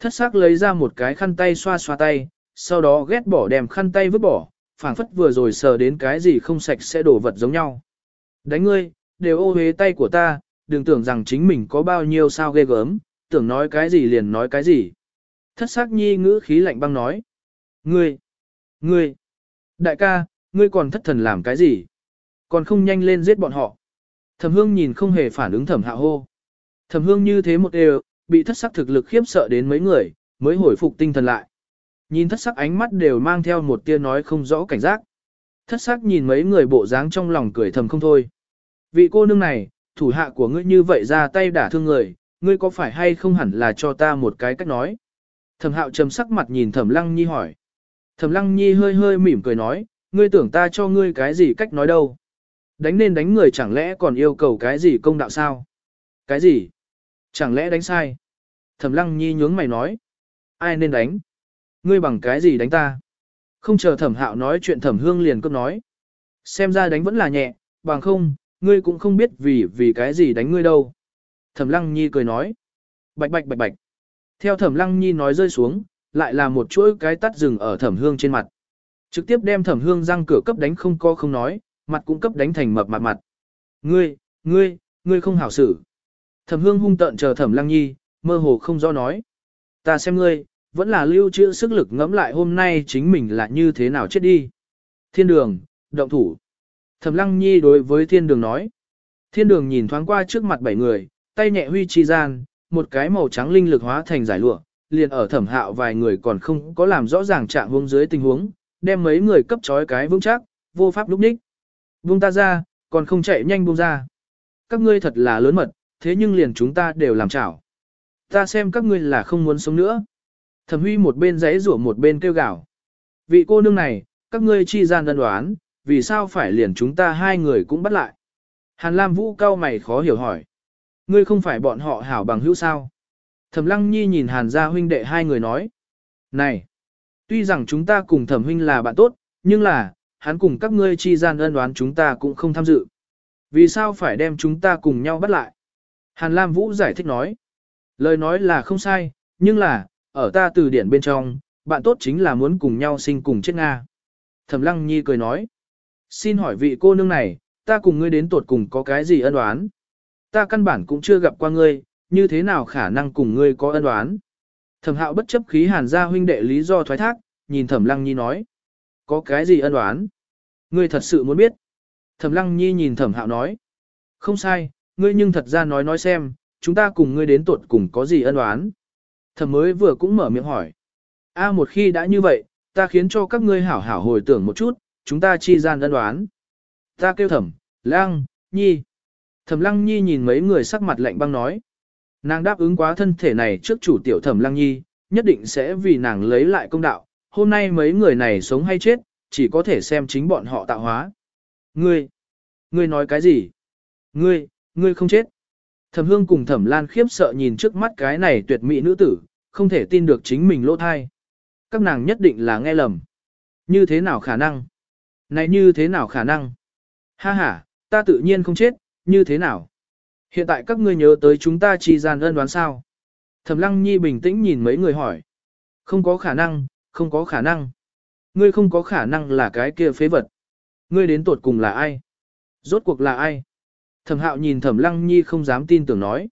Thất sắc lấy ra một cái khăn tay xoa xoa tay, sau đó ghét bỏ đem khăn tay vứt bỏ, phảng phất vừa rồi sờ đến cái gì không sạch sẽ đổ vật giống nhau. Đánh ngươi, đều ô hế tay của ta, đừng tưởng rằng chính mình có bao nhiêu sao ghê gớm, tưởng nói cái gì liền nói cái gì. Thất sắc nhi ngữ khí lạnh băng nói. Ngươi, ngươi, đại ca, ngươi còn thất thần làm cái gì? Còn không nhanh lên giết bọn họ. Thẩm hương nhìn không hề phản ứng thẩm hạ hô. Thẩm hương như thế một đều, bị thất sắc thực lực khiếp sợ đến mấy người, mới hồi phục tinh thần lại. Nhìn thất sắc ánh mắt đều mang theo một tia nói không rõ cảnh giác. Thất sắc nhìn mấy người bộ dáng trong lòng cười thầm không thôi. Vị cô nương này, thủ hạ của ngươi như vậy ra tay đả thương người, ngươi có phải hay không hẳn là cho ta một cái cách nói. Thẩm hạo trầm sắc mặt nhìn thẩm lăng nhi hỏi. Thẩm lăng nhi hơi hơi mỉm cười nói, ngươi tưởng ta cho ngươi cái gì cách nói đâu. Đánh nên đánh người chẳng lẽ còn yêu cầu cái gì công đạo sao? Cái gì? Chẳng lẽ đánh sai? Thẩm lăng nhi nhướng mày nói. Ai nên đánh? Ngươi bằng cái gì đánh ta? Không chờ thẩm hạo nói chuyện thẩm hương liền cấp nói. Xem ra đánh vẫn là nhẹ, bằng không, ngươi cũng không biết vì vì cái gì đánh ngươi đâu. Thẩm lăng nhi cười nói. Bạch bạch bạch bạch. Theo thẩm lăng nhi nói rơi xuống, lại là một chuỗi cái tắt rừng ở thẩm hương trên mặt. Trực tiếp đem thẩm hương răng cửa cấp đánh không co không nói, mặt cũng cấp đánh thành mập mặt mặt. Ngươi, ngươi, ngươi không hảo xử. Thẩm hương hung tợn chờ thẩm lăng nhi, mơ hồ không do nói. Ta xem ngươi, vẫn là lưu trữ sức lực ngẫm lại hôm nay chính mình là như thế nào chết đi. Thiên đường, động thủ. Thẩm lăng nhi đối với thiên đường nói. Thiên đường nhìn thoáng qua trước mặt bảy người, tay nhẹ huy chi gian, một cái màu trắng linh lực hóa thành giải lụa, liền ở thẩm hạo vài người còn không có làm rõ ràng trạng hướng dưới tình huống, đem mấy người cấp trói cái vững chắc, vô pháp lúc ních. Buông ta ra, còn không chạy nhanh buông ra. Các ngươi thật là lớn mật, thế nhưng liền chúng ta đều làm chảo. Ta xem các ngươi là không muốn sống nữa. Thẩm huy một bên giấy rủa một bên kêu gào. Vị cô nương này, các ngươi chi gian đơn đoán, vì sao phải liền chúng ta hai người cũng bắt lại. Hàn Lam Vũ cao mày khó hiểu hỏi. Ngươi không phải bọn họ hảo bằng hữu sao? Thẩm Lăng Nhi nhìn Hàn gia huynh đệ hai người nói. Này! Tuy rằng chúng ta cùng thẩm huynh là bạn tốt, nhưng là, hắn cùng các ngươi chi gian ân đoán chúng ta cũng không tham dự. Vì sao phải đem chúng ta cùng nhau bắt lại? Hàn Lam Vũ giải thích nói. Lời nói là không sai, nhưng là, ở ta từ điển bên trong, bạn tốt chính là muốn cùng nhau sinh cùng chết Nga. Thẩm Lăng Nhi cười nói. Xin hỏi vị cô nương này, ta cùng ngươi đến tuột cùng có cái gì ân oán? Ta căn bản cũng chưa gặp qua ngươi, như thế nào khả năng cùng ngươi có ân oán? Thẩm hạo bất chấp khí hàn gia huynh đệ lý do thoái thác, nhìn thẩm lăng nhi nói. Có cái gì ân oán? Ngươi thật sự muốn biết. Thẩm lăng nhi nhìn thẩm hạo nói. Không sai, ngươi nhưng thật ra nói nói xem, chúng ta cùng ngươi đến tuột cùng có gì ân oán Thẩm mới vừa cũng mở miệng hỏi. A một khi đã như vậy, ta khiến cho các ngươi hảo hảo hồi tưởng một chút, chúng ta chi gian ân oán Ta kêu thẩm, lang nhi. Thẩm lăng nhi nhìn mấy người sắc mặt lạnh băng nói. Nàng đáp ứng quá thân thể này trước chủ tiểu thẩm lăng nhi, nhất định sẽ vì nàng lấy lại công đạo. Hôm nay mấy người này sống hay chết, chỉ có thể xem chính bọn họ tạo hóa. Ngươi, ngươi nói cái gì? Ngươi, ngươi không chết. Thẩm hương cùng thẩm lan khiếp sợ nhìn trước mắt cái này tuyệt mỹ nữ tử, không thể tin được chính mình lỗ thai. Các nàng nhất định là nghe lầm. Như thế nào khả năng? Này như thế nào khả năng? Ha ha, ta tự nhiên không chết, như thế nào? Hiện tại các ngươi nhớ tới chúng ta chi gian ân đoán sao? Thẩm Lăng Nhi bình tĩnh nhìn mấy người hỏi. Không có khả năng, không có khả năng. Ngươi không có khả năng là cái kia phế vật. Ngươi đến tột cùng là ai? Rốt cuộc là ai? Thẩm Hạo nhìn Thẩm Lăng Nhi không dám tin tưởng nói.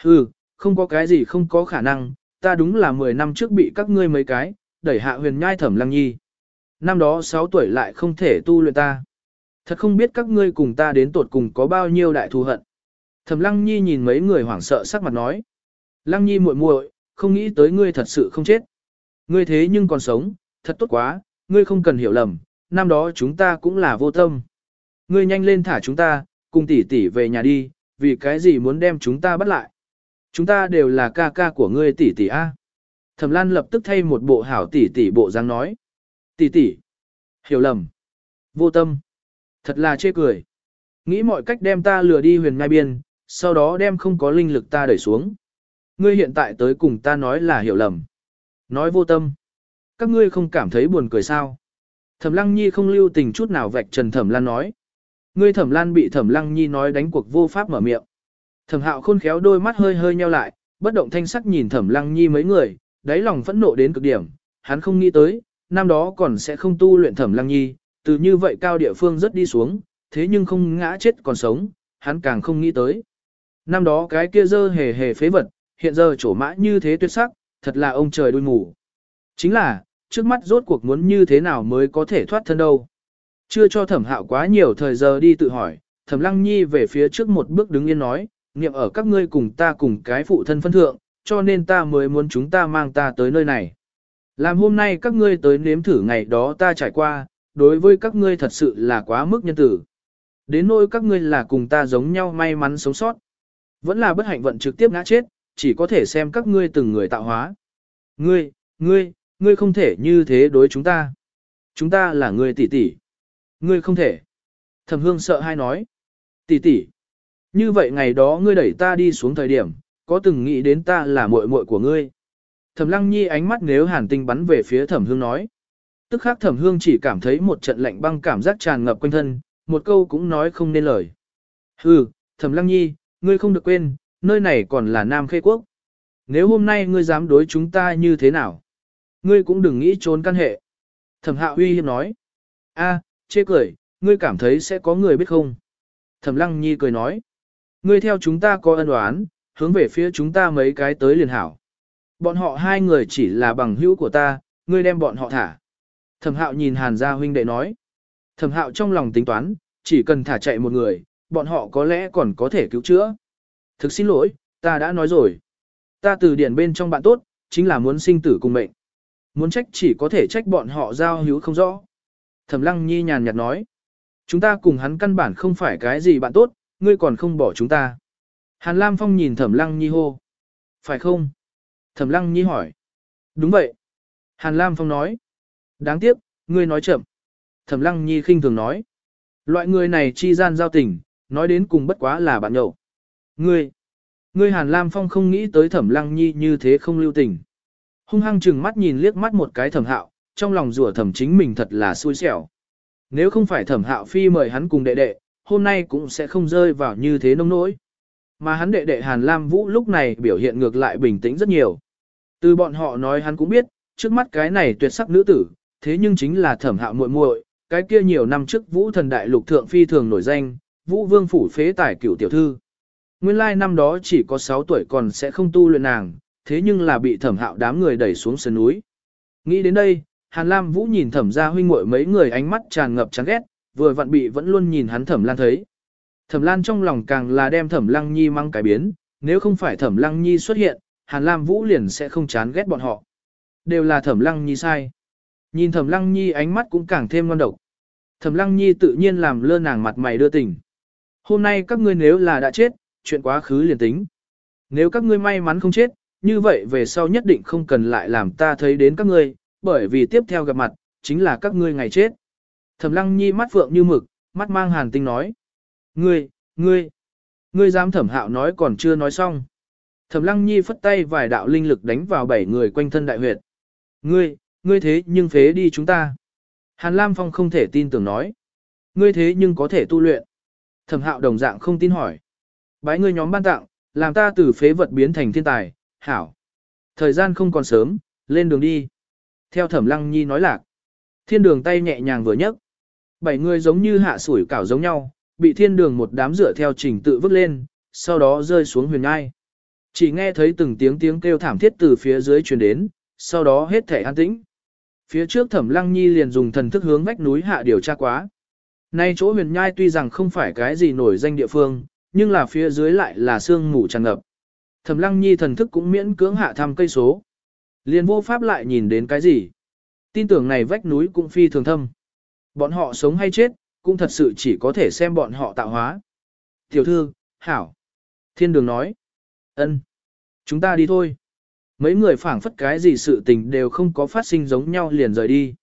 Hừ, không có cái gì không có khả năng, ta đúng là 10 năm trước bị các ngươi mấy cái, đẩy hạ huyền nhai Thẩm Lăng Nhi. Năm đó 6 tuổi lại không thể tu luyện ta. Thật không biết các ngươi cùng ta đến tột cùng có bao nhiêu đại thù hận. Thẩm Lăng Nhi nhìn mấy người hoảng sợ sắc mặt nói. Lăng Nhi muội muội, không nghĩ tới ngươi thật sự không chết. Ngươi thế nhưng còn sống, thật tốt quá, ngươi không cần hiểu lầm, năm đó chúng ta cũng là vô tâm. Ngươi nhanh lên thả chúng ta, cùng tỷ tỷ về nhà đi, vì cái gì muốn đem chúng ta bắt lại. Chúng ta đều là ca ca của ngươi tỷ tỷ A. Thẩm Lan lập tức thay một bộ hảo tỷ tỷ bộ dáng nói. Tỷ tỷ, hiểu lầm, vô tâm, thật là chê cười. Nghĩ mọi cách đem ta lừa đi huyền ngai biên, sau đó đem không có linh lực ta đẩy xuống. Ngươi hiện tại tới cùng ta nói là hiểu lầm. Nói vô tâm. Các ngươi không cảm thấy buồn cười sao? Thẩm Lăng Nhi không lưu tình chút nào vạch trần Thẩm Lan nói. Ngươi Thẩm Lan bị Thẩm Lăng Nhi nói đánh cuộc vô pháp mở miệng. Thẩm Hạo khôn khéo đôi mắt hơi hơi nheo lại, bất động thanh sắc nhìn Thẩm Lăng Nhi mấy người, đáy lòng phẫn nộ đến cực điểm, hắn không nghĩ tới, năm đó còn sẽ không tu luyện thẩm lăng nhi, từ như vậy cao địa phương rất đi xuống, thế nhưng không ngã chết còn sống, hắn càng không nghĩ tới. Năm đó cái kia dơ hề hề phế vật, hiện giờ trổ mã như thế tuyệt sắc, thật là ông trời đôi mù. Chính là, trước mắt rốt cuộc muốn như thế nào mới có thể thoát thân đâu. Chưa cho thẩm hạo quá nhiều thời giờ đi tự hỏi, thẩm lăng nhi về phía trước một bước đứng yên nói, niệm ở các ngươi cùng ta cùng cái phụ thân phân thượng, cho nên ta mới muốn chúng ta mang ta tới nơi này. Làm hôm nay các ngươi tới nếm thử ngày đó ta trải qua, đối với các ngươi thật sự là quá mức nhân tử. Đến nỗi các ngươi là cùng ta giống nhau may mắn sống sót. Vẫn là bất hạnh vận trực tiếp ngã chết, chỉ có thể xem các ngươi từng người tạo hóa. Ngươi, ngươi, ngươi không thể như thế đối chúng ta. Chúng ta là người tỷ tỷ. Ngươi không thể. Thẩm hương sợ hai nói. Tỷ tỷ. Như vậy ngày đó ngươi đẩy ta đi xuống thời điểm, có từng nghĩ đến ta là muội muội của ngươi. Thẩm lăng nhi ánh mắt nếu hàn tinh bắn về phía thẩm hương nói. Tức khắc thẩm hương chỉ cảm thấy một trận lạnh băng cảm giác tràn ngập quanh thân, một câu cũng nói không nên lời. Hừ, thẩm lăng nhi, ngươi không được quên, nơi này còn là Nam Khê Quốc. Nếu hôm nay ngươi dám đối chúng ta như thế nào? Ngươi cũng đừng nghĩ trốn căn hệ. Thẩm hạ uy hiếp nói. a, chê cười, ngươi cảm thấy sẽ có người biết không? Thẩm lăng nhi cười nói. Ngươi theo chúng ta có ân oán, hướng về phía chúng ta mấy cái tới liền hảo. Bọn họ hai người chỉ là bằng hữu của ta, ngươi đem bọn họ thả. Thẩm hạo nhìn hàn gia huynh đệ nói. Thẩm hạo trong lòng tính toán, chỉ cần thả chạy một người, bọn họ có lẽ còn có thể cứu chữa. Thực xin lỗi, ta đã nói rồi. Ta từ điển bên trong bạn tốt, chính là muốn sinh tử cùng mệnh. Muốn trách chỉ có thể trách bọn họ giao hữu không rõ. Thẩm lăng nhi nhàn nhạt nói. Chúng ta cùng hắn căn bản không phải cái gì bạn tốt, ngươi còn không bỏ chúng ta. Hàn Lam Phong nhìn Thẩm lăng nhi hô. Phải không? Thẩm lăng nhi hỏi. Đúng vậy. Hàn Lam Phong nói. Đáng tiếc, ngươi nói chậm. Thẩm lăng nhi khinh thường nói. Loại người này chi gian giao tình, nói đến cùng bất quá là bạn nhậu. Ngươi, ngươi Hàn Lam Phong không nghĩ tới thẩm lăng nhi như thế không lưu tình. Hung hăng chừng mắt nhìn liếc mắt một cái thẩm hạo, trong lòng rủa thẩm chính mình thật là xui xẻo. Nếu không phải thẩm hạo phi mời hắn cùng đệ đệ, hôm nay cũng sẽ không rơi vào như thế nông nỗi. Mà hắn đệ đệ Hàn Lam Vũ lúc này biểu hiện ngược lại bình tĩnh rất nhiều. Từ bọn họ nói hắn cũng biết, trước mắt cái này tuyệt sắc nữ tử, thế nhưng chính là thẩm hạo muội muội, cái kia nhiều năm trước Vũ thần đại lục thượng phi thường nổi danh, Vũ vương phủ phế tài cửu tiểu thư. Nguyên lai năm đó chỉ có 6 tuổi còn sẽ không tu luyện nàng, thế nhưng là bị thẩm hạo đám người đẩy xuống sườn núi. Nghĩ đến đây, Hàn Lam Vũ nhìn thẩm gia huynh muội mấy người ánh mắt tràn ngập chán ghét, vừa vặn bị vẫn luôn nhìn hắn thẩm lan thấy. Thẩm lan trong lòng càng là đem thẩm lăng nhi mang cái biến, nếu không phải thẩm lăng nhi xuất hiện, Hàn Lam Vũ liền sẽ không chán ghét bọn họ. Đều là thẩm lăng nhi sai. Nhìn thẩm lăng nhi ánh mắt cũng càng thêm ngon độc. Thẩm lăng nhi tự nhiên làm lơ nàng mặt mày đưa tình. Hôm nay các ngươi nếu là đã chết, chuyện quá khứ liền tính. Nếu các ngươi may mắn không chết, như vậy về sau nhất định không cần lại làm ta thấy đến các ngươi, bởi vì tiếp theo gặp mặt, chính là các ngươi ngày chết. Thẩm lăng nhi mắt phượng như mực, mắt mang hàn tinh nói. Ngươi, ngươi, ngươi dám thẩm hạo nói còn chưa nói xong. Thẩm lăng nhi phất tay vài đạo linh lực đánh vào bảy người quanh thân đại huyệt. Ngươi, ngươi thế nhưng phế đi chúng ta. Hàn Lam Phong không thể tin tưởng nói. Ngươi thế nhưng có thể tu luyện. Thẩm hạo đồng dạng không tin hỏi. Bái ngươi nhóm ban tặng, làm ta từ phế vật biến thành thiên tài, hảo. Thời gian không còn sớm, lên đường đi. Theo thẩm lăng nhi nói lạc. Thiên đường tay nhẹ nhàng vừa nhấc. Bảy người giống như hạ sủi cảo giống nhau, bị thiên đường một đám rửa theo trình tự vứt lên, sau đó rơi xuống huyền ngai. Chỉ nghe thấy từng tiếng tiếng kêu thảm thiết từ phía dưới truyền đến, sau đó hết thể an tĩnh. Phía trước thẩm lăng nhi liền dùng thần thức hướng vách núi hạ điều tra quá. Nay chỗ huyền nhai tuy rằng không phải cái gì nổi danh địa phương, nhưng là phía dưới lại là sương mù tràn ngập. Thẩm Lăng Nhi thần thức cũng miễn cưỡng hạ thăm cây số. Liền vô pháp lại nhìn đến cái gì. Tin tưởng này vách núi cũng phi thường thâm. Bọn họ sống hay chết, cũng thật sự chỉ có thể xem bọn họ tạo hóa. Tiểu thư, hảo. Thiên đường nói. ân, Chúng ta đi thôi. Mấy người phảng phất cái gì sự tình đều không có phát sinh giống nhau liền rời đi.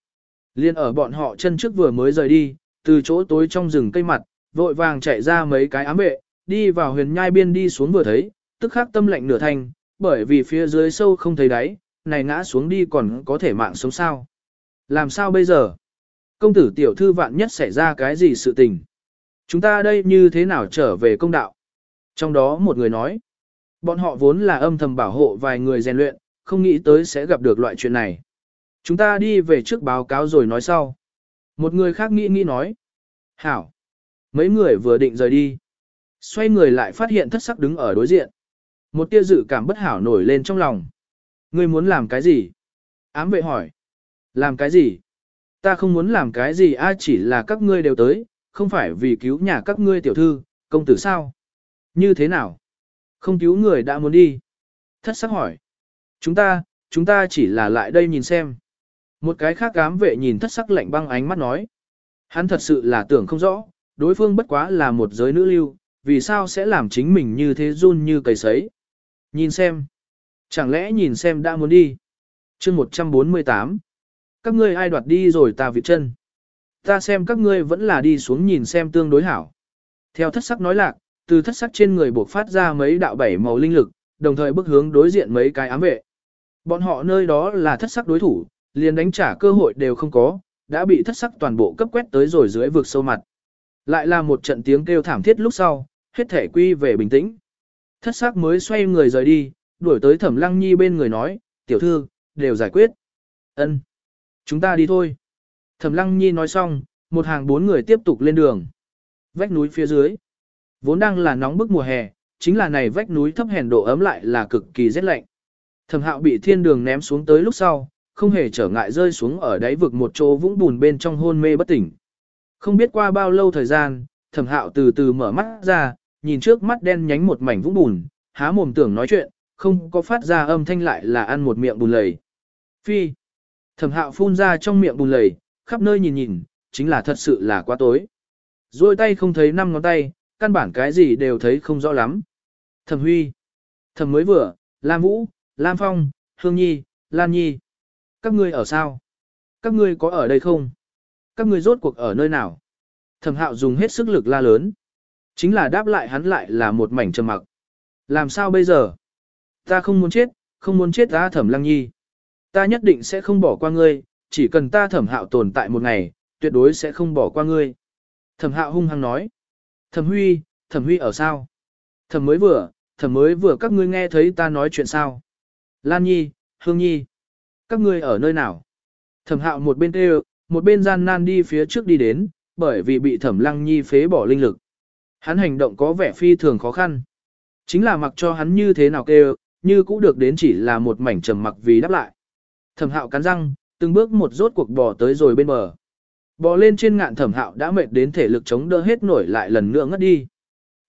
Liên ở bọn họ chân trước vừa mới rời đi, từ chỗ tối trong rừng cây mặt, vội vàng chạy ra mấy cái ám vệ, đi vào huyền nhai biên đi xuống vừa thấy, tức khắc tâm lạnh nửa thành, bởi vì phía dưới sâu không thấy đáy, này ngã xuống đi còn có thể mạng sống sao. Làm sao bây giờ? Công tử tiểu thư vạn nhất xảy ra cái gì sự tình? Chúng ta đây như thế nào trở về công đạo? Trong đó một người nói, bọn họ vốn là âm thầm bảo hộ vài người rèn luyện, không nghĩ tới sẽ gặp được loại chuyện này. Chúng ta đi về trước báo cáo rồi nói sau. Một người khác nghĩ nghĩ nói. Hảo. Mấy người vừa định rời đi. Xoay người lại phát hiện thất sắc đứng ở đối diện. Một tia dự cảm bất hảo nổi lên trong lòng. Ngươi muốn làm cái gì? Ám vệ hỏi. Làm cái gì? Ta không muốn làm cái gì a chỉ là các ngươi đều tới, không phải vì cứu nhà các ngươi tiểu thư, công tử sao? Như thế nào? Không cứu người đã muốn đi. Thất sắc hỏi. Chúng ta, chúng ta chỉ là lại đây nhìn xem. Một cái khác ám vệ nhìn thất sắc lạnh băng ánh mắt nói. Hắn thật sự là tưởng không rõ, đối phương bất quá là một giới nữ lưu, vì sao sẽ làm chính mình như thế run như cầy sấy. Nhìn xem. Chẳng lẽ nhìn xem đã muốn đi. chương 148. Các ngươi ai đoạt đi rồi ta vịt chân. Ta xem các ngươi vẫn là đi xuống nhìn xem tương đối hảo. Theo thất sắc nói lạc, từ thất sắc trên người buộc phát ra mấy đạo bảy màu linh lực, đồng thời bước hướng đối diện mấy cái ám vệ. Bọn họ nơi đó là thất sắc đối thủ, liền đánh trả cơ hội đều không có, đã bị thất sắc toàn bộ cấp quét tới rồi dưới vực sâu mặt. Lại là một trận tiếng kêu thảm thiết lúc sau, hết thể quy về bình tĩnh. Thất sắc mới xoay người rời đi, đuổi tới thẩm lăng nhi bên người nói, tiểu thư, đều giải quyết. ân Chúng ta đi thôi. Thẩm lăng nhi nói xong, một hàng bốn người tiếp tục lên đường. Vách núi phía dưới. Vốn đang là nóng bức mùa hè, chính là này vách núi thấp hèn độ ấm lại là cực kỳ rét lạnh. Thẩm hạo bị thiên đường ném xuống tới lúc sau, không hề trở ngại rơi xuống ở đáy vực một chỗ vũng bùn bên trong hôn mê bất tỉnh. Không biết qua bao lâu thời gian, thẩm hạo từ từ mở mắt ra, nhìn trước mắt đen nhánh một mảnh vũng bùn, há mồm tưởng nói chuyện, không có phát ra âm thanh lại là ăn một miệng bùn lầy. Phi. Thẩm hạo phun ra trong miệng bùn lầy, khắp nơi nhìn nhìn, chính là thật sự là quá tối. Rồi tay không thấy năm ngón tay, căn bản cái gì đều thấy không rõ lắm. Thẩm Huy, Thẩm mới vừa, Lam Vũ, Lam Phong, Hương Nhi, Lan Nhi. Các ngươi ở sao? Các ngươi có ở đây không? Các ngươi rốt cuộc ở nơi nào? Thẩm Hạo dùng hết sức lực la lớn. Chính là đáp lại hắn lại là một mảnh trầm mặc. Làm sao bây giờ? Ta không muốn chết, không muốn chết ta Thẩm Lăng Nhi. Ta nhất định sẽ không bỏ qua ngươi, chỉ cần ta Thẩm Hạo tồn tại một ngày, tuyệt đối sẽ không bỏ qua ngươi. Thẩm Hạo hung hăng nói. Thẩm Huy, Thẩm Huy ở sao? Thẩm mới vừa, thẩm mới vừa các ngươi nghe thấy ta nói chuyện sao? Lan Nhi, Hương Nhi, các ngươi ở nơi nào? Thẩm hạo một bên kêu, một bên gian nan đi phía trước đi đến, bởi vì bị thẩm lăng nhi phế bỏ linh lực. Hắn hành động có vẻ phi thường khó khăn. Chính là mặc cho hắn như thế nào kêu, như cũng được đến chỉ là một mảnh trầm mặc vì đáp lại. Thẩm hạo cắn răng, từng bước một rốt cuộc bò tới rồi bên bờ. Bò lên trên ngạn thẩm hạo đã mệt đến thể lực chống đỡ hết nổi lại lần nữa ngất đi.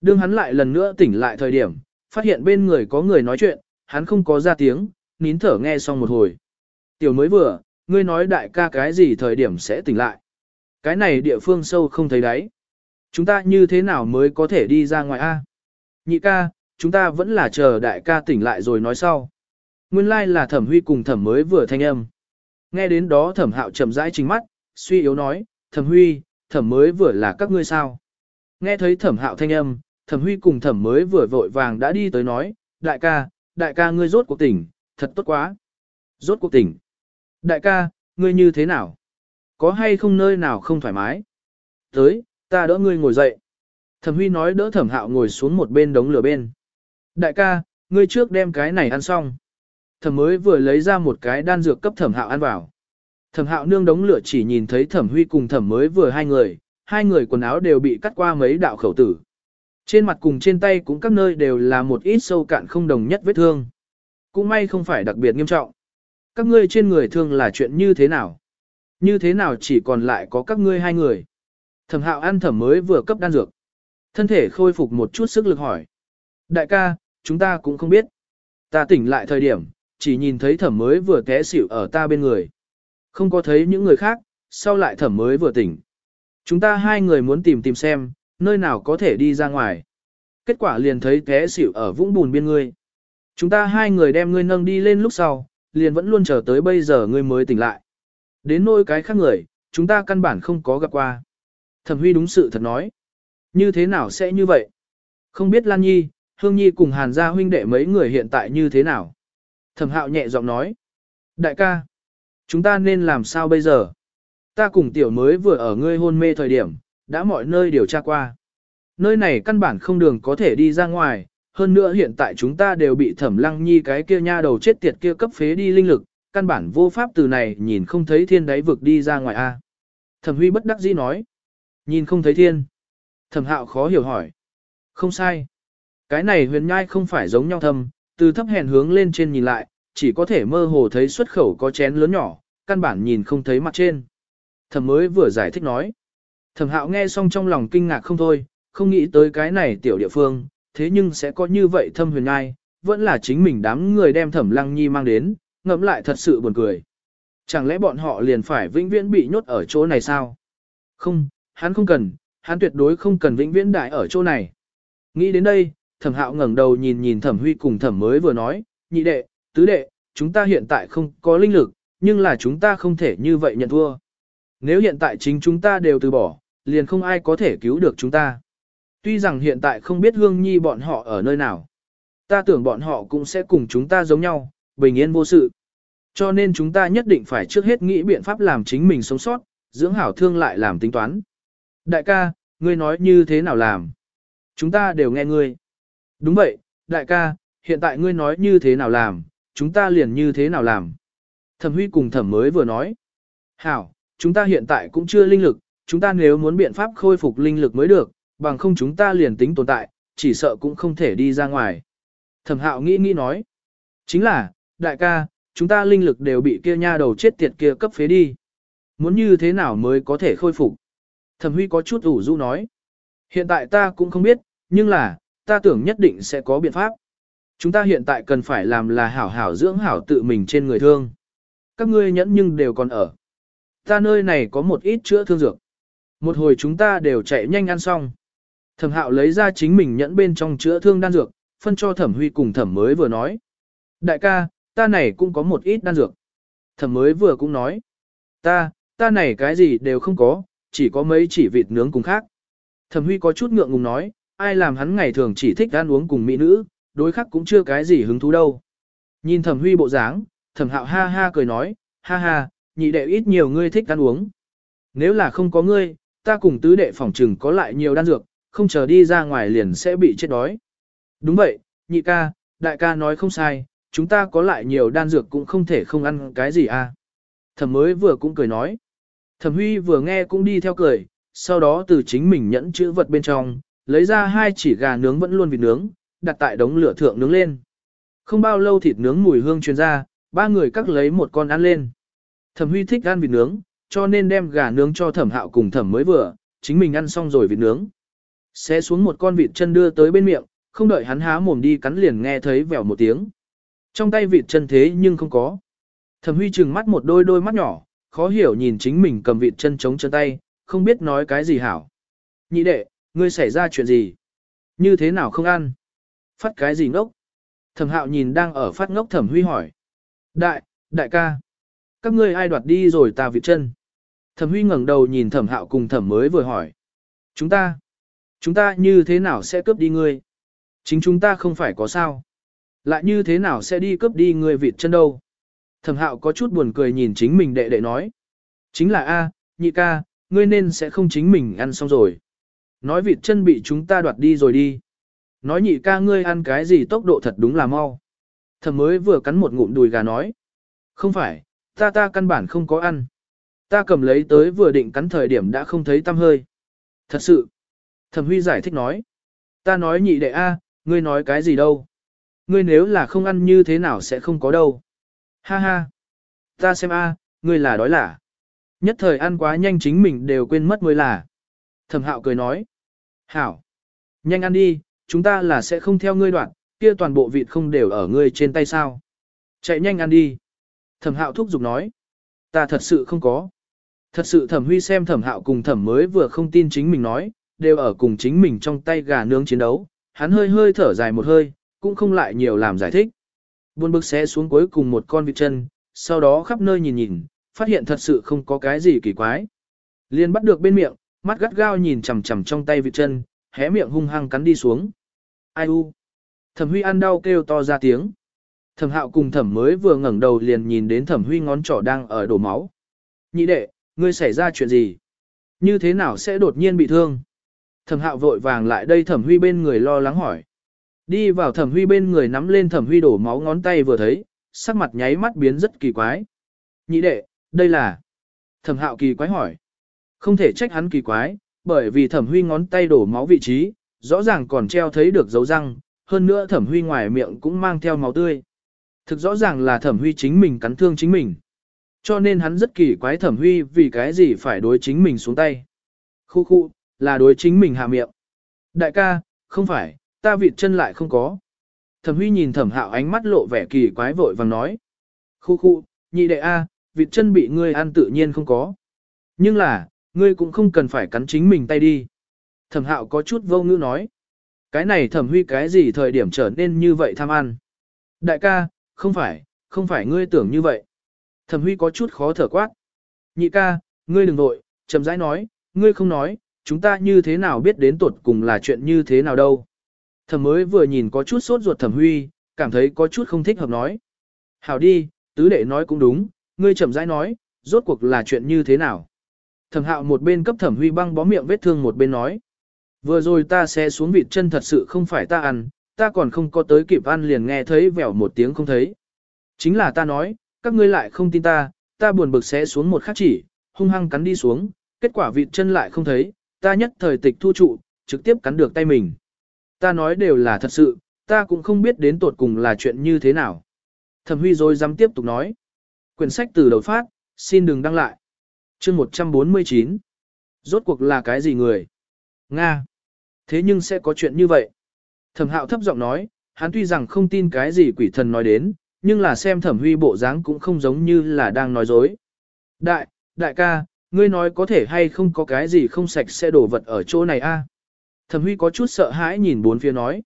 Đương hắn lại lần nữa tỉnh lại thời điểm, phát hiện bên người có người nói chuyện, hắn không có ra tiếng, nín thở nghe xong một hồi. Tiểu mới vừa, ngươi nói đại ca cái gì thời điểm sẽ tỉnh lại. Cái này địa phương sâu không thấy đáy. Chúng ta như thế nào mới có thể đi ra ngoài A? Nhị ca, chúng ta vẫn là chờ đại ca tỉnh lại rồi nói sau. Nguyên lai like là thẩm huy cùng thẩm mới vừa thanh âm. Nghe đến đó thẩm hạo chậm rãi trình mắt, suy yếu nói, thẩm huy, thẩm mới vừa là các ngươi sao. Nghe thấy thẩm hạo thanh âm, thẩm huy cùng thẩm mới vừa vội vàng đã đi tới nói, đại ca, đại ca ngươi rốt cuộc tỉnh, thật tốt quá. Rốt cuộc tỉnh. Đại ca, ngươi như thế nào? Có hay không nơi nào không thoải mái? Tới, ta đỡ ngươi ngồi dậy. Thẩm huy nói đỡ thẩm hạo ngồi xuống một bên đống lửa bên. Đại ca, ngươi trước đem cái này ăn xong. Thẩm mới vừa lấy ra một cái đan dược cấp thẩm hạo ăn vào. Thẩm hạo nương đống lửa chỉ nhìn thấy thẩm huy cùng thẩm mới vừa hai người, hai người quần áo đều bị cắt qua mấy đạo khẩu tử. Trên mặt cùng trên tay cũng các nơi đều là một ít sâu cạn không đồng nhất vết thương. Cũng may không phải đặc biệt nghiêm trọng. Các ngươi trên người thương là chuyện như thế nào? Như thế nào chỉ còn lại có các ngươi hai người? Thẩm hạo ăn thẩm mới vừa cấp đan dược. Thân thể khôi phục một chút sức lực hỏi. Đại ca, chúng ta cũng không biết. Ta tỉnh lại thời điểm, chỉ nhìn thấy thẩm mới vừa té xỉu ở ta bên người. Không có thấy những người khác, sau lại thẩm mới vừa tỉnh. Chúng ta hai người muốn tìm tìm xem, nơi nào có thể đi ra ngoài. Kết quả liền thấy té xỉu ở vũng bùn bên ngươi. Chúng ta hai người đem ngươi nâng đi lên lúc sau, liền vẫn luôn chờ tới bây giờ ngươi mới tỉnh lại. Đến nôi cái khác người, chúng ta căn bản không có gặp qua. Thẩm Huy đúng sự thật nói. Như thế nào sẽ như vậy? Không biết Lan Nhi, Hương Nhi cùng Hàn gia huynh đệ mấy người hiện tại như thế nào? Thẩm Hạo nhẹ giọng nói. Đại ca, chúng ta nên làm sao bây giờ? Ta cùng tiểu mới vừa ở ngươi hôn mê thời điểm, đã mọi nơi điều tra qua. Nơi này căn bản không đường có thể đi ra ngoài, hơn nữa hiện tại chúng ta đều bị thẩm lăng nhi cái kia nha đầu chết tiệt kia cấp phế đi linh lực, căn bản vô pháp từ này nhìn không thấy thiên đáy vực đi ra ngoài a. Thẩm Huy bất đắc dĩ nói, nhìn không thấy thiên. Thẩm Hạo khó hiểu hỏi, không sai. Cái này huyền nhai không phải giống nhau thâm, từ thấp hèn hướng lên trên nhìn lại, chỉ có thể mơ hồ thấy xuất khẩu có chén lớn nhỏ, căn bản nhìn không thấy mặt trên. Thẩm mới vừa giải thích nói. Thẩm hạo nghe xong trong lòng kinh ngạc không thôi, không nghĩ tới cái này tiểu địa phương, thế nhưng sẽ có như vậy thâm huyền nhai, vẫn là chính mình đám người đem thẩm lăng nhi mang đến, ngẫm lại thật sự buồn cười. Chẳng lẽ bọn họ liền phải vĩnh viễn bị nhốt ở chỗ này sao? Không, hắn không cần, hắn tuyệt đối không cần vĩnh viễn đại ở chỗ này. Nghĩ đến đây, thẩm hạo ngẩng đầu nhìn nhìn thẩm huy cùng thẩm mới vừa nói, nhị đệ, tứ đệ, chúng ta hiện tại không có linh lực, nhưng là chúng ta không thể như vậy nhận thua. Nếu hiện tại chính chúng ta đều từ bỏ, liền không ai có thể cứu được chúng ta. Tuy rằng hiện tại không biết Hương Nhi bọn họ ở nơi nào. Ta tưởng bọn họ cũng sẽ cùng chúng ta giống nhau, bình yên vô sự. Cho nên chúng ta nhất định phải trước hết nghĩ biện pháp làm chính mình sống sót, dưỡng hảo thương lại làm tính toán. Đại ca, ngươi nói như thế nào làm? Chúng ta đều nghe ngươi. Đúng vậy, đại ca, hiện tại ngươi nói như thế nào làm, chúng ta liền như thế nào làm. Thẩm Huy cùng thẩm mới vừa nói. Hảo, chúng ta hiện tại cũng chưa linh lực, chúng ta nếu muốn biện pháp khôi phục linh lực mới được, bằng không chúng ta liền tính tồn tại, chỉ sợ cũng không thể đi ra ngoài. Thẩm hạo nghĩ nghĩ nói. Chính là, đại ca, chúng ta linh lực đều bị kia nha đầu chết tiệt kia cấp phế đi. Muốn như thế nào mới có thể khôi phục? Thẩm Huy có chút ủ rũ nói. Hiện tại ta cũng không biết, nhưng là, ta tưởng nhất định sẽ có biện pháp. Chúng ta hiện tại cần phải làm là hảo hảo dưỡng hảo tự mình trên người thương. Các ngươi nhẫn nhưng đều còn ở. Ta nơi này có một ít chữa thương dược. Một hồi chúng ta đều chạy nhanh ăn xong. Thẩm hạo lấy ra chính mình nhẫn bên trong chữa thương đan dược, phân cho thẩm huy cùng thẩm mới vừa nói. Đại ca, ta này cũng có một ít đan dược. Thẩm mới vừa cũng nói. Ta, ta này cái gì đều không có, chỉ có mấy chỉ vịt nướng cùng khác. Thẩm huy có chút ngượng ngùng nói, ai làm hắn ngày thường chỉ thích ăn uống cùng mỹ nữ, đối khắc cũng chưa cái gì hứng thú đâu. Nhìn thẩm huy bộ dáng, thẩm hạo ha ha cười nói, ha ha, nhị đệ ít nhiều ngươi thích ăn uống. Nếu là không có ngươi, ta cùng tứ đệ phòng trừng có lại nhiều đan dược, không chờ đi ra ngoài liền sẽ bị chết đói. Đúng vậy, nhị ca, đại ca nói không sai, chúng ta có lại nhiều đan dược cũng không thể không ăn cái gì à. Thẩm mới vừa cũng cười nói. Thẩm huy vừa nghe cũng đi theo cười, sau đó từ chính mình nhẫn chữ vật bên trong, lấy ra hai chỉ gà nướng vẫn luôn vịt nướng, đặt tại đống lửa thượng nướng lên. Không bao lâu thịt nướng mùi hương truyền ra, ba người cắt lấy một con ăn lên. Thẩm Huy thích ăn vịt nướng, cho nên đem gà nướng cho Thẩm Hạo cùng Thẩm mới vừa, chính mình ăn xong rồi vịt nướng. Xé xuống một con vịt chân đưa tới bên miệng, không đợi hắn há mồm đi cắn liền nghe thấy vèo một tiếng. Trong tay vịt chân thế nhưng không có. Thẩm Huy trừng mắt một đôi đôi mắt nhỏ, khó hiểu nhìn chính mình cầm vịt chân chống chân tay, không biết nói cái gì hảo. Nhị đệ, ngươi xảy ra chuyện gì? Như thế nào không ăn? Phát cái gì ngốc? Thẩm hạo nhìn đang ở phát ngốc thẩm huy hỏi. Đại, đại ca. Các ngươi ai đoạt đi rồi ta vịt chân? Thẩm huy ngẩng đầu nhìn thẩm hạo cùng thẩm mới vừa hỏi. Chúng ta, chúng ta như thế nào sẽ cướp đi ngươi? Chính chúng ta không phải có sao. Lại như thế nào sẽ đi cướp đi ngươi vịt chân đâu? Thẩm hạo có chút buồn cười nhìn chính mình đệ đệ nói. Chính là A, nhị ca, ngươi nên sẽ không chính mình ăn xong rồi. Nói vịt chân bị chúng ta đoạt đi rồi đi. Nói nhị ca ngươi ăn cái gì tốc độ thật đúng là mau. thầm mới vừa cắn một ngụm đùi gà nói. Không phải, ta ta căn bản không có ăn. Ta cầm lấy tới vừa định cắn thời điểm đã không thấy tăm hơi. Thật sự. Thẩm huy giải thích nói. Ta nói nhị đệ A, ngươi nói cái gì đâu. Ngươi nếu là không ăn như thế nào sẽ không có đâu. Ha ha. Ta xem A, ngươi là đói lả. Nhất thời ăn quá nhanh chính mình đều quên mất mới là. Thẩm hạo cười nói. Hảo. Nhanh ăn đi, chúng ta là sẽ không theo ngươi đoạn, kia toàn bộ vịt không đều ở ngươi trên tay sao. Chạy nhanh ăn đi. Thẩm hạo thúc giục nói. Ta thật sự không có. Thật sự thẩm huy xem thẩm hạo cùng thẩm mới vừa không tin chính mình nói, đều ở cùng chính mình trong tay gà nướng chiến đấu, hắn hơi hơi thở dài một hơi, cũng không lại nhiều làm giải thích. Buôn bực xé xuống cuối cùng một con vịt chân, sau đó khắp nơi nhìn nhìn, phát hiện thật sự không có cái gì kỳ quái. Liên bắt được bên miệng, mắt gắt gao nhìn chằm chằm trong tay vịt chân, hé miệng hung hăng cắn đi xuống. Ai u? Thẩm Huy ăn đau kêu to ra tiếng. Thẩm Hạo cùng Thẩm mới vừa ngẩng đầu liền nhìn đến Thẩm Huy ngón trỏ đang ở đổ máu. Nhị đệ, ngươi xảy ra chuyện gì? Như thế nào sẽ đột nhiên bị thương? Thẩm Hạo vội vàng lại đây Thẩm Huy bên người lo lắng hỏi. Đi vào thẩm huy bên người nắm lên thẩm huy đổ máu ngón tay vừa thấy, sắc mặt nháy mắt biến rất kỳ quái. Nhị đệ, đây là... Thẩm hạo kỳ quái hỏi. Không thể trách hắn kỳ quái, bởi vì thẩm huy ngón tay đổ máu vị trí, rõ ràng còn treo thấy được dấu răng, hơn nữa thẩm huy ngoài miệng cũng mang theo máu tươi. Thực rõ ràng là thẩm huy chính mình cắn thương chính mình. Cho nên hắn rất kỳ quái thẩm huy vì cái gì phải đối chính mình xuống tay. Khu khu, là đối chính mình hạ miệng. Đại ca, không phải, ta vịt chân lại không có. Thẩm huy nhìn thẩm hạo ánh mắt lộ vẻ kỳ quái vội vàng nói. Khu khu, nhị đệ A, vịt chân bị ngươi ăn tự nhiên không có. Nhưng là, ngươi cũng không cần phải cắn chính mình tay đi. Thẩm hạo có chút vô ngữ nói. Cái này thẩm huy cái gì thời điểm trở nên như vậy tham ăn. Đại ca, không phải, không phải ngươi tưởng như vậy. Thẩm huy có chút khó thở quát. Nhị ca, ngươi đừng vội, chậm rãi nói, ngươi không nói, chúng ta như thế nào biết đến tuột cùng là chuyện như thế nào đâu. Thẩm mới vừa nhìn có chút sốt ruột thẩm huy, cảm thấy có chút không thích hợp nói. Hảo đi, tứ đệ nói cũng đúng, ngươi chậm rãi nói, rốt cuộc là chuyện như thế nào. Thẩm hạo một bên cấp thẩm huy băng bó miệng vết thương một bên nói. Vừa rồi ta sẽ xuống vịt chân thật sự không phải ta ăn, ta còn không có tới kịp ăn liền nghe thấy vẻo một tiếng không thấy. Chính là ta nói, các ngươi lại không tin ta, ta buồn bực sẽ xuống một khắc chỉ, hung hăng cắn đi xuống, kết quả vịt chân lại không thấy, ta nhất thời tịch thu trụ, trực tiếp cắn được tay mình. Ta nói đều là thật sự, ta cũng không biết đến tột cùng là chuyện như thế nào. Thẩm Huy rồi dám tiếp tục nói. Quyển sách từ đầu phát, xin đừng đăng lại chương 149. Rốt cuộc là cái gì người? Nga. Thế nhưng sẽ có chuyện như vậy. Thẩm hạo thấp giọng nói, hắn tuy rằng không tin cái gì quỷ thần nói đến, nhưng là xem thẩm huy bộ dáng cũng không giống như là đang nói dối. Đại, đại ca, ngươi nói có thể hay không có cái gì không sạch sẽ đổ vật ở chỗ này a? Thẩm huy có chút sợ hãi nhìn bốn phía nói.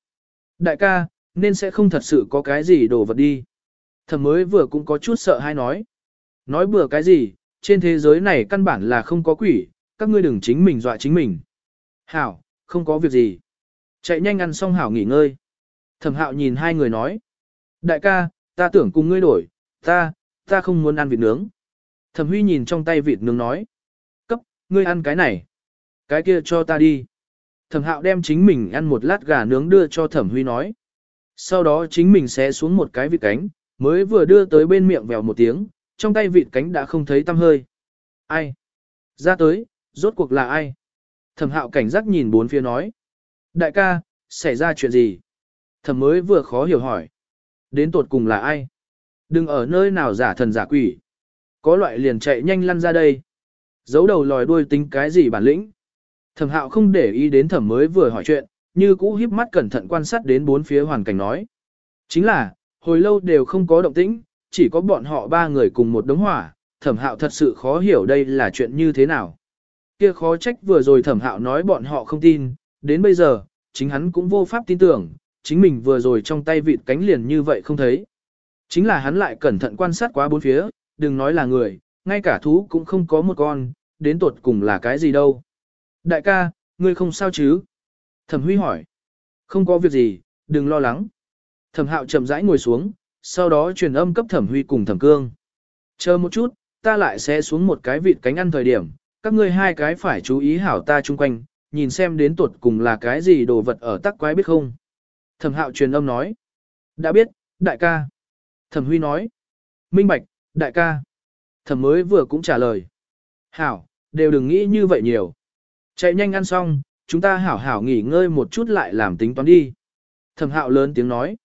Đại ca, nên sẽ không thật sự có cái gì đổ vật đi. Thẩm mới vừa cũng có chút sợ hãi nói. Nói bừa cái gì, trên thế giới này căn bản là không có quỷ, các ngươi đừng chính mình dọa chính mình. Hảo, không có việc gì. Chạy nhanh ăn xong Hảo nghỉ ngơi. Thẩm hạo nhìn hai người nói. Đại ca, ta tưởng cùng ngươi đổi, ta, ta không muốn ăn vịt nướng. Thẩm huy nhìn trong tay vịt nướng nói. Cấp, ngươi ăn cái này. Cái kia cho ta đi. Thẩm hạo đem chính mình ăn một lát gà nướng đưa cho thẩm huy nói. Sau đó chính mình sẽ xuống một cái vịt cánh, mới vừa đưa tới bên miệng vèo một tiếng, trong tay vịt cánh đã không thấy tăm hơi. Ai? Ra tới, rốt cuộc là ai? Thẩm hạo cảnh giác nhìn bốn phía nói. Đại ca, xảy ra chuyện gì? Thẩm mới vừa khó hiểu hỏi. Đến tột cùng là ai? Đừng ở nơi nào giả thần giả quỷ. Có loại liền chạy nhanh lăn ra đây. Giấu đầu lòi đuôi tính cái gì bản lĩnh? Thẩm hạo không để ý đến thẩm mới vừa hỏi chuyện, như cũ híp mắt cẩn thận quan sát đến bốn phía hoàn cảnh nói. Chính là, hồi lâu đều không có động tĩnh, chỉ có bọn họ ba người cùng một đống hỏa, thẩm hạo thật sự khó hiểu đây là chuyện như thế nào. Kia khó trách vừa rồi thẩm hạo nói bọn họ không tin, đến bây giờ, chính hắn cũng vô pháp tin tưởng, chính mình vừa rồi trong tay vịt cánh liền như vậy không thấy. Chính là hắn lại cẩn thận quan sát quá bốn phía, đừng nói là người, ngay cả thú cũng không có một con, đến tột cùng là cái gì đâu. Đại ca, ngươi không sao chứ? Thẩm Huy hỏi. Không có việc gì, đừng lo lắng. Thẩm Hạo chậm rãi ngồi xuống, sau đó truyền âm cấp Thẩm Huy cùng Thẩm Cương. Chờ một chút, ta lại sẽ xuống một cái vịt cánh ăn thời điểm, các ngươi hai cái phải chú ý hảo ta chung quanh, nhìn xem đến tuột cùng là cái gì đồ vật ở tắc quái biết không. Thẩm hạo truyền âm nói. Đã biết, đại ca. Thẩm huy nói. Minh bạch, đại ca. Thẩm mới vừa cũng trả lời. Hảo, đều đừng nghĩ như vậy nhiều. Chạy nhanh ăn xong, chúng ta hảo hảo nghỉ ngơi một chút lại làm tính toán đi. Thẩm hạo lớn tiếng nói.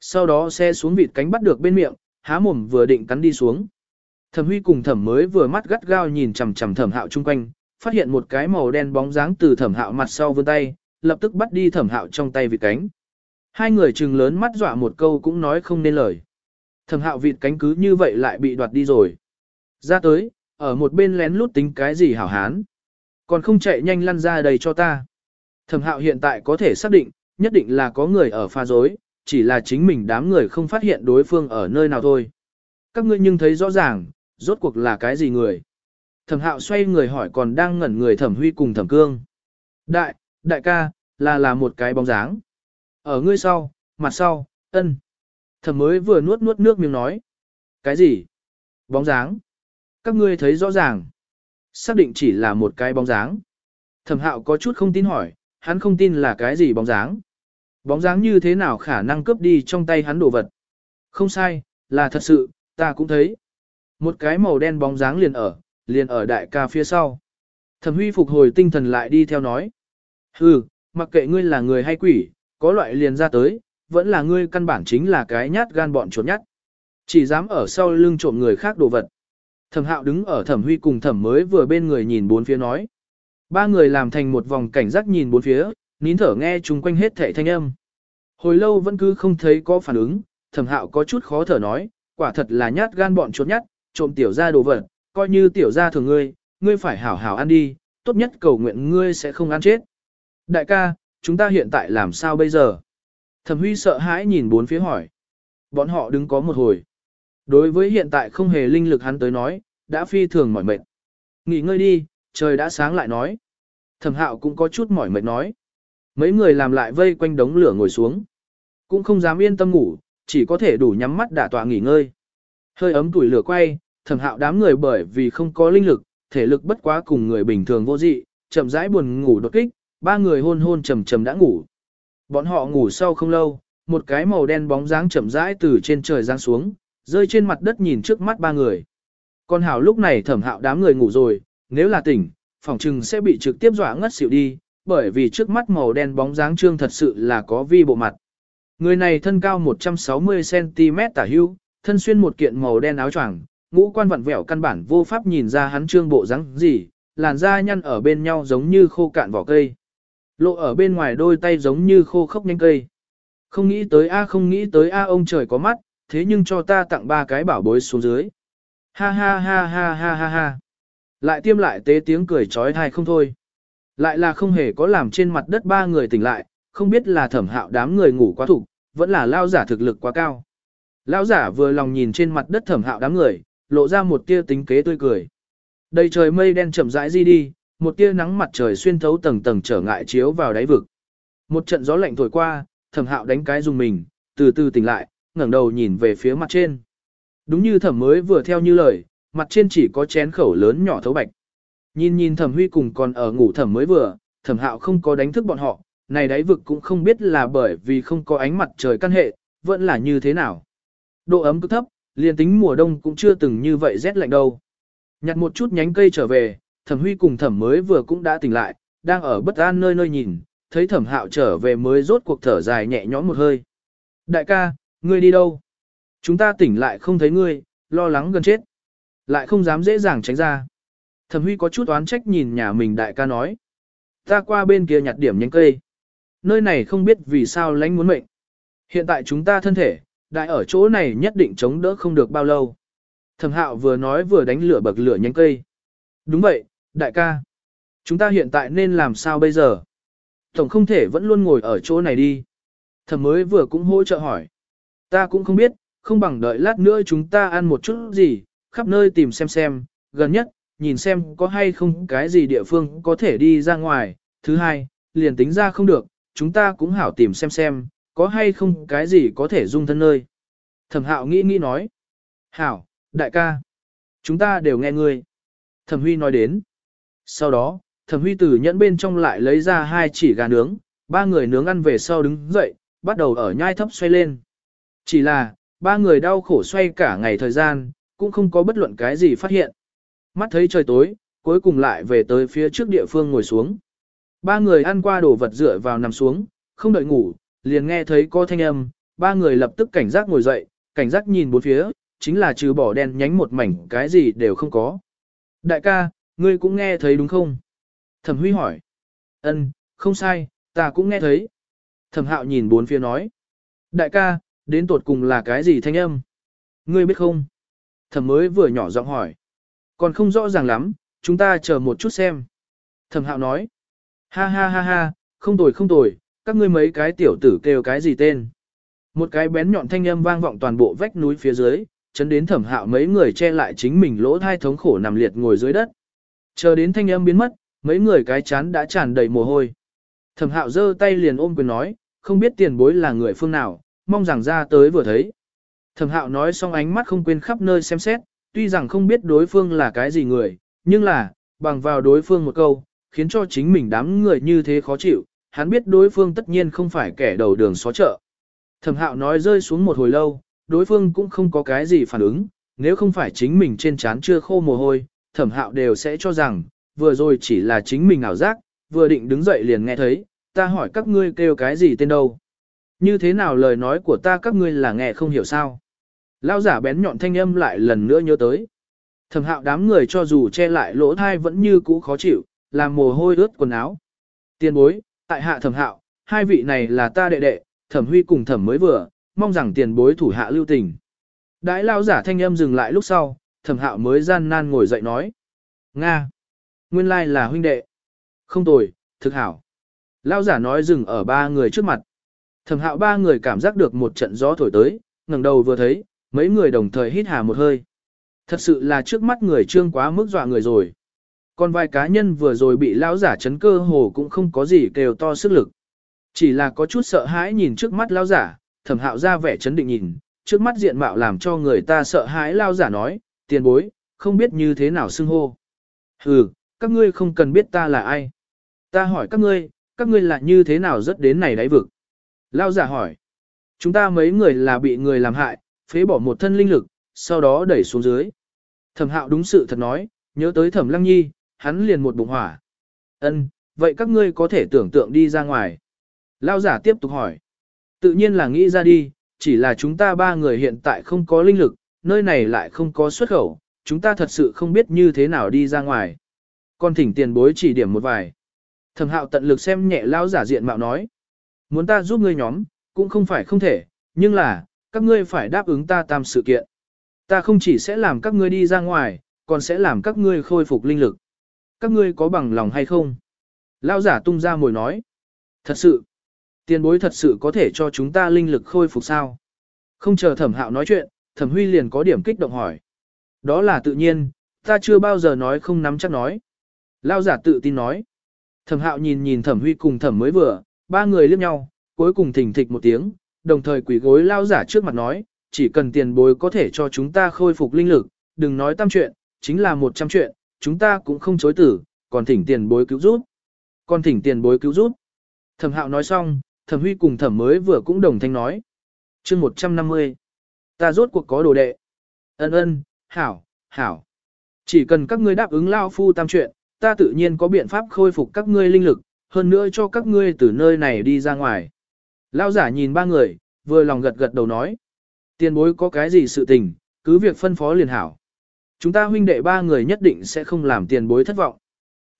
Sau đó xe xuống vịt cánh bắt được bên miệng, há mồm vừa định cắn đi xuống. Thẩm Huy cùng Thẩm mới vừa mắt gắt gao nhìn chằm chằm Thẩm Hạo chung quanh, phát hiện một cái màu đen bóng dáng từ Thẩm Hạo mặt sau vươn tay, lập tức bắt đi Thẩm Hạo trong tay vịt cánh. Hai người trừng lớn mắt dọa một câu cũng nói không nên lời. Thẩm Hạo vịt cánh cứ như vậy lại bị đoạt đi rồi. Ra tới, ở một bên lén lút tính cái gì hảo hán. Còn không chạy nhanh lăn ra đây cho ta. Thẩm Hạo hiện tại có thể xác định, nhất định là có người ở pha dối, chỉ là chính mình đám người không phát hiện đối phương ở nơi nào thôi. Các ngươi nhưng thấy rõ ràng, rốt cuộc là cái gì người? Thẩm hạo xoay người hỏi còn đang ngẩn người thẩm huy cùng thẩm cương. Đại, đại ca, là là một cái bóng dáng. Ở ngươi sau, mặt sau, ân. Thẩm mới vừa nuốt nuốt nước miếng nói. Cái gì? Bóng dáng. Các ngươi thấy rõ ràng. Xác định chỉ là một cái bóng dáng. Thẩm hạo có chút không tin hỏi, hắn không tin là cái gì bóng dáng. Bóng dáng như thế nào khả năng cướp đi trong tay hắn đồ vật. Không sai, là thật sự, ta cũng thấy. Một cái màu đen bóng dáng liền ở, liền ở đại ca phía sau. Thẩm huy phục hồi tinh thần lại đi theo nói. Hừ, mặc kệ ngươi là người hay quỷ, có loại liền ra tới, vẫn là ngươi căn bản chính là cái nhát gan bọn chuột nhát. Chỉ dám ở sau lưng trộm người khác đồ vật. Thẩm hạo đứng ở thẩm huy cùng thẩm mới vừa bên người nhìn bốn phía nói. Ba người làm thành một vòng cảnh giác nhìn bốn phía, nín thở nghe chung quanh hết thảy thanh âm. Hồi lâu vẫn cứ không thấy có phản ứng, thẩm hạo có chút khó thở nói, quả thật là nhát gan bọn chuột nhát, trộm tiểu ra đồ vật, coi như tiểu ra thường ngươi, ngươi phải hảo hảo ăn đi, tốt nhất cầu nguyện ngươi sẽ không ăn chết. Đại ca, chúng ta hiện tại làm sao bây giờ? Thẩm huy sợ hãi nhìn bốn phía hỏi. Bọn họ đứng có một hồi. Đối với hiện tại không hề linh lực hắn tới nói, đã phi thường mỏi mệt. Nghỉ ngơi đi, trời đã sáng lại nói. Thẩm hạo cũng có chút mỏi mệt nói. Mấy người làm lại vây quanh đống lửa ngồi xuống. Cũng không dám yên tâm ngủ, chỉ có thể đủ nhắm mắt đả tọa nghỉ ngơi. Hơi ấm tuổi lửa quay, thẩm hạo đám người bởi vì không có linh lực, thể lực bất quá cùng người bình thường vô dị, chậm rãi buồn ngủ đột kích, ba người hôn hôn trầm trầm đã ngủ. Bọn họ ngủ sau không lâu, một cái màu đen bóng dáng chậm rãi từ trên trời giáng xuống, rơi trên mặt đất nhìn trước mắt ba người. Con hảo lúc này thẩm hạo đám người ngủ rồi, nếu là tỉnh, phòng trừng sẽ bị trực tiếp dọa ngất xỉu đi, bởi vì trước mắt màu đen bóng dáng trương thật sự là có vi bộ mặt. Người này thân cao 160cm tả hưu, thân xuyên một kiện màu đen áo choàng, ngũ quan vặn vẹo căn bản vô pháp nhìn ra hắn trương bộ dáng gì, làn da nhăn ở bên nhau giống như khô cạn vỏ cây. Lộ ở bên ngoài đôi tay giống như khô khốc nhanh cây. Không nghĩ tới a không nghĩ tới a ông trời có mắt, thế nhưng cho ta tặng ba cái bảo bối xuống dưới. Ha ha ha ha ha ha ha. Lại tiêm lại tế tiếng cười trói thai không thôi. Lại là không hề có làm trên mặt đất ba người tỉnh lại, không biết là thẩm hạo đám người ngủ quá thủ, vẫn là lao giả thực lực quá cao. Lão giả vừa lòng nhìn trên mặt đất thẩm hạo đám người, lộ ra một tia tính kế tươi cười. Đầy trời mây đen chậm rãi di đi, một tia nắng mặt trời xuyên thấu tầng tầng trở ngại chiếu vào đáy vực. Một trận gió lạnh thổi qua, thẩm hạo đánh cái dùng mình, từ từ tỉnh lại, ngẩng đầu nhìn về phía mặt trên. Đúng như thẩm mới vừa theo như lời, mặt trên chỉ có chén khẩu lớn nhỏ thấu bạch. Nhìn nhìn thẩm huy cùng còn ở ngủ thẩm mới vừa, thẩm hạo không có đánh thức bọn họ, này đáy vực cũng không biết là bởi vì không có ánh mặt trời căn hệ, vẫn là như thế nào. Độ ấm cứ thấp, liền tính mùa đông cũng chưa từng như vậy rét lạnh đâu. Nhặt một chút nhánh cây trở về, thẩm huy cùng thẩm mới vừa cũng đã tỉnh lại, đang ở bất an nơi nơi nhìn, thấy thẩm hạo trở về mới rốt cuộc thở dài nhẹ nhõm một hơi. Đại ca, ngươi đi đâu? Chúng ta tỉnh lại không thấy ngươi, lo lắng gần chết. Lại không dám dễ dàng tránh ra. Thẩm huy có chút oán trách nhìn nhà mình đại ca nói. Ta qua bên kia nhặt điểm nhánh cây. Nơi này không biết vì sao lánh muốn mệnh. Hiện tại chúng ta thân thể, đại ở chỗ này nhất định chống đỡ không được bao lâu. Thẩm hạo vừa nói vừa đánh lửa bậc lửa nhánh cây. Đúng vậy, đại ca. Chúng ta hiện tại nên làm sao bây giờ? Tổng không thể vẫn luôn ngồi ở chỗ này đi. Thẩm mới vừa cũng hỗ trợ hỏi. Ta cũng không biết, không bằng đợi lát nữa chúng ta ăn một chút gì, khắp nơi tìm xem xem, gần nhất, nhìn xem có hay không cái gì địa phương có thể đi ra ngoài. Thứ hai, liền tính ra không được, chúng ta cũng hảo tìm xem xem, có hay không cái gì có thể dung thân nơi. Thẩm hạo nghĩ nghĩ nói. Hảo, đại ca. Chúng ta đều nghe ngươi. Thẩm huy nói đến. Sau đó, thẩm huy từ nhẫn bên trong lại lấy ra hai chỉ gà nướng, ba người nướng ăn về sau đứng dậy, bắt đầu ở nhai thấp xoay lên. Chỉ là, ba người đau khổ xoay cả ngày thời gian, cũng không có bất luận cái gì phát hiện. Mắt thấy trời tối, cuối cùng lại về tới phía trước địa phương ngồi xuống. Ba người ăn qua đồ vật dựa vào nằm xuống, không đợi ngủ, liền nghe thấy có thanh âm, ba người lập tức cảnh giác ngồi dậy, cảnh giác nhìn bốn phía, chính là trừ bỏ đen nhánh một mảnh cái gì đều không có. Đại ca, ngươi cũng nghe thấy đúng không? Thẩm Huy hỏi. Ân, không sai, ta cũng nghe thấy. Thẩm Hạo nhìn bốn phía nói. Đại ca, đến tột cùng là cái gì thanh âm? Ngươi biết không? Thẩm mới vừa nhỏ giọng hỏi. Còn không rõ ràng lắm, chúng ta chờ một chút xem. Thẩm Hạo nói. Ha ha ha ha, không tồi không tồi, các ngươi mấy cái tiểu tử kêu cái gì tên? Một cái bén nhọn thanh âm vang vọng toàn bộ vách núi phía dưới, chấn đến thẩm hạo mấy người che lại chính mình lỗ thai thống khổ nằm liệt ngồi dưới đất. Chờ đến thanh âm biến mất, mấy người cái chán đã tràn đầy mồ hôi. Thẩm hạo giơ tay liền ôm quyền nói, không biết tiền bối là người phương nào, mong rằng ra tới vừa thấy. Thẩm hạo nói xong ánh mắt không quên khắp nơi xem xét, tuy rằng không biết đối phương là cái gì người, nhưng là, bằng vào đối phương một câu, khiến cho chính mình đám người như thế khó chịu, hắn biết đối phương tất nhiên không phải kẻ đầu đường xó chợ. Thẩm hạo nói rơi xuống một hồi lâu, đối phương cũng không có cái gì phản ứng, nếu không phải chính mình trên trán chưa khô mồ hôi, thẩm hạo đều sẽ cho rằng, vừa rồi chỉ là chính mình ảo giác, vừa định đứng dậy liền nghe thấy, ta hỏi các ngươi kêu cái gì tên đâu. Như thế nào lời nói của ta các ngươi là nghe không hiểu sao. Lao giả bén nhọn thanh âm lại lần nữa nhớ tới. Thẩm hạo đám người cho dù che lại lỗ thai vẫn như cũ khó chịu, làm mồ hôi ướt quần áo. Tiên bối, tại hạ thẩm hạo, hai vị này là ta đệ đệ, thẩm huy cùng thẩm mới vừa, mong rằng tiền bối thủ hạ lưu tình. Đãi lao giả thanh âm dừng lại lúc sau, thẩm hạo mới gian nan ngồi dậy nói. Nga! Nguyên lai là huynh đệ. Không tồi, thực hảo. Lao giả nói dừng ở ba người trước mặt. Thẩm hạo ba người cảm giác được một trận gió thổi tới, ngẩng đầu vừa thấy, mấy người đồng thời hít hà một hơi. Thật sự là trước mắt người trương quá mức dọa người rồi. Còn vài cá nhân vừa rồi bị lão giả chấn cơ hồ cũng không có gì kêu to sức lực. Chỉ là có chút sợ hãi nhìn trước mắt lão giả, thẩm hạo ra vẻ chấn định nhìn, trước mắt diện mạo làm cho người ta sợ hãi lão giả nói, tiền bối, không biết như thế nào xưng hô. Hừ, các ngươi không cần biết ta là ai. Ta hỏi các ngươi, các ngươi là như thế nào rất đến này đáy vực. Lão giả hỏi, chúng ta mấy người là bị người làm hại, phế bỏ một thân linh lực, sau đó đẩy xuống dưới. Thẩm hạo đúng sự thật nói, nhớ tới thẩm lăng nhi, hắn liền một bụng hỏa. Ân, vậy các ngươi có thể tưởng tượng đi ra ngoài. Lao giả tiếp tục hỏi. Tự nhiên là nghĩ ra đi, chỉ là chúng ta ba người hiện tại không có linh lực, nơi này lại không có xuất khẩu, chúng ta thật sự không biết như thế nào đi ra ngoài. Con thỉnh tiền bối chỉ điểm một vài. Thẩm hạo tận lực xem nhẹ lao giả diện mạo nói. Muốn ta giúp ngươi nhóm, cũng không phải không thể, nhưng là, các ngươi phải đáp ứng ta tam sự kiện. Ta không chỉ sẽ làm các ngươi đi ra ngoài, còn sẽ làm các ngươi khôi phục linh lực. Các ngươi có bằng lòng hay không? Lao giả tung ra mồi nói. Thật sự, tiền bối thật sự có thể cho chúng ta linh lực khôi phục sao? Không chờ thẩm hạo nói chuyện, thẩm huy liền có điểm kích động hỏi. Đó là tự nhiên, ta chưa bao giờ nói không nắm chắc nói. Lao giả tự tin nói. Thẩm hạo nhìn nhìn thẩm huy cùng thẩm mới vừa, ba người liếc nhau, cuối cùng thỉnh thịch một tiếng, đồng thời quỳ gối lao giả trước mặt nói, chỉ cần tiền bối có thể cho chúng ta khôi phục linh lực, đừng nói tam chuyện, chính là một trăm chuyện, chúng ta cũng không chối tử, còn thỉnh tiền bối cứu giúp. Còn thỉnh tiền bối cứu giúp. Thẩm hạo nói xong, thẩm huy cùng thẩm mới vừa cũng đồng thanh nói. chương 150. Ta rốt cuộc có đồ đệ. Ân ân, hảo, hảo. Chỉ cần các ngươi đáp ứng lao phu tam chuyện, ta tự nhiên có biện pháp khôi phục các ngươi linh lực, hơn nữa cho các ngươi từ nơi này đi ra ngoài. Lao giả nhìn ba người, vừa lòng gật gật đầu nói. Tiền bối có cái gì sự tình, cứ việc phân phó liền hảo. Chúng ta huynh đệ ba người nhất định sẽ không làm tiền bối thất vọng.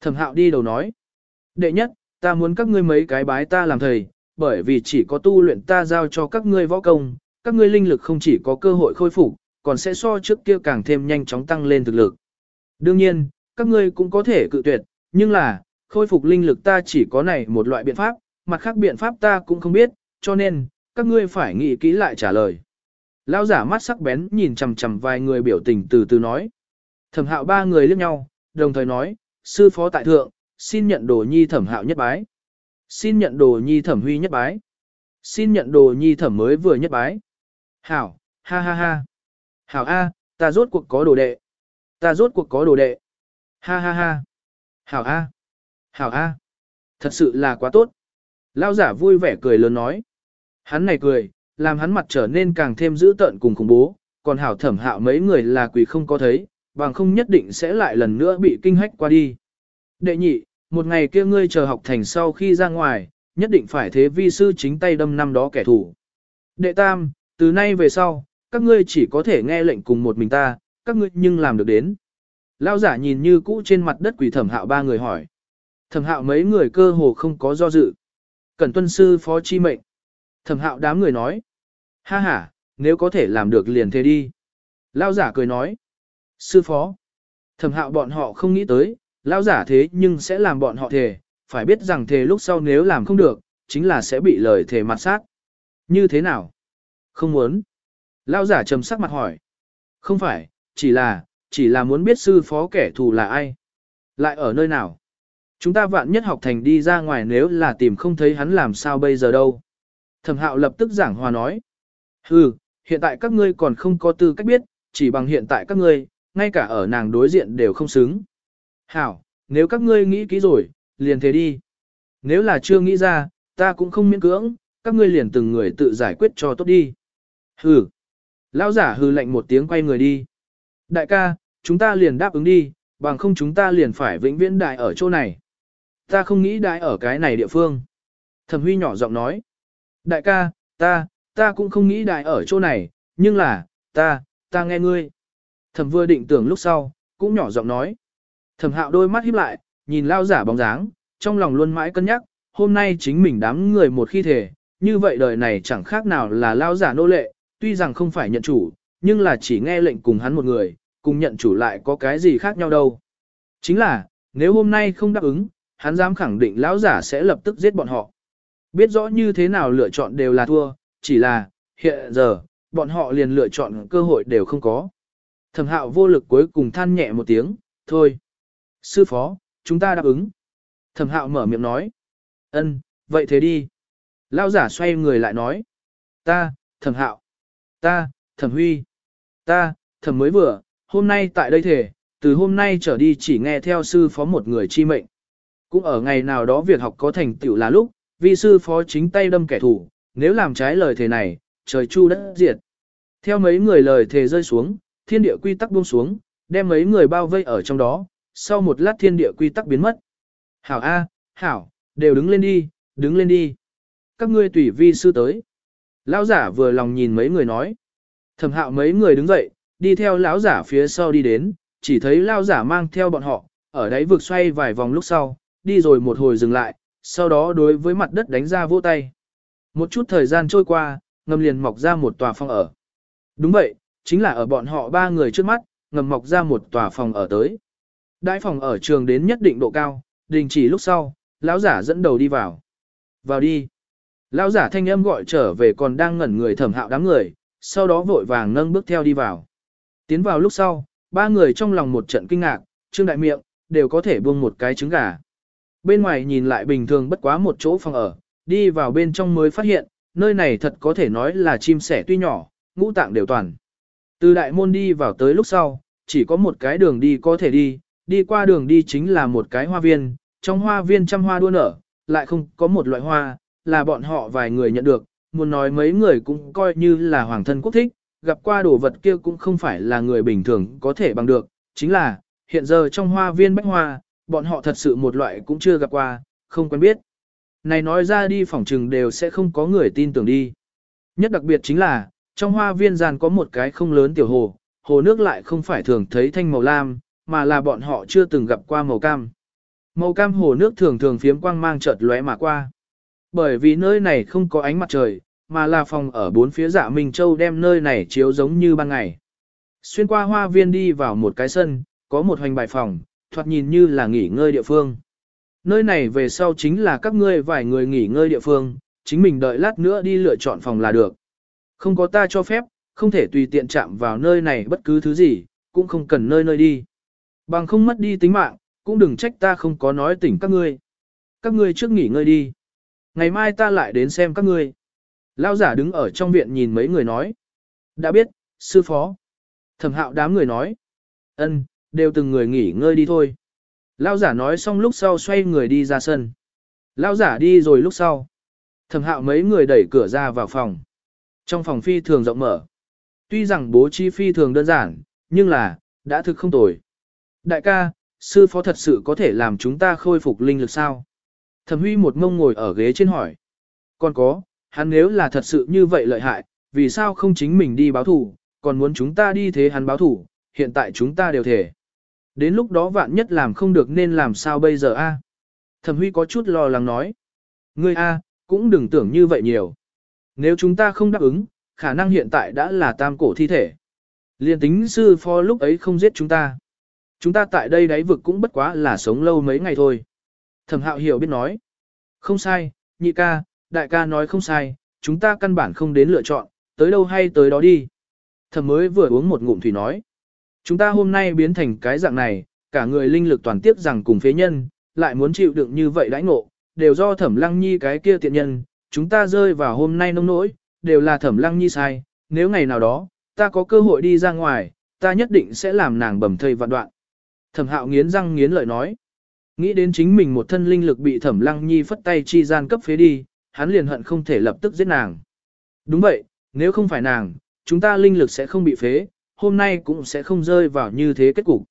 Thẩm hạo đi đầu nói. Đệ nhất, ta muốn các ngươi mấy cái bái ta làm thầy, bởi vì chỉ có tu luyện ta giao cho các ngươi võ công, các ngươi linh lực không chỉ có cơ hội khôi phục, còn sẽ so trước kia càng thêm nhanh chóng tăng lên thực lực. Đương nhiên, các ngươi cũng có thể cự tuyệt, nhưng là, khôi phục linh lực ta chỉ có này một loại biện pháp, mặt khác biện pháp ta cũng không biết, cho nên, các ngươi phải nghĩ kỹ lại trả lời. Lão giả mắt sắc bén nhìn chằm chằm vài người biểu tình từ từ nói. Thẩm hạo ba người liếc nhau, đồng thời nói, sư phó tại thượng, xin nhận đồ nhi thẩm hạo nhất bái. Xin nhận đồ nhi thẩm huy nhất bái. Xin nhận đồ nhi thẩm mới vừa nhất bái. Hảo, ha ha ha. Hảo A, ta rốt cuộc có đồ đệ. Ta rốt cuộc có đồ đệ. Ha ha ha. Hảo A. Hảo A. Thật sự là quá tốt. Lao giả vui vẻ cười lớn nói. Hắn này cười, làm hắn mặt trở nên càng thêm dữ tợn cùng khủng bố, còn hảo thẩm hạo mấy người là quỷ không có thấy, bằng không nhất định sẽ lại lần nữa bị kinh hách qua đi. Đệ nhị, một ngày kia ngươi chờ học thành sau khi ra ngoài, nhất định phải thế vi sư chính tay đâm năm đó kẻ thù. Đệ tam, từ nay về sau, các ngươi chỉ có thể nghe lệnh cùng một mình ta, các ngươi nhưng làm được đến. Lao giả nhìn như cũ trên mặt đất quỷ thẩm hạo ba người hỏi. Thẩm hạo mấy người cơ hồ không có do dự. Cẩn tuân sư phó chi mệnh. Thẩm hạo đám người nói. Ha ha, nếu có thể làm được liền thế đi. Lao giả cười nói. Sư phó. Thẩm hạo bọn họ không nghĩ tới, lao giả thế nhưng sẽ làm bọn họ thề, phải biết rằng thề lúc sau nếu làm không được, chính là sẽ bị lời thề mặt sát. Như thế nào? Không muốn. Lao giả trầm sắc mặt hỏi. Không phải, chỉ là, chỉ là muốn biết sư phó kẻ thù là ai. Lại ở nơi nào? Chúng ta vạn nhất học thành đi ra ngoài nếu là tìm không thấy hắn làm sao bây giờ đâu. Thẩm hạo lập tức giảng hòa nói. Hừ, hiện tại các ngươi còn không có tư cách biết, chỉ bằng hiện tại các ngươi, ngay cả ở nàng đối diện đều không xứng. Hảo, nếu các ngươi nghĩ kỹ rồi, liền thế đi. Nếu là chưa nghĩ ra, ta cũng không miễn cưỡng, các ngươi liền từng người tự giải quyết cho tốt đi. Hừ. Lão giả hừ lạnh một tiếng quay người đi. Đại ca, chúng ta liền đáp ứng đi, bằng không chúng ta liền phải vĩnh viễn đại ở chỗ này. Ta không nghĩ đại ở cái này địa phương. Thẩm Huy nhỏ giọng nói. Đại ca, ta, ta cũng không nghĩ đại ở chỗ này, nhưng là, ta, ta nghe ngươi. Thẩm vừa định tưởng lúc sau, cũng nhỏ giọng nói. Thẩm hạo đôi mắt híp lại, nhìn lao giả bóng dáng, trong lòng luôn mãi cân nhắc, hôm nay chính mình đám người một khi thể, như vậy đời này chẳng khác nào là lao giả nô lệ, tuy rằng không phải nhận chủ, nhưng là chỉ nghe lệnh cùng hắn một người, cùng nhận chủ lại có cái gì khác nhau đâu. Chính là, nếu hôm nay không đáp ứng, hắn dám khẳng định lão giả sẽ lập tức giết bọn họ. Biết rõ như thế nào lựa chọn đều là thua, chỉ là, hiện giờ, bọn họ liền lựa chọn cơ hội đều không có. Thẩm hạo vô lực cuối cùng than nhẹ một tiếng, thôi. Sư phó, chúng ta đáp ứng. Thẩm hạo mở miệng nói. ân, vậy thế đi. Lao giả xoay người lại nói. Ta, thẩm hạo. Ta, thẩm huy. Ta, thẩm mới vừa, hôm nay tại đây thể, từ hôm nay trở đi chỉ nghe theo sư phó một người chi mệnh. Cũng ở ngày nào đó việc học có thành tựu là lúc, vi sư phó chính tay đâm kẻ thù, nếu làm trái lời thề này, trời chu đất diệt. Theo mấy người lời thề rơi xuống, thiên địa quy tắc buông xuống, đem mấy người bao vây ở trong đó, sau một lát thiên địa quy tắc biến mất. Hảo A, Hảo, đều đứng lên đi, đứng lên đi. Các ngươi tùy vi sư tới. Lão giả vừa lòng nhìn mấy người nói. Thẩm hạo mấy người đứng dậy, đi theo lão giả phía sau đi đến, chỉ thấy lão giả mang theo bọn họ, ở đấy vực xoay vài vòng lúc sau, đi rồi một hồi dừng lại, sau đó đối với mặt đất đánh ra vỗ tay. Một chút thời gian trôi qua, ngầm liền mọc ra một tòa phòng ở. Đúng vậy, chính là ở bọn họ ba người trước mắt, ngầm mọc ra một tòa phòng ở tới. Đại phòng ở trường đến nhất định độ cao, đình chỉ lúc sau, lão giả dẫn đầu đi vào. Vào đi. Lão giả thanh âm gọi trở về còn đang ngẩn người thẩm hạo đám người, sau đó vội vàng nâng bước theo đi vào. Tiến vào lúc sau, ba người trong lòng một trận kinh ngạc, trương đại miệng, đều có thể buông một cái trứng gà. Bên ngoài nhìn lại bình thường bất quá một chỗ phòng ở, đi vào bên trong mới phát hiện, nơi này thật có thể nói là chim sẻ tuy nhỏ, ngũ tạng đều toàn. Từ đại môn đi vào tới lúc sau, chỉ có một cái đường đi có thể đi, đi qua đường đi chính là một cái hoa viên, trong hoa viên trăm hoa đua nở, lại không có một loại hoa, là bọn họ vài người nhận được, muốn nói mấy người cũng coi như là hoàng thân quốc thích, gặp qua đồ vật kia cũng không phải là người bình thường có thể bằng được, chính là, hiện giờ trong hoa viên bách hoa, bọn họ thật sự một loại cũng chưa gặp qua, không quen biết. Này nói ra đi phỏng trừng đều sẽ không có người tin tưởng đi. Nhất đặc biệt chính là, trong hoa viên giàn có một cái không lớn tiểu hồ, hồ nước lại không phải thường thấy thanh màu lam, mà là bọn họ chưa từng gặp qua màu cam. Màu cam hồ nước thường thường phiếm quang mang chợt lóe mà qua. Bởi vì nơi này không có ánh mặt trời, mà là phòng ở bốn phía dạ Minh Châu đem nơi này chiếu giống như ban ngày. Xuyên qua hoa viên đi vào một cái sân, có một hoành bài phòng, thoạt nhìn như là nghỉ ngơi địa phương. Nơi này về sau chính là các ngươi vài người nghỉ ngơi địa phương, chính mình đợi lát nữa đi lựa chọn phòng là được. Không có ta cho phép, không thể tùy tiện chạm vào nơi này bất cứ thứ gì, cũng không cần nơi nơi đi. Bằng không mất đi tính mạng, cũng đừng trách ta không có nói tỉnh các ngươi. Các ngươi trước nghỉ ngơi đi. Ngày mai ta lại đến xem các ngươi. Lao giả đứng ở trong viện nhìn mấy người nói. Đã biết, sư phó. Thẩm hạo đám người nói. ân, đều từng người nghỉ ngơi đi thôi. Lao giả nói xong lúc sau xoay người đi ra sân. Lao giả đi rồi lúc sau. Thẩm hạo mấy người đẩy cửa ra vào phòng. Trong phòng phi thường rộng mở. Tuy rằng bố trí phi thường đơn giản, nhưng là, đã thực không tồi. Đại ca, sư phó thật sự có thể làm chúng ta khôi phục linh lực sao? Thẩm huy một mông ngồi ở ghế trên hỏi. Còn có, hắn nếu là thật sự như vậy lợi hại, vì sao không chính mình đi báo thủ, còn muốn chúng ta đi thế hắn báo thủ, hiện tại chúng ta đều thể. Đến lúc đó vạn nhất làm không được nên làm sao bây giờ a? À? Thẩm huy có chút lo lắng nói. Ngươi a, cũng đừng tưởng như vậy nhiều. Nếu chúng ta không đáp ứng, khả năng hiện tại đã là tam cổ thi thể. Liên tính sư phó lúc ấy không giết chúng ta. Chúng ta tại đây đáy vực cũng bất quá là sống lâu mấy ngày thôi. Thẩm hạo hiểu biết nói. Không sai, nhị ca, đại ca nói không sai, chúng ta căn bản không đến lựa chọn, tới đâu hay tới đó đi. Thẩm mới vừa uống một ngụm thủy nói. Chúng ta hôm nay biến thành cái dạng này, cả người linh lực toàn tiếp rằng cùng phế nhân, lại muốn chịu đựng như vậy đãi ngộ, đều do thẩm lăng nhi cái kia tiện nhân, chúng ta rơi vào hôm nay nông nỗi, đều là thẩm lăng nhi sai, nếu ngày nào đó, ta có cơ hội đi ra ngoài, ta nhất định sẽ làm nàng bầm thây vạn đoạn. Thẩm hạo nghiến răng nghiến lợi nói. Nghĩ đến chính mình một thân linh lực bị thẩm lăng nhi phất tay chi gian cấp phế đi, hắn liền hận không thể lập tức giết nàng. Đúng vậy, nếu không phải nàng, chúng ta linh lực sẽ không bị phế, hôm nay cũng sẽ không rơi vào như thế kết cục.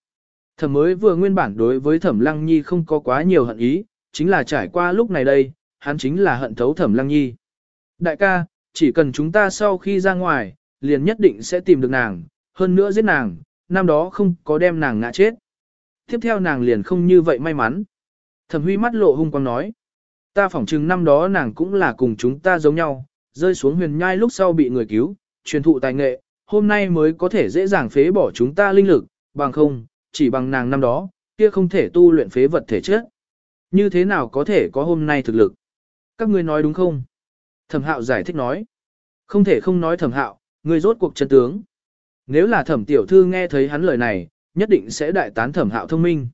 Thẩm mới vừa nguyên bản đối với thẩm lăng nhi không có quá nhiều hận ý, chính là trải qua lúc này đây, hắn chính là hận thấu thẩm lăng nhi. Đại ca, chỉ cần chúng ta sau khi ra ngoài, liền nhất định sẽ tìm được nàng, hơn nữa giết nàng, năm đó không có đem nàng ngã chết. Tiếp theo nàng liền không như vậy may mắn. Thẩm huy mắt lộ hung quang nói. Ta phỏng chừng năm đó nàng cũng là cùng chúng ta giống nhau, rơi xuống huyền nhai lúc sau bị người cứu, truyền thụ tài nghệ, hôm nay mới có thể dễ dàng phế bỏ chúng ta linh lực, bằng không, chỉ bằng nàng năm đó, kia không thể tu luyện phế vật thể chất. Như thế nào có thể có hôm nay thực lực? Các ngươi nói đúng không? Thẩm hạo giải thích nói. Không thể không nói thẩm hạo, ngươi rốt cuộc chân tướng. Nếu là thẩm tiểu thư nghe thấy hắn lời này, nhất định sẽ đại tán thẩm hạo thông minh.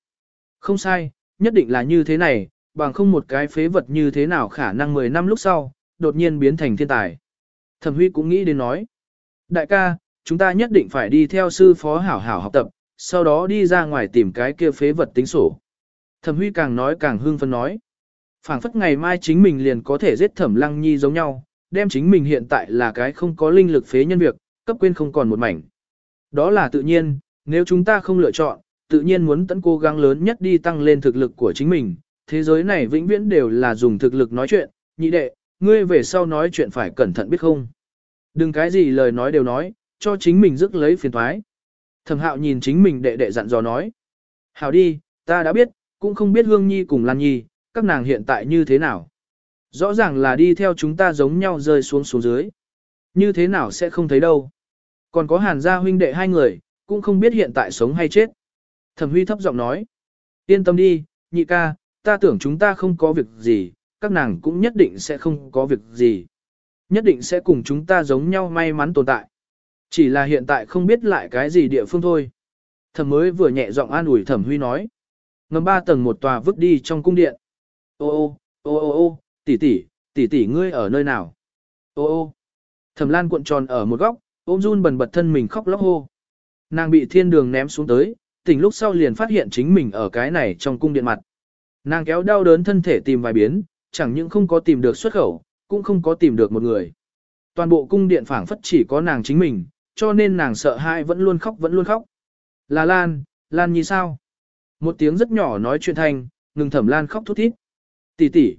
Không sai, nhất định là như thế này, bằng không một cái phế vật như thế nào khả năng 10 năm lúc sau, đột nhiên biến thành thiên tài. Thẩm Huy cũng nghĩ đến nói. Đại ca, chúng ta nhất định phải đi theo sư phó hảo hảo học tập, sau đó đi ra ngoài tìm cái kia phế vật tính sổ. Thẩm Huy càng nói càng hưng phấn nói. phảng phất ngày mai chính mình liền có thể giết Thẩm Lăng Nhi giống nhau, đem chính mình hiện tại là cái không có linh lực phế nhân việc, cấp quên không còn một mảnh. Đó là tự nhiên, nếu chúng ta không lựa chọn, tự nhiên muốn tận cố gắng lớn nhất đi tăng lên thực lực của chính mình, thế giới này vĩnh viễn đều là dùng thực lực nói chuyện, nhị đệ, ngươi về sau nói chuyện phải cẩn thận biết không. Đừng cái gì lời nói đều nói, cho chính mình rước lấy phiền thoái. Thẩm hạo nhìn chính mình đệ đệ dặn dò nói. Hảo đi, ta đã biết, cũng không biết Hương Nhi cùng Lan Nhi, các nàng hiện tại như thế nào. Rõ ràng là đi theo chúng ta giống nhau rơi xuống xuống dưới. Như thế nào sẽ không thấy đâu. Còn có hàn gia huynh đệ hai người, cũng không biết hiện tại sống hay chết. Thẩm Huy thấp giọng nói. Yên tâm đi, nhị ca, ta tưởng chúng ta không có việc gì, các nàng cũng nhất định sẽ không có việc gì. Nhất định sẽ cùng chúng ta giống nhau may mắn tồn tại. Chỉ là hiện tại không biết lại cái gì địa phương thôi. Thẩm mới vừa nhẹ giọng an ủi Thẩm Huy nói. Ngầm ba tầng một tòa vứt đi trong cung điện. Ô ô, ô ô ô, tỷ tỷ, tỷ tỷ ngươi ở nơi nào? Ô ô. Thẩm Lan cuộn tròn ở một góc, ôm run bần bật thân mình khóc lóc hô. Nàng bị thiên đường ném xuống tới, tỉnh lúc sau liền phát hiện chính mình ở cái này trong cung điện mặt. Nàng kéo đau đớn thân thể tìm vài biến, chẳng những không có tìm được xuất khẩu, cũng không có tìm được một người. Toàn bộ cung điện phảng phất chỉ có nàng chính mình, cho nên nàng sợ hãi vẫn luôn khóc vẫn luôn khóc. Là Lan, Lan như sao? Một tiếng rất nhỏ nói chuyện thanh, ngừng thẩm Lan khóc thút thít. Tỷ tỷ,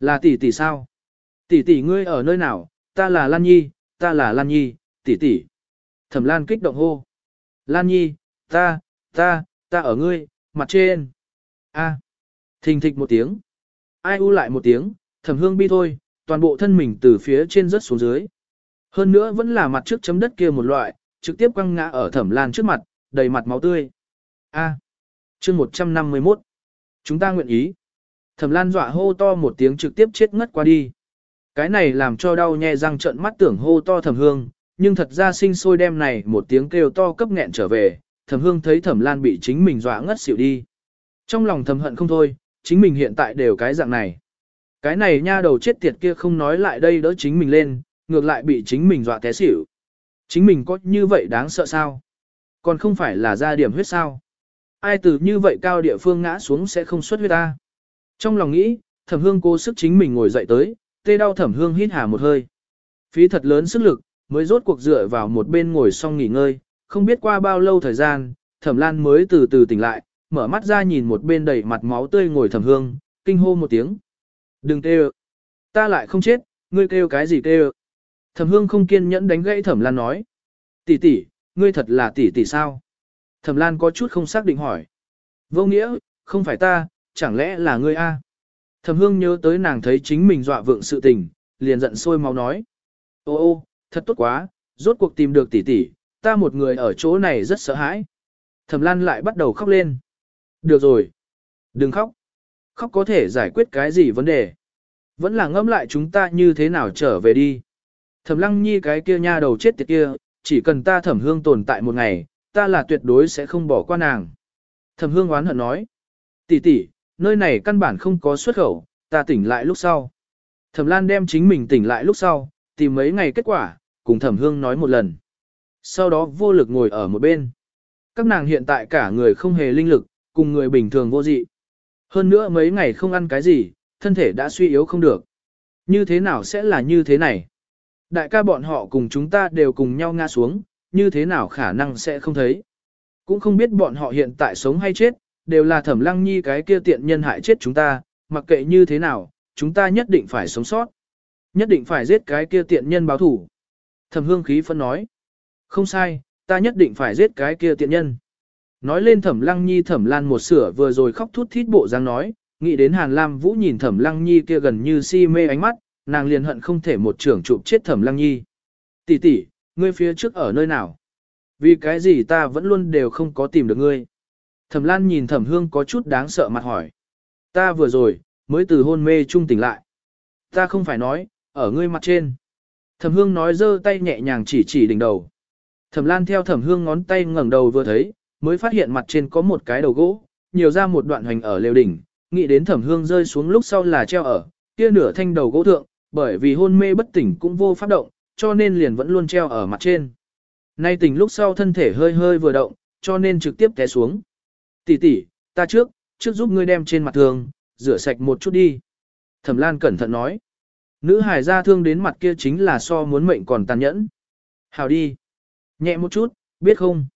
là tỷ tỷ sao? Tỷ tỷ ngươi ở nơi nào? Ta là Lan Nhi, ta là Lan Nhi, tỷ tỷ. Thẩm Lan kích động hô. Lan Nhi, ta, ta, ta ở ngươi, mặt trên. A. Thình thịch một tiếng. Ai u lại một tiếng, thẩm hương bi thôi, toàn bộ thân mình từ phía trên rớt xuống dưới. Hơn nữa vẫn là mặt trước chấm đất kia một loại, trực tiếp quăng ngã ở thẩm lan trước mặt, đầy mặt máu tươi. A. chương 151. Chúng ta nguyện ý. Thẩm lan dọa hô to một tiếng trực tiếp chết ngất qua đi. Cái này làm cho đau nhè răng trận mắt tưởng hô to thẩm hương, nhưng thật ra sinh sôi đem này một tiếng kêu to cấp nghẹn trở về, thẩm hương thấy thẩm lan bị chính mình dọa ngất xỉu đi. Trong lòng thầm hận không thôi, chính mình hiện tại đều cái dạng này. Cái này nha đầu chết tiệt kia không nói lại đây đỡ chính mình lên, ngược lại bị chính mình dọa té xỉu. Chính mình có như vậy đáng sợ sao? Còn không phải là ra điểm huyết sao? Ai từ như vậy cao địa phương ngã xuống sẽ không xuất huyết ta? Trong lòng nghĩ, thẩm hương cố sức chính mình ngồi dậy tới, tê đau thẩm hương hít hà một hơi. Phí thật lớn sức lực, mới rốt cuộc dựa vào một bên ngồi xong nghỉ ngơi, không biết qua bao lâu thời gian, thẩm lan mới từ từ tỉnh lại, mở mắt ra nhìn một bên đầy mặt máu tươi ngồi thẩm hương, kinh hô một tiếng. Đừng kêu. Ta lại không chết, ngươi kêu cái gì kêu. Thẩm hương không kiên nhẫn đánh gãy thẩm lan nói. Tỷ tỷ, ngươi thật là tỷ tỷ sao? Thẩm lan có chút không xác định hỏi. Vô nghĩa, không phải ta, chẳng lẽ là ngươi a? Thẩm hương nhớ tới nàng thấy chính mình dọa vượng sự tình, liền giận sôi máu nói. Ô ô, thật tốt quá, rốt cuộc tìm được tỷ tỷ, ta một người ở chỗ này rất sợ hãi. Thẩm lan lại bắt đầu khóc lên. Được rồi. Đừng khóc. Khóc có thể giải quyết cái gì vấn đề. Vẫn là ngẫm lại chúng ta như thế nào trở về đi. Thẩm lăng nhi cái kia nha đầu chết tiệt kia, chỉ cần ta thẩm hương tồn tại một ngày, ta là tuyệt đối sẽ không bỏ qua nàng. Thẩm hương oán hận nói. tỷ tỷ, nơi này căn bản không có xuất khẩu, ta tỉnh lại lúc sau. Thẩm lan đem chính mình tỉnh lại lúc sau, tìm mấy ngày kết quả, cùng thẩm hương nói một lần. Sau đó vô lực ngồi ở một bên. Các nàng hiện tại cả người không hề linh lực, cùng người bình thường vô dị. Hơn nữa mấy ngày không ăn cái gì, thân thể đã suy yếu không được. Như thế nào sẽ là như thế này? Đại ca bọn họ cùng chúng ta đều cùng nhau ngã xuống, như thế nào khả năng sẽ không thấy? Cũng không biết bọn họ hiện tại sống hay chết, đều là thẩm lăng nhi cái kia tiện nhân hại chết chúng ta, mặc kệ như thế nào, chúng ta nhất định phải sống sót. Nhất định phải giết cái kia tiện nhân báo thủ. Thẩm hương khí phân nói. Không sai, ta nhất định phải giết cái kia tiện nhân. Nói lên thẩm lăng nhi thẩm lan một sửa vừa rồi khóc thút thít bộ dáng nói, nghĩ đến hàn lam vũ nhìn thẩm lăng nhi kia gần như si mê ánh mắt, nàng liền hận không thể một trưởng chụp chết thẩm lăng nhi. Tỷ tỷ, ngươi phía trước ở nơi nào? Vì cái gì ta vẫn luôn đều không có tìm được ngươi? Thẩm lan nhìn thẩm hương có chút đáng sợ mặt hỏi. Ta vừa rồi, mới từ hôn mê trung tỉnh lại. Ta không phải nói, ở ngươi mặt trên. Thẩm hương nói giơ tay nhẹ nhàng chỉ chỉ đỉnh đầu. Thẩm lan theo thẩm hương ngón tay ngẩng đầu vừa thấy, mới phát hiện mặt trên có một cái đầu gỗ, nhiều ra một đoạn hoành ở lều đỉnh, nghĩ đến thẩm hương rơi xuống lúc sau là treo ở, kia nửa thanh đầu gỗ thượng, bởi vì hôn mê bất tỉnh cũng vô pháp động, cho nên liền vẫn luôn treo ở mặt trên. Nay tỉnh lúc sau thân thể hơi hơi vừa động, cho nên trực tiếp té xuống. Tỷ tỷ, ta trước, trước giúp ngươi đem trên mặt thương, rửa sạch một chút đi. Thẩm Lan cẩn thận nói. Nữ hải ra thương đến mặt kia chính là so muốn mệnh còn tàn nhẫn. Hào đi. Nhẹ một chút, biết không?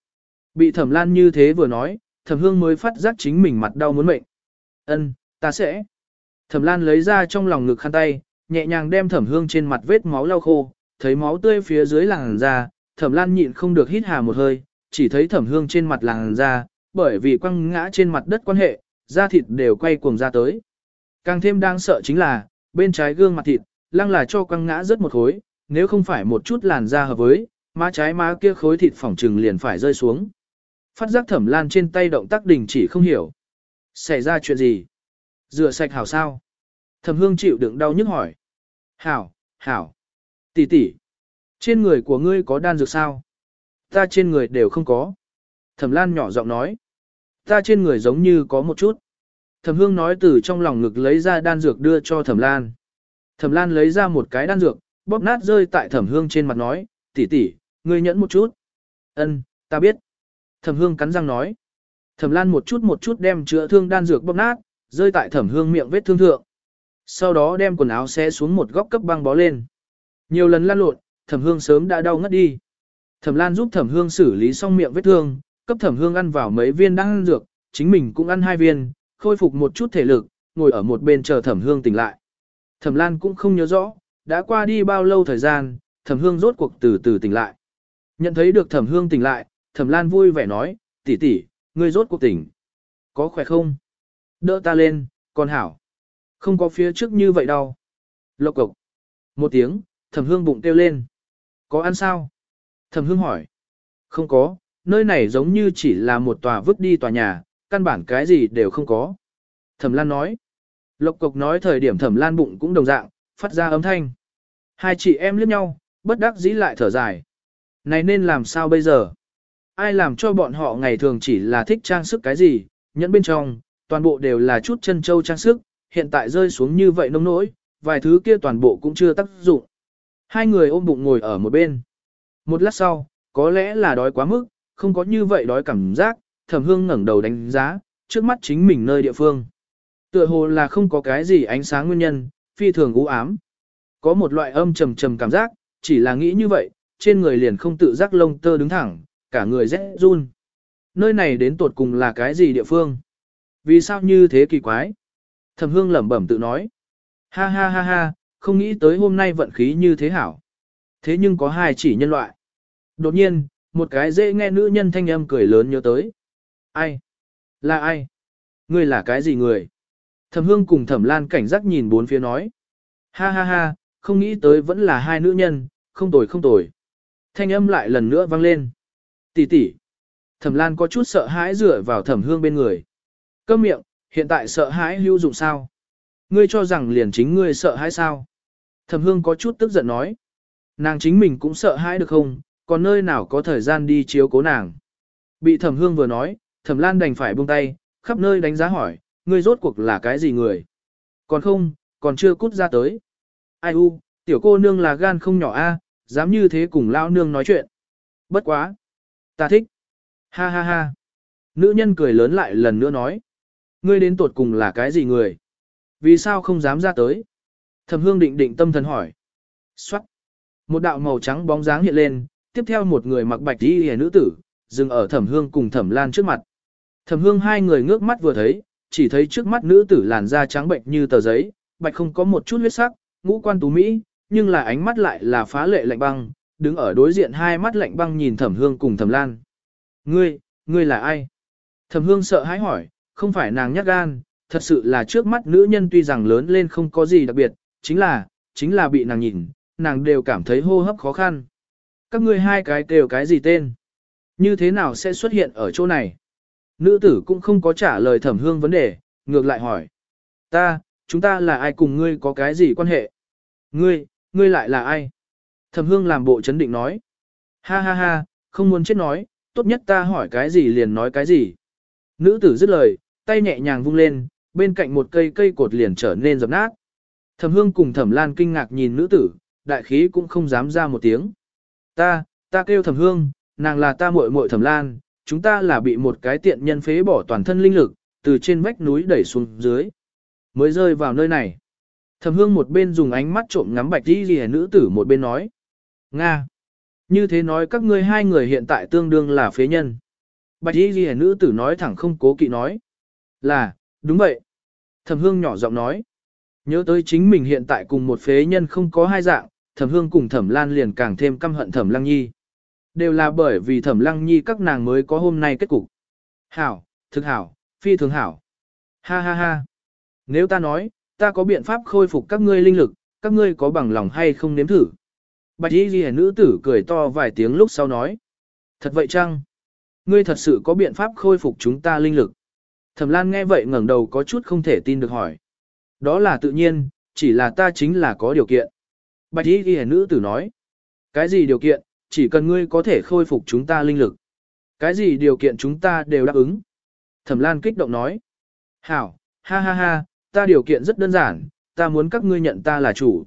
Bị thẩm lan như thế vừa nói, thẩm hương mới phát giác chính mình mặt đau muốn mệnh. Ân, ta sẽ. Thẩm lan lấy ra trong lòng ngực khăn tay, nhẹ nhàng đem thẩm hương trên mặt vết máu lau khô, thấy máu tươi phía dưới làn da, thẩm lan nhịn không được hít hà một hơi, chỉ thấy thẩm hương trên mặt làn da, bởi vì quăng ngã trên mặt đất quan hệ, da thịt đều quay cuồng ra tới. Càng thêm đáng sợ chính là, bên trái gương mặt thịt, lăng là cho quăng ngã rất một khối, nếu không phải một chút làn da hợp với, má trái má kia khối thịt phỏng trừng liền phải rơi xuống. Phát giác thẩm lan trên tay động tác đình chỉ không hiểu. Xảy ra chuyện gì? Rửa sạch hảo sao? Thẩm hương chịu đựng đau nhức hỏi. Hảo, hảo. Tỷ tỷ, trên người của ngươi có đan dược sao? Ta trên người đều không có. Thẩm lan nhỏ giọng nói. Ta trên người giống như có một chút. Thẩm hương nói từ trong lòng ngực lấy ra đan dược đưa cho thẩm lan. Thẩm lan lấy ra một cái đan dược, bóp nát rơi tại thẩm hương trên mặt nói, tỷ tỷ, ngươi nhẫn một chút. Ân, ta biết. Thẩm hương cắn răng nói. Thẩm lan một chút một chút đem chữa thương đan dược bóp nát, rơi tại thẩm hương miệng vết thương thượng. Sau đó đem quần áo xé xuống một góc cấp băng bó lên. Nhiều lần lăn lộn, thẩm hương sớm đã đau ngất đi. Thẩm lan giúp thẩm hương xử lý xong miệng vết thương, cấp thẩm hương ăn vào mấy viên đan dược, chính mình cũng ăn hai viên, khôi phục một chút thể lực, ngồi ở một bên chờ thẩm hương tỉnh lại. Thẩm lan cũng không nhớ rõ, đã qua đi bao lâu thời gian, thẩm hương rốt cuộc từ từ tỉnh lại. Nhận thấy được thẩm hương tỉnh lại, thẩm lan vui vẻ nói, tỷ tỷ, ngươi rốt cuộc tỉnh. Có khỏe không? Đỡ ta lên, con hảo. Không có phía trước như vậy đâu. Lộc cộc. Một tiếng, thẩm hương bụng kêu lên. Có ăn sao? Thẩm hương hỏi. Không có, nơi này giống như chỉ là một tòa vứt đi tòa nhà, căn bản cái gì đều không có. Thẩm lan nói. Lộc cộc nói thời điểm thẩm lan bụng cũng đồng dạng, phát ra âm thanh. Hai chị em liếc nhau, bất đắc dĩ lại thở dài. Này nên làm sao bây giờ? Ai làm cho bọn họ ngày thường chỉ là thích trang sức cái gì, nhẫn bên trong, toàn bộ đều là chút chân châu trang sức, hiện tại rơi xuống như vậy nông nỗi, vài thứ kia toàn bộ cũng chưa tác dụng. Hai người ôm bụng ngồi ở một bên. Một lát sau, có lẽ là đói quá mức, không có như vậy đói cảm giác, thẩm hương ngẩng đầu đánh giá, trước mắt chính mình nơi địa phương. Tựa hồ là không có cái gì ánh sáng nguyên nhân, phi thường u ám. Có một loại âm trầm trầm cảm giác, chỉ là nghĩ như vậy, trên người liền không tự giác lông tơ đứng thẳng, cả người rẽ run. Nơi này đến tột cùng là cái gì địa phương? Vì sao như thế kỳ quái? Thẩm hương lẩm bẩm tự nói. Ha ha ha ha, không nghĩ tới hôm nay vận khí như thế hảo. Thế nhưng có hai chỉ nhân loại. Đột nhiên, một cái dễ nghe nữ nhân thanh âm cười lớn nhớ tới. Ai? Là ai? Ngươi là cái gì người? Thẩm hương cùng thẩm lan cảnh giác nhìn bốn phía nói. Ha ha ha, không nghĩ tới vẫn là hai nữ nhân, không tồi không tồi. Thanh âm lại lần nữa vang lên. Tỷ tỷ. Thẩm Lan có chút sợ hãi dựa vào Thẩm Hương bên người. Câm miệng, hiện tại sợ hãi hữu dụng sao? Ngươi cho rằng liền chính ngươi sợ hãi sao? Thẩm Hương có chút tức giận nói. Nàng chính mình cũng sợ hãi được không? Còn nơi nào có thời gian đi chiếu cố nàng? Bị Thẩm Hương vừa nói, Thẩm Lan đành phải buông tay, khắp nơi đánh giá hỏi, ngươi rốt cuộc là cái gì người? Còn không, còn chưa cút ra tới. Ai u, tiểu cô nương là gan không nhỏ a, dám như thế cùng lao nương nói chuyện. Bất quá. Ta thích. Ha ha ha. Nữ nhân cười lớn lại lần nữa nói. Ngươi đến tột cùng là cái gì người? Vì sao không dám ra tới? Thẩm hương định định tâm thần hỏi. Xoát. Một đạo màu trắng bóng dáng hiện lên, tiếp theo một người mặc bạch y hề nữ tử, dừng ở thẩm hương cùng thẩm lan trước mặt. Thẩm hương hai người ngước mắt vừa thấy, chỉ thấy trước mắt nữ tử làn da trắng bệnh như tờ giấy, bạch không có một chút huyết sắc, ngũ quan tú mỹ, nhưng là ánh mắt lại là phá lệ lạnh băng, đứng ở đối diện hai mắt lạnh băng nhìn thẩm hương cùng thẩm lan. Ngươi, ngươi là ai? Thẩm hương sợ hãi hỏi, không phải nàng nhát gan, thật sự là trước mắt nữ nhân tuy rằng lớn lên không có gì đặc biệt, chính là, chính là bị nàng nhìn, nàng đều cảm thấy hô hấp khó khăn. Các ngươi hai cái đều cái gì tên? Như thế nào sẽ xuất hiện ở chỗ này? Nữ tử cũng không có trả lời thẩm hương vấn đề, ngược lại hỏi. Ta, chúng ta là ai cùng ngươi có cái gì quan hệ? Ngươi, ngươi lại là ai? Thẩm hương làm bộ chấn định nói. Ha ha ha, không muốn chết nói, tốt nhất ta hỏi cái gì liền nói cái gì. Nữ tử dứt lời, tay nhẹ nhàng vung lên, bên cạnh một cây cây cột liền trở nên dập nát. Thẩm hương cùng thẩm lan kinh ngạc nhìn nữ tử, đại khí cũng không dám ra một tiếng. Ta, ta kêu thẩm hương, nàng là ta muội muội thẩm lan, chúng ta là bị một cái tiện nhân phế bỏ toàn thân linh lực, từ trên vách núi đẩy xuống dưới. Mới rơi vào nơi này. Thẩm hương một bên dùng ánh mắt trộm ngắm bạch đi ghi nữ tử một bên nói. Nga. Như thế nói các ngươi hai người hiện tại tương đương là phế nhân. Bạch y ghi nữ tử nói thẳng không cố kỵ nói. Là, đúng vậy. Thẩm hương nhỏ giọng nói. Nhớ tới chính mình hiện tại cùng một phế nhân không có hai dạng, thẩm hương cùng thẩm lan liền càng thêm căm hận thẩm lăng nhi. Đều là bởi vì thẩm lăng nhi các nàng mới có hôm nay kết cục. Hảo, thực hảo, phi thường hảo. Ha ha ha. Nếu ta nói, ta có biện pháp khôi phục các ngươi linh lực, các ngươi có bằng lòng hay không nếm thử. Bạch y ghi nữ tử cười to vài tiếng lúc sau nói. Thật vậy chăng? Ngươi thật sự có biện pháp khôi phục chúng ta linh lực. Thẩm Lan nghe vậy ngẩng đầu có chút không thể tin được hỏi. Đó là tự nhiên, chỉ là ta chính là có điều kiện. Bạch y ghi nữ tử nói. Cái gì điều kiện, chỉ cần ngươi có thể khôi phục chúng ta linh lực. Cái gì điều kiện chúng ta đều đáp ứng. Thẩm Lan kích động nói. Hảo, ha ha ha, ta điều kiện rất đơn giản, ta muốn các ngươi nhận ta là chủ.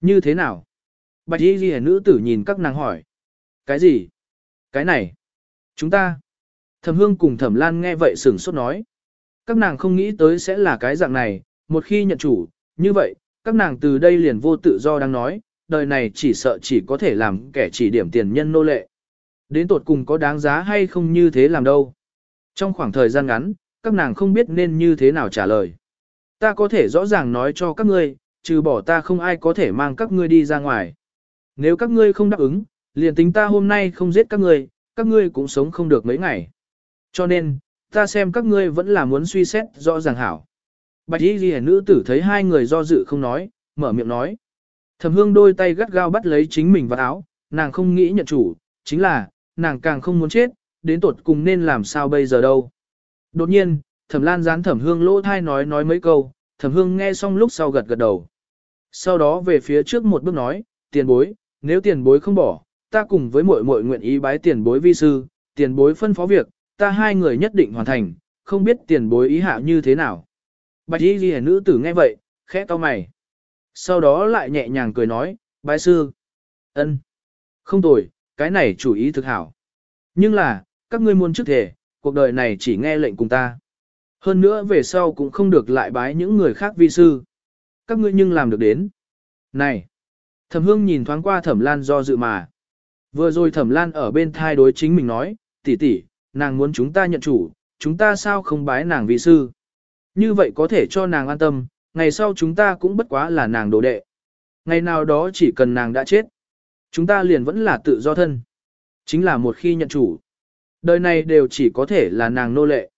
Như thế nào? Bạch y ghi nữ tử nhìn các nàng hỏi. Cái gì? Cái này. Chúng ta. Thẩm hương cùng thẩm lan nghe vậy sửng sốt nói. Các nàng không nghĩ tới sẽ là cái dạng này, một khi nhận chủ, như vậy, các nàng từ đây liền vô tự do đang nói, đời này chỉ sợ chỉ có thể làm kẻ chỉ điểm tiền nhân nô lệ. Đến tột cùng có đáng giá hay không như thế làm đâu. Trong khoảng thời gian ngắn, các nàng không biết nên như thế nào trả lời. Ta có thể rõ ràng nói cho các ngươi, trừ bỏ ta không ai có thể mang các ngươi đi ra ngoài. Nếu các ngươi không đáp ứng, liền tính ta hôm nay không giết các ngươi, các ngươi cũng sống không được mấy ngày. Cho nên, ta xem các ngươi vẫn là muốn suy xét rõ ràng hảo. Bạch y ghi nữ tử thấy hai người do dự không nói, mở miệng nói. Thẩm hương đôi tay gắt gao bắt lấy chính mình vào áo, nàng không nghĩ nhận chủ, chính là, nàng càng không muốn chết, đến tột cùng nên làm sao bây giờ đâu. Đột nhiên, thẩm lan gián thẩm hương lỗ thai nói nói mấy câu, thẩm hương nghe xong lúc sau gật gật đầu. Sau đó về phía trước một bước nói, tiền bối, nếu tiền bối không bỏ, ta cùng với muội muội nguyện ý bái tiền bối vi sư, tiền bối phân phó việc, ta hai người nhất định hoàn thành, không biết tiền bối ý hạ như thế nào. Bạch y ghi nữ tử nghe vậy, khẽ to mày. Sau đó lại nhẹ nhàng cười nói, bái sư. ân, Không tồi, cái này chủ ý thực hảo. Nhưng là, các ngươi muốn trước thể, cuộc đời này chỉ nghe lệnh cùng ta. Hơn nữa về sau cũng không được lại bái những người khác vi sư. Các ngươi nhưng làm được đến. Này! Thẩm hương nhìn thoáng qua thẩm lan do dự mà. Vừa rồi thẩm lan ở bên thai đối chính mình nói, tỷ tỷ, nàng muốn chúng ta nhận chủ, chúng ta sao không bái nàng vị sư. Như vậy có thể cho nàng an tâm, ngày sau chúng ta cũng bất quá là nàng đồ đệ. Ngày nào đó chỉ cần nàng đã chết, chúng ta liền vẫn là tự do thân. Chính là một khi nhận chủ. Đời này đều chỉ có thể là nàng nô lệ.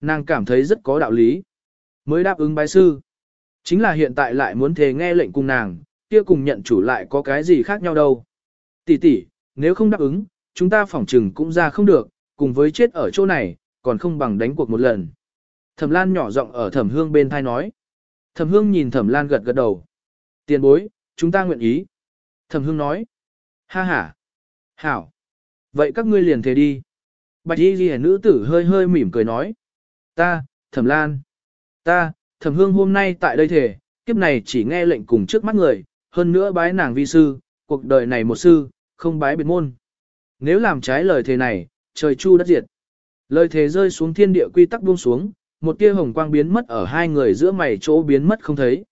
Nàng cảm thấy rất có đạo lý. Mới đáp ứng bái sư. Chính là hiện tại lại muốn thề nghe lệnh cùng nàng, kia cùng nhận chủ lại có cái gì khác nhau đâu. Tỷ tỷ, nếu không đáp ứng, chúng ta phỏng trừng cũng ra không được, cùng với chết ở chỗ này, còn không bằng đánh cuộc một lần. Thẩm Lan nhỏ giọng ở Thẩm Hương bên thai nói. Thẩm Hương nhìn Thẩm Lan gật gật đầu. Tiền bối, chúng ta nguyện ý. Thẩm Hương nói. Ha ha. Hảo. Vậy các ngươi liền thế đi. Bạch y ghi nữ tử hơi hơi mỉm cười nói. Ta, Thẩm Lan. Ta, Thẩm Hương hôm nay tại đây thể, kiếp này chỉ nghe lệnh cùng trước mắt người, hơn nữa bái nàng vi sư, cuộc đời này một sư, không bái biệt môn. Nếu làm trái lời thề này, trời chu đất diệt. Lời thề rơi xuống thiên địa quy tắc buông xuống, một tia hồng quang biến mất ở hai người giữa mày chỗ biến mất không thấy.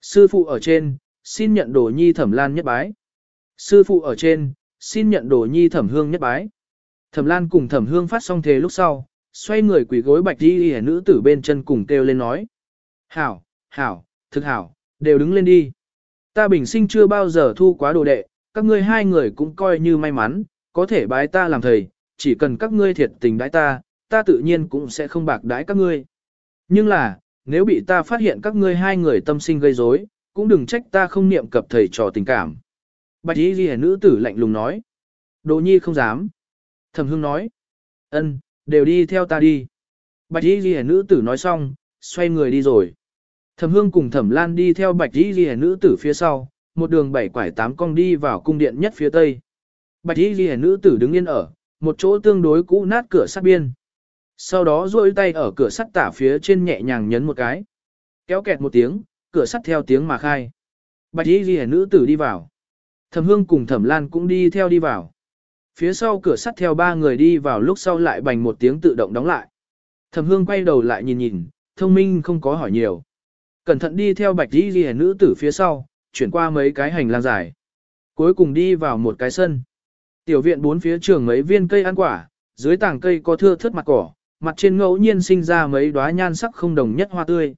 Sư phụ ở trên, xin nhận đồ nhi thẩm lan nhất bái. Sư phụ ở trên, xin nhận đồ nhi thẩm hương nhất bái. Thẩm lan cùng thẩm hương phát xong thế lúc sau, xoay người quỳ gối bạch đi hẻ nữ tử bên chân cùng kêu lên nói. Hảo, hảo, thực hảo, đều đứng lên đi. Ta bình sinh chưa bao giờ thu quá đồ đệ, các ngươi hai người cũng coi như may mắn, có thể bái ta làm thầy, chỉ cần các ngươi thiệt tình đãi ta, ta tự nhiên cũng sẽ không bạc đãi các ngươi. Nhưng là, nếu bị ta phát hiện các ngươi hai người tâm sinh gây rối, cũng đừng trách ta không niệm cập thầy trò tình cảm. Bạch y ghi nữ tử lạnh lùng nói. Đồ nhi không dám. Thẩm hương nói. ân, đều đi theo ta đi. Bạch y ghi nữ tử nói xong, xoay người đi rồi. Thẩm hương cùng thẩm lan đi theo bạch y ghi nữ tử phía sau, một đường bảy quải tám cong đi vào cung điện nhất phía tây. Bạch y ghi nữ tử đứng yên ở, một chỗ tương đối cũ nát cửa sắt biên. Sau đó duỗi tay ở cửa sắt tả phía trên nhẹ nhàng nhấn một cái. Kéo kẹt một tiếng, cửa sắt theo tiếng mà khai. Bạch y ghi nữ tử đi vào. Thẩm hương cùng thẩm lan cũng đi theo đi vào. Phía sau cửa sắt theo ba người đi vào lúc sau lại bành một tiếng tự động đóng lại. Thẩm hương quay đầu lại nhìn nhìn, thông minh không có hỏi nhiều. Cẩn thận đi theo bạch đi ghi nữ tử phía sau, chuyển qua mấy cái hành lang dài. Cuối cùng đi vào một cái sân. Tiểu viện bốn phía trường mấy viên cây ăn quả, dưới tảng cây có thưa thớt mặt cỏ, mặt trên ngẫu nhiên sinh ra mấy đóa nhan sắc không đồng nhất hoa tươi.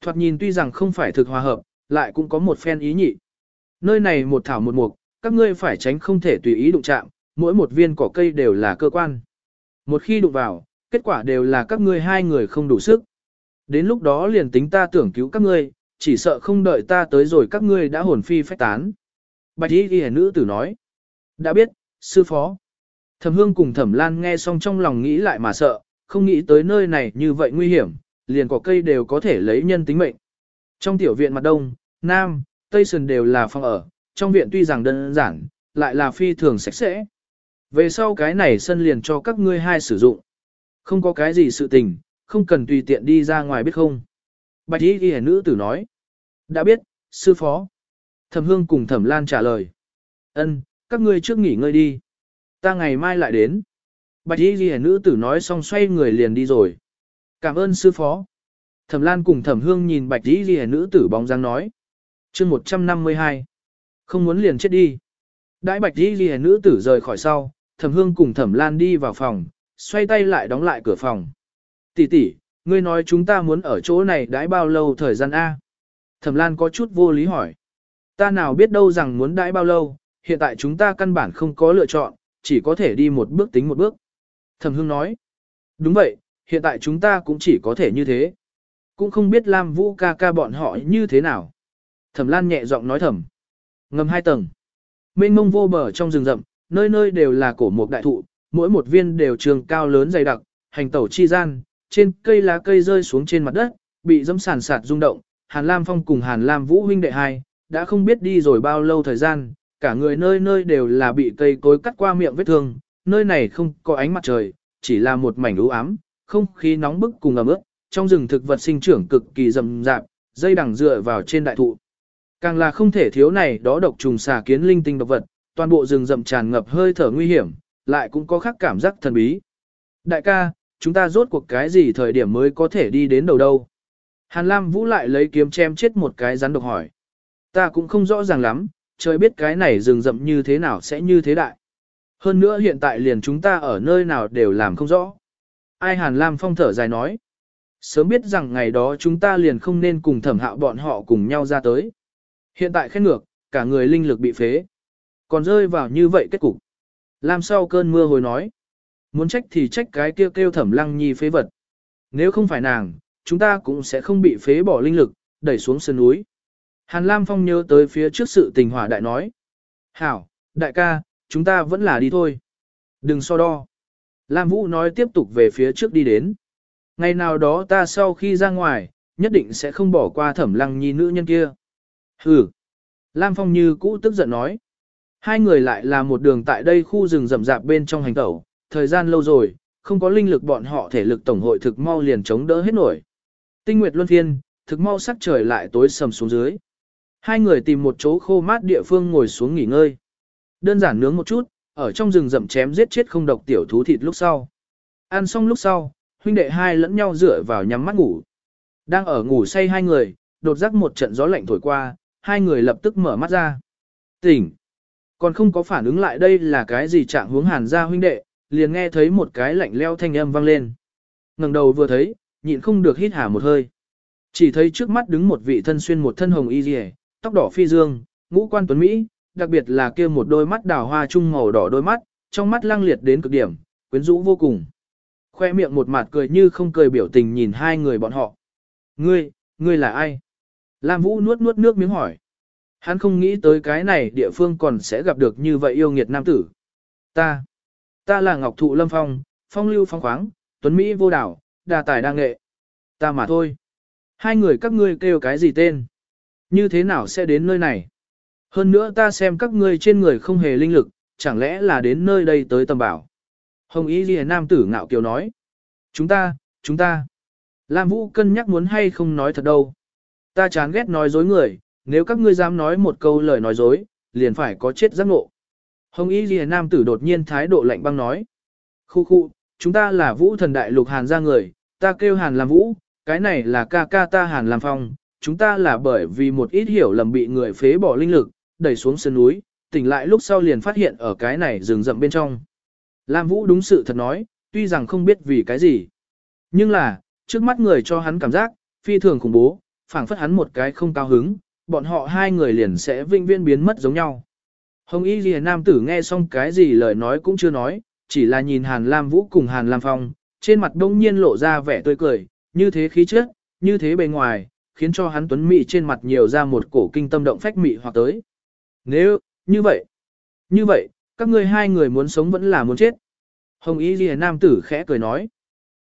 Thoạt nhìn tuy rằng không phải thực hòa hợp, lại cũng có một phen ý nhị. Nơi này một thảo một mục, các ngươi phải tránh không thể tùy ý đụng chạm, mỗi một viên cỏ cây đều là cơ quan. Một khi đụng vào, kết quả đều là các ngươi hai người không đủ sức. Đến lúc đó liền tính ta tưởng cứu các ngươi, chỉ sợ không đợi ta tới rồi các ngươi đã hồn phi phách tán. Bạch y ghi nữ tử nói. Đã biết, sư phó. Thẩm hương cùng thẩm lan nghe xong trong lòng nghĩ lại mà sợ, không nghĩ tới nơi này như vậy nguy hiểm, liền cỏ cây đều có thể lấy nhân tính mệnh. Trong tiểu viện mặt đông, nam, tây sườn đều là phòng ở, trong viện tuy rằng đơn giản, lại là phi thường sạch sẽ. Về sau cái này sân liền cho các ngươi hai sử dụng. Không có cái gì sự tình, không cần tùy tiện đi ra ngoài biết không. Bạch y ghi nữ tử nói. Đã biết, sư phó. Thẩm hương cùng thẩm lan trả lời. ân các ngươi trước nghỉ ngơi đi. Ta ngày mai lại đến. Bạch y ghi nữ tử nói xong xoay người liền đi rồi. Cảm ơn sư phó. Thẩm lan cùng thẩm hương nhìn bạch y ghi nữ tử bóng dáng nói. chương 152. Không muốn liền chết đi. Đãi bạch y ghi nữ tử rời khỏi sau, thẩm hương cùng thẩm lan đi vào phòng, xoay tay lại đóng lại cửa phòng. Tỷ tỷ, ngươi nói chúng ta muốn ở chỗ này đãi bao lâu thời gian A? Thẩm Lan có chút vô lý hỏi. Ta nào biết đâu rằng muốn đãi bao lâu, hiện tại chúng ta căn bản không có lựa chọn, chỉ có thể đi một bước tính một bước. Thẩm Hưng nói. Đúng vậy, hiện tại chúng ta cũng chỉ có thể như thế. Cũng không biết Lam Vũ ca ca bọn họ như thế nào. Thẩm Lan nhẹ giọng nói thầm. Ngầm hai tầng. Mênh mông vô bờ trong rừng rậm, nơi nơi đều là cổ mục đại thụ, mỗi một viên đều trường cao lớn dày đặc, hành tẩu chi gian, trên cây lá cây rơi xuống trên mặt đất, bị dẫm sàn sạt rung động, Hàn Lam Phong cùng Hàn Lam Vũ huynh đệ hai, đã không biết đi rồi bao lâu thời gian, cả người nơi nơi đều là bị cây cối cắt qua miệng vết thương, nơi này không có ánh mặt trời, chỉ là một mảnh u ám, không khí nóng bức cùng ẩm ướt, trong rừng thực vật sinh trưởng cực kỳ rậm rạp, dây đằng dựa vào trên đại thụ. Càng là không thể thiếu này đó độc trùng xà kiến linh tinh độc vật, toàn bộ rừng rậm tràn ngập hơi thở nguy hiểm, lại cũng có khác cảm giác thần bí. Đại ca, chúng ta rốt cuộc cái gì thời điểm mới có thể đi đến đầu đâu. Hàn Lam Vũ lại lấy kiếm chém chết một cái rắn độc hỏi. Ta cũng không rõ ràng lắm, trời biết cái này rừng rậm như thế nào sẽ như thế đại. Hơn nữa hiện tại liền chúng ta ở nơi nào đều làm không rõ. Ai Hàn Lam Phong thở dài nói. Sớm biết rằng ngày đó chúng ta liền không nên cùng thẩm hạo bọn họ cùng nhau ra tới. Hiện tại khét ngược, cả người linh lực bị phế. Còn rơi vào như vậy kết cục. Lam sau cơn mưa hồi nói. Muốn trách thì trách cái kêu kêu thẩm lăng nhi phế vật. Nếu không phải nàng, chúng ta cũng sẽ không bị phế bỏ linh lực, đẩy xuống sân núi. Hàn Lam Phong nhớ tới phía trước sự tình hỏa đại nói. Hảo, đại ca, chúng ta vẫn là đi thôi. Đừng so đo. Lam Vũ nói tiếp tục về phía trước đi đến. Ngày nào đó ta sau khi ra ngoài, nhất định sẽ không bỏ qua thẩm lăng nhi nữ nhân kia. Hừ. Lam Phong như cũ tức giận nói. Hai người lại là một đường tại đây khu rừng rậm rạp bên trong hành tẩu, thời gian lâu rồi, không có linh lực bọn họ thể lực tổng hội thực mau liền chống đỡ hết nổi. Tinh nguyệt luân phiên, thực mau sắc trời lại tối sầm xuống dưới. Hai người tìm một chỗ khô mát địa phương ngồi xuống nghỉ ngơi. Đơn giản nướng một chút, ở trong rừng rậm chém giết chết không độc tiểu thú thịt lúc sau. Ăn xong lúc sau, huynh đệ hai lẫn nhau dựa vào nhắm mắt ngủ. Đang ở ngủ say hai người, đột giác một trận gió lạnh thổi qua, hai người lập tức mở mắt ra. Tỉnh! Còn không có phản ứng lại đây là cái gì trạng hướng hàn ra huynh đệ, liền nghe thấy một cái lạnh leo thanh âm vang lên. ngẩng đầu vừa thấy, nhịn không được hít hà một hơi. Chỉ thấy trước mắt đứng một vị thân xuyên một thân hồng y rìa, tóc đỏ phi dương, ngũ quan tuấn Mỹ, đặc biệt là kia một đôi mắt đào hoa trung màu đỏ đôi mắt, trong mắt lăng liệt đến cực điểm, quyến rũ vô cùng. Khoe miệng một mặt cười như không cười biểu tình nhìn hai người bọn họ. Ngươi, ngươi là ai? Lam Vũ nuốt nuốt nước miếng hỏi. Hắn không nghĩ tới cái này địa phương còn sẽ gặp được như vậy yêu nghiệt nam tử. Ta, ta là Ngọc Thụ Lâm Phong, phong lưu phong khoáng, tuấn Mỹ vô đảo, đa tài đa nghệ. Ta mà thôi. Hai người các ngươi kêu cái gì tên? Như thế nào sẽ đến nơi này? Hơn nữa ta xem các ngươi trên người không hề linh lực, chẳng lẽ là đến nơi đây tới tầm bảo. Hồng Y Ghi Nam tử ngạo kiều nói. Chúng ta, chúng ta. Lam Vũ cân nhắc muốn hay không nói thật đâu. Ta chán ghét nói dối người, nếu các ngươi dám nói một câu lời nói dối, liền phải có chết giác ngộ. Hồng Y Ghi Nam tử đột nhiên thái độ lạnh băng nói. Khu khu, chúng ta là Vũ thần đại lục Hàn ra người, ta kêu Hàn làm Vũ, cái này là ca ca ta Hàn làm phong, chúng ta là bởi vì một ít hiểu lầm bị người phế bỏ linh lực, đẩy xuống sân núi, tỉnh lại lúc sau liền phát hiện ở cái này rừng rậm bên trong. Lam Vũ đúng sự thật nói, tuy rằng không biết vì cái gì. Nhưng là, trước mắt người cho hắn cảm giác, phi thường khủng bố, phảng phất hắn một cái không cao hứng, bọn họ hai người liền sẽ vinh viên biến mất giống nhau. Hồng Y Ghi Nam tử nghe xong cái gì lời nói cũng chưa nói, chỉ là nhìn Hàn Lam Vũ cùng Hàn Lam Phong, trên mặt đông nhiên lộ ra vẻ tươi cười, như thế khí chất, như thế bề ngoài, khiến cho hắn tuấn mị trên mặt nhiều ra một cổ kinh tâm động phách mị hoặc tới. Nếu, như vậy, như vậy, các ngươi hai người muốn sống vẫn là muốn chết. Hồng Y Ghi Nam tử khẽ cười nói.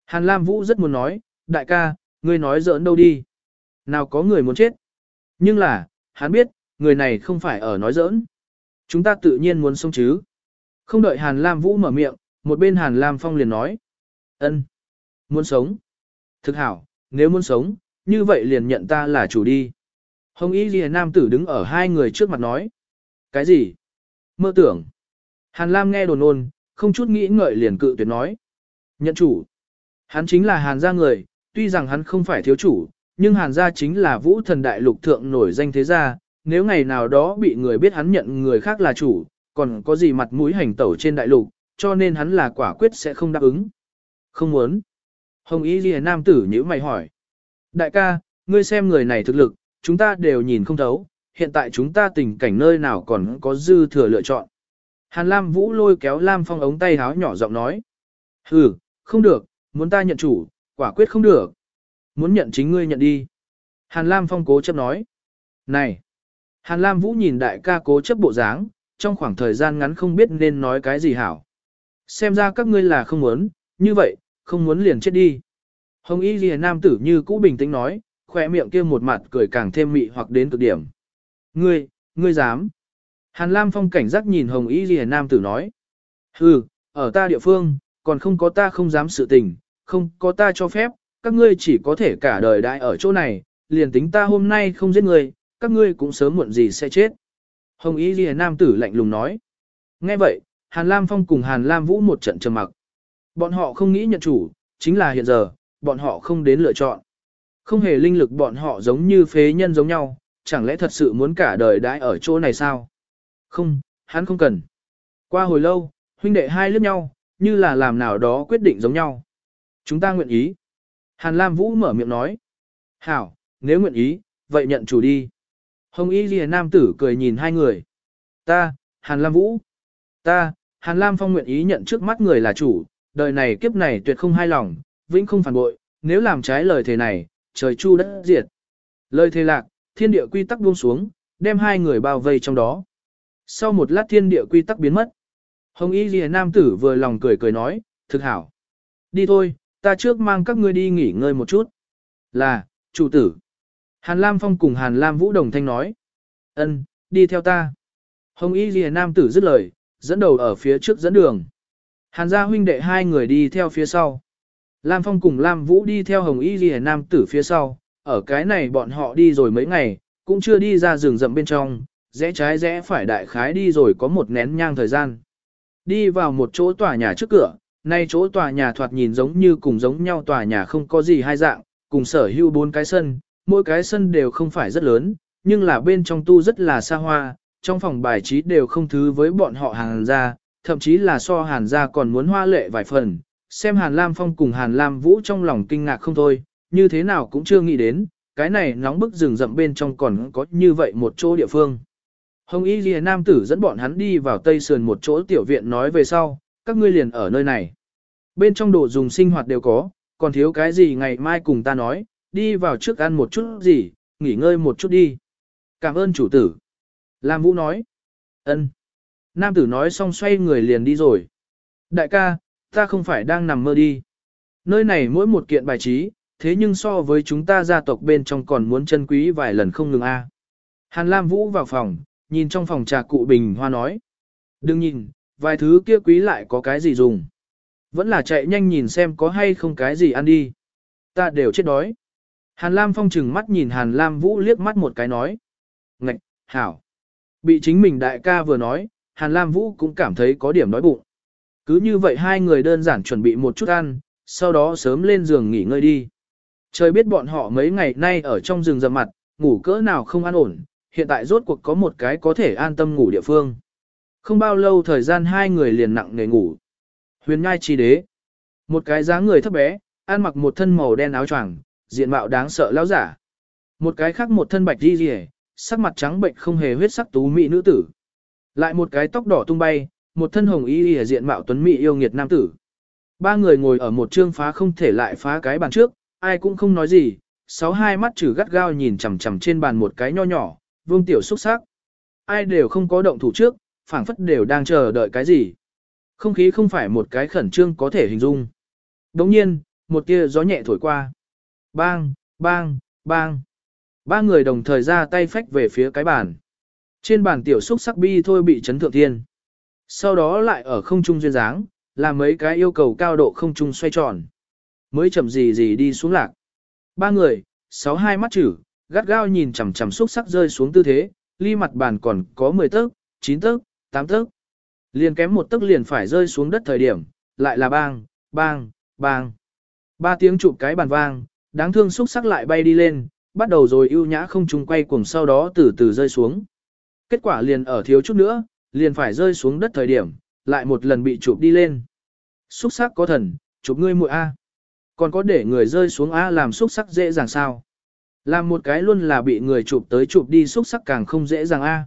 Hàn Lam Vũ rất muốn nói, đại ca, ngươi nói giỡn đâu đi. Nào có người muốn chết. Nhưng là, hắn biết, người này không phải ở nói giỡn. Chúng ta tự nhiên muốn sống chứ. Không đợi Hàn Lam Vũ mở miệng, một bên Hàn Lam Phong liền nói. ân, Muốn sống. Thực hảo, nếu muốn sống, như vậy liền nhận ta là chủ đi. Hồng Y Ghi Nam tử đứng ở hai người trước mặt nói. Cái gì? Mơ tưởng. Hàn Lam nghe đồn ôn, không chút nghĩ ngợi liền cự tuyệt nói. Nhận chủ. Hắn chính là Hàn gia người, tuy rằng hắn không phải thiếu chủ, nhưng Hàn gia chính là vũ thần đại lục thượng nổi danh thế gia, nếu ngày nào đó bị người biết hắn nhận người khác là chủ, còn có gì mặt mũi hành tẩu trên đại lục, cho nên hắn là quả quyết sẽ không đáp ứng. Không muốn. Hồng Y Ghi Nam tử nhữ mày hỏi. Đại ca, ngươi xem người này thực lực, chúng ta đều nhìn không thấu, hiện tại chúng ta tình cảnh nơi nào còn có dư thừa lựa chọn. Hàn Lam Vũ lôi kéo Lam Phong ống tay háo nhỏ giọng nói. Hừ, không được, muốn ta nhận chủ, quả quyết không được. Muốn nhận chính ngươi nhận đi. Hàn Lam Phong cố chấp nói. Này! Hàn Lam Vũ nhìn đại ca cố chấp bộ dáng, trong khoảng thời gian ngắn không biết nên nói cái gì hảo. Xem ra các ngươi là không muốn, như vậy, không muốn liền chết đi. Hồng Y Ghi Nam tử như cũ bình tĩnh nói, khỏe miệng kia một mặt cười càng thêm mị hoặc đến cực điểm. Ngươi, ngươi dám. Hàn Lam Phong cảnh giác nhìn Hồng Y Ghi Nam tử nói. Hừ, ở ta địa phương, còn không có ta không dám sự tình, không có ta cho phép, các ngươi chỉ có thể cả đời đại ở chỗ này, liền tính ta hôm nay không giết ngươi, các ngươi cũng sớm muộn gì sẽ chết. Hồng Y Ghi Nam tử lạnh lùng nói. Nghe vậy, Hàn Lam Phong cùng Hàn Lam Vũ một trận trầm mặc. Bọn họ không nghĩ nhận chủ, chính là hiện giờ, bọn họ không đến lựa chọn. Không hề linh lực bọn họ giống như phế nhân giống nhau, chẳng lẽ thật sự muốn cả đời đãi ở chỗ này sao? Không, hắn không cần. Qua hồi lâu, huynh đệ hai lướt nhau, như là làm nào đó quyết định giống nhau. Chúng ta nguyện ý. Hàn Lam Vũ mở miệng nói. Hảo, nếu nguyện ý, vậy nhận chủ đi. Hồng Y Ghi Nam tử cười nhìn hai người. Ta, Hàn Lam Vũ. Ta, Hàn Lam Phong nguyện ý nhận trước mắt người là chủ, đời này kiếp này tuyệt không hai lòng, vĩnh không phản bội, nếu làm trái lời thề này, trời chu đất diệt. Lời thề lạc, thiên địa quy tắc buông xuống, đem hai người bao vây trong đó. Sau một lát thiên địa quy tắc biến mất. Hồng Y Ghi Nam tử vừa lòng cười cười nói, thực hảo. Đi thôi, ta trước mang các ngươi đi nghỉ ngơi một chút. Là, chủ tử. Hàn Lam Phong cùng Hàn Lam Vũ đồng thanh nói. ân, đi theo ta. Hồng Y Ghi Nam tử dứt lời, dẫn đầu ở phía trước dẫn đường. Hàn gia huynh đệ hai người đi theo phía sau. Lam Phong cùng Lam Vũ đi theo Hồng Y Ghi Nam tử phía sau, ở cái này bọn họ đi rồi mấy ngày, cũng chưa đi ra rừng rậm bên trong, rẽ trái rẽ phải đại khái đi rồi có một nén nhang thời gian. Đi vào một chỗ tòa nhà trước cửa, Nay chỗ tòa nhà thoạt nhìn giống như cùng giống nhau tòa nhà không có gì hai dạng, cùng sở hữu bốn cái sân, mỗi cái sân đều không phải rất lớn, nhưng là bên trong tu rất là xa hoa, trong phòng bài trí đều không thứ với bọn họ hàng ra, thậm chí là so hàn ra còn muốn hoa lệ vài phần. Xem hàn Lam Phong cùng hàn Lam Vũ trong lòng kinh ngạc không thôi, như thế nào cũng chưa nghĩ đến, cái này nóng bức rừng rậm bên trong còn có như vậy một chỗ địa phương. Hồng Y Lìa Nam tử dẫn bọn hắn đi vào tây sườn một chỗ tiểu viện nói về sau, các ngươi liền ở nơi này. Bên trong đồ dùng sinh hoạt đều có, còn thiếu cái gì ngày mai cùng ta nói, đi vào trước ăn một chút gì, nghỉ ngơi một chút đi. Cảm ơn chủ tử. Lam Vũ nói. ân. Nam tử nói xong xoay người liền đi rồi. Đại ca, ta không phải đang nằm mơ đi. Nơi này mỗi một kiện bài trí, thế nhưng so với chúng ta gia tộc bên trong còn muốn chân quý vài lần không ngừng a. Hàn Lam Vũ vào phòng, nhìn trong phòng trà cụ bình hoa nói. Đừng nhìn, vài thứ kia quý lại có cái gì dùng. Vẫn là chạy nhanh nhìn xem có hay không cái gì ăn đi. Ta đều chết đói. Hàn Lam Phong chừng mắt nhìn Hàn Lam Vũ liếc mắt một cái nói. Ngạch, hảo. Bị chính mình đại ca vừa nói, Hàn Lam Vũ cũng cảm thấy có điểm đói bụng. Cứ như vậy hai người đơn giản chuẩn bị một chút ăn, sau đó sớm lên giường nghỉ ngơi đi. Trời biết bọn họ mấy ngày nay ở trong rừng rậm mặt, ngủ cỡ nào không an ổn, hiện tại rốt cuộc có một cái có thể an tâm ngủ địa phương. Không bao lâu thời gian hai người liền nặng nề ngủ. Huyền nhai chi đế. Một cái dáng người thấp bé, ăn mặc một thân màu đen áo choàng, diện mạo đáng sợ lão giả. Một cái khác một thân bạch đi rỉ, sắc mặt trắng bệnh không hề huyết sắc tú mỹ nữ tử. Lại một cái tóc đỏ tung bay, một thân hồng y rìa diện mạo tuấn mỹ yêu nghiệt nam tử. Ba người ngồi ở một trương phá không thể lại phá cái bàn trước, ai cũng không nói gì, sáu hai mắt trừ gắt gao nhìn chằm chằm trên bàn một cái nho nhỏ, vương tiểu xúc sắc. Ai đều không có động thủ trước, phảng phất đều đang chờ đợi cái gì. Không khí không phải một cái khẩn trương có thể hình dung. Đồng nhiên, một tia gió nhẹ thổi qua. Bang, bang, bang. Ba người đồng thời ra tay phách về phía cái bàn. Trên bàn tiểu xúc sắc bi thôi bị chấn thượng thiên. Sau đó lại ở không trung duyên dáng, làm mấy cái yêu cầu cao độ không trung xoay tròn. Mới chậm gì gì đi xuống lạc. Ba người, sáu hai mắt chữ, gắt gao nhìn chằm chằm xúc sắc rơi xuống tư thế, ly mặt bàn còn có 10 tấc, 9 tấc, 8 tấc. Liền kém một tấc liền phải rơi xuống đất thời điểm, lại là bang, bang, bang. Ba tiếng chụp cái bàn vang, đáng thương xúc sắc lại bay đi lên, bắt đầu rồi ưu nhã không trung quay cuồng sau đó từ từ rơi xuống. Kết quả liền ở thiếu chút nữa, liền phải rơi xuống đất thời điểm, lại một lần bị chụp đi lên. Xúc sắc có thần, chụp ngươi muội A. Còn có để người rơi xuống A làm xúc sắc dễ dàng sao. Làm một cái luôn là bị người chụp tới chụp đi xúc sắc càng không dễ dàng A.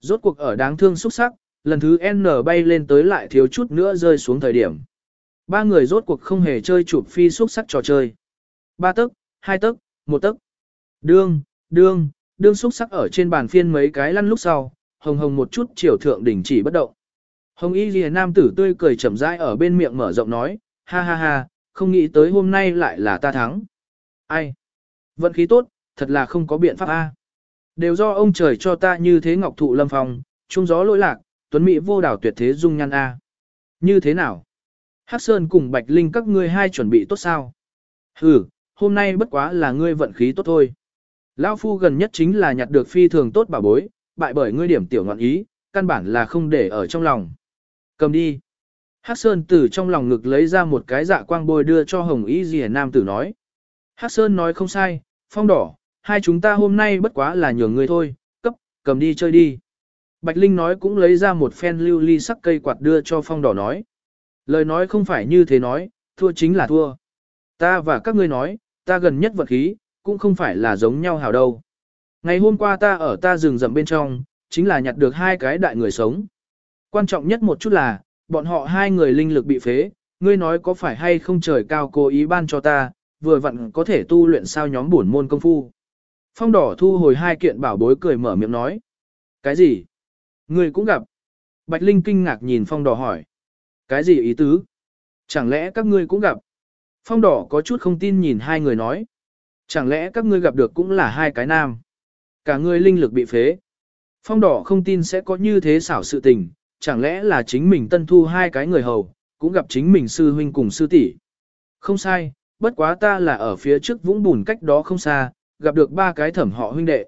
Rốt cuộc ở đáng thương xúc sắc, lần thứ N bay lên tới lại thiếu chút nữa rơi xuống thời điểm. Ba người rốt cuộc không hề chơi chụp phi xúc sắc trò chơi. Ba tấc, hai tấc, một tấc. Đương, đương, đương xúc sắc ở trên bàn phiên mấy cái lăn lúc sau, hồng hồng một chút chiều thượng đỉnh chỉ bất động. Hồng y lìa nam tử tươi cười chậm rãi ở bên miệng mở rộng nói, ha ha ha, không nghĩ tới hôm nay lại là ta thắng. Ai? Vận khí tốt, thật là không có biện pháp a. Đều do ông trời cho ta như thế ngọc thụ lâm phong, trung gió lỗi lạc, tuấn mỹ vô đảo tuyệt thế dung nhan a. Như thế nào? Hắc Sơn cùng Bạch Linh các ngươi hai chuẩn bị tốt sao? Hừ, hôm nay bất quá là ngươi vận khí tốt thôi. Lão phu gần nhất chính là nhặt được phi thường tốt bảo bối, bại bởi ngươi điểm tiểu ngọn ý, căn bản là không để ở trong lòng. Cầm đi. Hắc Sơn từ trong lòng ngực lấy ra một cái dạ quang bôi đưa cho Hồng Y Dì Nam tử nói. Hắc Sơn nói không sai, phong đỏ, hai chúng ta hôm nay bất quá là nhường ngươi thôi, cấp, cầm đi chơi đi. Bạch Linh nói cũng lấy ra một phen lưu ly sắc cây quạt đưa cho phong đỏ nói. Lời nói không phải như thế nói, thua chính là thua. Ta và các ngươi nói, ta gần nhất vật khí, cũng không phải là giống nhau hào đâu. Ngày hôm qua ta ở ta rừng rậm bên trong, chính là nhặt được hai cái đại người sống. Quan trọng nhất một chút là, bọn họ hai người linh lực bị phế, ngươi nói có phải hay không trời cao cố ý ban cho ta, vừa vặn có thể tu luyện sao nhóm bổn môn công phu. Phong đỏ thu hồi hai kiện bảo bối cười mở miệng nói. Cái gì? Ngươi cũng gặp. Bạch Linh kinh ngạc nhìn phong đỏ hỏi. Cái gì ý tứ? Chẳng lẽ các ngươi cũng gặp? Phong đỏ có chút không tin nhìn hai người nói. Chẳng lẽ các ngươi gặp được cũng là hai cái nam? Cả người linh lực bị phế. Phong đỏ không tin sẽ có như thế xảo sự tình, chẳng lẽ là chính mình tân thu hai cái người hầu, cũng gặp chính mình sư huynh cùng sư tỷ. Không sai, bất quá ta là ở phía trước vũng bùn cách đó không xa, gặp được ba cái thẩm họ huynh đệ.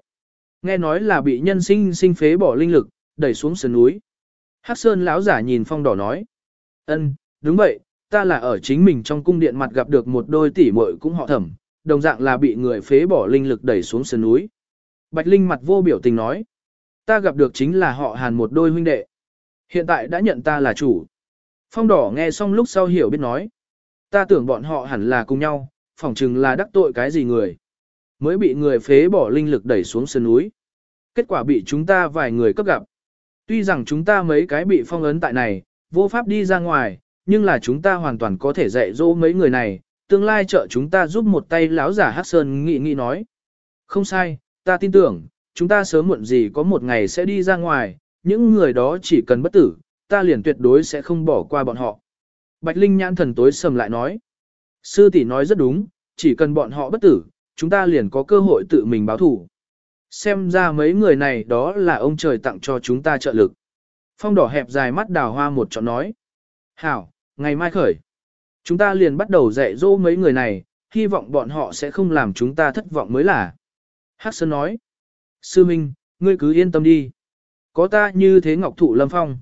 Nghe nói là bị nhân sinh sinh phế bỏ linh lực, đẩy xuống sườn núi. Hắc Sơn lão giả nhìn phong đỏ nói. Ân, đúng vậy, ta là ở chính mình trong cung điện mặt gặp được một đôi tỷ muội cũng họ thẩm, đồng dạng là bị người phế bỏ linh lực đẩy xuống sườn núi. Bạch Linh mặt vô biểu tình nói, ta gặp được chính là họ hàn một đôi huynh đệ. Hiện tại đã nhận ta là chủ. Phong đỏ nghe xong lúc sau hiểu biết nói, ta tưởng bọn họ hẳn là cùng nhau, phỏng chừng là đắc tội cái gì người. Mới bị người phế bỏ linh lực đẩy xuống sườn núi. Kết quả bị chúng ta vài người cấp gặp. Tuy rằng chúng ta mấy cái bị phong ấn tại này, vô pháp đi ra ngoài, nhưng là chúng ta hoàn toàn có thể dạy dỗ mấy người này, tương lai trợ chúng ta giúp một tay lão giả Hắc Sơn nghị nghị nói. Không sai, ta tin tưởng, chúng ta sớm muộn gì có một ngày sẽ đi ra ngoài, những người đó chỉ cần bất tử, ta liền tuyệt đối sẽ không bỏ qua bọn họ. Bạch Linh nhãn thần tối sầm lại nói. Sư tỷ nói rất đúng, chỉ cần bọn họ bất tử, chúng ta liền có cơ hội tự mình báo thủ. Xem ra mấy người này đó là ông trời tặng cho chúng ta trợ lực. Phong đỏ hẹp dài mắt đào hoa một chọn nói. Hảo, ngày mai khởi. Chúng ta liền bắt đầu dạy dỗ mấy người này, hy vọng bọn họ sẽ không làm chúng ta thất vọng mới là. Hắc Sơn nói. Sư Minh, ngươi cứ yên tâm đi. Có ta như thế ngọc thụ lâm phong.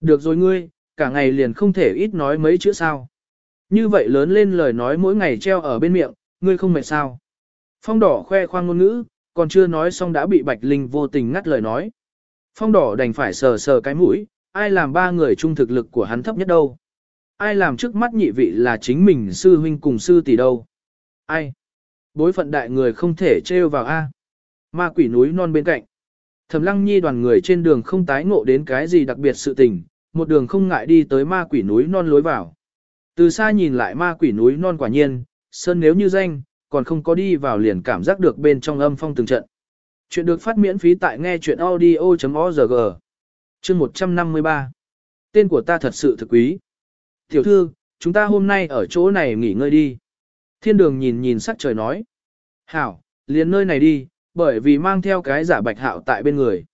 Được rồi ngươi, cả ngày liền không thể ít nói mấy chữ sao. Như vậy lớn lên lời nói mỗi ngày treo ở bên miệng, ngươi không mệt sao. Phong đỏ khoe khoang ngôn ngữ, còn chưa nói xong đã bị Bạch Linh vô tình ngắt lời nói. Phong đỏ đành phải sờ sờ cái mũi, ai làm ba người trung thực lực của hắn thấp nhất đâu. Ai làm trước mắt nhị vị là chính mình sư huynh cùng sư tỷ đâu. Ai? Bối phận đại người không thể trêu vào A. Ma quỷ núi non bên cạnh. Thẩm lăng nhi đoàn người trên đường không tái ngộ đến cái gì đặc biệt sự tình, một đường không ngại đi tới ma quỷ núi non lối vào. Từ xa nhìn lại ma quỷ núi non quả nhiên, sơn nếu như danh, còn không có đi vào liền cảm giác được bên trong âm phong từng trận. Chuyện được phát miễn phí tại nghe chuyện audio.org. Chương 153. Tên của ta thật sự thực quý. Tiểu thư, chúng ta hôm nay ở chỗ này nghỉ ngơi đi. Thiên đường nhìn nhìn sắc trời nói. Hảo, liền nơi này đi, bởi vì mang theo cái giả bạch hạo tại bên người.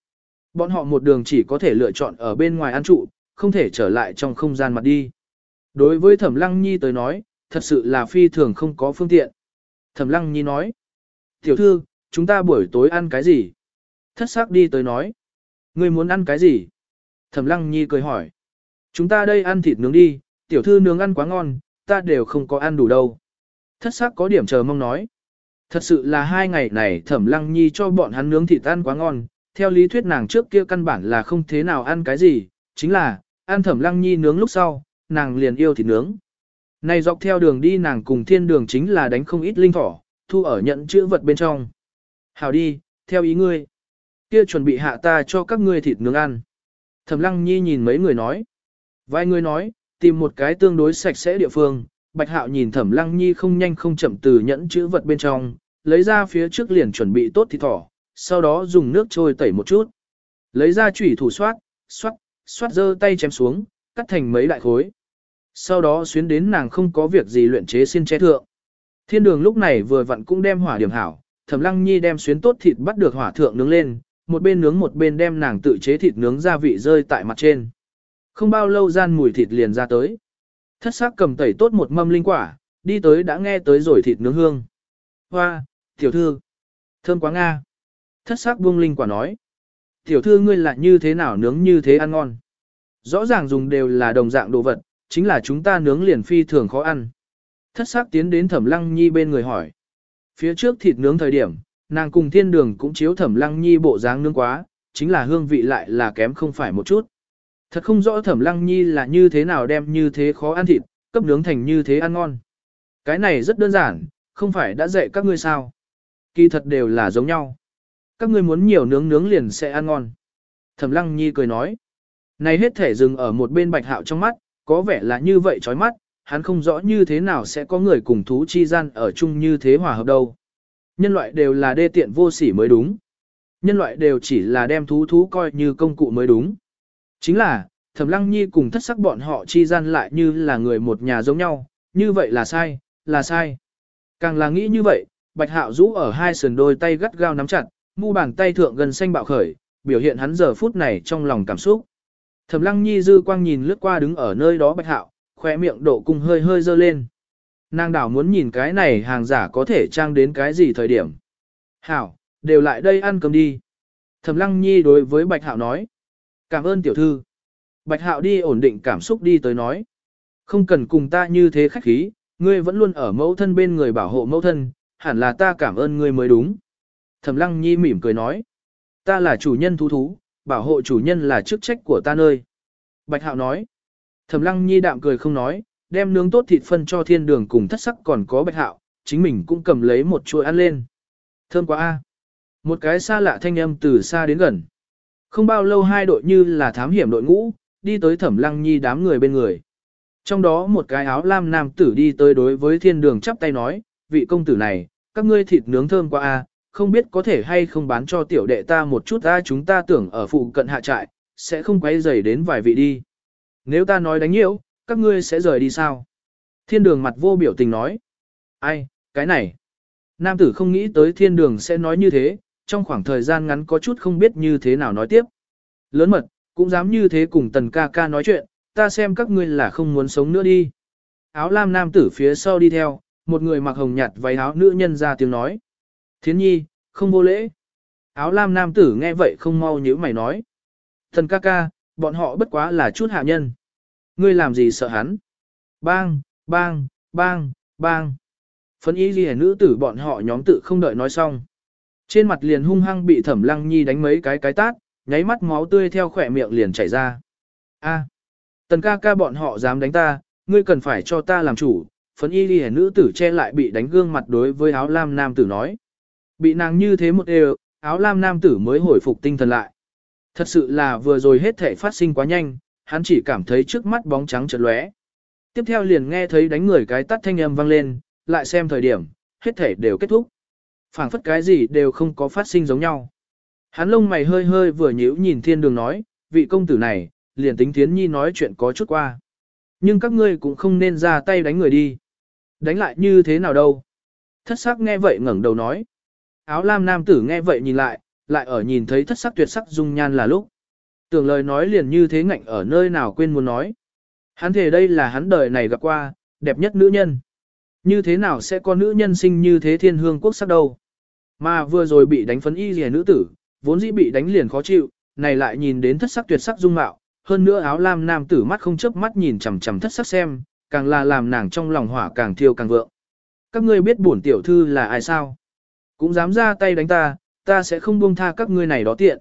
Bọn họ một đường chỉ có thể lựa chọn ở bên ngoài ăn trụ, không thể trở lại trong không gian mặt đi. Đối với Thẩm Lăng Nhi tới nói, thật sự là phi thường không có phương tiện. Thẩm Lăng Nhi nói, tiểu thư, chúng ta buổi tối ăn cái gì? Thất sắc đi tới nói, ngươi muốn ăn cái gì? Thẩm Lăng Nhi cười hỏi, chúng ta đây ăn thịt nướng đi, tiểu thư nướng ăn quá ngon, ta đều không có ăn đủ đâu. Thất sắc có điểm chờ mong nói, thật sự là hai ngày này Thẩm Lăng Nhi cho bọn hắn nướng thịt ăn quá ngon, theo lý thuyết nàng trước kia căn bản là không thế nào ăn cái gì, chính là, ăn Thẩm Lăng Nhi nướng lúc sau, nàng liền yêu thịt nướng. Này dọc theo đường đi nàng cùng thiên đường chính là đánh không ít linh thỏ, thu ở nhận chữ vật bên trong. Hào đi, theo ý ngươi. Kia chuẩn bị hạ ta cho các ngươi thịt nướng ăn. Thẩm lăng nhi nhìn mấy người nói. Vài người nói, tìm một cái tương đối sạch sẽ địa phương. Bạch hạo nhìn thẩm lăng nhi không nhanh không chậm từ nhẫn chữ vật bên trong, lấy ra phía trước liền chuẩn bị tốt thịt thỏ, sau đó dùng nước trôi tẩy một chút. Lấy ra chủy thủ soát, soát, soát dơ tay chém xuống, cắt thành mấy đại khối. Sau đó xuyến đến nàng không có việc gì luyện chế xin che thượng. Thiên đường lúc này vừa vặn cũng đem hỏa điểm hảo, Thẩm Lăng Nhi đem xuyến tốt thịt bắt được hỏa thượng nướng lên, một bên nướng một bên đem nàng tự chế thịt nướng gia vị rơi tại mặt trên. Không bao lâu gian mùi thịt liền ra tới. Thất sắc cầm tẩy tốt một mâm linh quả, đi tới đã nghe tới rồi thịt nướng hương. Hoa, tiểu thư, thơm quá nga. Thất sắc buông linh quả nói. Tiểu thư ngươi lại như thế nào nướng như thế ăn ngon. Rõ ràng dùng đều là đồng dạng đồ vật, chính là chúng ta nướng liền phi thường khó ăn. Thất sắc tiến đến thẩm lăng nhi bên người hỏi. Phía trước thịt nướng thời điểm, nàng cùng thiên đường cũng chiếu thẩm lăng nhi bộ dáng nướng quá, chính là hương vị lại là kém không phải một chút. Thật không rõ thẩm lăng nhi là như thế nào đem như thế khó ăn thịt, cấp nướng thành như thế ăn ngon. Cái này rất đơn giản, không phải đã dạy các ngươi sao. Kỳ thật đều là giống nhau. Các ngươi muốn nhiều nướng nướng liền sẽ ăn ngon. Thẩm lăng nhi cười nói. Này hết thể dừng ở một bên bạch hạo trong mắt, có vẻ là như vậy chói mắt, hắn không rõ như thế nào sẽ có người cùng thú chi gian ở chung như thế hòa hợp đâu. Nhân loại đều là đê tiện vô sỉ mới đúng. Nhân loại đều chỉ là đem thú thú coi như công cụ mới đúng. Chính là, Thẩm Lăng Nhi cùng thất sắc bọn họ chi gian lại như là người một nhà giống nhau, như vậy là sai, là sai. Càng là nghĩ như vậy, Bạch Hạo rũ ở hai sườn đôi tay gắt gao nắm chặt, mu bàn tay thượng gần xanh bạo khởi, biểu hiện hắn giờ phút này trong lòng cảm xúc. Thẩm Lăng Nhi dư quang nhìn lướt qua đứng ở nơi đó Bạch Hạo, khóe miệng độ cung hơi hơi dơ lên. Nàng đảo muốn nhìn cái này hàng giả có thể trang đến cái gì thời điểm. Hảo, đều lại đây ăn cơm đi. Thẩm Lăng Nhi đối với Bạch Hạo nói. Cảm ơn tiểu thư. Bạch Hạo đi ổn định cảm xúc đi tới nói. Không cần cùng ta như thế khách khí, ngươi vẫn luôn ở mẫu thân bên người bảo hộ mẫu thân, hẳn là ta cảm ơn ngươi mới đúng. Thẩm lăng nhi mỉm cười nói. Ta là chủ nhân thú thú, bảo hộ chủ nhân là chức trách của ta nơi. Bạch hạo nói. Thẩm lăng nhi đạm cười không nói, đem nướng tốt thịt phân cho thiên đường cùng thất sắc còn có bạch hạo, chính mình cũng cầm lấy một chuỗi ăn lên. Thơm quá a. Một cái xa lạ thanh âm từ xa đến gần. Không bao lâu hai đội như là thám hiểm đội ngũ, đi tới thẩm lăng nhi đám người bên người. Trong đó một cái áo lam nam tử đi tới đối với thiên đường chắp tay nói, vị công tử này, các ngươi thịt nướng thơm quá a, không biết có thể hay không bán cho tiểu đệ ta một chút ta chúng ta tưởng ở phụ cận hạ trại, sẽ không quấy rầy đến vài vị đi. Nếu ta nói đánh nhiễu, các ngươi sẽ rời đi sao? Thiên đường mặt vô biểu tình nói. Ai, cái này. Nam tử không nghĩ tới thiên đường sẽ nói như thế, trong khoảng thời gian ngắn có chút không biết như thế nào nói tiếp. Lớn mật, cũng dám như thế cùng tần ca ca nói chuyện, ta xem các ngươi là không muốn sống nữa đi. Áo lam nam tử phía sau đi theo, một người mặc hồng nhạt váy áo nữ nhân ra tiếng nói. Thiến nhi, không vô lễ. Áo lam nam tử nghe vậy không mau nhíu mày nói. Thần ca ca, bọn họ bất quá là chút hạ nhân. Ngươi làm gì sợ hắn? Bang, bang, bang, bang. Phấn ý ghi nữ tử bọn họ nhóm tự không đợi nói xong. Trên mặt liền hung hăng bị thẩm lăng nhi đánh mấy cái cái tát, nháy mắt máu tươi theo khỏe miệng liền chảy ra. A, tần ca ca bọn họ dám đánh ta, ngươi cần phải cho ta làm chủ. Phấn y ghi nữ tử che lại bị đánh gương mặt đối với áo lam nam tử nói. Bị nàng như thế một đều, áo lam nam tử mới hồi phục tinh thần lại. Thật sự là vừa rồi hết thể phát sinh quá nhanh, hắn chỉ cảm thấy trước mắt bóng trắng chợt lóe. Tiếp theo liền nghe thấy đánh người cái tắt thanh âm vang lên, lại xem thời điểm, hết thể đều kết thúc phảng phất cái gì đều không có phát sinh giống nhau. Hắn lông mày hơi hơi vừa nhíu nhìn thiên đường nói, vị công tử này, liền tính thiến nhi nói chuyện có chút qua. Nhưng các ngươi cũng không nên ra tay đánh người đi. Đánh lại như thế nào đâu. Thất sắc nghe vậy ngẩng đầu nói. Áo lam nam tử nghe vậy nhìn lại, lại ở nhìn thấy thất sắc tuyệt sắc dung nhan là lúc. Tưởng lời nói liền như thế ngạnh ở nơi nào quên muốn nói. Hắn thề đây là hắn đời này gặp qua, đẹp nhất nữ nhân. Như thế nào sẽ có nữ nhân sinh như thế thiên hương quốc sắc đâu. Mà vừa rồi bị đánh phấn y rìa nữ tử, vốn dĩ bị đánh liền khó chịu, này lại nhìn đến thất sắc tuyệt sắc dung mạo, hơn nữa áo lam nam tử mắt không chớp mắt nhìn chằm chằm thất sắc xem, càng là làm nàng trong lòng hỏa càng thiêu càng vượng. Các ngươi biết bổn tiểu thư là ai sao? Cũng dám ra tay đánh ta, ta sẽ không buông tha các ngươi này đó tiện.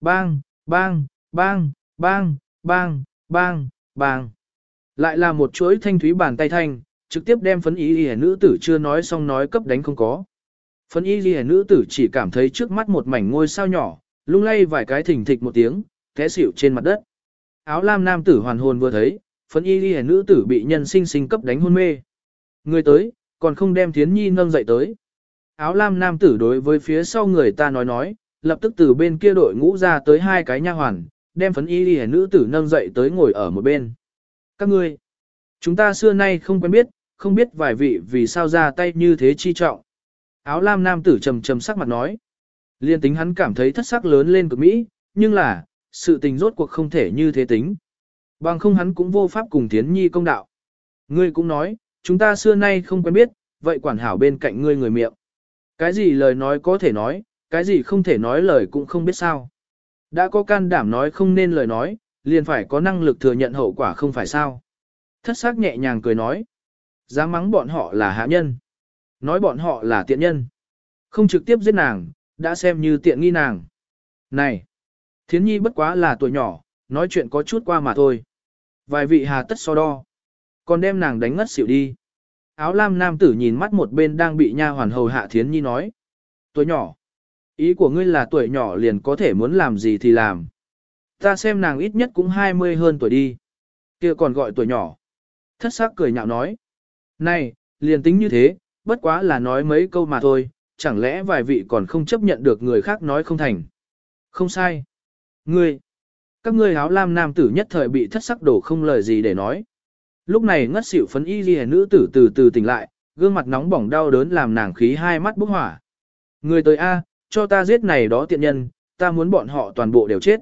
Bang, bang, bang, bang, bang, bang, bang. Lại là một chuỗi thanh thúy bàn tay thanh, trực tiếp đem phấn y ghi nữ tử chưa nói xong nói cấp đánh không có. Phân y ghi nữ tử chỉ cảm thấy trước mắt một mảnh ngôi sao nhỏ, lung lay vài cái thỉnh thịch một tiếng, té xỉu trên mặt đất. Áo lam nam tử hoàn hồn vừa thấy, phân y ghi nữ tử bị nhân sinh sinh cấp đánh hôn mê. Người tới, còn không đem thiến nhi nâng dậy tới. Áo lam nam tử đối với phía sau người ta nói nói, lập tức từ bên kia đội ngũ ra tới hai cái nha hoàn, đem phấn y ghi nữ tử nâng dậy tới ngồi ở một bên. Các ngươi, chúng ta xưa nay không quen biết, không biết vài vị vì sao ra tay như thế chi trọng. Áo lam nam tử trầm trầm sắc mặt nói. Liên tính hắn cảm thấy thất sắc lớn lên cực mỹ, nhưng là, sự tình rốt cuộc không thể như thế tính. Bằng không hắn cũng vô pháp cùng tiến nhi công đạo. Ngươi cũng nói, chúng ta xưa nay không quen biết, vậy quản hảo bên cạnh ngươi người miệng. Cái gì lời nói có thể nói, cái gì không thể nói lời cũng không biết sao. Đã có can đảm nói không nên lời nói, liền phải có năng lực thừa nhận hậu quả không phải sao. Thất sắc nhẹ nhàng cười nói. Dám mắng bọn họ là hạ nhân. Nói bọn họ là tiện nhân. Không trực tiếp giết nàng, đã xem như tiện nghi nàng. Này! Thiến nhi bất quá là tuổi nhỏ, nói chuyện có chút qua mà thôi. Vài vị hà tất so đo. Còn đem nàng đánh ngất xỉu đi. Áo lam nam tử nhìn mắt một bên đang bị nha hoàn hầu hạ thiến nhi nói. Tuổi nhỏ. Ý của ngươi là tuổi nhỏ liền có thể muốn làm gì thì làm. Ta xem nàng ít nhất cũng 20 hơn tuổi đi. kia còn gọi tuổi nhỏ. Thất sắc cười nhạo nói. Này, liền tính như thế, bất quá là nói mấy câu mà thôi, chẳng lẽ vài vị còn không chấp nhận được người khác nói không thành. Không sai. Ngươi, các ngươi áo lam nam tử nhất thời bị thất sắc đổ không lời gì để nói. Lúc này ngất xỉu phấn y ghi nữ tử từ từ tỉnh lại, gương mặt nóng bỏng đau đớn làm nàng khí hai mắt bốc hỏa. Người tới A, cho ta giết này đó tiện nhân, ta muốn bọn họ toàn bộ đều chết.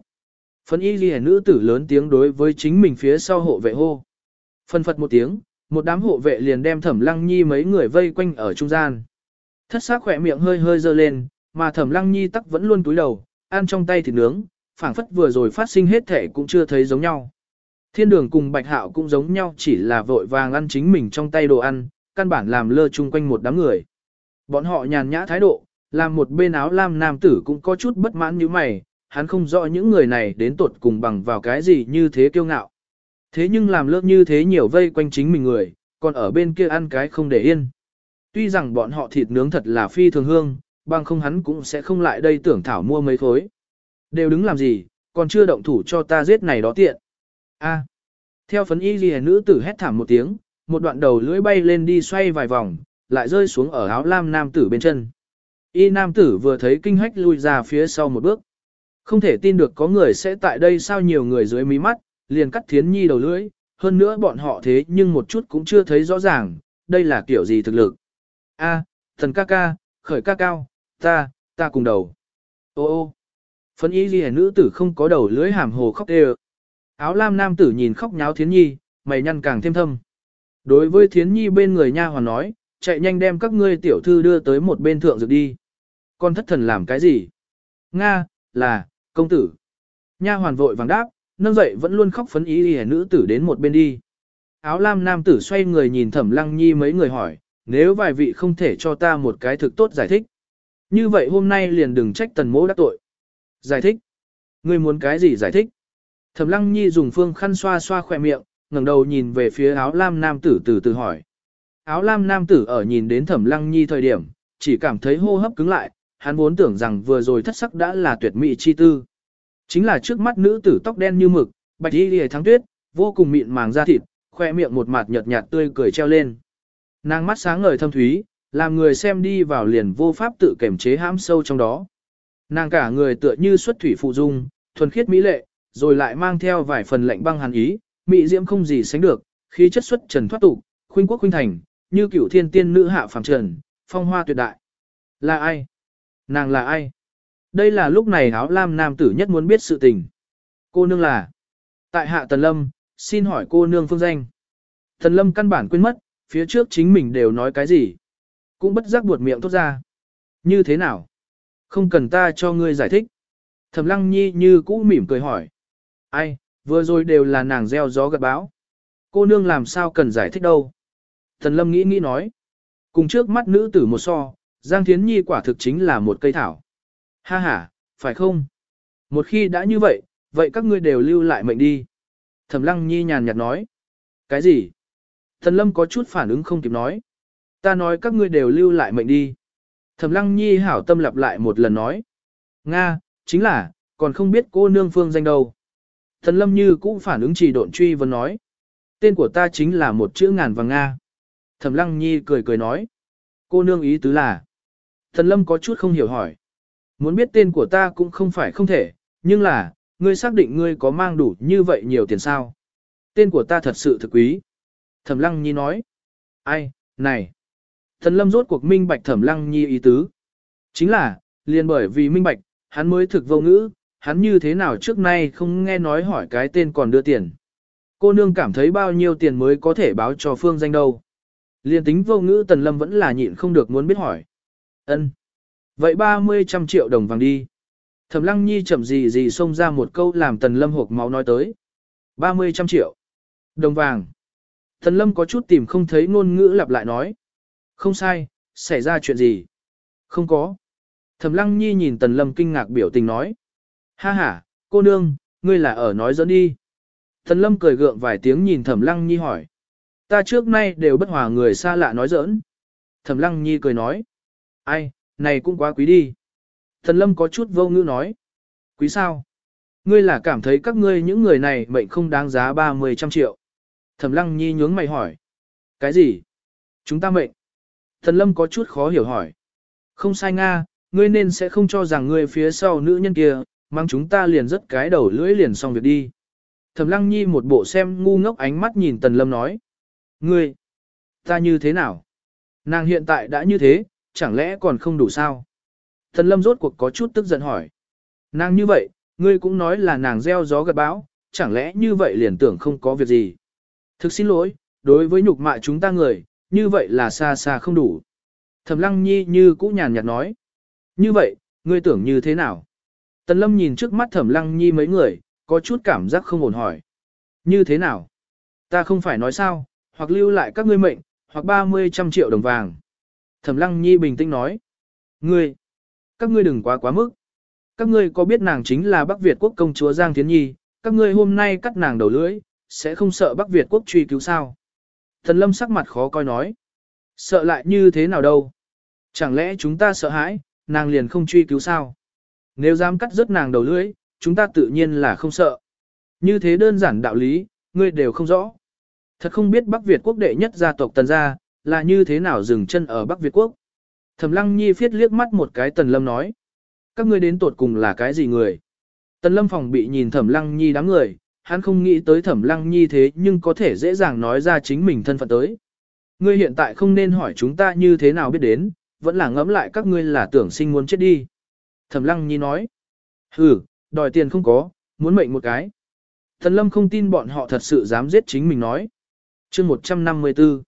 Phấn y ghi nữ tử lớn tiếng đối với chính mình phía sau hộ vệ hô. Phân phật một tiếng, một đám hộ vệ liền đem thẩm lăng nhi mấy người vây quanh ở trung gian. Thất xác khỏe miệng hơi hơi dơ lên, mà thẩm lăng nhi tắc vẫn luôn túi đầu, ăn trong tay thịt nướng, phảng phất vừa rồi phát sinh hết thể cũng chưa thấy giống nhau. Thiên đường cùng bạch hạo cũng giống nhau chỉ là vội vàng ăn chính mình trong tay đồ ăn, căn bản làm lơ chung quanh một đám người. Bọn họ nhàn nhã thái độ, làm một bên áo lam nam tử cũng có chút bất mãn như mày, hắn không rõ những người này đến tột cùng bằng vào cái gì như thế kiêu ngạo. Thế nhưng làm lớp như thế nhiều vây quanh chính mình người, còn ở bên kia ăn cái không để yên. Tuy rằng bọn họ thịt nướng thật là phi thường hương, bằng không hắn cũng sẽ không lại đây tưởng thảo mua mấy khối. Đều đứng làm gì, còn chưa động thủ cho ta giết này đó tiện. A. Theo phấn y ghi nữ tử hét thảm một tiếng, một đoạn đầu lưỡi bay lên đi xoay vài vòng, lại rơi xuống ở áo lam nam tử bên chân. Y nam tử vừa thấy kinh hách lui ra phía sau một bước. Không thể tin được có người sẽ tại đây sao nhiều người dưới mí mắt, liền cắt thiến nhi đầu lưỡi, hơn nữa bọn họ thế nhưng một chút cũng chưa thấy rõ ràng, đây là kiểu gì thực lực. A, thần ca ca, khởi ca cao, ta, ta cùng đầu. Ô ô, phấn y ghi nữ tử không có đầu lưỡi hàm hồ khóc đê Áo lam nam tử nhìn khóc nháo thiến nhi, mày nhăn càng thêm thâm. Đối với thiến nhi bên người nha hoàn nói, chạy nhanh đem các ngươi tiểu thư đưa tới một bên thượng dược đi. Con thất thần làm cái gì? Nga, là, công tử. Nha hoàn vội vàng đáp, nâng dậy vẫn luôn khóc phấn ý y nữ tử đến một bên đi. Áo lam nam tử xoay người nhìn thẩm lăng nhi mấy người hỏi, nếu vài vị không thể cho ta một cái thực tốt giải thích. Như vậy hôm nay liền đừng trách tần mỗ đắc tội. Giải thích. Ngươi muốn cái gì giải thích? Thẩm lăng nhi dùng phương khăn xoa xoa khỏe miệng, ngẩng đầu nhìn về phía áo lam nam tử từ từ hỏi. Áo lam nam tử ở nhìn đến thẩm lăng nhi thời điểm, chỉ cảm thấy hô hấp cứng lại, hắn vốn tưởng rằng vừa rồi thất sắc đã là tuyệt mỹ chi tư. Chính là trước mắt nữ tử tóc đen như mực, bạch y lìa thắng tuyết, vô cùng mịn màng da thịt, khoe miệng một mặt nhợt nhạt tươi cười treo lên. Nàng mắt sáng ngời thâm thúy, làm người xem đi vào liền vô pháp tự kiểm chế hãm sâu trong đó. Nàng cả người tựa như xuất thủy phụ dung, thuần khiết mỹ lệ, rồi lại mang theo vài phần lạnh băng hàn ý, mỹ diễm không gì sánh được, khí chất xuất trần thoát tục, khuynh quốc khuynh thành, như cửu thiên tiên nữ hạ phàm trần, phong hoa tuyệt đại. Là ai? Nàng là ai? Đây là lúc này áo lam nam tử nhất muốn biết sự tình. Cô nương là. Tại hạ Tần Lâm, xin hỏi cô nương phương danh. Tần Lâm căn bản quên mất, phía trước chính mình đều nói cái gì. Cũng bất giác buột miệng thốt ra. Như thế nào? Không cần ta cho ngươi giải thích. Thẩm lăng nhi như cũ mỉm cười hỏi. Ai, vừa rồi đều là nàng gieo gió gật báo. Cô nương làm sao cần giải thích đâu. Thần lâm nghĩ nghĩ nói. Cùng trước mắt nữ tử một so, Giang Thiến Nhi quả thực chính là một cây thảo. Ha ha, phải không? Một khi đã như vậy, vậy các ngươi đều lưu lại mệnh đi. Thẩm Lăng Nhi nhàn nhạt nói. Cái gì? Thần Lâm có chút phản ứng không kịp nói. Ta nói các ngươi đều lưu lại mệnh đi. Thẩm Lăng Nhi hảo tâm lặp lại một lần nói. Nga, chính là, còn không biết cô nương phương danh đâu. Thần Lâm như cũng phản ứng chỉ độn truy vấn nói. Tên của ta chính là một chữ ngàn vàng Nga. Thẩm Lăng Nhi cười cười nói. Cô nương ý tứ là. Thần Lâm có chút không hiểu hỏi. Muốn biết tên của ta cũng không phải không thể, nhưng là, ngươi xác định ngươi có mang đủ như vậy nhiều tiền sao. Tên của ta thật sự thực quý. Thẩm Lăng Nhi nói. Ai, này. Thần Lâm rốt cuộc minh bạch Thẩm Lăng Nhi ý tứ. Chính là, liền bởi vì minh bạch, hắn mới thực vô ngữ, hắn như thế nào trước nay không nghe nói hỏi cái tên còn đưa tiền. Cô nương cảm thấy bao nhiêu tiền mới có thể báo cho phương danh đâu. Liên tính vô ngữ Tần Lâm vẫn là nhịn không được muốn biết hỏi. ân Vậy 30 trăm triệu đồng vàng đi. Thẩm Lăng Nhi chậm gì gì xông ra một câu làm Tần Lâm hộp máu nói tới. 30 trăm triệu. Đồng vàng. Tần Lâm có chút tìm không thấy ngôn ngữ lặp lại nói. Không sai, xảy ra chuyện gì? Không có. Thẩm Lăng Nhi nhìn Tần Lâm kinh ngạc biểu tình nói. Ha ha, cô nương, ngươi là ở nói dẫn đi. Tần Lâm cười gượng vài tiếng nhìn Thẩm Lăng Nhi hỏi. Ta trước nay đều bất hòa người xa lạ nói giỡn. Thẩm Lăng Nhi cười nói. Ai, này cũng quá quý đi. Thần Lâm có chút vô ngữ nói. Quý sao? Ngươi là cảm thấy các ngươi những người này mệnh không đáng giá 30 trăm triệu. Thẩm Lăng Nhi nhướng mày hỏi. Cái gì? Chúng ta mệnh. Thần Lâm có chút khó hiểu hỏi. Không sai Nga, ngươi nên sẽ không cho rằng ngươi phía sau nữ nhân kia, mang chúng ta liền rất cái đầu lưỡi liền xong việc đi. Thẩm Lăng Nhi một bộ xem ngu ngốc ánh mắt nhìn Tần Lâm nói. Ngươi, ta như thế nào? Nàng hiện tại đã như thế, chẳng lẽ còn không đủ sao? Thần lâm rốt cuộc có chút tức giận hỏi. Nàng như vậy, ngươi cũng nói là nàng gieo gió gặt bão, chẳng lẽ như vậy liền tưởng không có việc gì? Thực xin lỗi, đối với nhục mạ chúng ta người, như vậy là xa xa không đủ. Thẩm lăng nhi như cũ nhàn nhạt nói. Như vậy, ngươi tưởng như thế nào? Tần lâm nhìn trước mắt thẩm lăng nhi mấy người, có chút cảm giác không ổn hỏi. Như thế nào? Ta không phải nói sao, hoặc lưu lại các ngươi mệnh, hoặc 30 trăm triệu đồng vàng. Thẩm Lăng Nhi bình tĩnh nói. Ngươi, các ngươi đừng quá quá mức. Các ngươi có biết nàng chính là Bắc Việt quốc công chúa Giang Thiến Nhi, các ngươi hôm nay cắt nàng đầu lưỡi, sẽ không sợ Bắc Việt quốc truy cứu sao? Thần Lâm sắc mặt khó coi nói. Sợ lại như thế nào đâu? Chẳng lẽ chúng ta sợ hãi, nàng liền không truy cứu sao? Nếu dám cắt rớt nàng đầu lưỡi, chúng ta tự nhiên là không sợ. Như thế đơn giản đạo lý, ngươi đều không rõ. Thật không biết Bắc Việt quốc đệ nhất gia tộc Tần gia, là như thế nào dừng chân ở Bắc Việt quốc. Thẩm Lăng Nhi phiết liếc mắt một cái Tần Lâm nói. Các ngươi đến tột cùng là cái gì người? Tần Lâm phòng bị nhìn Thẩm Lăng Nhi đám người, hắn không nghĩ tới Thẩm Lăng Nhi thế nhưng có thể dễ dàng nói ra chính mình thân phận tới. Ngươi hiện tại không nên hỏi chúng ta như thế nào biết đến, vẫn là ngẫm lại các ngươi là tưởng sinh muốn chết đi. Thẩm Lăng Nhi nói. Hừ, đòi tiền không có, muốn mệnh một cái. Tần Lâm không tin bọn họ thật sự dám giết chính mình nói. chương 154.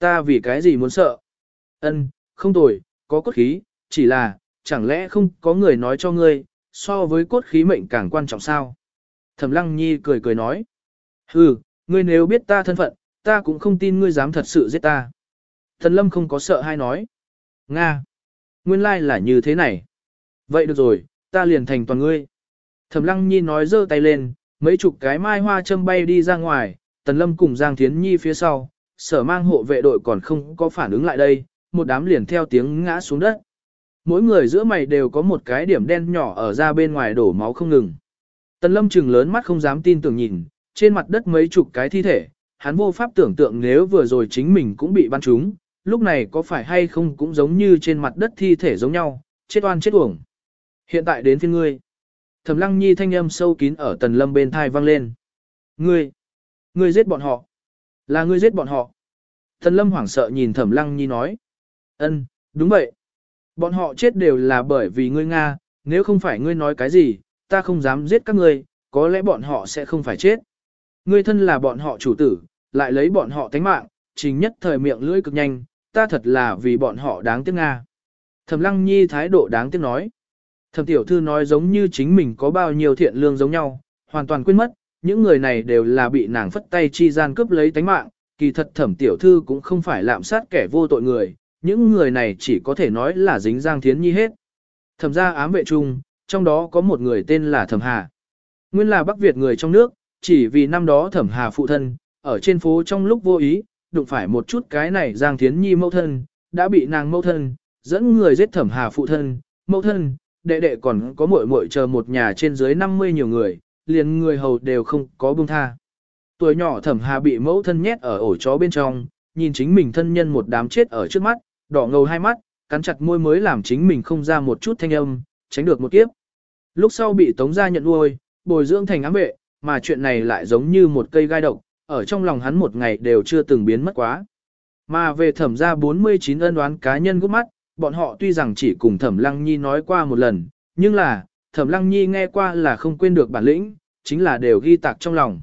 Ta vì cái gì muốn sợ? Ân, không tồi, có cốt khí, chỉ là, chẳng lẽ không có người nói cho ngươi, so với cốt khí mệnh càng quan trọng sao? Thẩm Lăng Nhi cười cười nói. Hừ, ngươi nếu biết ta thân phận, ta cũng không tin ngươi dám thật sự giết ta. Thần Lâm không có sợ hay nói. Nga. Nguyên lai là như thế này. Vậy được rồi, ta liền thành toàn ngươi. Thẩm Lăng Nhi nói giơ tay lên, mấy chục cái mai hoa châm bay đi ra ngoài, Tần Lâm cùng Giang Thiến Nhi phía sau, sở mang hộ vệ đội còn không có phản ứng lại đây, một đám liền theo tiếng ngã xuống đất. Mỗi người giữa mày đều có một cái điểm đen nhỏ ở ra bên ngoài đổ máu không ngừng. Tần Lâm trừng lớn mắt không dám tin tưởng nhìn, trên mặt đất mấy chục cái thi thể, hắn vô pháp tưởng tượng nếu vừa rồi chính mình cũng bị bắn trúng, lúc này có phải hay không cũng giống như trên mặt đất thi thể giống nhau, chết oan chết uổng. Hiện tại đến phiên ngươi. Thẩm Lăng Nhi thanh âm sâu kín ở Tần Lâm bên thai vang lên. Ngươi, ngươi giết bọn họ. Là ngươi giết bọn họ. Thần Lâm hoảng sợ nhìn Thẩm Lăng Nhi nói. Ân, đúng vậy. Bọn họ chết đều là bởi vì ngươi Nga, nếu không phải ngươi nói cái gì, ta không dám giết các ngươi, có lẽ bọn họ sẽ không phải chết. Ngươi thân là bọn họ chủ tử, lại lấy bọn họ tánh mạng, chính nhất thời miệng lưỡi cực nhanh, ta thật là vì bọn họ đáng tiếc Nga. Thẩm Lăng Nhi thái độ đáng tiếc nói. Thẩm tiểu thư nói giống như chính mình có bao nhiêu thiện lương giống nhau, hoàn toàn quên mất, những người này đều là bị nàng phất tay chi gian cướp lấy tánh mạng, kỳ thật thẩm tiểu thư cũng không phải lạm sát kẻ vô tội người, những người này chỉ có thể nói là dính Giang Thiến Nhi hết. Thẩm gia ám vệ chung, trong đó có một người tên là Thẩm Hà. Nguyên là Bắc Việt người trong nước, chỉ vì năm đó Thẩm Hà phụ thân, ở trên phố trong lúc vô ý, đụng phải một chút cái này Giang Thiến Nhi mẫu thân, đã bị nàng mẫu thân, dẫn người giết Thẩm Hà phụ thân, mẫu thân, đệ đệ còn có muội muội chờ một nhà trên dưới 50 nhiều người, liền người hầu đều không có buông tha. Tuổi nhỏ thẩm hà bị mẫu thân nhét ở ổ chó bên trong, nhìn chính mình thân nhân một đám chết ở trước mắt, đỏ ngầu hai mắt, cắn chặt môi mới làm chính mình không ra một chút thanh âm, tránh được một kiếp. Lúc sau bị tống gia nhận nuôi, bồi dưỡng thành ám vệ, mà chuyện này lại giống như một cây gai độc, ở trong lòng hắn một ngày đều chưa từng biến mất quá. Mà về thẩm gia 49 ân đoán cá nhân gút mắt, bọn họ tuy rằng chỉ cùng Thẩm Lăng Nhi nói qua một lần, nhưng là, Thẩm Lăng Nhi nghe qua là không quên được bản lĩnh, chính là đều ghi tạc trong lòng.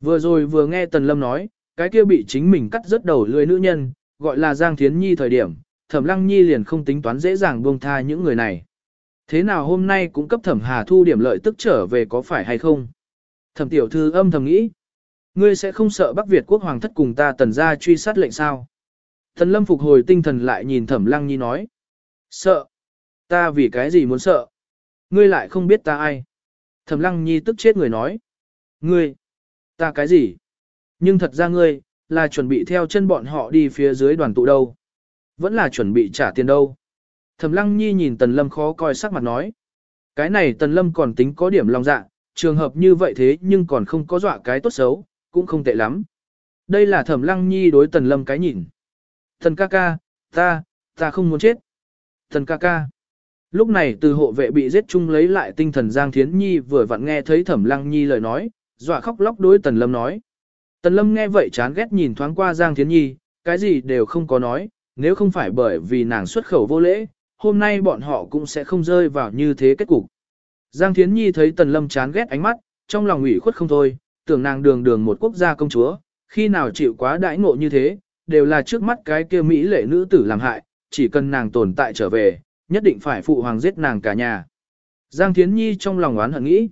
Vừa rồi vừa nghe Tần Lâm nói, cái kia bị chính mình cắt rớt đầu lưỡi nữ nhân, gọi là Giang Thiến Nhi thời điểm, Thẩm Lăng Nhi liền không tính toán dễ dàng buông tha những người này. Thế nào hôm nay cũng cấp Thẩm Hà thu điểm lợi tức trở về có phải hay không? Thẩm tiểu thư âm thầm nghĩ, ngươi sẽ không sợ Bắc Việt quốc hoàng thất cùng ta tần gia truy sát lệnh sao? Tần lâm phục hồi tinh thần lại nhìn thẩm lăng nhi nói. Sợ. Ta vì cái gì muốn sợ? Ngươi lại không biết ta ai. Thẩm lăng nhi tức chết người nói. Ngươi. Ta cái gì? Nhưng thật ra ngươi, là chuẩn bị theo chân bọn họ đi phía dưới đoàn tụ đâu. Vẫn là chuẩn bị trả tiền đâu. Thẩm lăng nhi nhìn tần lâm khó coi sắc mặt nói. Cái này tần lâm còn tính có điểm lòng dạ, trường hợp như vậy thế nhưng còn không có dọa cái tốt xấu, cũng không tệ lắm. Đây là thẩm lăng nhi đối tần lâm cái nhìn. Thần ca ca, ta, ta không muốn chết. Thần ca ca. Lúc này từ hộ vệ bị giết chung lấy lại tinh thần Giang Thiến Nhi vừa vặn nghe thấy Thẩm Lăng Nhi lời nói, dọa khóc lóc đối Tần Lâm nói. Tần Lâm nghe vậy chán ghét nhìn thoáng qua Giang Thiến Nhi, cái gì đều không có nói, nếu không phải bởi vì nàng xuất khẩu vô lễ, hôm nay bọn họ cũng sẽ không rơi vào như thế kết cục. Giang Thiến Nhi thấy Tần Lâm chán ghét ánh mắt, trong lòng ủy khuất không thôi, tưởng nàng đường đường một quốc gia công chúa, khi nào chịu quá đãi ngộ như thế, đều là trước mắt cái kia Mỹ lệ nữ tử làm hại, chỉ cần nàng tồn tại trở về, nhất định phải phụ hoàng giết nàng cả nhà. Giang Thiến Nhi trong lòng oán hận nghĩ.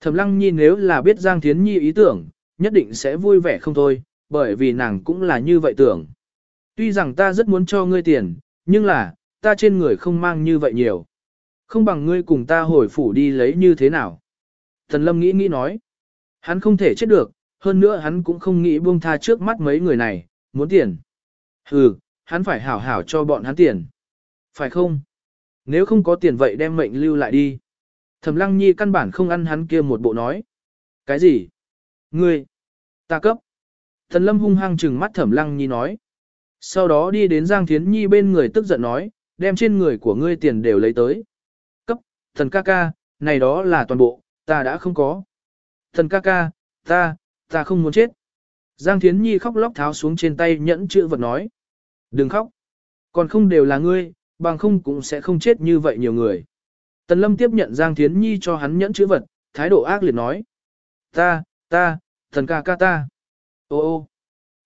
Thẩm Lăng Nhi nếu là biết Giang Thiến Nhi ý tưởng, nhất định sẽ vui vẻ không thôi, bởi vì nàng cũng là như vậy tưởng. Tuy rằng ta rất muốn cho ngươi tiền, nhưng là, ta trên người không mang như vậy nhiều. Không bằng ngươi cùng ta hồi phủ đi lấy như thế nào. Thần lâm nghĩ nghĩ nói. Hắn không thể chết được, hơn nữa hắn cũng không nghĩ buông tha trước mắt mấy người này, muốn tiền. Ừ, hắn phải hảo hảo cho bọn hắn tiền. Phải không? Nếu không có tiền vậy đem mệnh lưu lại đi. Thẩm lăng nhi căn bản không ăn hắn kia một bộ nói. Cái gì? Ngươi? Ta cấp. Thần lâm hung hăng trừng mắt thẩm lăng nhi nói. Sau đó đi đến Giang Thiến Nhi bên người tức giận nói, đem trên người của ngươi tiền đều lấy tới. Cấp, thần ca ca, này đó là toàn bộ, ta đã không có. Thần ca ca, ta, ta không muốn chết. Giang Thiến Nhi khóc lóc tháo xuống trên tay nhẫn chữ vật nói. Đừng khóc. Còn không đều là ngươi, bằng không cũng sẽ không chết như vậy nhiều người. Tần Lâm tiếp nhận Giang Thiến Nhi cho hắn nhẫn chữ vật, thái độ ác liệt nói. Ta, ta, thần ca ca ta. Ô ô.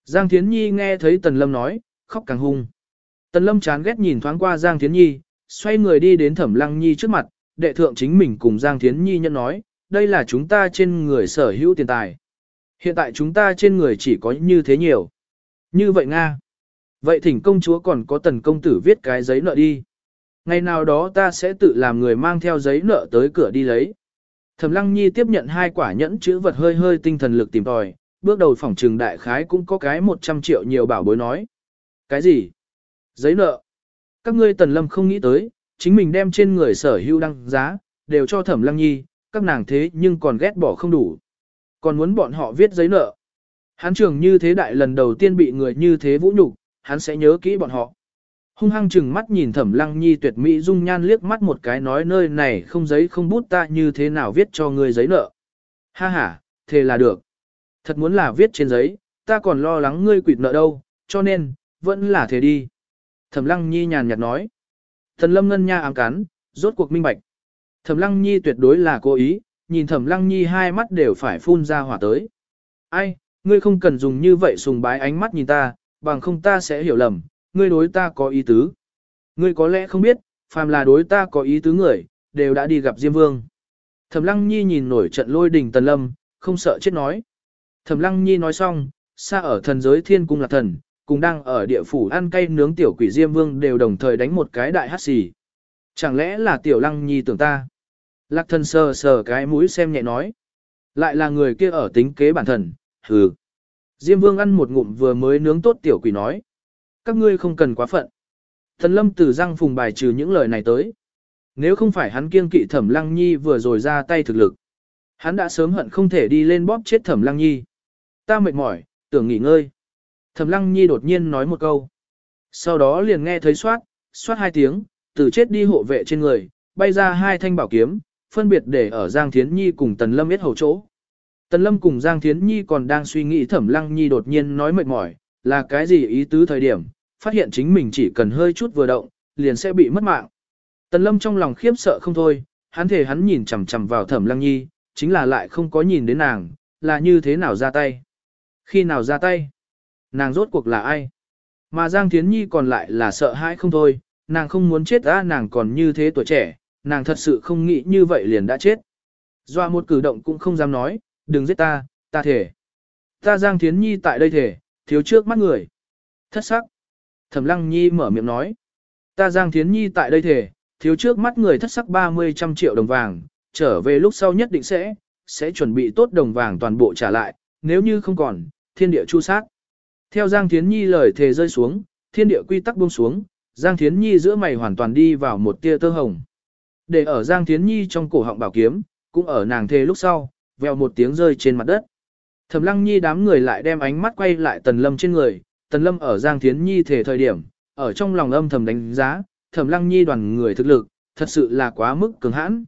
Giang Thiến Nhi nghe thấy Tần Lâm nói, khóc càng hung. Tần Lâm chán ghét nhìn thoáng qua Giang Thiến Nhi, xoay người đi đến Thẩm Lăng Nhi trước mặt, đệ thượng chính mình cùng Giang Thiến Nhi nhận nói, đây là chúng ta trên người sở hữu tiền tài. Hiện tại chúng ta trên người chỉ có như thế nhiều. Như vậy Nga. Vậy thỉnh công chúa còn có tần công tử viết cái giấy nợ đi. Ngày nào đó ta sẽ tự làm người mang theo giấy nợ tới cửa đi lấy. Thẩm Lăng Nhi tiếp nhận hai quả nhẫn chữ vật hơi hơi tinh thần lực tìm tòi, bước đầu phỏng trừng đại khái cũng có cái 100 triệu nhiều bảo bối nói. Cái gì? Giấy nợ. Các ngươi tần lâm không nghĩ tới, chính mình đem trên người sở hữu đăng giá, đều cho thẩm lăng nhi, các nàng thế nhưng còn ghét bỏ không đủ. Còn muốn bọn họ viết giấy nợ. hán trường như thế đại lần đầu tiên bị người như thế vũ nhục, hắn sẽ nhớ kỹ bọn họ. Hung hăng chừng mắt nhìn thẩm lăng nhi tuyệt mỹ dung nhan liếc mắt một cái nói nơi này không giấy không bút ta như thế nào viết cho người giấy nợ. Ha ha, thế là được. Thật muốn là viết trên giấy, ta còn lo lắng ngươi quỵt nợ đâu, cho nên, vẫn là thế đi. Thẩm lăng nhi nhàn nhạt nói. Thần lâm ngân nha ám cắn, rốt cuộc minh bạch. Thẩm lăng nhi tuyệt đối là cố ý, nhìn thẩm lăng nhi hai mắt đều phải phun ra hỏa tới. Ai, ngươi không cần dùng như vậy sùng bái ánh mắt nhìn ta, bằng không ta sẽ hiểu lầm, ngươi đối ta có ý tứ. Ngươi có lẽ không biết, phàm là đối ta có ý tứ người, đều đã đi gặp Diêm Vương. Thẩm lăng nhi nhìn nổi trận lôi đình tần lâm, không sợ chết nói. Thẩm Lăng Nhi nói xong, xa ở thần giới thiên cung là thần, cùng đang ở địa phủ ăn cay nướng tiểu quỷ Diêm Vương đều đồng thời đánh một cái đại hát xì. Chẳng lẽ là tiểu Lăng Nhi tưởng ta? Lạc thần sờ sờ cái mũi xem nhẹ nói. Lại là người kia ở tính kế bản thần, hừ. Diêm Vương ăn một ngụm vừa mới nướng tốt tiểu quỷ nói. Các ngươi không cần quá phận. Thần lâm từ răng phùng bài trừ những lời này tới. Nếu không phải hắn kiêng kỵ thẩm lăng nhi vừa rồi ra tay thực lực. Hắn đã sớm hận không thể đi lên bóp chết thẩm lăng nhi. Ta mệt mỏi, tưởng nghỉ ngơi. Thẩm lăng nhi đột nhiên nói một câu. Sau đó liền nghe thấy soát, soát hai tiếng, từ chết đi hộ vệ trên người, bay ra hai thanh bảo kiếm, phân biệt để ở Giang Thiến Nhi cùng Tần Lâm biết hầu chỗ. Tần Lâm cùng Giang Thiến Nhi còn đang suy nghĩ Thẩm Lăng Nhi đột nhiên nói mệt mỏi, là cái gì ý tứ thời điểm, phát hiện chính mình chỉ cần hơi chút vừa động, liền sẽ bị mất mạng. Tần Lâm trong lòng khiếp sợ không thôi, hắn thể hắn nhìn chằm chằm vào Thẩm Lăng Nhi, chính là lại không có nhìn đến nàng, là như thế nào ra tay. Khi nào ra tay? Nàng rốt cuộc là ai? Mà Giang Thiến Nhi còn lại là sợ hãi không thôi, nàng không muốn chết ra nàng còn như thế tuổi trẻ, nàng thật sự không nghĩ như vậy liền đã chết. Doa một cử động cũng không dám nói, đừng giết ta, ta thể. Ta Giang Thiến Nhi tại đây thể, thiếu trước mắt người. Thất sắc. Thẩm Lăng Nhi mở miệng nói. Ta Giang Thiến Nhi tại đây thể, thiếu trước mắt người thất sắc 30 trăm triệu đồng vàng, trở về lúc sau nhất định sẽ, sẽ chuẩn bị tốt đồng vàng toàn bộ trả lại, nếu như không còn, thiên địa chu sát. Theo Giang Thiến Nhi lời thề rơi xuống, thiên địa quy tắc buông xuống, Giang Thiến Nhi giữa mày hoàn toàn đi vào một tia tơ hồng. Để ở Giang Thiến Nhi trong cổ họng bảo kiếm, cũng ở nàng thề lúc sau, vèo một tiếng rơi trên mặt đất. Thẩm Lăng Nhi đám người lại đem ánh mắt quay lại Tần Lâm trên người, Tần Lâm ở Giang Thiến Nhi thể thời điểm, ở trong lòng âm thầm đánh giá, Thẩm Lăng Nhi đoàn người thực lực, thật sự là quá mức cường hãn.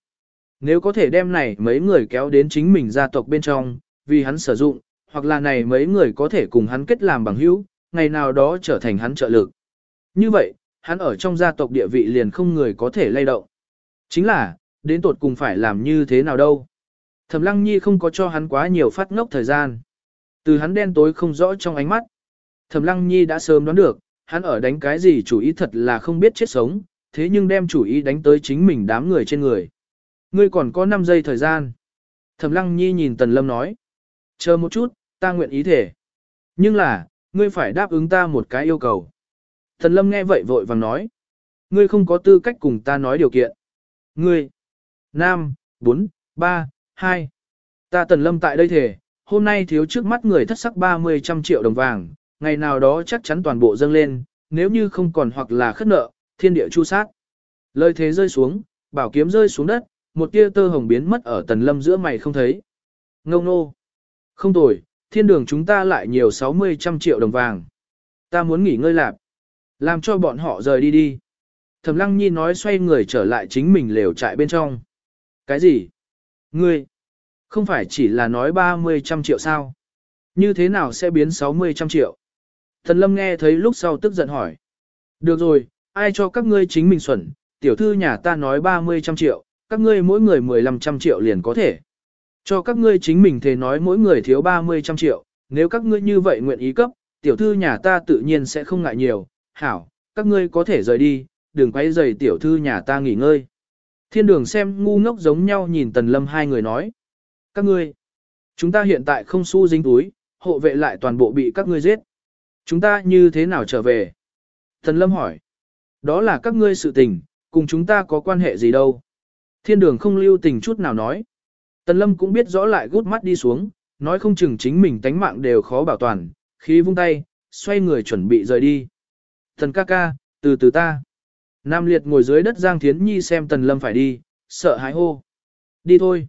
Nếu có thể đem này mấy người kéo đến chính mình gia tộc bên trong, vì hắn sử dụng, hoặc là này mấy người có thể cùng hắn kết làm bằng hữu, ngày nào đó trở thành hắn trợ lực. Như vậy, hắn ở trong gia tộc địa vị liền không người có thể lay động. Chính là, đến tột cùng phải làm như thế nào đâu. Thẩm Lăng Nhi không có cho hắn quá nhiều phát ngốc thời gian. Từ hắn đen tối không rõ trong ánh mắt. Thẩm Lăng Nhi đã sớm đoán được, hắn ở đánh cái gì chủ ý thật là không biết chết sống, thế nhưng đem chủ ý đánh tới chính mình đám người trên người. Ngươi còn có 5 giây thời gian. Thẩm Lăng Nhi nhìn Tần Lâm nói. Chờ một chút, Ta nguyện ý thể. Nhưng là, ngươi phải đáp ứng ta một cái yêu cầu. Thần lâm nghe vậy vội vàng nói. Ngươi không có tư cách cùng ta nói điều kiện. Ngươi. Nam, 4, 3, 2. Ta tần lâm tại đây thể, hôm nay thiếu trước mắt người thất sắc 30 trăm triệu đồng vàng, ngày nào đó chắc chắn toàn bộ dâng lên, nếu như không còn hoặc là khất nợ, thiên địa chu sát. Lời thế rơi xuống, bảo kiếm rơi xuống đất, một tia tơ hồng biến mất ở tần lâm giữa mày không thấy. Ngông nô. Không tồi, thiên đường chúng ta lại nhiều 60 trăm triệu đồng vàng. Ta muốn nghỉ ngơi lạp. Làm cho bọn họ rời đi đi. Thẩm lăng nhi nói xoay người trở lại chính mình lều trại bên trong. Cái gì? Ngươi? Không phải chỉ là nói 30 trăm triệu sao? Như thế nào sẽ biến 60 trăm triệu? Thần lâm nghe thấy lúc sau tức giận hỏi. Được rồi, ai cho các ngươi chính mình xuẩn, tiểu thư nhà ta nói 30 trăm triệu, các ngươi mỗi người 15 trăm triệu liền có thể. Cho các ngươi chính mình thề nói mỗi người thiếu 30 trăm triệu, nếu các ngươi như vậy nguyện ý cấp, tiểu thư nhà ta tự nhiên sẽ không ngại nhiều, hảo, các ngươi có thể rời đi, đừng quay rầy tiểu thư nhà ta nghỉ ngơi. Thiên đường xem ngu ngốc giống nhau nhìn tần lâm hai người nói. Các ngươi, chúng ta hiện tại không xu dính túi, hộ vệ lại toàn bộ bị các ngươi giết. Chúng ta như thế nào trở về? Tần lâm hỏi. Đó là các ngươi sự tình, cùng chúng ta có quan hệ gì đâu. Thiên đường không lưu tình chút nào nói. Tần lâm cũng biết rõ lại gút mắt đi xuống, nói không chừng chính mình tánh mạng đều khó bảo toàn, khí vung tay, xoay người chuẩn bị rời đi. Thần ca ca, từ từ ta. Nam liệt ngồi dưới đất Giang Thiến Nhi xem Tần Lâm phải đi, sợ hãi hô. Đi thôi.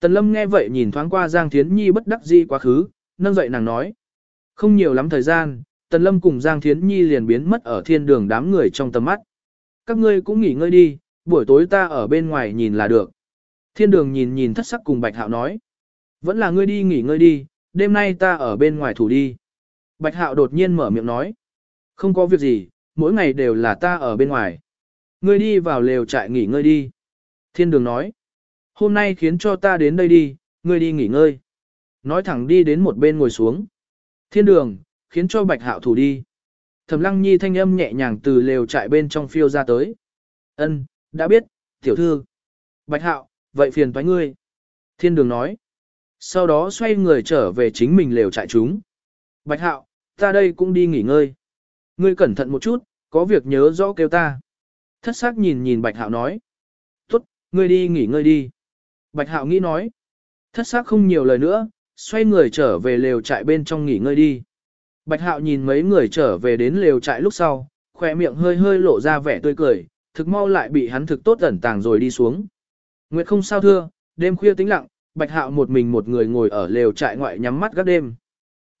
Tần Lâm nghe vậy nhìn thoáng qua Giang Thiến Nhi bất đắc dĩ quá khứ, nâng dậy nàng nói. Không nhiều lắm thời gian, Tần Lâm cùng Giang Thiến Nhi liền biến mất ở thiên đường đám người trong tầm mắt. Các ngươi cũng nghỉ ngơi đi, buổi tối ta ở bên ngoài nhìn là được. Thiên đường nhìn nhìn thất sắc cùng Bạch Hạo nói. Vẫn là ngươi đi nghỉ ngơi đi, đêm nay ta ở bên ngoài thủ đi. Bạch Hạo đột nhiên mở miệng nói. Không có việc gì, mỗi ngày đều là ta ở bên ngoài. Ngươi đi vào lều trại nghỉ ngơi đi. Thiên đường nói. Hôm nay khiến cho ta đến đây đi, ngươi đi nghỉ ngơi. Nói thẳng đi đến một bên ngồi xuống. Thiên đường, khiến cho bạch hạo thủ đi. Thẩm lăng nhi thanh âm nhẹ nhàng từ lều trại bên trong phiêu ra tới. Ân, đã biết, tiểu thư. Bạch hạo, vậy phiền toái ngươi. Thiên đường nói. Sau đó xoay người trở về chính mình lều trại chúng. Bạch hạo, ta đây cũng đi nghỉ ngơi. Ngươi cẩn thận một chút, có việc nhớ rõ kêu ta. Thất sắc nhìn nhìn Bạch Hạo nói. Tốt, ngươi đi nghỉ ngơi đi. Bạch Hạo nghĩ nói. Thất sắc không nhiều lời nữa, xoay người trở về lều trại bên trong nghỉ ngơi đi. Bạch Hạo nhìn mấy người trở về đến lều trại lúc sau, khỏe miệng hơi hơi lộ ra vẻ tươi cười, thực mau lại bị hắn thực tốt ẩn tàng rồi đi xuống. Nguyệt không sao thưa, đêm khuya tĩnh lặng, Bạch Hạo một mình một người ngồi ở lều trại ngoại nhắm mắt gác đêm.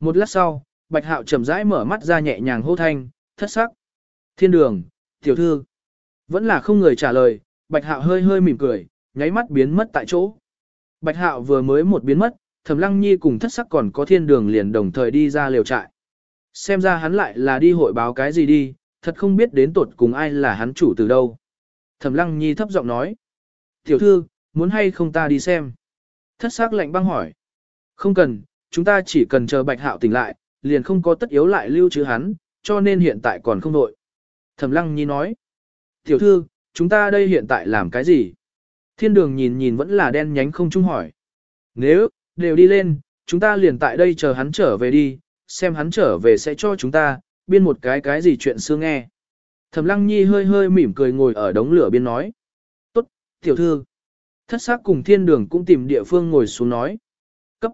Một lát sau, Bạch Hạo chậm rãi mở mắt ra nhẹ nhàng hô thanh, thất sắc. Thiên đường, tiểu thư. Vẫn là không người trả lời, Bạch Hạo hơi hơi mỉm cười, nháy mắt biến mất tại chỗ. Bạch Hạo vừa mới một biến mất, Thẩm Lăng Nhi cùng thất sắc còn có thiên đường liền đồng thời đi ra liều trại. Xem ra hắn lại là đi hội báo cái gì đi, thật không biết đến tột cùng ai là hắn chủ từ đâu. Thẩm Lăng Nhi thấp giọng nói. Tiểu thư, muốn hay không ta đi xem? Thất sắc lạnh băng hỏi. Không cần, chúng ta chỉ cần chờ Bạch Hạo tỉnh lại, liền không có tất yếu lại lưu trữ hắn, cho nên hiện tại còn không đội. Thẩm Lăng Nhi nói. Tiểu thư, chúng ta đây hiện tại làm cái gì? Thiên đường nhìn nhìn vẫn là đen nhánh không trung hỏi. Nếu, đều đi lên, chúng ta liền tại đây chờ hắn trở về đi, xem hắn trở về sẽ cho chúng ta, biên một cái cái gì chuyện xưa nghe. Thẩm lăng nhi hơi hơi mỉm cười ngồi ở đống lửa biên nói. Tốt, tiểu thư. Thất xác cùng thiên đường cũng tìm địa phương ngồi xuống nói. Cấp.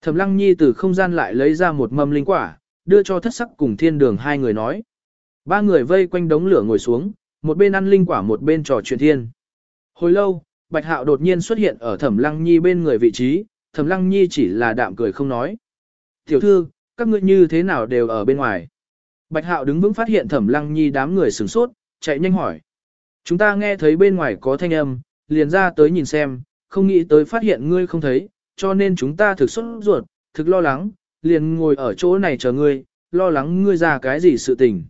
Thẩm lăng nhi từ không gian lại lấy ra một mâm linh quả, đưa cho thất sắc cùng thiên đường hai người nói. Ba người vây quanh đống lửa ngồi xuống, một bên ăn linh quả một bên trò chuyện thiên. Hồi lâu, Bạch Hạo đột nhiên xuất hiện ở Thẩm Lăng Nhi bên người vị trí, Thẩm Lăng Nhi chỉ là đạm cười không nói. Tiểu thư, các ngươi như thế nào đều ở bên ngoài. Bạch Hạo đứng vững phát hiện Thẩm Lăng Nhi đám người sửng sốt, chạy nhanh hỏi. Chúng ta nghe thấy bên ngoài có thanh âm, liền ra tới nhìn xem, không nghĩ tới phát hiện ngươi không thấy, cho nên chúng ta thực xuất ruột, thực lo lắng, liền ngồi ở chỗ này chờ ngươi, lo lắng ngươi ra cái gì sự tình.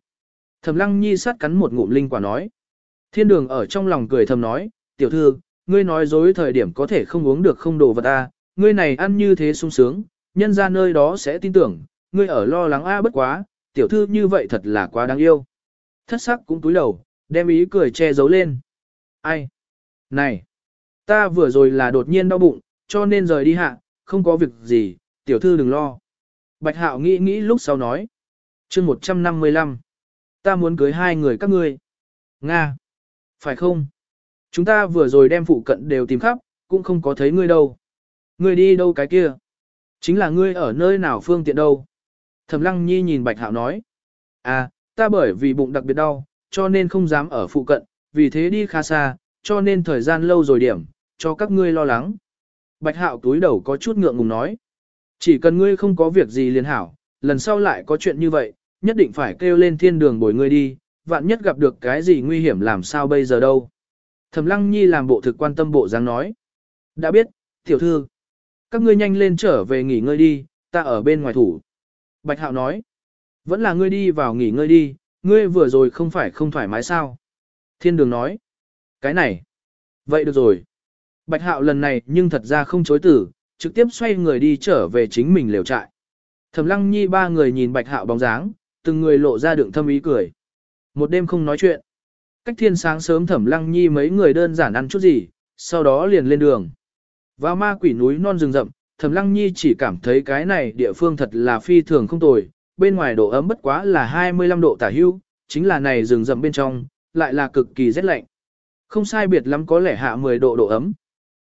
Thẩm lăng nhi sát cắn một ngụm linh quả nói. Thiên đường ở trong lòng cười thầm nói, tiểu thư, ngươi nói dối thời điểm có thể không uống được không đồ vật ta, ngươi này ăn như thế sung sướng, nhân ra nơi đó sẽ tin tưởng, ngươi ở lo lắng a à bất quá, tiểu thư như vậy thật là quá đáng yêu. Thất sắc cũng túi đầu, đem ý cười che giấu lên. Ai? Này! Ta vừa rồi là đột nhiên đau bụng, cho nên rời đi hạ, không có việc gì, tiểu thư đừng lo. Bạch Hạo nghĩ nghĩ lúc sau nói. chương 155. Ta muốn cưới hai người các ngươi. Nga. Phải không? Chúng ta vừa rồi đem phụ cận đều tìm khắp, cũng không có thấy ngươi đâu. Ngươi đi đâu cái kia? Chính là ngươi ở nơi nào phương tiện đâu? Thẩm Lăng Nhi nhìn Bạch Hạo nói. À, ta bởi vì bụng đặc biệt đau, cho nên không dám ở phụ cận, vì thế đi khá xa, cho nên thời gian lâu rồi điểm, cho các ngươi lo lắng. Bạch Hạo túi đầu có chút ngượng ngùng nói. Chỉ cần ngươi không có việc gì liền hảo, lần sau lại có chuyện như vậy, nhất định phải kêu lên thiên đường bồi ngươi đi, vạn nhất gặp được cái gì nguy hiểm làm sao bây giờ đâu. Thẩm Lăng Nhi làm bộ thực quan tâm bộ dáng nói. Đã biết, tiểu thư. Các ngươi nhanh lên trở về nghỉ ngơi đi, ta ở bên ngoài thủ. Bạch Hạo nói. Vẫn là ngươi đi vào nghỉ ngơi đi, ngươi vừa rồi không phải không thoải mái sao. Thiên đường nói. Cái này. Vậy được rồi. Bạch Hạo lần này nhưng thật ra không chối tử, trực tiếp xoay người đi trở về chính mình lều trại. Thẩm Lăng Nhi ba người nhìn Bạch Hạo bóng dáng, từng người lộ ra đựng thâm ý cười. Một đêm không nói chuyện. Cách thiên sáng sớm Thẩm Lăng Nhi mấy người đơn giản ăn chút gì, sau đó liền lên đường. Vào ma quỷ núi non rừng rậm, Thẩm Lăng Nhi chỉ cảm thấy cái này địa phương thật là phi thường không tồi, bên ngoài độ ấm bất quá là 25 độ tả hưu, chính là này rừng rậm bên trong, lại là cực kỳ rét lạnh. Không sai biệt lắm có lẽ hạ 10 độ độ ấm.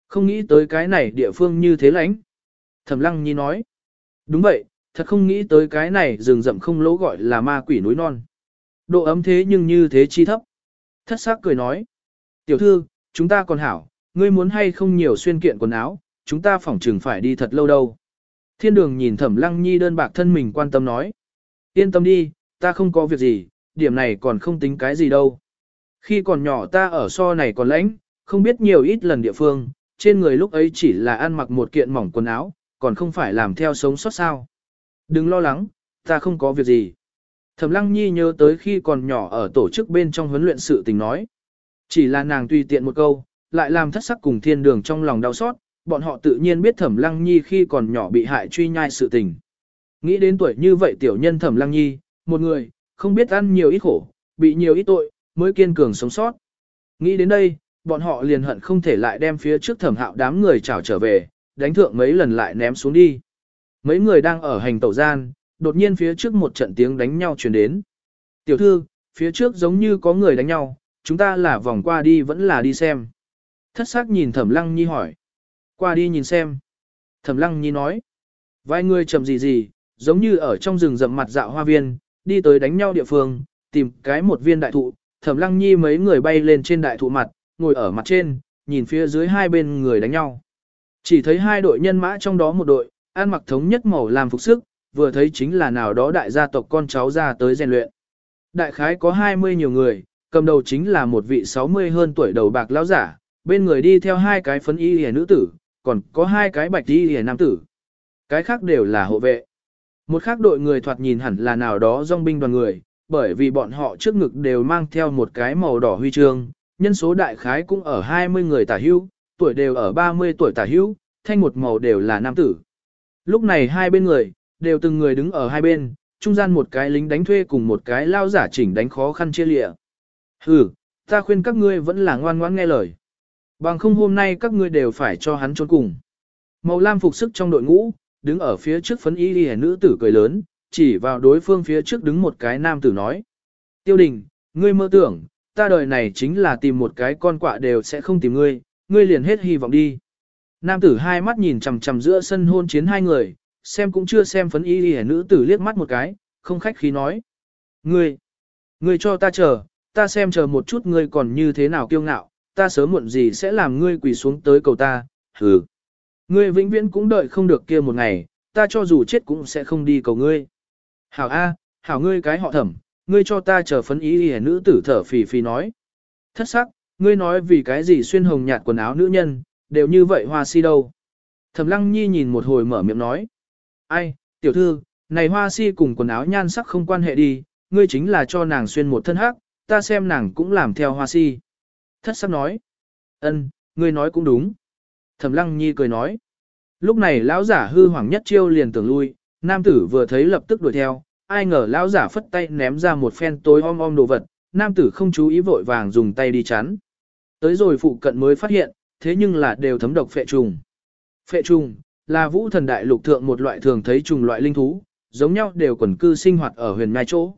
Không nghĩ tới cái này địa phương như thế lãnh. Thẩm Lăng Nhi nói. Đúng vậy, thật không nghĩ tới cái này rừng rậm không lỗ gọi là ma quỷ núi non. Độ ấm thế nhưng như thế chi thấp. Thất sắc cười nói. Tiểu thư, chúng ta còn hảo, ngươi muốn hay không nhiều xuyên kiện quần áo, chúng ta phỏng chừng phải đi thật lâu đâu. Thiên đường nhìn thẩm lăng nhi đơn bạc thân mình quan tâm nói. Yên tâm đi, ta không có việc gì, điểm này còn không tính cái gì đâu. Khi còn nhỏ ta ở so này còn lãnh, không biết nhiều ít lần địa phương, trên người lúc ấy chỉ là ăn mặc một kiện mỏng quần áo, còn không phải làm theo sống sót sao. Đừng lo lắng, ta không có việc gì. Thẩm Lăng Nhi nhớ tới khi còn nhỏ ở tổ chức bên trong huấn luyện sự tình nói. Chỉ là nàng tùy tiện một câu, lại làm thất sắc cùng thiên đường trong lòng đau xót, bọn họ tự nhiên biết Thẩm Lăng Nhi khi còn nhỏ bị hại truy nhai sự tình. Nghĩ đến tuổi như vậy tiểu nhân Thẩm Lăng Nhi, một người, không biết ăn nhiều ít khổ, bị nhiều ít tội, mới kiên cường sống sót. Nghĩ đến đây, bọn họ liền hận không thể lại đem phía trước thẩm hạo đám người trảo trở về, đánh thượng mấy lần lại ném xuống đi. Mấy người đang ở hành tẩu gian, đột nhiên phía trước một trận tiếng đánh nhau truyền đến. Tiểu thư, phía trước giống như có người đánh nhau, chúng ta là vòng qua đi vẫn là đi xem. Thất sắc nhìn thẩm lăng nhi hỏi. Qua đi nhìn xem. Thẩm lăng nhi nói. Vài người chậm gì gì, giống như ở trong rừng rậm mặt dạo hoa viên, đi tới đánh nhau địa phương, tìm cái một viên đại thụ, thẩm lăng nhi mấy người bay lên trên đại thụ mặt, ngồi ở mặt trên, nhìn phía dưới hai bên người đánh nhau. Chỉ thấy hai đội nhân mã trong đó một đội, ăn mặc thống nhất màu làm phục sức, vừa thấy chính là nào đó đại gia tộc con cháu ra tới rèn luyện. Đại khái có 20 nhiều người, cầm đầu chính là một vị 60 hơn tuổi đầu bạc lão giả, bên người đi theo hai cái phấn y hề nữ tử, còn có hai cái bạch y hề nam tử. Cái khác đều là hộ vệ. Một khác đội người thoạt nhìn hẳn là nào đó dòng binh đoàn người, bởi vì bọn họ trước ngực đều mang theo một cái màu đỏ huy chương, nhân số đại khái cũng ở 20 người tả hữu, tuổi đều ở 30 tuổi tả hữu, thanh một màu đều là nam tử. Lúc này hai bên người, đều từng người đứng ở hai bên, trung gian một cái lính đánh thuê cùng một cái lao giả chỉnh đánh khó khăn chia lịa. Hừ, ta khuyên các ngươi vẫn là ngoan ngoãn nghe lời. Bằng không hôm nay các ngươi đều phải cho hắn trốn cùng. Màu lam phục sức trong đội ngũ, đứng ở phía trước phấn y đi nữ tử cười lớn, chỉ vào đối phương phía trước đứng một cái nam tử nói. Tiêu đình, ngươi mơ tưởng, ta đời này chính là tìm một cái con quạ đều sẽ không tìm ngươi, ngươi liền hết hy vọng đi. Nam tử hai mắt nhìn chằm chằm giữa sân hôn chiến hai người, xem cũng chưa xem phấn y hề nữ tử liếc mắt một cái, không khách khí nói. Ngươi, ngươi cho ta chờ, ta xem chờ một chút ngươi còn như thế nào kiêu ngạo, ta sớm muộn gì sẽ làm ngươi quỳ xuống tới cầu ta, hừ. Ngươi vĩnh viễn cũng đợi không được kia một ngày, ta cho dù chết cũng sẽ không đi cầu ngươi. Hảo A, hảo ngươi cái họ thẩm, ngươi cho ta chờ phấn ý hề nữ tử thở phì phì nói. Thất sắc, ngươi nói vì cái gì xuyên hồng nhạt quần áo nữ nhân, đều như vậy hoa si đâu. Thẩm lăng nhi nhìn một hồi mở miệng nói. Ai, tiểu thư, này hoa si cùng quần áo nhan sắc không quan hệ đi, ngươi chính là cho nàng xuyên một thân hắc, ta xem nàng cũng làm theo hoa si. Thất sắc nói. ân, ngươi nói cũng đúng. Thẩm lăng nhi cười nói. Lúc này lão giả hư hoàng nhất chiêu liền tưởng lui, nam tử vừa thấy lập tức đuổi theo, ai ngờ lão giả phất tay ném ra một phen tối om om đồ vật, nam tử không chú ý vội vàng dùng tay đi chắn. Tới rồi phụ cận mới phát hiện, thế nhưng là đều thấm độc phệ trùng. Phệ trùng là vũ thần đại lục thượng một loại thường thấy trùng loại linh thú, giống nhau đều quần cư sinh hoạt ở huyền nhai chỗ.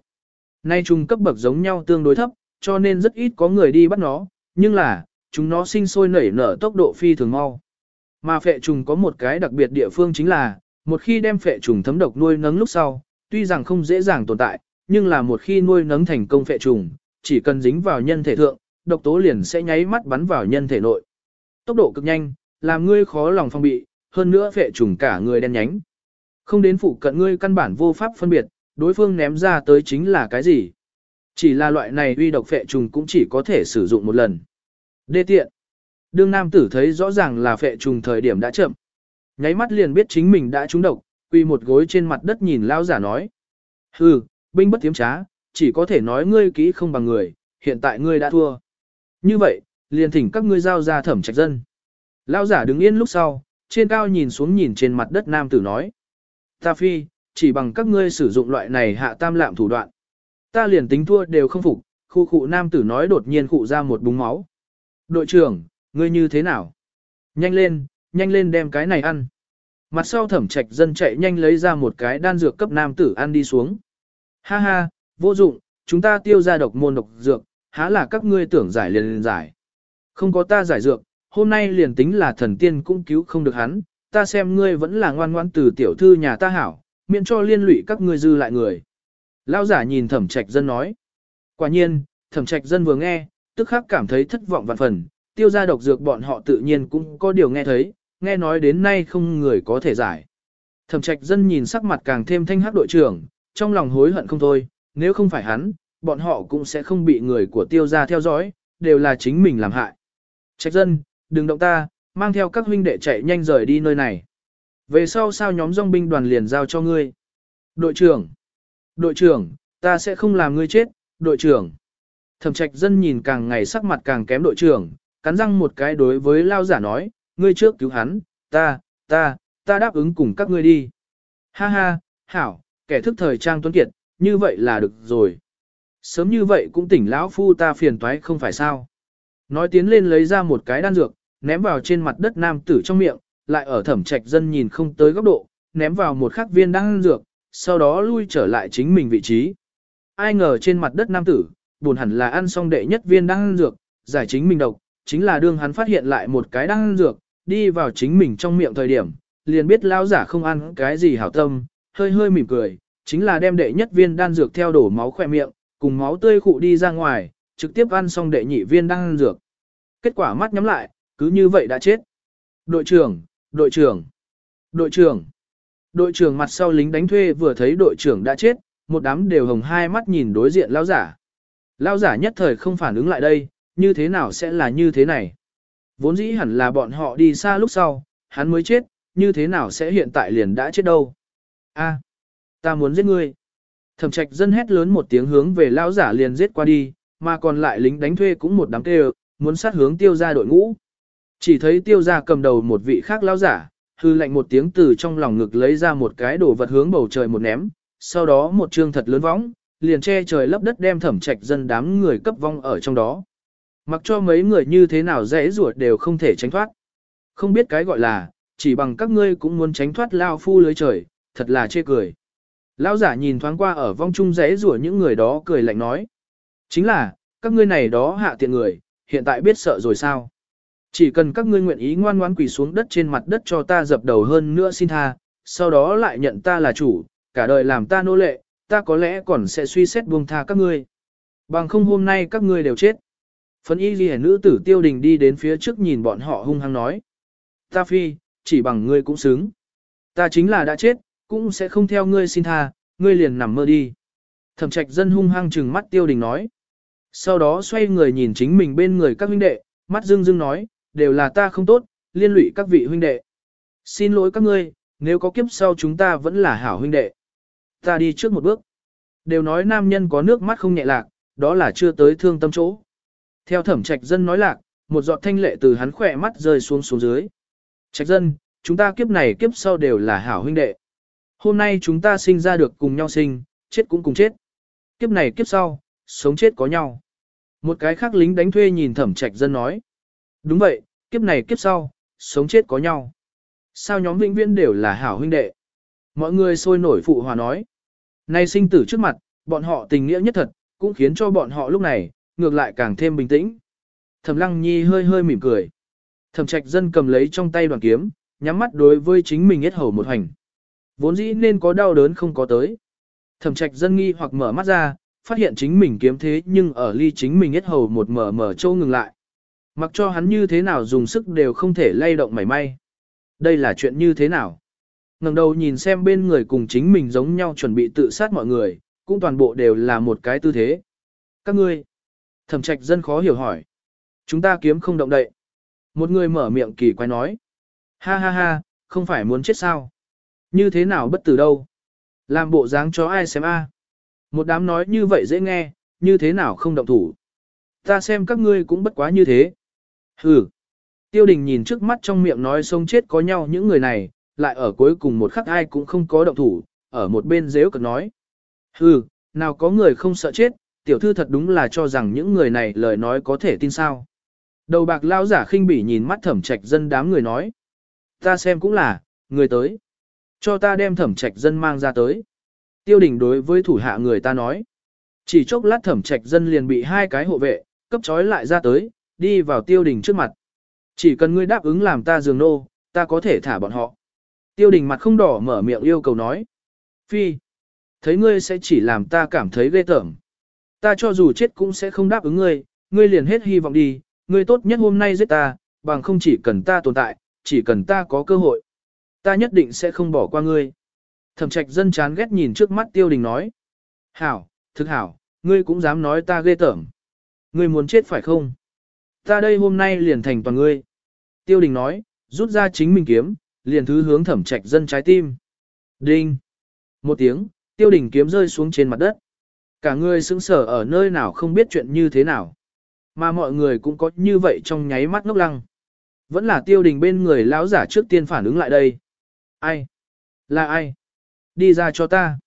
Nay trùng cấp bậc giống nhau tương đối thấp, cho nên rất ít có người đi bắt nó, nhưng là, chúng nó sinh sôi nảy nở tốc độ phi thường mau. Mà phệ trùng có một cái đặc biệt địa phương chính là, một khi đem phệ trùng thấm độc nuôi nấng lúc sau, tuy rằng không dễ dàng tồn tại, nhưng là một khi nuôi nấng thành công phệ trùng, chỉ cần dính vào nhân thể thượng, độc tố liền sẽ nháy mắt bắn vào nhân thể nội. Tốc độ cực nhanh, làm ngươi khó lòng phong bị, hơn nữa phệ trùng cả người đen nhánh. Không đến phụ cận ngươi căn bản vô pháp phân biệt, đối phương ném ra tới chính là cái gì. Chỉ là loại này uy độc phệ trùng cũng chỉ có thể sử dụng một lần. Đê tiện. Đương nam tử thấy rõ ràng là phệ trùng thời điểm đã chậm. Nháy mắt liền biết chính mình đã trúng độc, quy một gối trên mặt đất nhìn lao giả nói. Hừ, binh bất tiếm trá, chỉ có thể nói ngươi kỹ không bằng người, hiện tại ngươi đã thua. Như vậy, liền thỉnh các ngươi giao ra thẩm trạch dân. Lao giả đứng yên lúc sau, trên cao nhìn xuống nhìn trên mặt đất nam tử nói. Ta phi, chỉ bằng các ngươi sử dụng loại này hạ tam lạm thủ đoạn. Ta liền tính thua đều không phục, khu khu nam tử nói đột nhiên khụ ra một búng máu. Đội trưởng, ngươi như thế nào? Nhanh lên, nhanh lên đem cái này ăn. Mặt sau thẩm trạch dân chạy nhanh lấy ra một cái đan dược cấp nam tử ăn đi xuống. Ha ha, vô dụng, chúng ta tiêu ra độc môn độc dược, há là các ngươi tưởng giải liền liền giải. Không có ta giải dược, hôm nay liền tính là thần tiên cũng cứu không được hắn, ta xem ngươi vẫn là ngoan ngoan từ tiểu thư nhà ta hảo, miễn cho liên lụy các ngươi dư lại người. Lao giả nhìn thẩm trạch dân nói. Quả nhiên, thẩm trạch dân vừa nghe, tức khắc cảm thấy thất vọng vạn phần, tiêu gia độc dược bọn họ tự nhiên cũng có điều nghe thấy, nghe nói đến nay không người có thể giải. Thẩm trạch dân nhìn sắc mặt càng thêm thanh hắc đội trưởng, trong lòng hối hận không thôi, nếu không phải hắn, bọn họ cũng sẽ không bị người của tiêu gia theo dõi, đều là chính mình làm hại. Trạch dân, đừng động ta, mang theo các huynh đệ chạy nhanh rời đi nơi này. Về sau sao nhóm dòng binh đoàn liền giao cho ngươi. Đội trưởng, đội trưởng, ta sẽ không làm ngươi chết, đội trưởng. Thẩm trạch dân nhìn càng ngày sắc mặt càng kém đội trưởng, cắn răng một cái đối với lao giả nói, ngươi trước cứu hắn, ta, ta, ta đáp ứng cùng các ngươi đi. Ha ha, hảo, kẻ thức thời trang tuấn kiệt, như vậy là được rồi. Sớm như vậy cũng tỉnh lão phu ta phiền toái không phải sao. Nói tiến lên lấy ra một cái đan dược, ném vào trên mặt đất nam tử trong miệng, lại ở thẩm trạch dân nhìn không tới góc độ, ném vào một khắc viên đan dược, sau đó lui trở lại chính mình vị trí. Ai ngờ trên mặt đất nam tử, buồn hẳn là ăn xong đệ nhất viên đan dược, giải chính mình độc, chính là đương hắn phát hiện lại một cái đan dược, đi vào chính mình trong miệng thời điểm, liền biết lão giả không ăn cái gì hảo tâm, hơi hơi mỉm cười, chính là đem đệ nhất viên đan dược theo đổ máu khỏe miệng, cùng máu tươi khụ đi ra ngoài, trực tiếp ăn xong đệ nhị viên đan dược. Kết quả mắt nhắm lại, cứ như vậy đã chết. Đội trưởng, đội trưởng, đội trưởng. Đội trưởng mặt sau lính đánh thuê vừa thấy đội trưởng đã chết, một đám đều hồng hai mắt nhìn đối diện lão giả. Lão giả nhất thời không phản ứng lại đây, như thế nào sẽ là như thế này? Vốn dĩ hẳn là bọn họ đi xa lúc sau, hắn mới chết, như thế nào sẽ hiện tại liền đã chết đâu? A, ta muốn giết ngươi. Thẩm trạch dân hét lớn một tiếng hướng về lão giả liền giết qua đi, mà còn lại lính đánh thuê cũng một đám kêu, muốn sát hướng tiêu ra đội ngũ. Chỉ thấy tiêu ra cầm đầu một vị khác lão giả, hư lạnh một tiếng từ trong lòng ngực lấy ra một cái đồ vật hướng bầu trời một ném, sau đó một trương thật lớn võng, liền che trời lấp đất đem thẩm trạch dân đám người cấp vong ở trong đó. Mặc cho mấy người như thế nào dễ ruột đều không thể tránh thoát. Không biết cái gọi là, chỉ bằng các ngươi cũng muốn tránh thoát lao phu lưới trời, thật là chê cười. Lão giả nhìn thoáng qua ở vong trung rẽ rủa những người đó cười lạnh nói. Chính là, các ngươi này đó hạ tiện người, hiện tại biết sợ rồi sao? Chỉ cần các ngươi nguyện ý ngoan ngoãn quỳ xuống đất trên mặt đất cho ta dập đầu hơn nữa xin tha, sau đó lại nhận ta là chủ, cả đời làm ta nô lệ, ta có lẽ còn sẽ suy xét buông tha các ngươi. Bằng không hôm nay các ngươi đều chết. Phấn y ghi nữ tử tiêu đình đi đến phía trước nhìn bọn họ hung hăng nói. Ta phi, chỉ bằng ngươi cũng xứng. Ta chính là đã chết, cũng sẽ không theo ngươi xin tha, ngươi liền nằm mơ đi. Thẩm trạch dân hung hăng trừng mắt tiêu đình nói. Sau đó xoay người nhìn chính mình bên người các huynh đệ, mắt dưng dưng nói, đều là ta không tốt, liên lụy các vị huynh đệ. Xin lỗi các ngươi, nếu có kiếp sau chúng ta vẫn là hảo huynh đệ. Ta đi trước một bước. Đều nói nam nhân có nước mắt không nhẹ lạc, đó là chưa tới thương tâm chỗ. Theo thẩm trạch dân nói lạc, một giọt thanh lệ từ hắn khỏe mắt rơi xuống xuống dưới. Trạch dân, chúng ta kiếp này kiếp sau đều là hảo huynh đệ. Hôm nay chúng ta sinh ra được cùng nhau sinh, chết cũng cùng chết. Kiếp này kiếp sau, sống chết có nhau. Một cái khác lính đánh thuê nhìn thẩm trạch dân nói. Đúng vậy, kiếp này kiếp sau, sống chết có nhau. Sao nhóm vĩnh viễn đều là hảo huynh đệ. Mọi người sôi nổi phụ hòa nói. Nay sinh tử trước mặt, bọn họ tình nghĩa nhất thật, cũng khiến cho bọn họ lúc này, ngược lại càng thêm bình tĩnh. Thẩm Lăng Nhi hơi hơi mỉm cười. Thẩm Trạch Dân cầm lấy trong tay đoàn kiếm, nhắm mắt đối với chính mình hết hầu một hành. Vốn dĩ nên có đau đớn không có tới. Thẩm Trạch Dân nghi hoặc mở mắt ra, phát hiện chính mình kiếm thế nhưng ở ly chính mình hết hầu một mở mở châu ngừng lại. Mặc cho hắn như thế nào dùng sức đều không thể lay động mảy may. Đây là chuyện như thế nào? ngẩng đầu nhìn xem bên người cùng chính mình giống nhau chuẩn bị tự sát mọi người, cũng toàn bộ đều là một cái tư thế. Các ngươi, thẩm trạch dân khó hiểu hỏi. Chúng ta kiếm không động đậy. Một người mở miệng kỳ quái nói. Ha ha ha, không phải muốn chết sao? Như thế nào bất tử đâu? Làm bộ dáng cho ai xem a? Một đám nói như vậy dễ nghe, như thế nào không động thủ? Ta xem các ngươi cũng bất quá như thế. Hừ. Tiêu đình nhìn trước mắt trong miệng nói sống chết có nhau những người này, lại ở cuối cùng một khắc ai cũng không có động thủ, ở một bên dễ cực nói. Hừ, nào có người không sợ chết, tiểu thư thật đúng là cho rằng những người này lời nói có thể tin sao. Đầu bạc lao giả khinh bỉ nhìn mắt thẩm trạch dân đám người nói. Ta xem cũng là, người tới. Cho ta đem thẩm trạch dân mang ra tới. Tiêu đình đối với thủ hạ người ta nói. Chỉ chốc lát thẩm trạch dân liền bị hai cái hộ vệ, cấp trói lại ra tới, đi vào tiêu đình trước mặt. Chỉ cần ngươi đáp ứng làm ta dường nô, ta có thể thả bọn họ. Tiêu đình mặt không đỏ mở miệng yêu cầu nói. Phi, thấy ngươi sẽ chỉ làm ta cảm thấy ghê tởm. Ta cho dù chết cũng sẽ không đáp ứng ngươi, ngươi liền hết hy vọng đi, ngươi tốt nhất hôm nay giết ta, bằng không chỉ cần ta tồn tại, chỉ cần ta có cơ hội. Ta nhất định sẽ không bỏ qua ngươi. Thẩm trạch dân chán ghét nhìn trước mắt tiêu đình nói. Hảo, thực hảo, ngươi cũng dám nói ta ghê tởm. Ngươi muốn chết phải không? Ta đây hôm nay liền thành toàn ngươi. Tiêu đình nói, rút ra chính mình kiếm, liền thứ hướng thẩm trạch dân trái tim. Đinh! Một tiếng, tiêu đình kiếm rơi xuống trên mặt đất. Cả người sững sờ ở nơi nào không biết chuyện như thế nào. Mà mọi người cũng có như vậy trong nháy mắt ngốc lăng. Vẫn là tiêu đình bên người lão giả trước tiên phản ứng lại đây. Ai? Là ai? Đi ra cho ta.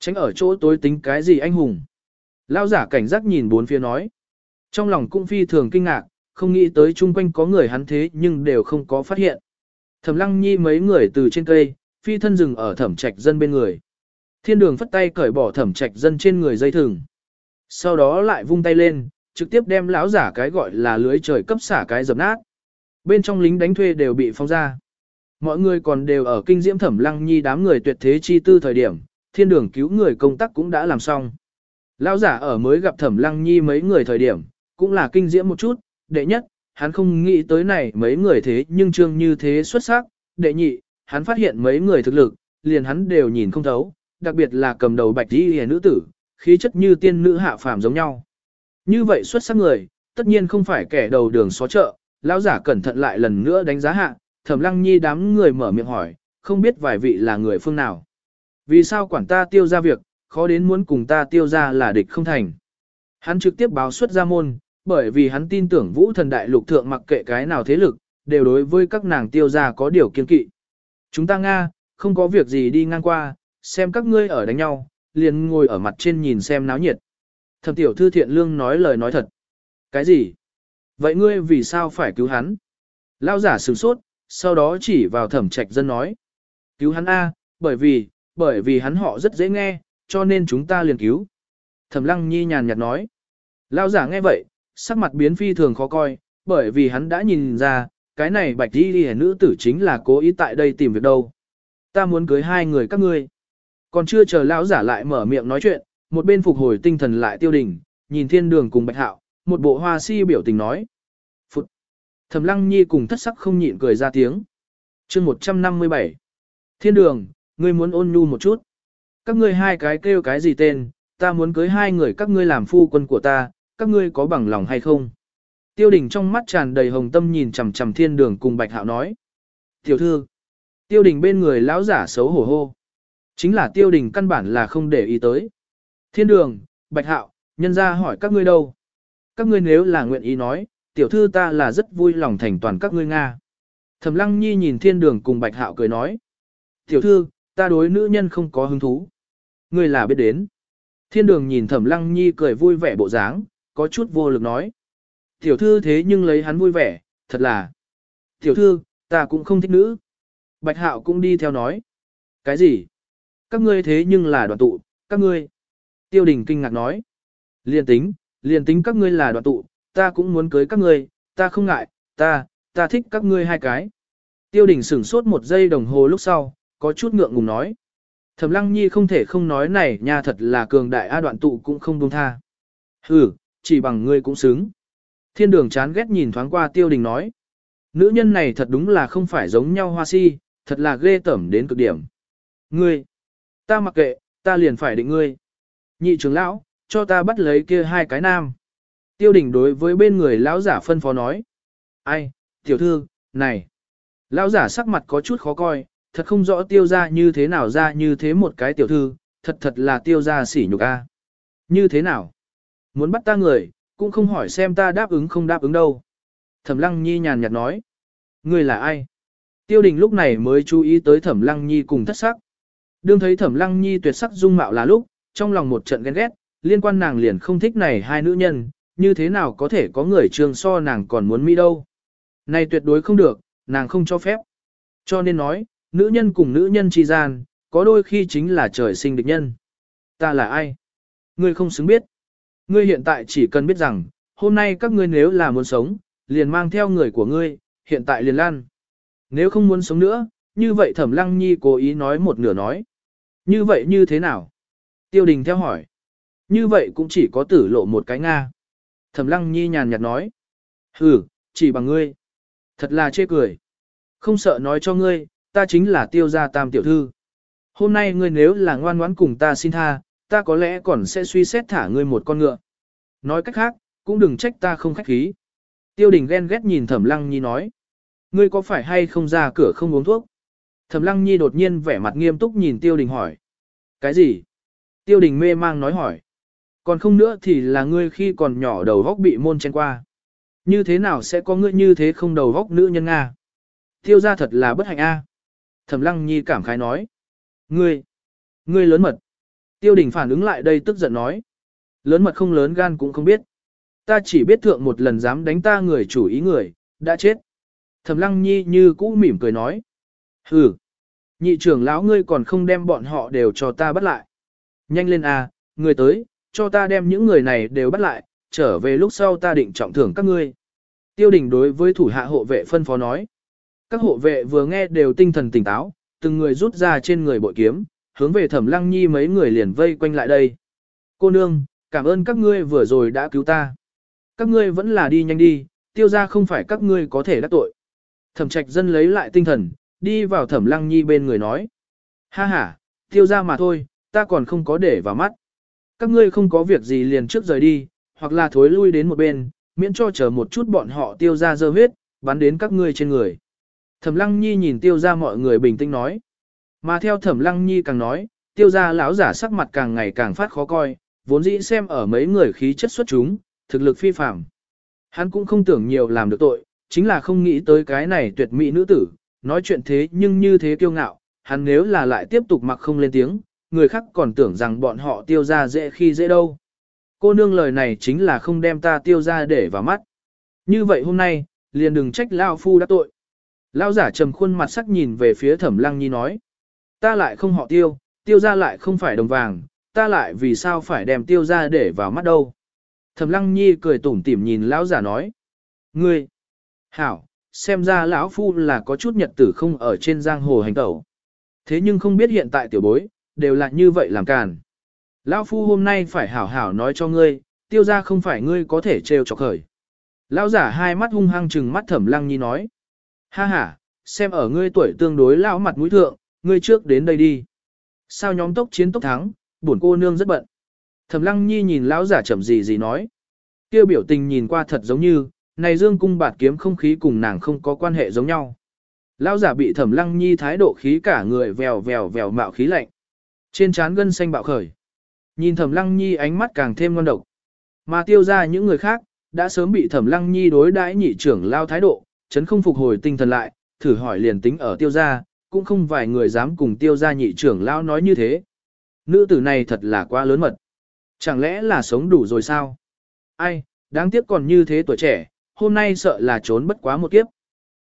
Tránh ở chỗ tối tính cái gì anh hùng. Lão giả cảnh giác nhìn bốn phía nói. Trong lòng cũng phi thường kinh ngạc, không nghĩ tới chung quanh có người hắn thế nhưng đều không có phát hiện. Thẩm lăng nhi mấy người từ trên cây, phi thân rừng ở thẩm trạch dân bên người. Thiên đường phất tay cởi bỏ thẩm trạch dân trên người dây thừng. Sau đó lại vung tay lên, trực tiếp đem lão giả cái gọi là lưới trời cấp xả cái dập nát. Bên trong lính đánh thuê đều bị phóng ra. Mọi người còn đều ở kinh diễm thẩm lăng nhi đám người tuyệt thế chi tư thời điểm, thiên đường cứu người công tác cũng đã làm xong. Lão giả ở mới gặp thẩm lăng nhi mấy người thời điểm, cũng là kinh diễm một chút, đệ nhất, hắn không nghĩ tới này mấy người thế nhưng trương như thế xuất sắc, đệ nhị, hắn phát hiện mấy người thực lực, liền hắn đều nhìn không thấu, đặc biệt là cầm đầu bạch đi hề nữ tử, khí chất như tiên nữ hạ phàm giống nhau. Như vậy xuất sắc người, tất nhiên không phải kẻ đầu đường xó chợ, lão giả cẩn thận lại lần nữa đánh giá hạ, thẩm lăng nhi đám người mở miệng hỏi, không biết vài vị là người phương nào. Vì sao quản ta tiêu ra việc, khó đến muốn cùng ta tiêu ra là địch không thành. Hắn trực tiếp báo xuất ra môn, bởi vì hắn tin tưởng vũ thần đại lục thượng mặc kệ cái nào thế lực, đều đối với các nàng tiêu ra có điều kiên kỵ. Chúng ta Nga, không có việc gì đi ngang qua, xem các ngươi ở đánh nhau, liền ngồi ở mặt trên nhìn xem náo nhiệt. Thẩm tiểu thư thiện lương nói lời nói thật. Cái gì? Vậy ngươi vì sao phải cứu hắn? Lao giả sửng sốt, sau đó chỉ vào thẩm trạch dân nói. Cứu hắn A, bởi vì, bởi vì hắn họ rất dễ nghe, cho nên chúng ta liền cứu. Thẩm lăng nhi nhàn nhạt nói. Lao giả nghe vậy, sắc mặt biến phi thường khó coi, bởi vì hắn đã nhìn ra, cái này bạch đi đi nữ tử chính là cố ý tại đây tìm việc đâu. Ta muốn cưới hai người các ngươi. Còn chưa chờ lão giả lại mở miệng nói chuyện, một bên phục hồi tinh thần lại tiêu đình, nhìn thiên đường cùng bạch hạo, một bộ hoa si biểu tình nói. Thẩm lăng nhi cùng thất sắc không nhịn cười ra tiếng. chương 157. Thiên đường, ngươi muốn ôn nhu một chút. Các ngươi hai cái kêu cái gì tên, ta muốn cưới hai người các ngươi làm phu quân của ta, các ngươi có bằng lòng hay không? Tiêu đình trong mắt tràn đầy hồng tâm nhìn chằm chằm thiên đường cùng bạch hạo nói. Tiểu thư, tiêu đình bên người lão giả xấu hổ hô. Chính là tiêu đình căn bản là không để ý tới. Thiên đường, bạch hạo, nhân ra hỏi các ngươi đâu? Các ngươi nếu là nguyện ý nói, tiểu thư ta là rất vui lòng thành toàn các ngươi Nga. Thẩm lăng nhi nhìn thiên đường cùng bạch hạo cười nói. Tiểu thư, ta đối nữ nhân không có hứng thú. Ngươi là biết đến. Thiên đường nhìn thẩm lăng nhi cười vui vẻ bộ dáng, có chút vô lực nói. Tiểu thư thế nhưng lấy hắn vui vẻ, thật là. Tiểu thư, ta cũng không thích nữ. Bạch hạo cũng đi theo nói. Cái gì? các ngươi thế nhưng là đoàn tụ, các ngươi. Tiêu đình kinh ngạc nói. Liên tính, liên tính các ngươi là đoàn tụ, ta cũng muốn cưới các ngươi, ta không ngại, ta, ta thích các ngươi hai cái. Tiêu đình sửng sốt một giây đồng hồ lúc sau, có chút ngượng ngùng nói. Thẩm lăng nhi không thể không nói này nha thật là cường đại A đoạn tụ cũng không buông tha. Hừ, chỉ bằng ngươi cũng xứng. Thiên đường chán ghét nhìn thoáng qua tiêu đình nói. Nữ nhân này thật đúng là không phải giống nhau hoa si, thật là ghê tởm đến cực điểm. Ngươi, ta mặc kệ, ta liền phải định ngươi. Nhị trưởng lão, cho ta bắt lấy kia hai cái nam. Tiêu đình đối với bên người lão giả phân phó nói. Ai, tiểu thư, này. Lão giả sắc mặt có chút khó coi, thật không rõ tiêu ra như thế nào ra như thế một cái tiểu thư, thật thật là tiêu ra sỉ nhục a. Như thế nào? Muốn bắt ta người, cũng không hỏi xem ta đáp ứng không đáp ứng đâu. Thẩm lăng nhi nhàn nhạt nói. Người là ai? Tiêu đình lúc này mới chú ý tới thẩm lăng nhi cùng thất sắc. Đương thấy thẩm lăng nhi tuyệt sắc dung mạo là lúc, trong lòng một trận ghen ghét, liên quan nàng liền không thích này hai nữ nhân, như thế nào có thể có người trường so nàng còn muốn mỹ đâu. Này tuyệt đối không được, nàng không cho phép. Cho nên nói, nữ nhân cùng nữ nhân chi gian, có đôi khi chính là trời sinh địch nhân. Ta là ai? Ngươi không xứng biết. Ngươi hiện tại chỉ cần biết rằng, hôm nay các ngươi nếu là muốn sống, liền mang theo người của ngươi, hiện tại liền lan. Nếu không muốn sống nữa, như vậy thẩm lăng nhi cố ý nói một nửa nói. Như vậy như thế nào? Tiêu đình theo hỏi. Như vậy cũng chỉ có tử lộ một cái Nga. Thẩm lăng nhi nhàn nhạt nói. Ừ, chỉ bằng ngươi. Thật là chê cười. Không sợ nói cho ngươi, ta chính là tiêu gia tam tiểu thư. Hôm nay ngươi nếu là ngoan ngoãn cùng ta xin tha, ta có lẽ còn sẽ suy xét thả ngươi một con ngựa. Nói cách khác, cũng đừng trách ta không khách khí. Tiêu đình ghen ghét nhìn thẩm lăng nhi nói. Ngươi có phải hay không ra cửa không uống thuốc? Thẩm lăng nhi đột nhiên vẻ mặt nghiêm túc nhìn tiêu đình hỏi. Cái gì? Tiêu đình mê mang nói hỏi. Còn không nữa thì là ngươi khi còn nhỏ đầu góc bị môn chen qua. Như thế nào sẽ có ngươi như thế không đầu góc nữ nhân Nga? Tiêu ra thật là bất hạnh A. Thẩm lăng nhi cảm khái nói. Ngươi, ngươi lớn mật. Tiêu đình phản ứng lại đây tức giận nói. Lớn mật không lớn gan cũng không biết. Ta chỉ biết thượng một lần dám đánh ta người chủ ý người, đã chết. Thẩm lăng nhi như cũ mỉm cười nói. Hừ, nhị trưởng lão ngươi còn không đem bọn họ đều cho ta bắt lại. Nhanh lên à, người tới, cho ta đem những người này đều bắt lại, trở về lúc sau ta định trọng thưởng các ngươi. Tiêu đình đối với thủ hạ hộ vệ phân phó nói. Các hộ vệ vừa nghe đều tinh thần tỉnh táo, từng người rút ra trên người bội kiếm, hướng về thẩm lăng nhi mấy người liền vây quanh lại đây. Cô nương, cảm ơn các ngươi vừa rồi đã cứu ta. Các ngươi vẫn là đi nhanh đi, tiêu ra không phải các ngươi có thể đắc tội. Thẩm trạch dân lấy lại tinh thần, đi vào thẩm lăng nhi bên người nói. Ha ha, tiêu ra mà thôi, ta còn không có để vào mắt. Các ngươi không có việc gì liền trước rời đi, hoặc là thối lui đến một bên, miễn cho chờ một chút bọn họ tiêu ra dơ huyết, bắn đến các ngươi trên người. Thẩm Lăng Nhi nhìn tiêu ra mọi người bình tĩnh nói. Mà theo Thẩm Lăng Nhi càng nói, tiêu ra lão giả sắc mặt càng ngày càng phát khó coi, vốn dĩ xem ở mấy người khí chất xuất chúng, thực lực phi phàm. Hắn cũng không tưởng nhiều làm được tội, chính là không nghĩ tới cái này tuyệt mỹ nữ tử, nói chuyện thế nhưng như thế kiêu ngạo, hắn nếu là lại tiếp tục mặc không lên tiếng, người khác còn tưởng rằng bọn họ tiêu ra dễ khi dễ đâu. Cô nương lời này chính là không đem ta tiêu ra để vào mắt. Như vậy hôm nay, liền đừng trách Lao Phu đã tội. Lao giả trầm khuôn mặt sắc nhìn về phía thẩm lăng nhi nói. Ta lại không họ tiêu, tiêu ra lại không phải đồng vàng, ta lại vì sao phải đem tiêu ra để vào mắt đâu. Thẩm lăng nhi cười tủm tỉm nhìn lão giả nói. Ngươi! Hảo, xem ra lão phu là có chút nhật tử không ở trên giang hồ hành tẩu. Thế nhưng không biết hiện tại tiểu bối, đều là như vậy làm càn. Lão phu hôm nay phải hảo hảo nói cho ngươi, tiêu ra không phải ngươi có thể trêu chọc khởi. Lão giả hai mắt hung hăng trừng mắt thẩm lăng nhi nói. Ha ha, xem ở ngươi tuổi tương đối lão mặt mũi thượng, ngươi trước đến đây đi. Sao nhóm tốc chiến tốc thắng, buồn cô nương rất bận. Thẩm lăng nhi nhìn lão giả chậm gì gì nói. Kêu biểu tình nhìn qua thật giống như, này dương cung bạt kiếm không khí cùng nàng không có quan hệ giống nhau. Lão giả bị thẩm lăng nhi thái độ khí cả người vèo vèo vèo mạo khí lạnh. Trên trán gân xanh bạo khởi. Nhìn thẩm lăng nhi ánh mắt càng thêm ngon độc. Mà tiêu ra những người khác, đã sớm bị thẩm lăng nhi đối đãi nhị trưởng lao thái độ, chấn không phục hồi tinh thần lại, thử hỏi liền tính ở tiêu gia, cũng không vài người dám cùng tiêu gia nhị trưởng lao nói như thế. Nữ tử này thật là quá lớn mật. Chẳng lẽ là sống đủ rồi sao? Ai, đáng tiếc còn như thế tuổi trẻ, hôm nay sợ là trốn bất quá một kiếp.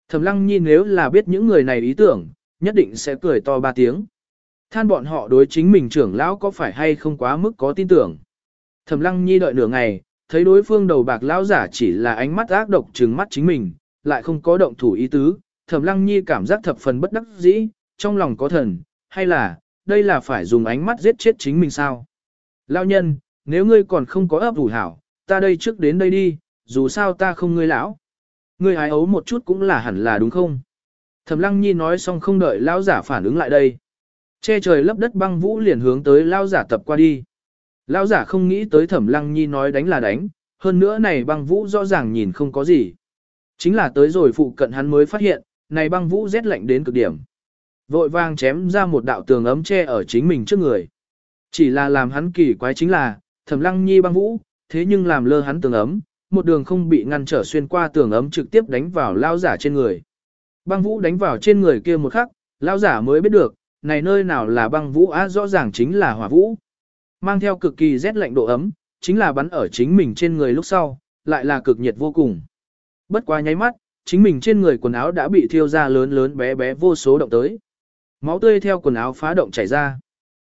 Thẩm lăng nhi nếu là biết những người này ý tưởng, nhất định sẽ cười to ba tiếng. Than bọn họ đối chính mình trưởng lão có phải hay không quá mức có tin tưởng. Thẩm Lăng Nhi đợi nửa ngày, thấy đối phương đầu bạc lão giả chỉ là ánh mắt ác độc trừng mắt chính mình, lại không có động thủ ý tứ, Thẩm Lăng Nhi cảm giác thập phần bất đắc dĩ, trong lòng có thần, hay là, đây là phải dùng ánh mắt giết chết chính mình sao? Lão nhân, nếu ngươi còn không có ấp ủ hảo, ta đây trước đến đây đi, dù sao ta không ngươi lão. Ngươi hái ấu một chút cũng là hẳn là đúng không? Thẩm Lăng Nhi nói xong không đợi lão giả phản ứng lại đây. Che trời lấp đất băng vũ liền hướng tới lao giả tập qua đi. Lao giả không nghĩ tới Thẩm Lăng Nhi nói đánh là đánh, hơn nữa này băng vũ rõ ràng nhìn không có gì. Chính là tới rồi phụ cận hắn mới phát hiện, này băng vũ rét lạnh đến cực điểm. Vội vàng chém ra một đạo tường ấm che ở chính mình trước người. Chỉ là làm hắn kỳ quái chính là, Thẩm Lăng Nhi băng vũ, thế nhưng làm lơ hắn tường ấm, một đường không bị ngăn trở xuyên qua tường ấm trực tiếp đánh vào lao giả trên người. Băng vũ đánh vào trên người kia một khắc, lao giả mới biết được, này nơi nào là băng vũ á rõ ràng chính là hỏa vũ. Mang theo cực kỳ rét lạnh độ ấm, chính là bắn ở chính mình trên người lúc sau, lại là cực nhiệt vô cùng. Bất quá nháy mắt, chính mình trên người quần áo đã bị thiêu ra lớn lớn bé bé vô số động tới. Máu tươi theo quần áo phá động chảy ra.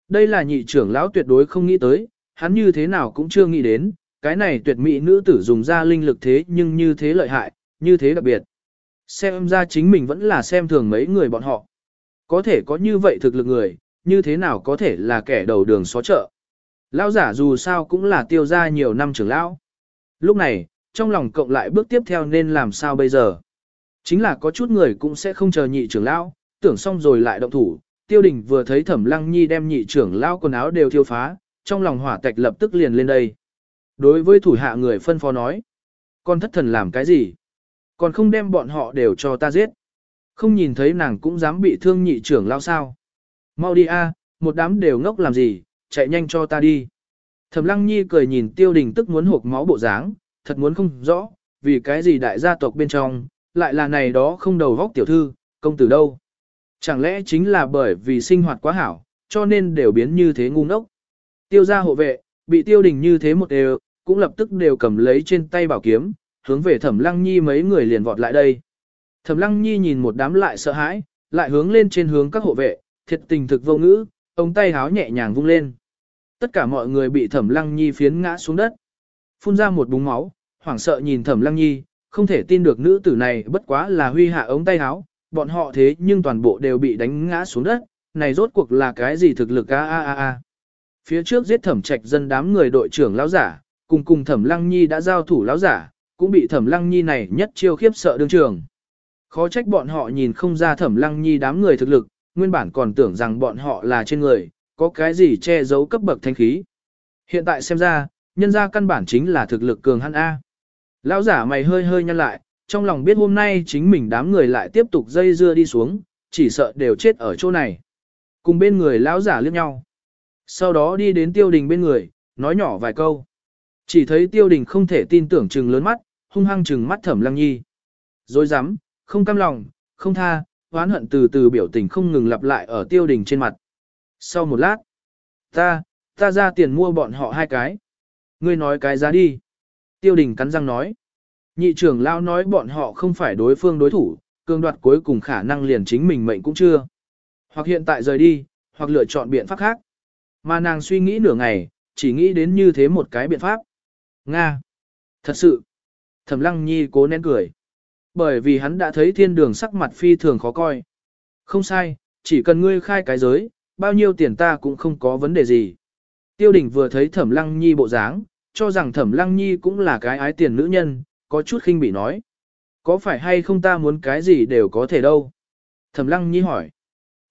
Đây là nhị trưởng lão tuyệt đối không nghĩ tới, hắn như thế nào cũng chưa nghĩ đến, cái này tuyệt mỹ nữ tử dùng ra linh lực thế nhưng như thế lợi hại, như thế đặc biệt. Xem ra chính mình vẫn là xem thường mấy người bọn họ. Có thể có như vậy thực lực người, như thế nào có thể là kẻ đầu đường xó chợ. Lão giả dù sao cũng là tiêu gia nhiều năm trưởng lão. Lúc này, trong lòng cộng lại bước tiếp theo nên làm sao bây giờ. Chính là có chút người cũng sẽ không chờ nhị trưởng lão, tưởng xong rồi lại động thủ. Tiêu đình vừa thấy thẩm lăng nhi đem nhị trưởng lão quần áo đều thiêu phá, trong lòng hỏa tạch lập tức liền lên đây. Đối với thủ hạ người phân phó nói, con thất thần làm cái gì? Còn không đem bọn họ đều cho ta giết. Không nhìn thấy nàng cũng dám bị thương nhị trưởng lao sao. Mau đi a, một đám đều ngốc làm gì, chạy nhanh cho ta đi. Thẩm Lăng Nhi cười nhìn Tiêu Đình tức muốn hộp máu bộ dáng, thật muốn không rõ, vì cái gì đại gia tộc bên trong, lại là này đó không đầu vóc tiểu thư, công tử đâu. Chẳng lẽ chính là bởi vì sinh hoạt quá hảo, cho nên đều biến như thế ngu ngốc. Tiêu gia hộ vệ, bị Tiêu Đình như thế một đều, cũng lập tức đều cầm lấy trên tay bảo kiếm, hướng về Thẩm Lăng Nhi mấy người liền vọt lại đây. Thẩm Lăng Nhi nhìn một đám lại sợ hãi, lại hướng lên trên hướng các hộ vệ, thiệt tình thực vô ngữ, ông tay háo nhẹ nhàng vung lên. Tất cả mọi người bị Thẩm Lăng Nhi phiến ngã xuống đất. Phun ra một búng máu, hoảng sợ nhìn Thẩm Lăng Nhi, không thể tin được nữ tử này bất quá là huy hạ ống tay háo, bọn họ thế nhưng toàn bộ đều bị đánh ngã xuống đất, này rốt cuộc là cái gì thực lực a a a a. Phía trước giết Thẩm Trạch dân đám người đội trưởng lão giả, cùng cùng Thẩm Lăng Nhi đã giao thủ lão giả, cũng bị Thẩm Lăng Nhi này nhất chiêu khiếp sợ đương trường. Khó trách bọn họ nhìn không ra Thẩm Lăng Nhi đám người thực lực, nguyên bản còn tưởng rằng bọn họ là trên người, có cái gì che giấu cấp bậc thanh khí. Hiện tại xem ra, nhân ra căn bản chính là thực lực cường hắn A. Lão giả mày hơi hơi nhăn lại, trong lòng biết hôm nay chính mình đám người lại tiếp tục dây dưa đi xuống, chỉ sợ đều chết ở chỗ này. Cùng bên người lão giả liếc nhau. Sau đó đi đến tiêu đình bên người, nói nhỏ vài câu. Chỉ thấy tiêu đình không thể tin tưởng trừng lớn mắt, hung hăng trừng mắt thẩm lăng nhi. Rồi dám, không cam lòng, không tha, oán hận từ từ biểu tình không ngừng lặp lại ở tiêu đình trên mặt. Sau một lát, ta, ta ra tiền mua bọn họ hai cái. Ngươi nói cái giá đi. Tiêu đình cắn răng nói. Nhị trưởng lao nói bọn họ không phải đối phương đối thủ, cường đoạt cuối cùng khả năng liền chính mình mệnh cũng chưa. Hoặc hiện tại rời đi, hoặc lựa chọn biện pháp khác. Mà nàng suy nghĩ nửa ngày, chỉ nghĩ đến như thế một cái biện pháp. Nga. Thật sự. Thẩm lăng nhi cố nén cười. Bởi vì hắn đã thấy thiên đường sắc mặt phi thường khó coi. Không sai, chỉ cần ngươi khai cái giới, bao nhiêu tiền ta cũng không có vấn đề gì. Tiêu đình vừa thấy thẩm lăng nhi bộ dáng, cho rằng thẩm lăng nhi cũng là cái ái tiền nữ nhân, có chút khinh bị nói. Có phải hay không ta muốn cái gì đều có thể đâu? Thẩm lăng nhi hỏi.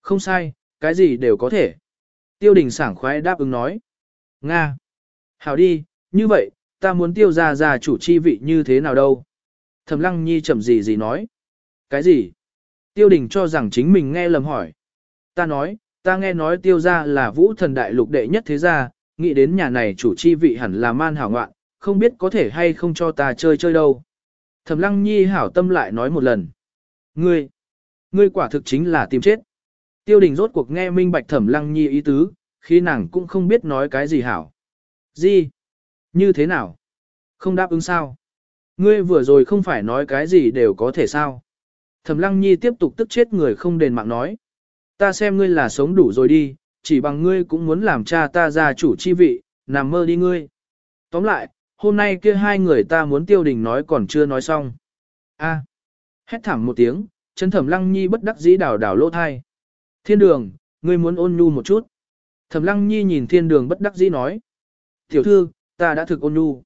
Không sai, cái gì đều có thể. Tiêu đình sảng khoái đáp ứng nói. Nga. Hảo đi, như vậy, ta muốn tiêu ra ra chủ chi vị như thế nào đâu? Thẩm lăng nhi chậm gì gì nói. Cái gì? Tiêu đình cho rằng chính mình nghe lầm hỏi. Ta nói, ta nghe nói tiêu gia là vũ thần đại lục đệ nhất thế gia, nghĩ đến nhà này chủ chi vị hẳn là man hảo ngoạn, không biết có thể hay không cho ta chơi chơi đâu. Thẩm lăng nhi hảo tâm lại nói một lần. Ngươi, ngươi quả thực chính là tìm chết. Tiêu đình rốt cuộc nghe minh bạch thẩm lăng nhi ý tứ, khi nàng cũng không biết nói cái gì hảo. Gì? Như thế nào? Không đáp ứng sao? Ngươi vừa rồi không phải nói cái gì đều có thể sao? Thẩm lăng nhi tiếp tục tức chết người không đền mạng nói. Ta xem ngươi là sống đủ rồi đi, chỉ bằng ngươi cũng muốn làm cha ta ra chủ chi vị, nằm mơ đi ngươi. Tóm lại, hôm nay kia hai người ta muốn tiêu đình nói còn chưa nói xong. A. Hét thảm một tiếng, chân thẩm lăng nhi bất đắc dĩ đảo đảo lỗ thai. Thiên đường, ngươi muốn ôn nhu một chút. Thẩm lăng nhi nhìn thiên đường bất đắc dĩ nói. Tiểu thư, ta đã thực ôn nhu.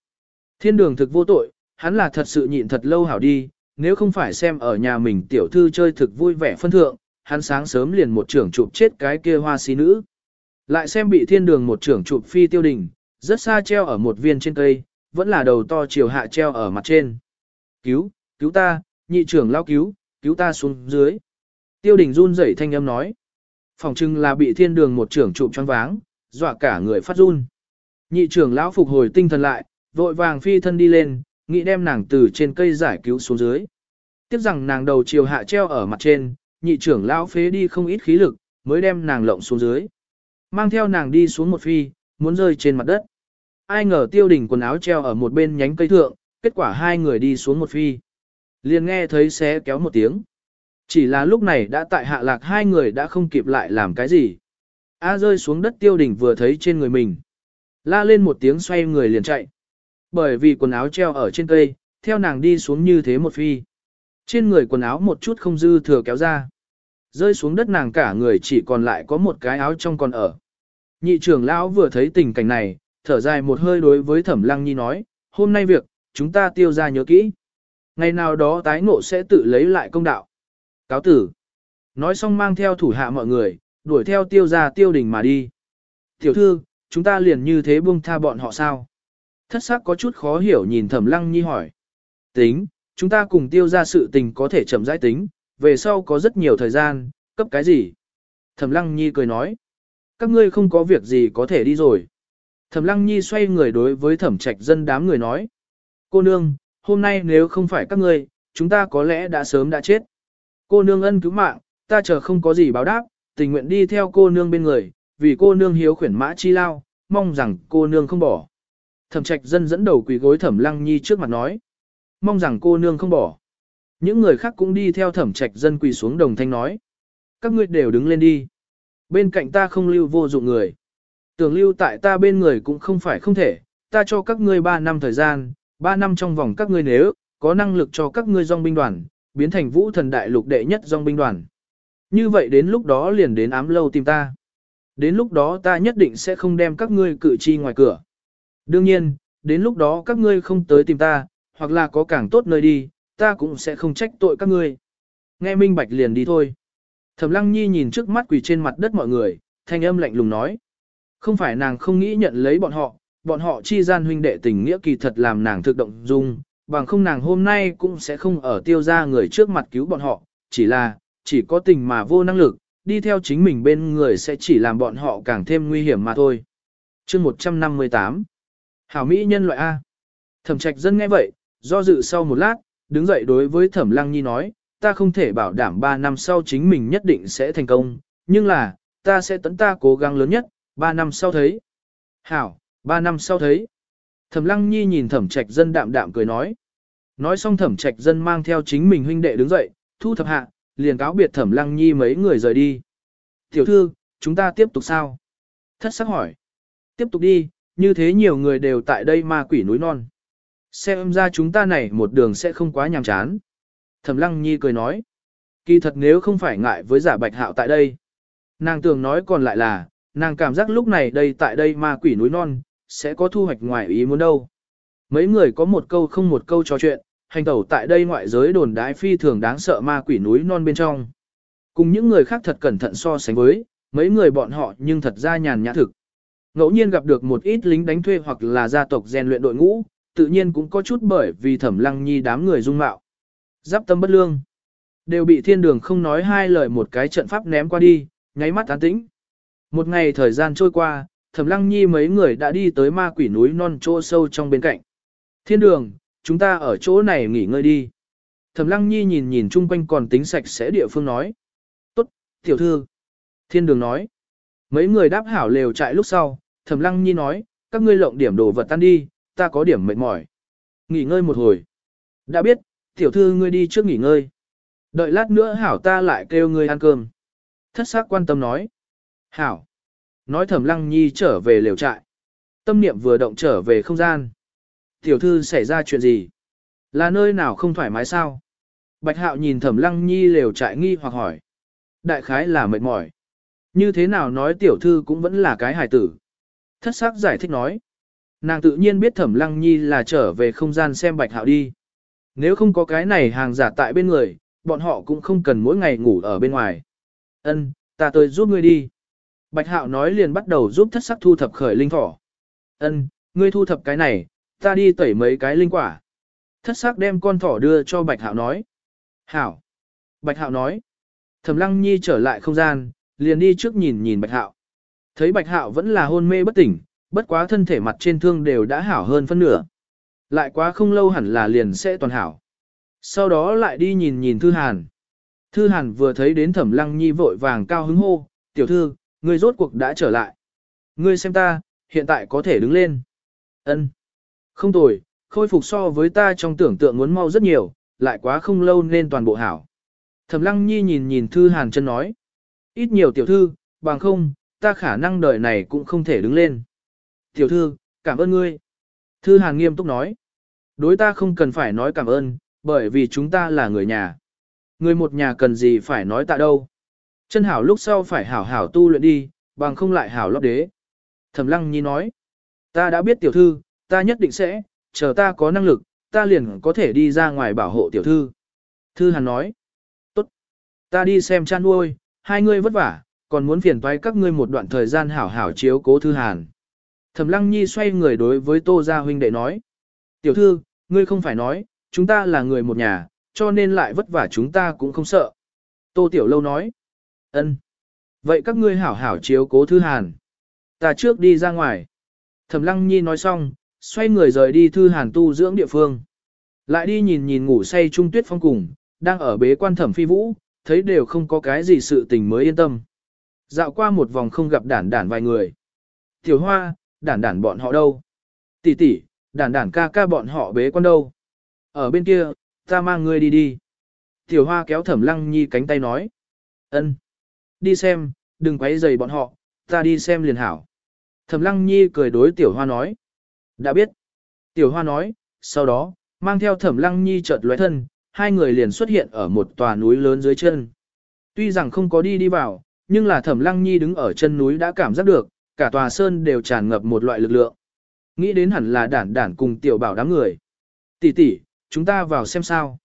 Thiên đường thực vô tội, hắn là thật sự nhịn thật lâu hảo đi, nếu không phải xem ở nhà mình tiểu thư chơi thực vui vẻ phân thượng, hắn sáng sớm liền một trưởng chụp chết cái kia hoa xí nữ. Lại xem bị thiên đường một trưởng chụp phi tiêu đình, rất xa treo ở một viên trên cây, vẫn là đầu to chiều hạ treo ở mặt trên. Cứu, cứu ta, nhị trưởng lao cứu, cứu ta xuống dưới. Tiêu đình run rẩy thanh âm nói. Phòng trưng là bị thiên đường một trưởng chụp choáng váng, dọa cả người phát run. Nhị trưởng lão phục hồi tinh thần lại, vội vàng phi thân đi lên, nghĩ đem nàng từ trên cây giải cứu xuống dưới. Tiếp rằng nàng đầu chiều hạ treo ở mặt trên, nhị trưởng lão phế đi không ít khí lực, mới đem nàng lộng xuống dưới. Mang theo nàng đi xuống một phi, muốn rơi trên mặt đất. Ai ngờ tiêu đỉnh quần áo treo ở một bên nhánh cây thượng, kết quả hai người đi xuống một phi. Liền nghe thấy xé kéo một tiếng. Chỉ là lúc này đã tại hạ lạc hai người đã không kịp lại làm cái gì. A rơi xuống đất tiêu đỉnh vừa thấy trên người mình. La lên một tiếng xoay người liền chạy. Bởi vì quần áo treo ở trên cây, theo nàng đi xuống như thế một phi. Trên người quần áo một chút không dư thừa kéo ra. Rơi xuống đất nàng cả người chỉ còn lại có một cái áo trong còn ở. Nhị trưởng lão vừa thấy tình cảnh này, thở dài một hơi đối với thẩm lăng nhi nói, hôm nay việc, chúng ta tiêu ra nhớ kỹ. Ngày nào đó tái ngộ sẽ tự lấy lại công đạo. Cáo tử. Nói xong mang theo thủ hạ mọi người, đuổi theo tiêu ra tiêu đình mà đi. Tiểu thư, chúng ta liền như thế buông tha bọn họ sao? Thất sắc có chút khó hiểu nhìn thẩm lăng nhi hỏi. Tính, chúng ta cùng tiêu ra sự tình có thể chậm rãi tính, về sau có rất nhiều thời gian, cấp cái gì? Thẩm lăng nhi cười nói. Các ngươi không có việc gì có thể đi rồi. Thẩm lăng nhi xoay người đối với thẩm trạch dân đám người nói. Cô nương, hôm nay nếu không phải các ngươi, chúng ta có lẽ đã sớm đã chết. Cô nương ân cứu mạng, ta chờ không có gì báo đáp, tình nguyện đi theo cô nương bên người, vì cô nương hiếu khuyển mã chi lao, mong rằng cô nương không bỏ. Thẩm trạch dân dẫn đầu quỳ gối thẩm lăng nhi trước mặt nói. Mong rằng cô nương không bỏ. Những người khác cũng đi theo thẩm trạch dân quỳ xuống đồng thanh nói. Các ngươi đều đứng lên đi. Bên cạnh ta không lưu vô dụng người. Tưởng lưu tại ta bên người cũng không phải không thể. Ta cho các ngươi 3 năm thời gian, 3 năm trong vòng các ngươi nếu có năng lực cho các ngươi dòng binh đoàn, biến thành vũ thần đại lục đệ nhất dòng binh đoàn. Như vậy đến lúc đó liền đến ám lâu tìm ta. Đến lúc đó ta nhất định sẽ không đem các ngươi cử chi ngoài cửa. Đương nhiên, đến lúc đó các ngươi không tới tìm ta, hoặc là có càng tốt nơi đi, ta cũng sẽ không trách tội các ngươi. Nghe minh bạch liền đi thôi. Thẩm lăng nhi nhìn trước mắt quỳ trên mặt đất mọi người, thanh âm lạnh lùng nói. Không phải nàng không nghĩ nhận lấy bọn họ, bọn họ chi gian huynh đệ tình nghĩa kỳ thật làm nàng thực động dung, bằng không nàng hôm nay cũng sẽ không ở tiêu ra người trước mặt cứu bọn họ, chỉ là, chỉ có tình mà vô năng lực, đi theo chính mình bên người sẽ chỉ làm bọn họ càng thêm nguy hiểm mà thôi. chương 158 Hảo Mỹ nhân loại A. Thẩm trạch dân nghe vậy, do dự sau một lát, đứng dậy đối với thẩm lăng nhi nói, ta không thể bảo đảm 3 năm sau chính mình nhất định sẽ thành công, nhưng là, ta sẽ tấn ta cố gắng lớn nhất, 3 năm sau thấy. Hảo, 3 năm sau thấy. Thẩm lăng nhi nhìn thẩm trạch dân đạm đạm cười nói. Nói xong thẩm trạch dân mang theo chính mình huynh đệ đứng dậy, thu thập hạ, liền cáo biệt thẩm lăng nhi mấy người rời đi. Tiểu thư, chúng ta tiếp tục sao? Thất sắc hỏi. Tiếp tục đi, như thế nhiều người đều tại đây ma quỷ núi non. Xem ra chúng ta này một đường sẽ không quá nhàm chán. Thẩm lăng nhi cười nói. Kỳ thật nếu không phải ngại với giả bạch hạo tại đây. Nàng tưởng nói còn lại là, nàng cảm giác lúc này đây tại đây ma quỷ núi non, sẽ có thu hoạch ngoài ý muốn đâu. Mấy người có một câu không một câu trò chuyện, hành tẩu tại đây ngoại giới đồn đái phi thường đáng sợ ma quỷ núi non bên trong. Cùng những người khác thật cẩn thận so sánh với, mấy người bọn họ nhưng thật ra nhàn nhã thực. Ngẫu nhiên gặp được một ít lính đánh thuê hoặc là gia tộc rèn luyện đội ngũ, tự nhiên cũng có chút bởi vì thẩm lăng nhi đám người dung mạo. Giáp tâm bất lương. Đều bị thiên đường không nói hai lời một cái trận pháp ném qua đi, nháy mắt tán tĩnh. Một ngày thời gian trôi qua, thẩm lăng nhi mấy người đã đi tới ma quỷ núi non chỗ sâu trong bên cạnh. Thiên đường, chúng ta ở chỗ này nghỉ ngơi đi. Thẩm lăng nhi nhìn nhìn chung quanh còn tính sạch sẽ địa phương nói. Tốt, tiểu thư. Thiên đường nói. Mấy người đáp hảo lều trại lúc sau, thẩm lăng nhi nói, các ngươi lộng điểm đồ vật tan đi, ta có điểm mệt mỏi. Nghỉ ngơi một hồi. Đã biết, tiểu thư ngươi đi trước nghỉ ngơi. Đợi lát nữa hảo ta lại kêu ngươi ăn cơm. Thất sắc quan tâm nói. Hảo. nói thẩm lăng nhi trở về lều trại. Tâm niệm vừa động trở về không gian. Tiểu thư xảy ra chuyện gì? Là nơi nào không thoải mái sao? Bạch hạo nhìn thẩm lăng nhi lều trại nghi hoặc hỏi. Đại khái là mệt mỏi. Như thế nào nói tiểu thư cũng vẫn là cái hài tử. Thất sắc giải thích nói. Nàng tự nhiên biết thẩm lăng nhi là trở về không gian xem bạch hạo đi. Nếu không có cái này hàng giả tại bên người, bọn họ cũng không cần mỗi ngày ngủ ở bên ngoài. Ân, ta tới giúp ngươi đi. Bạch hạo nói liền bắt đầu giúp thất sắc thu thập khởi linh thỏ. Ân, ngươi thu thập cái này, ta đi tẩy mấy cái linh quả. Thất sắc đem con thỏ đưa cho bạch hạo nói. Hảo. Bạch hạo nói. Thẩm lăng nhi trở lại không gian, liền đi trước nhìn nhìn bạch hạo. Thấy bạch hạo vẫn là hôn mê bất tỉnh, bất quá thân thể mặt trên thương đều đã hảo hơn phân nửa. Lại quá không lâu hẳn là liền sẽ toàn hảo. Sau đó lại đi nhìn nhìn Thư Hàn. Thư Hàn vừa thấy đến Thẩm Lăng Nhi vội vàng cao hứng hô, tiểu thư, ngươi rốt cuộc đã trở lại. Ngươi xem ta, hiện tại có thể đứng lên. Ân, Không tồi, khôi phục so với ta trong tưởng tượng muốn mau rất nhiều, lại quá không lâu nên toàn bộ hảo. Thẩm Lăng Nhi nhìn nhìn Thư Hàn chân nói. Ít nhiều tiểu thư, bằng không, ta khả năng đời này cũng không thể đứng lên. Tiểu thư, cảm ơn ngươi. Thư Hàn nghiêm túc nói. Đối ta không cần phải nói cảm ơn, bởi vì chúng ta là người nhà. Người một nhà cần gì phải nói tạ đâu. Chân hảo lúc sau phải hảo hảo tu luyện đi, bằng không lại hảo lót đế. Thẩm Lăng Nhi nói. Ta đã biết tiểu thư, ta nhất định sẽ, chờ ta có năng lực, ta liền có thể đi ra ngoài bảo hộ tiểu thư. Thư Hàn nói. Tốt. Ta đi xem chăn nuôi, hai ngươi vất vả, còn muốn phiền toái các ngươi một đoạn thời gian hảo hảo chiếu cố Thư Hàn. Thẩm Lăng Nhi xoay người đối với Tô Gia huynh đệ nói. Tiểu thư, ngươi không phải nói, chúng ta là người một nhà, cho nên lại vất vả chúng ta cũng không sợ. Tô Tiểu Lâu nói. ân. Vậy các ngươi hảo hảo chiếu cố Thư Hàn. Ta trước đi ra ngoài. Thẩm Lăng Nhi nói xong, xoay người rời đi Thư Hàn tu dưỡng địa phương. Lại đi nhìn nhìn ngủ say Trung Tuyết Phong cùng, đang ở bế quan thẩm phi vũ, thấy đều không có cái gì sự tình mới yên tâm. Dạo qua một vòng không gặp đản đản vài người. Tiểu Hoa, đản đản bọn họ đâu? Tỷ tỷ, đản đản ca ca bọn họ bế quan đâu? Ở bên kia, ta mang ngươi đi đi. Tiểu Hoa kéo Thẩm Lăng Nhi cánh tay nói. Ân, Đi xem, đừng quấy rầy bọn họ, ta đi xem liền hảo. Thẩm Lăng Nhi cười đối Tiểu Hoa nói. Đã biết. Tiểu Hoa nói, sau đó, mang theo Thẩm Lăng Nhi chợt lóe thân, hai người liền xuất hiện ở một tòa núi lớn dưới chân. Tuy rằng không có đi đi vào, nhưng là Thẩm Lăng Nhi đứng ở chân núi đã cảm giác được, cả tòa sơn đều tràn ngập một loại lực lượng. Nghĩ đến hẳn là đản đản cùng tiểu bảo đám người. Tỷ tỷ, chúng ta vào xem sao.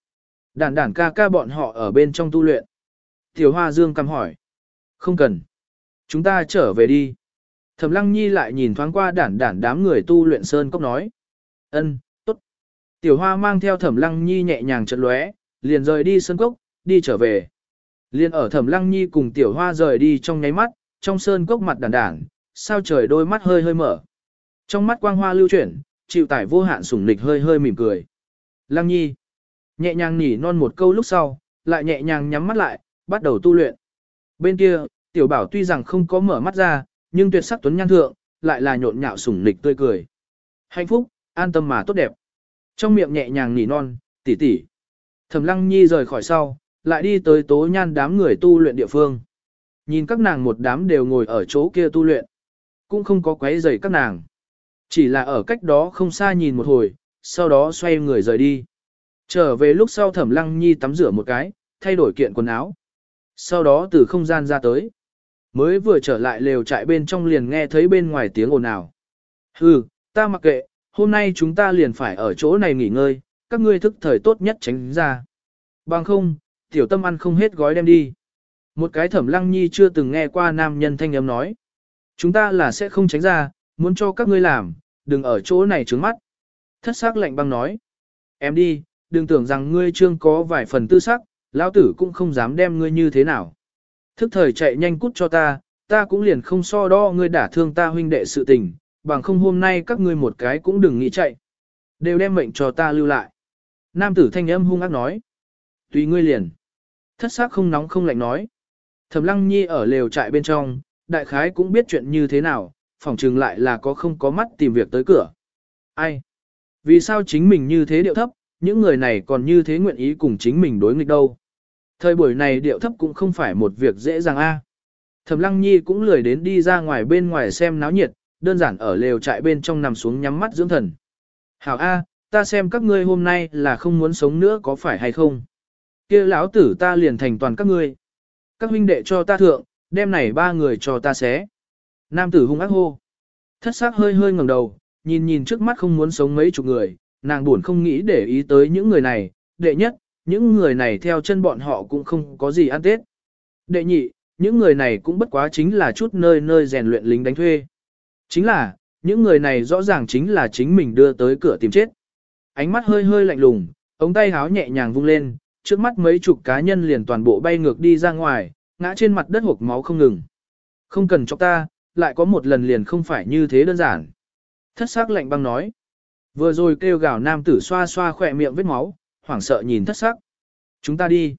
Đản đản ca ca bọn họ ở bên trong tu luyện. Tiểu Hoa Dương cầm hỏi. Không cần. Chúng ta trở về đi. Thẩm Lăng Nhi lại nhìn thoáng qua đản đản đám người tu luyện sơn cốc nói. Ân. Tiểu Hoa mang theo Thẩm Lăng Nhi nhẹ nhàng chợt lóe, liền rời đi sơn cốc, đi trở về. Liên ở Thẩm Lăng Nhi cùng Tiểu Hoa rời đi trong nháy mắt, trong sơn cốc mặt đản đản, sao trời đôi mắt hơi hơi mở. Trong mắt quang hoa lưu chuyển, chịu tải vô hạn sủng nịch hơi hơi mỉm cười. Lăng Nhi, nhẹ nhàng nhỉ non một câu lúc sau, lại nhẹ nhàng nhắm mắt lại, bắt đầu tu luyện. Bên kia, Tiểu Bảo tuy rằng không có mở mắt ra, nhưng tuyệt sắc tuấn nhan thượng, lại là nhộn nhạo sủng nịch tươi cười. Hạnh phúc, an tâm mà tốt đẹp. Trong miệng nhẹ nhàng nỉ non, tỉ tỉ. Thẩm Lăng Nhi rời khỏi sau, lại đi tới tố nhan đám người tu luyện địa phương. Nhìn các nàng một đám đều ngồi ở chỗ kia tu luyện. Cũng không có quấy rầy các nàng. Chỉ là ở cách đó không xa nhìn một hồi, sau đó xoay người rời đi. Trở về lúc sau thẩm lăng nhi tắm rửa một cái, thay đổi kiện quần áo. Sau đó từ không gian ra tới. Mới vừa trở lại lều trại bên trong liền nghe thấy bên ngoài tiếng ồn ào. Hừ, ta mặc kệ, hôm nay chúng ta liền phải ở chỗ này nghỉ ngơi, các ngươi thức thời tốt nhất tránh ra. Bằng không, tiểu tâm ăn không hết gói đem đi. Một cái thẩm lăng nhi chưa từng nghe qua nam nhân thanh âm nói. Chúng ta là sẽ không tránh ra, muốn cho các ngươi làm, đừng ở chỗ này trướng mắt. Thất sắc lạnh băng nói. Em đi, đừng tưởng rằng ngươi trương có vài phần tư sắc, lão tử cũng không dám đem ngươi như thế nào. Thức thời chạy nhanh cút cho ta, ta cũng liền không so đo ngươi đả thương ta huynh đệ sự tình, bằng không hôm nay các ngươi một cái cũng đừng nghĩ chạy. Đều đem mệnh cho ta lưu lại. Nam tử thanh âm hung ác nói. Tùy ngươi liền. Thất sắc không nóng không lạnh nói. Thẩm lăng nhi ở lều trại bên trong, đại khái cũng biết chuyện như thế nào, phỏng chừng lại là có không có mắt tìm việc tới cửa. Ai? Vì sao chính mình như thế điệu thấp, những người này còn như thế nguyện ý cùng chính mình đối nghịch đâu? Thời buổi này điệu thấp cũng không phải một việc dễ dàng a. Thẩm Lăng Nhi cũng lười đến đi ra ngoài bên ngoài xem náo nhiệt, đơn giản ở lều trại bên trong nằm xuống nhắm mắt dưỡng thần. Hảo A, ta xem các ngươi hôm nay là không muốn sống nữa có phải hay không? kia lão tử ta liền thành toàn các ngươi. Các huynh đệ cho ta thượng, đem này ba người cho ta xé. Nam tử hung ác hô. Thất sắc hơi hơi ngẩng đầu, nhìn nhìn trước mắt không muốn sống mấy chục người, nàng buồn không nghĩ để ý tới những người này. Đệ nhất, những người này theo chân bọn họ cũng không có gì ăn tết. Đệ nhị, những người này cũng bất quá chính là chút nơi nơi rèn luyện lính đánh thuê. Chính là, những người này rõ ràng chính là chính mình đưa tới cửa tìm chết. Ánh mắt hơi hơi lạnh lùng, ống tay háo nhẹ nhàng vung lên, trước mắt mấy chục cá nhân liền toàn bộ bay ngược đi ra ngoài, ngã trên mặt đất hộp máu không ngừng. Không cần cho ta, lại có một lần liền không phải như thế đơn giản. Thất sắc lạnh băng nói. Vừa rồi kêu gào nam tử xoa xoa khỏe miệng vết máu, hoảng sợ nhìn thất sắc. Chúng ta đi.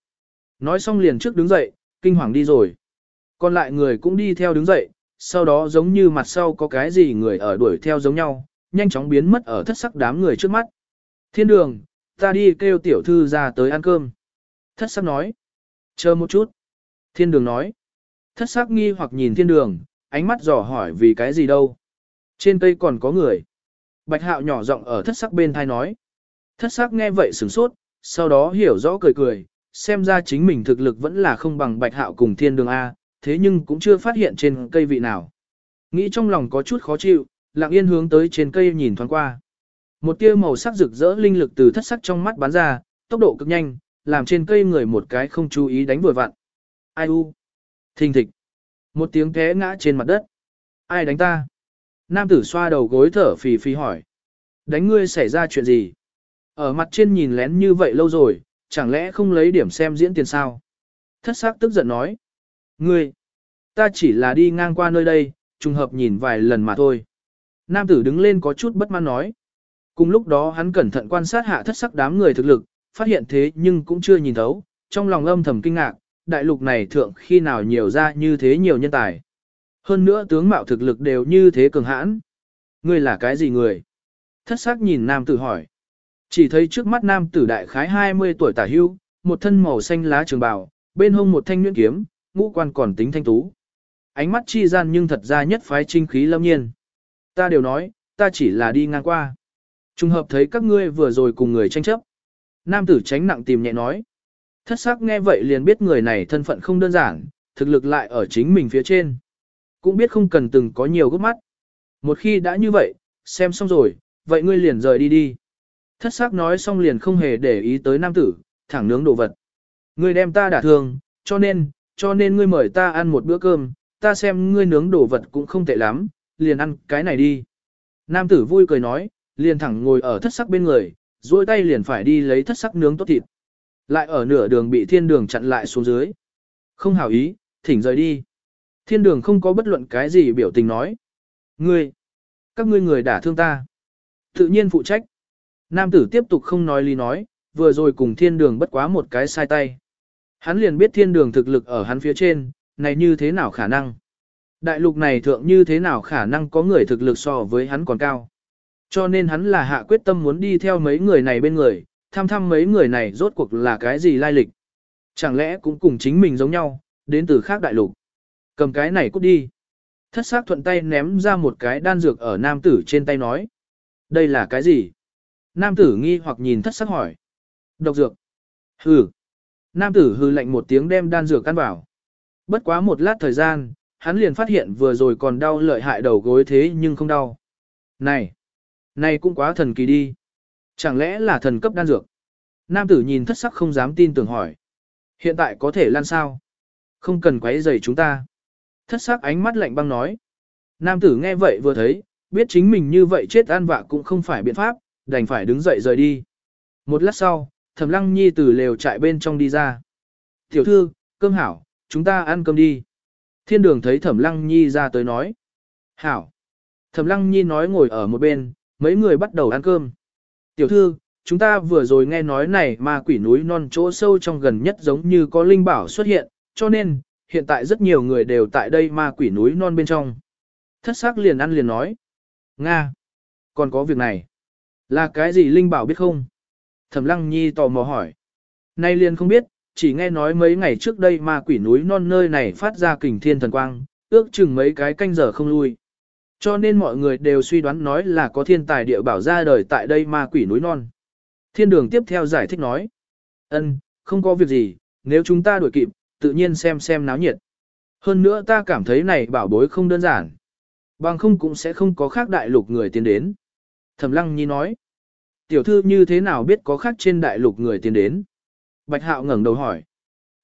Nói xong liền trước đứng dậy, kinh hoàng đi rồi. Còn lại người cũng đi theo đứng dậy, sau đó giống như mặt sau có cái gì người ở đuổi theo giống nhau, nhanh chóng biến mất ở thất sắc đám người trước mắt. Thiên đường, ta đi kêu tiểu thư ra tới ăn cơm. Thất sắc nói. Chờ một chút. Thiên đường nói. Thất sắc nghi hoặc nhìn thiên đường, ánh mắt dò hỏi vì cái gì đâu. Trên cây còn có người. Bạch hạo nhỏ giọng ở thất sắc bên thai nói. Thất sắc nghe vậy sửng sốt, sau đó hiểu rõ cười cười, xem ra chính mình thực lực vẫn là không bằng bạch hạo cùng thiên đường A, thế nhưng cũng chưa phát hiện trên cây vị nào. Nghĩ trong lòng có chút khó chịu, lặng yên hướng tới trên cây nhìn thoáng qua. Một tia màu sắc rực rỡ linh lực từ thất sắc trong mắt bắn ra, tốc độ cực nhanh, làm trên cây người một cái không chú ý đánh vừa vặn. Ai u? Thình thịch. Một tiếng té ngã trên mặt đất. Ai đánh ta? Nam tử xoa đầu gối thở phì phì hỏi. Đánh ngươi xảy ra chuyện gì? Ở mặt trên nhìn lén như vậy lâu rồi, chẳng lẽ không lấy điểm xem diễn tiền sao? Thất sắc tức giận nói. Ngươi, ta chỉ là đi ngang qua nơi đây, trùng hợp nhìn vài lần mà thôi. Nam tử đứng lên có chút bất mãn nói. Cùng lúc đó hắn cẩn thận quan sát hạ thất sắc đám người thực lực, phát hiện thế nhưng cũng chưa nhìn thấu, trong lòng âm thầm kinh ngạc, đại lục này thượng khi nào nhiều ra như thế nhiều nhân tài. Hơn nữa tướng mạo thực lực đều như thế cường hãn. Ngươi là cái gì người? Thất sắc nhìn nam tử hỏi. Chỉ thấy trước mắt nam tử đại khái 20 tuổi tả hưu, một thân màu xanh lá trường bào, bên hông một thanh nhuyễn kiếm, ngũ quan còn tính thanh tú. Ánh mắt chi gian nhưng thật ra nhất phái trinh khí lâm nhiên. Ta đều nói, ta chỉ là đi ngang qua. Trùng hợp thấy các ngươi vừa rồi cùng người tranh chấp. Nam tử tránh nặng tìm nhẹ nói. Thất sắc nghe vậy liền biết người này thân phận không đơn giản, thực lực lại ở chính mình phía trên. Cũng biết không cần từng có nhiều gốc mắt. Một khi đã như vậy, xem xong rồi, vậy ngươi liền rời đi đi. Thất sắc nói xong liền không hề để ý tới nam tử, thẳng nướng đồ vật. Ngươi đem ta đả thương, cho nên, cho nên ngươi mời ta ăn một bữa cơm, ta xem ngươi nướng đồ vật cũng không tệ lắm, liền ăn cái này đi. Nam tử vui cười nói, liền thẳng ngồi ở thất sắc bên người, duỗi tay liền phải đi lấy thất sắc nướng tốt thịt. Lại ở nửa đường bị thiên đường chặn lại xuống dưới. Không hảo ý, thỉnh rời đi. Thiên đường không có bất luận cái gì biểu tình nói. Ngươi, các ngươi người đã thương ta. Tự nhiên phụ trách. Nam tử tiếp tục không nói lý nói, vừa rồi cùng thiên đường bất quá một cái sai tay. Hắn liền biết thiên đường thực lực ở hắn phía trên, này như thế nào khả năng. Đại lục này thượng như thế nào khả năng có người thực lực so với hắn còn cao. Cho nên hắn là hạ quyết tâm muốn đi theo mấy người này bên người, thăm thăm mấy người này rốt cuộc là cái gì lai lịch. Chẳng lẽ cũng cùng chính mình giống nhau, đến từ khác đại lục. Cầm cái này cút đi. Thất xác thuận tay ném ra một cái đan dược ở nam tử trên tay nói. Đây là cái gì? Nam tử nghi hoặc nhìn thất sắc hỏi. Độc dược. Hừ. Nam tử hừ lạnh một tiếng đem đan dược căn vào. Bất quá một lát thời gian, hắn liền phát hiện vừa rồi còn đau lợi hại đầu gối thế nhưng không đau. Này! Này cũng quá thần kỳ đi. Chẳng lẽ là thần cấp đan dược? Nam tử nhìn thất sắc không dám tin tưởng hỏi. Hiện tại có thể lan sao? Không cần quấy rầy chúng ta. Thất sắc ánh mắt lạnh băng nói. Nam tử nghe vậy vừa thấy, biết chính mình như vậy chết an vạ cũng không phải biện pháp, đành phải đứng dậy rời đi. Một lát sau, Thẩm Lăng Nhi từ lều trại bên trong đi ra. Tiểu thư, cơm hảo, chúng ta ăn cơm đi. Thiên đường thấy Thẩm Lăng Nhi ra tới nói. Hảo. Thẩm Lăng Nhi nói ngồi ở một bên, mấy người bắt đầu ăn cơm. Tiểu thư, chúng ta vừa rồi nghe nói này mà quỷ núi non chỗ sâu trong gần nhất giống như có linh bảo xuất hiện, cho nên, hiện tại rất nhiều người đều tại đây ma quỷ núi non bên trong. Thất xác liền ăn liền nói. Nga! Còn có việc này. Là cái gì linh bảo biết không? Thẩm lăng nhi tò mò hỏi. Nay liền không biết, chỉ nghe nói mấy ngày trước đây ma quỷ núi non nơi này phát ra kình thiên thần quang, ước chừng mấy cái canh giờ không lui. Cho nên mọi người đều suy đoán nói là có thiên tài địa bảo ra đời tại đây ma quỷ núi non. Thiên đường tiếp theo giải thích nói. ân không có việc gì, nếu chúng ta đuổi kịp, tự nhiên xem xem náo nhiệt. Hơn nữa ta cảm thấy này bảo bối không đơn giản. Bằng không cũng sẽ không có khác đại lục người tiến đến. Thẩm lăng nhi nói. Tiểu thư như thế nào biết có khác trên đại lục người tiến đến? Bạch hạo ngẩng đầu hỏi.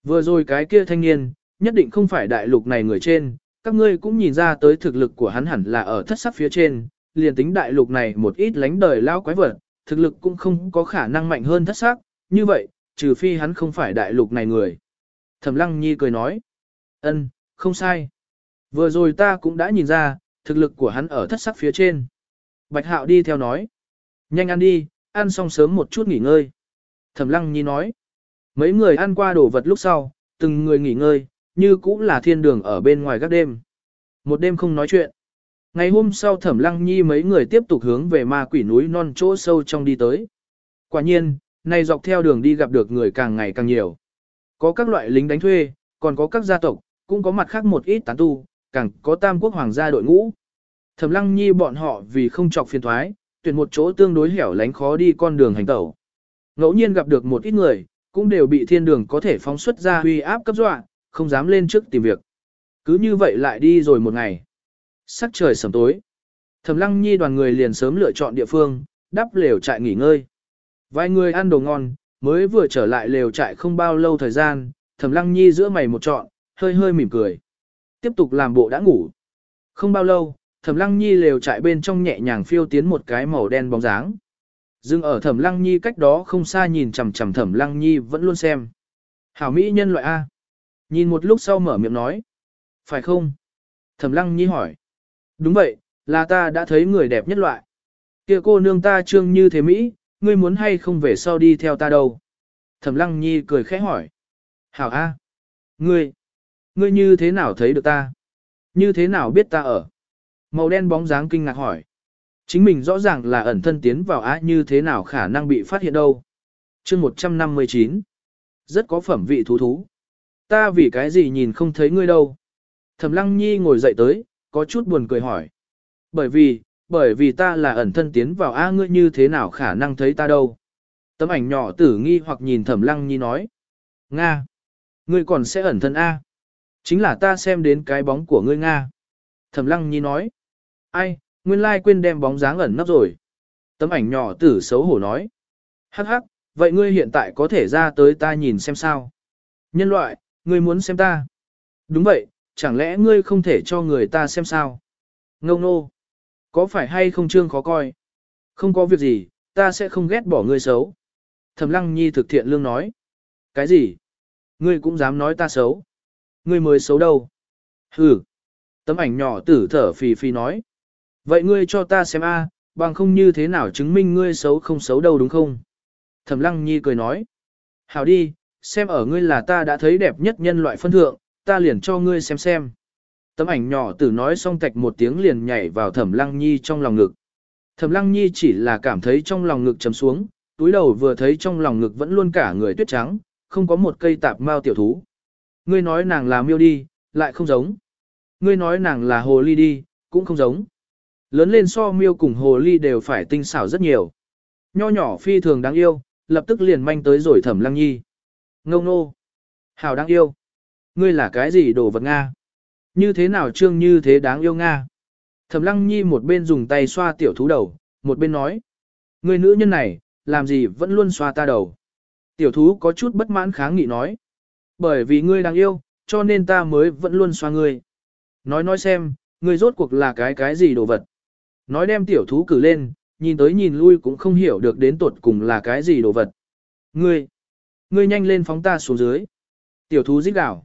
Vừa rồi cái kia thanh niên, nhất định không phải đại lục này người trên, các ngươi cũng nhìn ra tới thực lực của hắn hẳn là ở thất sắc phía trên, liền tính đại lục này một ít lánh đời lao quái vật, thực lực cũng không có khả năng mạnh hơn thất sắc, như vậy, trừ phi hắn không phải đại lục này người. Thẩm Lăng Nhi cười nói, ân, không sai. Vừa rồi ta cũng đã nhìn ra, thực lực của hắn ở thất sắc phía trên. Bạch Hạo đi theo nói, nhanh ăn đi, ăn xong sớm một chút nghỉ ngơi. Thẩm Lăng Nhi nói, mấy người ăn qua đồ vật lúc sau, từng người nghỉ ngơi, như cũng là thiên đường ở bên ngoài các đêm. Một đêm không nói chuyện. Ngày hôm sau Thẩm Lăng Nhi mấy người tiếp tục hướng về ma quỷ núi non chỗ sâu trong đi tới. Quả nhiên, này dọc theo đường đi gặp được người càng ngày càng nhiều. Có các loại lính đánh thuê, còn có các gia tộc, cũng có mặt khác một ít tán tu, càng có tam quốc hoàng gia đội ngũ. Thẩm Lăng Nhi bọn họ vì không chọc phiền thoái, tuyển một chỗ tương đối hẻo lánh khó đi con đường hành tẩu. Ngẫu nhiên gặp được một ít người, cũng đều bị thiên đường có thể phóng xuất ra huy áp cấp dọa, không dám lên trước tìm việc. Cứ như vậy lại đi rồi một ngày. Sắc trời sầm tối. Thẩm Lăng Nhi đoàn người liền sớm lựa chọn địa phương, đắp lều trại nghỉ ngơi. Vài người ăn đồ ngon, mới vừa trở lại lều trại không bao lâu thời gian, Thẩm Lăng Nhi giữa mày một trọn, hơi hơi mỉm cười. Tiếp tục làm bộ đã ngủ. Không bao lâu, Thẩm Lăng Nhi lều trại bên trong nhẹ nhàng phiêu tiến một cái màu đen bóng dáng. Dừng ở Thẩm Lăng Nhi cách đó không xa nhìn chằm chằm Thẩm Lăng Nhi vẫn luôn xem. Hảo mỹ nhân loại A. Nhìn một lúc sau mở miệng nói. Phải không? Thẩm Lăng Nhi hỏi. Đúng vậy, là ta đã thấy người đẹp nhất loại. Kia cô nương ta trương như thế Mỹ, ngươi muốn hay không về sau đi theo ta đâu? Thẩm Lăng Nhi cười khẽ hỏi. Hảo A. Ngươi, ngươi như thế nào thấy được ta? Như thế nào biết ta ở? Màu đen bóng dáng kinh ngạc hỏi. Chính mình rõ ràng là ẩn thân tiến vào á như thế nào khả năng bị phát hiện đâu. chương 159. Rất có phẩm vị thú thú. Ta vì cái gì nhìn không thấy ngươi đâu. Thẩm Lăng Nhi ngồi dậy tới, có chút buồn cười hỏi. Bởi vì, bởi vì ta là ẩn thân tiến vào A ngươi như thế nào khả năng thấy ta đâu. Tấm ảnh nhỏ tử nghi hoặc nhìn Thẩm Lăng Nhi nói. Nga! Ngươi còn sẽ ẩn thân A. Chính là ta xem đến cái bóng của ngươi Nga. Thẩm Lăng Nhi nói. Ai, nguyên lai quên đem bóng dáng ẩn nấp rồi. Tấm ảnh nhỏ tử xấu hổ nói. Hắc hắc, vậy ngươi hiện tại có thể ra tới ta nhìn xem sao. Nhân loại, ngươi muốn xem ta. Đúng vậy, chẳng lẽ ngươi không thể cho người ta xem sao? Ngâu nô. Có phải hay không trương khó coi? Không có việc gì, ta sẽ không ghét bỏ ngươi xấu. Thẩm lăng nhi thực thiện lương nói. Cái gì? Ngươi cũng dám nói ta xấu. Ngươi mới xấu đâu? Hừ. Tấm ảnh nhỏ tử thở phì phì nói. Vậy ngươi cho ta xem a, bằng không như thế nào chứng minh ngươi xấu không xấu đâu đúng không? Thẩm lăng nhi cười nói. Hảo đi, xem ở ngươi là ta đã thấy đẹp nhất nhân loại phân thượng, ta liền cho ngươi xem xem. Tấm ảnh nhỏ tử nói xong tạch một tiếng liền nhảy vào thẩm lăng nhi trong lòng ngực. Thẩm lăng nhi chỉ là cảm thấy trong lòng ngực chấm xuống, túi đầu vừa thấy trong lòng ngực vẫn luôn cả người tuyết trắng, không có một cây tạp mao tiểu thú. Ngươi nói nàng là miêu đi, lại không giống. Ngươi nói nàng là hồ ly đi, cũng không giống. Lớn lên so miêu cùng hồ ly đều phải tinh xảo rất nhiều. Nho nhỏ phi thường đáng yêu, lập tức liền manh tới rồi thẩm lăng nhi. Ngông nô. Hảo đáng yêu. Ngươi là cái gì đồ vật Nga? Như thế nào trương như thế đáng yêu Nga? Thẩm lăng nhi một bên dùng tay xoa tiểu thú đầu, một bên nói. Ngươi nữ nhân này, làm gì vẫn luôn xoa ta đầu. Tiểu thú có chút bất mãn kháng nghị nói. Bởi vì ngươi đáng yêu, cho nên ta mới vẫn luôn xoa ngươi. Nói nói xem, ngươi rốt cuộc là cái cái gì đồ vật. Nói đem tiểu thú cử lên, nhìn tới nhìn lui cũng không hiểu được đến tuột cùng là cái gì đồ vật. Ngươi, ngươi nhanh lên phóng ta xuống dưới. Tiểu thú rít đảo.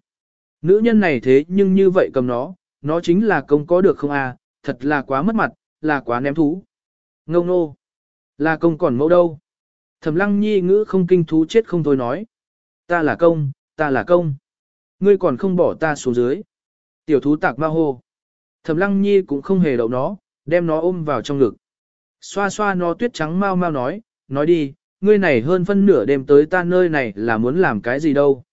Nữ nhân này thế nhưng như vậy cầm nó, nó chính là công có được không à, thật là quá mất mặt, là quá ném thú. Ngâu nô. Là công còn mẫu đâu. Thẩm lăng nhi ngữ không kinh thú chết không thôi nói. Ta là công, ta là công. Ngươi còn không bỏ ta xuống dưới. Tiểu thú tạc ma hô. Thẩm lăng nhi cũng không hề đậu nó, đem nó ôm vào trong ngực. Xoa xoa nó tuyết trắng mau mau nói, nói đi, ngươi này hơn phân nửa đêm tới ta nơi này là muốn làm cái gì đâu.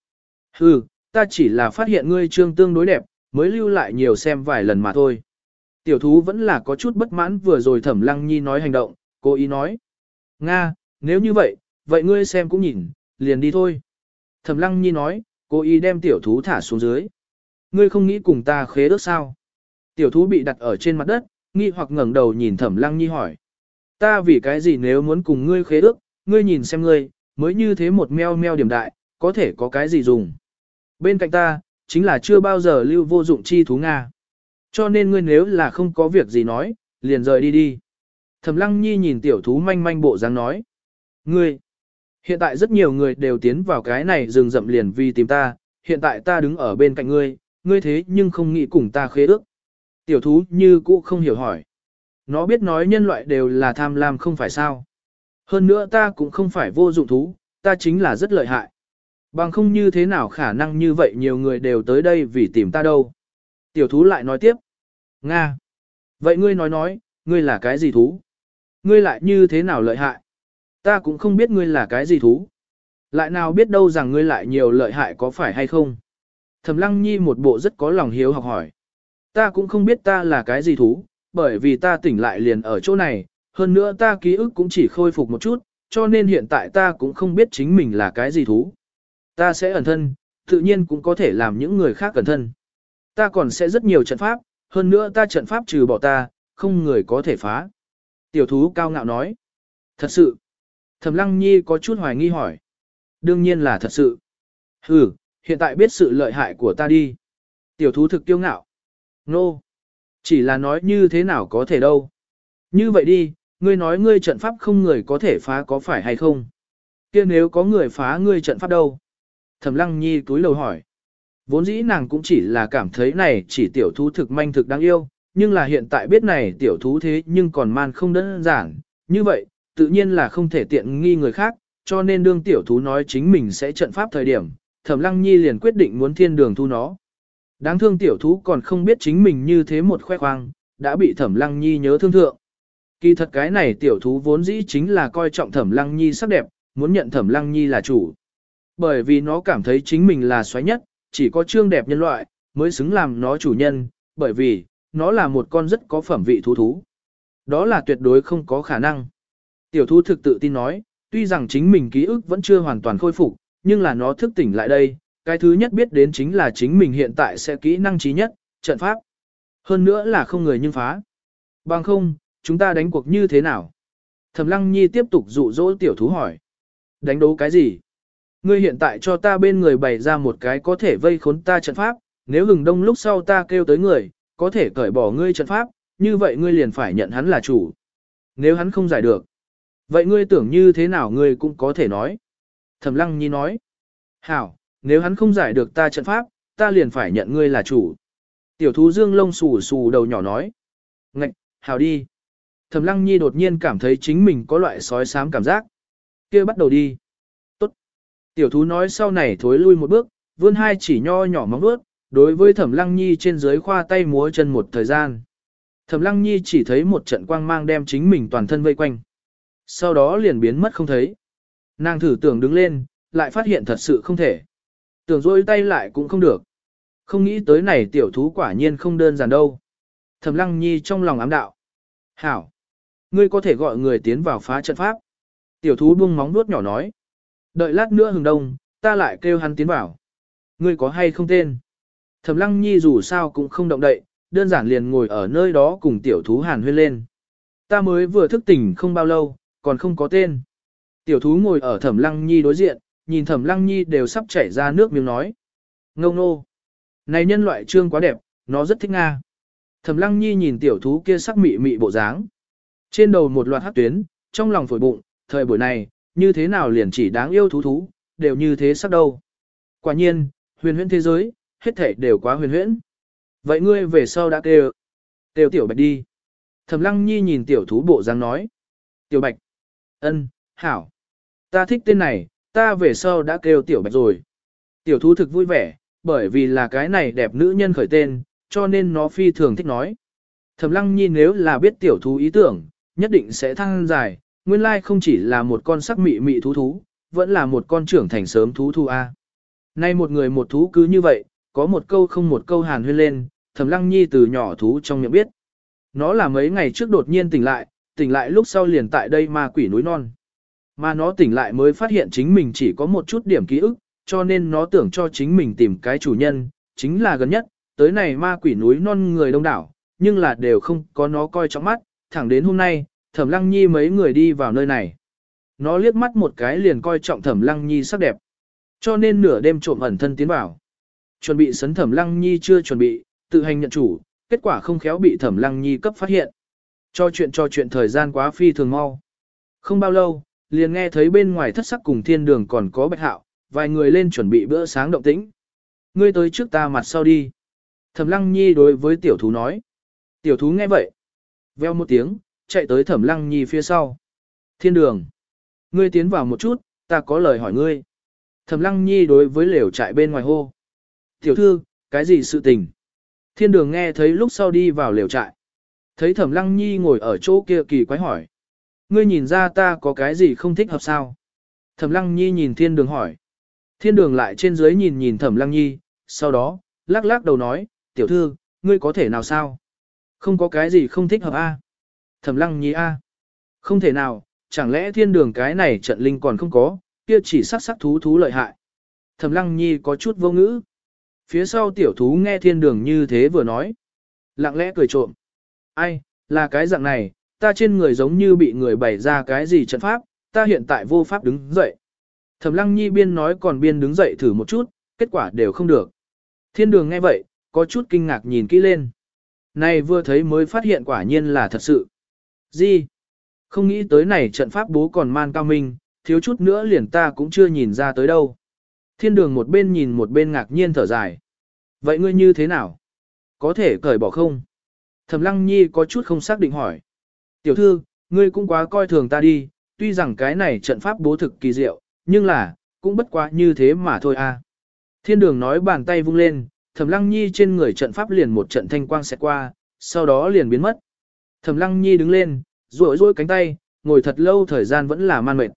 Hừ, ta chỉ là phát hiện ngươi trương tương đối đẹp, mới lưu lại nhiều xem vài lần mà thôi. Tiểu thú vẫn là có chút bất mãn vừa rồi thẩm lăng nhi nói hành động, cô ý nói. Nga, nếu như vậy, vậy ngươi xem cũng nhìn, liền đi thôi. Thẩm lăng nhi nói, cô ý đem tiểu thú thả xuống dưới. Ngươi không nghĩ cùng ta khế ước sao? Tiểu thú bị đặt ở trên mặt đất, nghi hoặc ngẩng đầu nhìn thẩm lăng nhi hỏi. Ta vì cái gì nếu muốn cùng ngươi khế ước, ngươi nhìn xem ngươi, mới như thế một meo meo điểm đại, có thể có cái gì dùng. Bên cạnh ta, chính là chưa bao giờ lưu vô dụng chi thú Nga. Cho nên ngươi nếu là không có việc gì nói, liền rời đi đi. Thẩm lăng nhi nhìn tiểu thú manh manh bộ dáng nói. Ngươi, hiện tại rất nhiều người đều tiến vào cái này rừng rậm liền vì tìm ta, hiện tại ta đứng ở bên cạnh ngươi, ngươi thế nhưng không nghĩ cùng ta khế ước. Tiểu thú như cũ không hiểu hỏi. Nó biết nói nhân loại đều là tham lam không phải sao. Hơn nữa ta cũng không phải vô dụng thú, ta chính là rất lợi hại. Bằng không như thế nào khả năng như vậy nhiều người đều tới đây vì tìm ta đâu. Tiểu thú lại nói tiếp. Nga. Vậy ngươi nói nói, ngươi là cái gì thú? Ngươi lại như thế nào lợi hại? Ta cũng không biết ngươi là cái gì thú. Lại nào biết đâu rằng ngươi lại nhiều lợi hại có phải hay không? Thẩm lăng nhi một bộ rất có lòng hiếu học hỏi. Ta cũng không biết ta là cái gì thú, bởi vì ta tỉnh lại liền ở chỗ này, hơn nữa ta ký ức cũng chỉ khôi phục một chút, cho nên hiện tại ta cũng không biết chính mình là cái gì thú. Ta sẽ ẩn thân, tự nhiên cũng có thể làm những người khác ẩn thân. Ta còn sẽ rất nhiều trận pháp, hơn nữa ta trận pháp trừ bỏ ta, không người có thể phá. Tiểu thú cao ngạo nói. Thật sự. Thẩm lăng nhi có chút hoài nghi hỏi. Đương nhiên là thật sự. Ừ, hiện tại biết sự lợi hại của ta đi. Tiểu thú thực tiêu ngạo. Nô. No. Chỉ là nói như thế nào có thể đâu. Như vậy đi, ngươi nói ngươi trận pháp không người có thể phá có phải hay không? kia nếu có người phá ngươi trận pháp đâu? Thẩm lăng nhi túi lầu hỏi. Vốn dĩ nàng cũng chỉ là cảm thấy này chỉ tiểu thú thực manh thực đáng yêu, nhưng là hiện tại biết này tiểu thú thế nhưng còn man không đơn giản. Như vậy, tự nhiên là không thể tiện nghi người khác, cho nên đương tiểu thú nói chính mình sẽ trận pháp thời điểm, Thẩm Lăng Nhi liền quyết định muốn thiên đường thu nó. Đáng thương tiểu thú còn không biết chính mình như thế một khoe khoang, đã bị Thẩm Lăng Nhi nhớ thương thượng. Kỳ thật cái này tiểu thú vốn dĩ chính là coi trọng Thẩm Lăng Nhi sắc đẹp, muốn nhận Thẩm Lăng Nhi là chủ. Bởi vì nó cảm thấy chính mình là xoáy nhất, chỉ có trương đẹp nhân loại, mới xứng làm nó chủ nhân, bởi vì, nó là một con rất có phẩm vị thú thú. Đó là tuyệt đối không có khả năng. Tiểu thú thực tự tin nói, tuy rằng chính mình ký ức vẫn chưa hoàn toàn khôi phục, nhưng là nó thức tỉnh lại đây, cái thứ nhất biết đến chính là chính mình hiện tại sẽ kỹ năng trí nhất, trận pháp. Hơn nữa là không người nhưng phá. Bằng không, chúng ta đánh cuộc như thế nào? Thẩm Lăng Nhi tiếp tục dụ dỗ tiểu thú hỏi. Đánh đấu cái gì? Ngươi hiện tại cho ta bên người bày ra một cái có thể vây khốn ta trận pháp, nếu hừng đông lúc sau ta kêu tới người, có thể cởi bỏ ngươi trận pháp, như vậy ngươi liền phải nhận hắn là chủ. Nếu hắn không giải được, vậy ngươi tưởng như thế nào ngươi cũng có thể nói. Thẩm Lăng Nhi nói. Hảo, nếu hắn không giải được ta trận pháp, ta liền phải nhận ngươi là chủ. Tiểu thú dương lông xù xù đầu nhỏ nói. Ngạch, hào đi. Thẩm Lăng Nhi đột nhiên cảm thấy chính mình có loại sói xám cảm giác. kia bắt đầu đi. Tốt. Tiểu thú nói sau này thối lui một bước, vươn hai chỉ nho nhỏ móng bước, đối với Thẩm Lăng Nhi trên dưới khoa tay múa chân một thời gian. Thẩm Lăng Nhi chỉ thấy một trận quang mang đem chính mình toàn thân vây quanh. Sau đó liền biến mất không thấy. Nàng thử tưởng đứng lên, lại phát hiện thật sự không thể. Tưởng rôi tay lại cũng không được. Không nghĩ tới này tiểu thú quả nhiên không đơn giản đâu. Thẩm Lăng Nhi trong lòng ám đạo. Hảo! Ngươi có thể gọi người tiến vào phá trận pháp. Tiểu thú buông móng nuốt nhỏ nói. Đợi lát nữa hừng đông, ta lại kêu hắn tiến vào. Ngươi có hay không tên? Thẩm Lăng Nhi dù sao cũng không động đậy, đơn giản liền ngồi ở nơi đó cùng tiểu thú hàn huyên lên. Ta mới vừa thức tỉnh không bao lâu, còn không có tên. Tiểu thú ngồi ở Thẩm Lăng Nhi đối diện, nhìn Thẩm Lăng Nhi đều sắp chảy ra nước miếng nói. Ngông nô. Này nhân loại trương quá đẹp, nó rất thích Nga. Thẩm Lăng Nhi nhìn tiểu thú kia sắc mị mị bộ dáng. Trên đầu một loạt hát tuyến, trong lòng phổi bụng, thời buổi này, như thế nào liền chỉ đáng yêu thú thú, đều như thế sắc đâu. Quả nhiên, huyền huyễn thế giới, hết thể đều quá huyền huyễn. Vậy ngươi về sau đã kêu, kêu tiểu bạch đi. Thẩm lăng nhi nhìn tiểu thú bộ dáng nói. Tiểu bạch, ân, hảo. Ta thích tên này, ta về sau đã kêu tiểu bạch rồi. Tiểu thú thực vui vẻ, bởi vì là cái này đẹp nữ nhân khởi tên, cho nên nó phi thường thích nói. Thẩm lăng nhi nếu là biết tiểu thú ý tưởng, nhất định sẽ thăng dài, nguyên lai không chỉ là một con sắc mị mị thú thú, vẫn là một con trưởng thành sớm thú thú A. Nay một người một thú cứ như vậy, có một câu không một câu hàn huyên lên, thẩm lăng nhi từ nhỏ thú trong miệng biết. Nó là mấy ngày trước đột nhiên tỉnh lại, tỉnh lại lúc sau liền tại đây ma quỷ núi non. Mà nó tỉnh lại mới phát hiện chính mình chỉ có một chút điểm ký ức, cho nên nó tưởng cho chính mình tìm cái chủ nhân, chính là gần nhất, tới này ma quỷ núi non người đông đảo, nhưng là đều không có nó coi trong mắt, thẳng đến hôm nay, thẩm lăng nhi mấy người đi vào nơi này. Nó liếc mắt một cái liền coi trọng thẩm lăng nhi sắc đẹp. Cho nên nửa đêm trộm ẩn thân tiến vào. Chuẩn bị sấn thẩm lăng nhi chưa chuẩn bị, tự hành nhận chủ, kết quả không khéo bị thẩm lăng nhi cấp phát hiện. Cho chuyện cho chuyện thời gian quá phi thường mau. Không bao lâu, liền nghe thấy bên ngoài thất sắc cùng thiên đường còn có bạch hạo, vài người lên chuẩn bị bữa sáng động tĩnh. Ngươi tới trước ta mặt sau đi. Thẩm lăng nhi đối với tiểu thú nói. Tiểu thú nghe vậy. Veo một tiếng, chạy tới thẩm lăng nhi phía sau. Thiên đường. Ngươi tiến vào một chút, ta có lời hỏi ngươi. Thẩm lăng nhi đối với lều trại bên ngoài hô. Tiểu thư, cái gì sự tình? Thiên đường nghe thấy lúc sau đi vào lều trại. Thấy thẩm lăng nhi ngồi ở chỗ kia kỳ quái hỏi. Ngươi nhìn ra ta có cái gì không thích hợp sao? Thẩm lăng nhi nhìn thiên đường hỏi. Thiên đường lại trên dưới nhìn nhìn thẩm lăng nhi, sau đó, lắc lắc đầu nói, tiểu thư, ngươi có thể nào sao? Không có cái gì không thích hợp a. Thẩm lăng nhi a. Không thể nào, chẳng lẽ thiên đường cái này trận linh còn không có, kia chỉ sắc sắc thú thú lợi hại. Thẩm lăng nhi có chút vô ngữ. Phía sau tiểu thú nghe thiên đường như thế vừa nói. Lặng lẽ cười trộm. Ai, là cái dạng này, ta trên người giống như bị người bày ra cái gì trận pháp, ta hiện tại vô pháp đứng dậy. Thẩm lăng nhi biên nói còn biên đứng dậy thử một chút, kết quả đều không được. Thiên đường nghe vậy, có chút kinh ngạc nhìn kỹ lên. Này vừa thấy mới phát hiện quả nhiên là thật sự. Gì? Không nghĩ tới này trận pháp bố còn man cao minh, thiếu chút nữa liền ta cũng chưa nhìn ra tới đâu. Thiên đường một bên nhìn một bên ngạc nhiên thở dài. Vậy ngươi như thế nào? Có thể cởi bỏ không? Thẩm lăng nhi có chút không xác định hỏi. Tiểu thư, ngươi cũng quá coi thường ta đi, tuy rằng cái này trận pháp bố thực kỳ diệu, nhưng là, cũng bất quá như thế mà thôi a. Thiên đường nói bàn tay vung lên, thẩm lăng nhi trên người trận pháp liền một trận thanh quang xẹt qua, sau đó liền biến mất. Thẩm lăng nhi đứng lên, rủi rủi cánh tay, ngồi thật lâu thời gian vẫn là man mệt.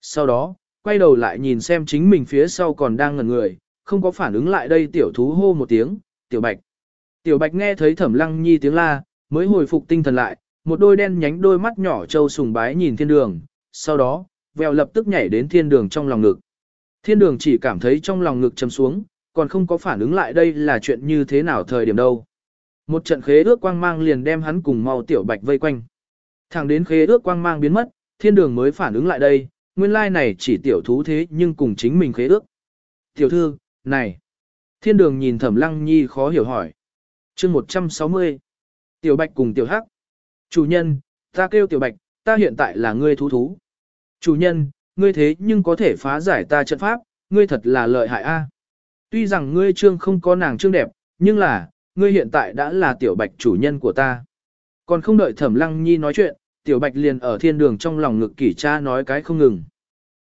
Sau đó, quay đầu lại nhìn xem chính mình phía sau còn đang ngẩn người, không có phản ứng lại đây tiểu thú hô một tiếng, tiểu bạch. Tiểu bạch nghe thấy thẩm lăng nhi tiếng la, mới hồi phục tinh thần lại, một đôi đen nhánh đôi mắt nhỏ trâu sùng bái nhìn thiên đường, sau đó, vèo lập tức nhảy đến thiên đường trong lòng ngực. Thiên đường chỉ cảm thấy trong lòng ngực chầm xuống, còn không có phản ứng lại đây là chuyện như thế nào thời điểm đâu. Một trận khế ước quang mang liền đem hắn cùng mau tiểu bạch vây quanh. Thẳng đến khế ước quang mang biến mất, thiên đường mới phản ứng lại đây, nguyên lai này chỉ tiểu thú thế nhưng cùng chính mình khế ước. Tiểu thư, này. Thiên đường nhìn thẩm lăng nhi khó hiểu hỏi. chương 160. Tiểu bạch cùng tiểu hắc. Chủ nhân, ta kêu tiểu bạch, ta hiện tại là ngươi thú thú. Chủ nhân, ngươi thế nhưng có thể phá giải ta trận pháp, ngươi thật là lợi hại a. Tuy rằng ngươi trương không có nàng trương đẹp, nhưng là, ngươi hiện tại đã là tiểu bạch chủ nhân của ta. Còn không đợi thẩm lăng nhi nói chuyện, tiểu bạch liền ở thiên đường trong lòng ngực kỷ cha nói cái không ngừng.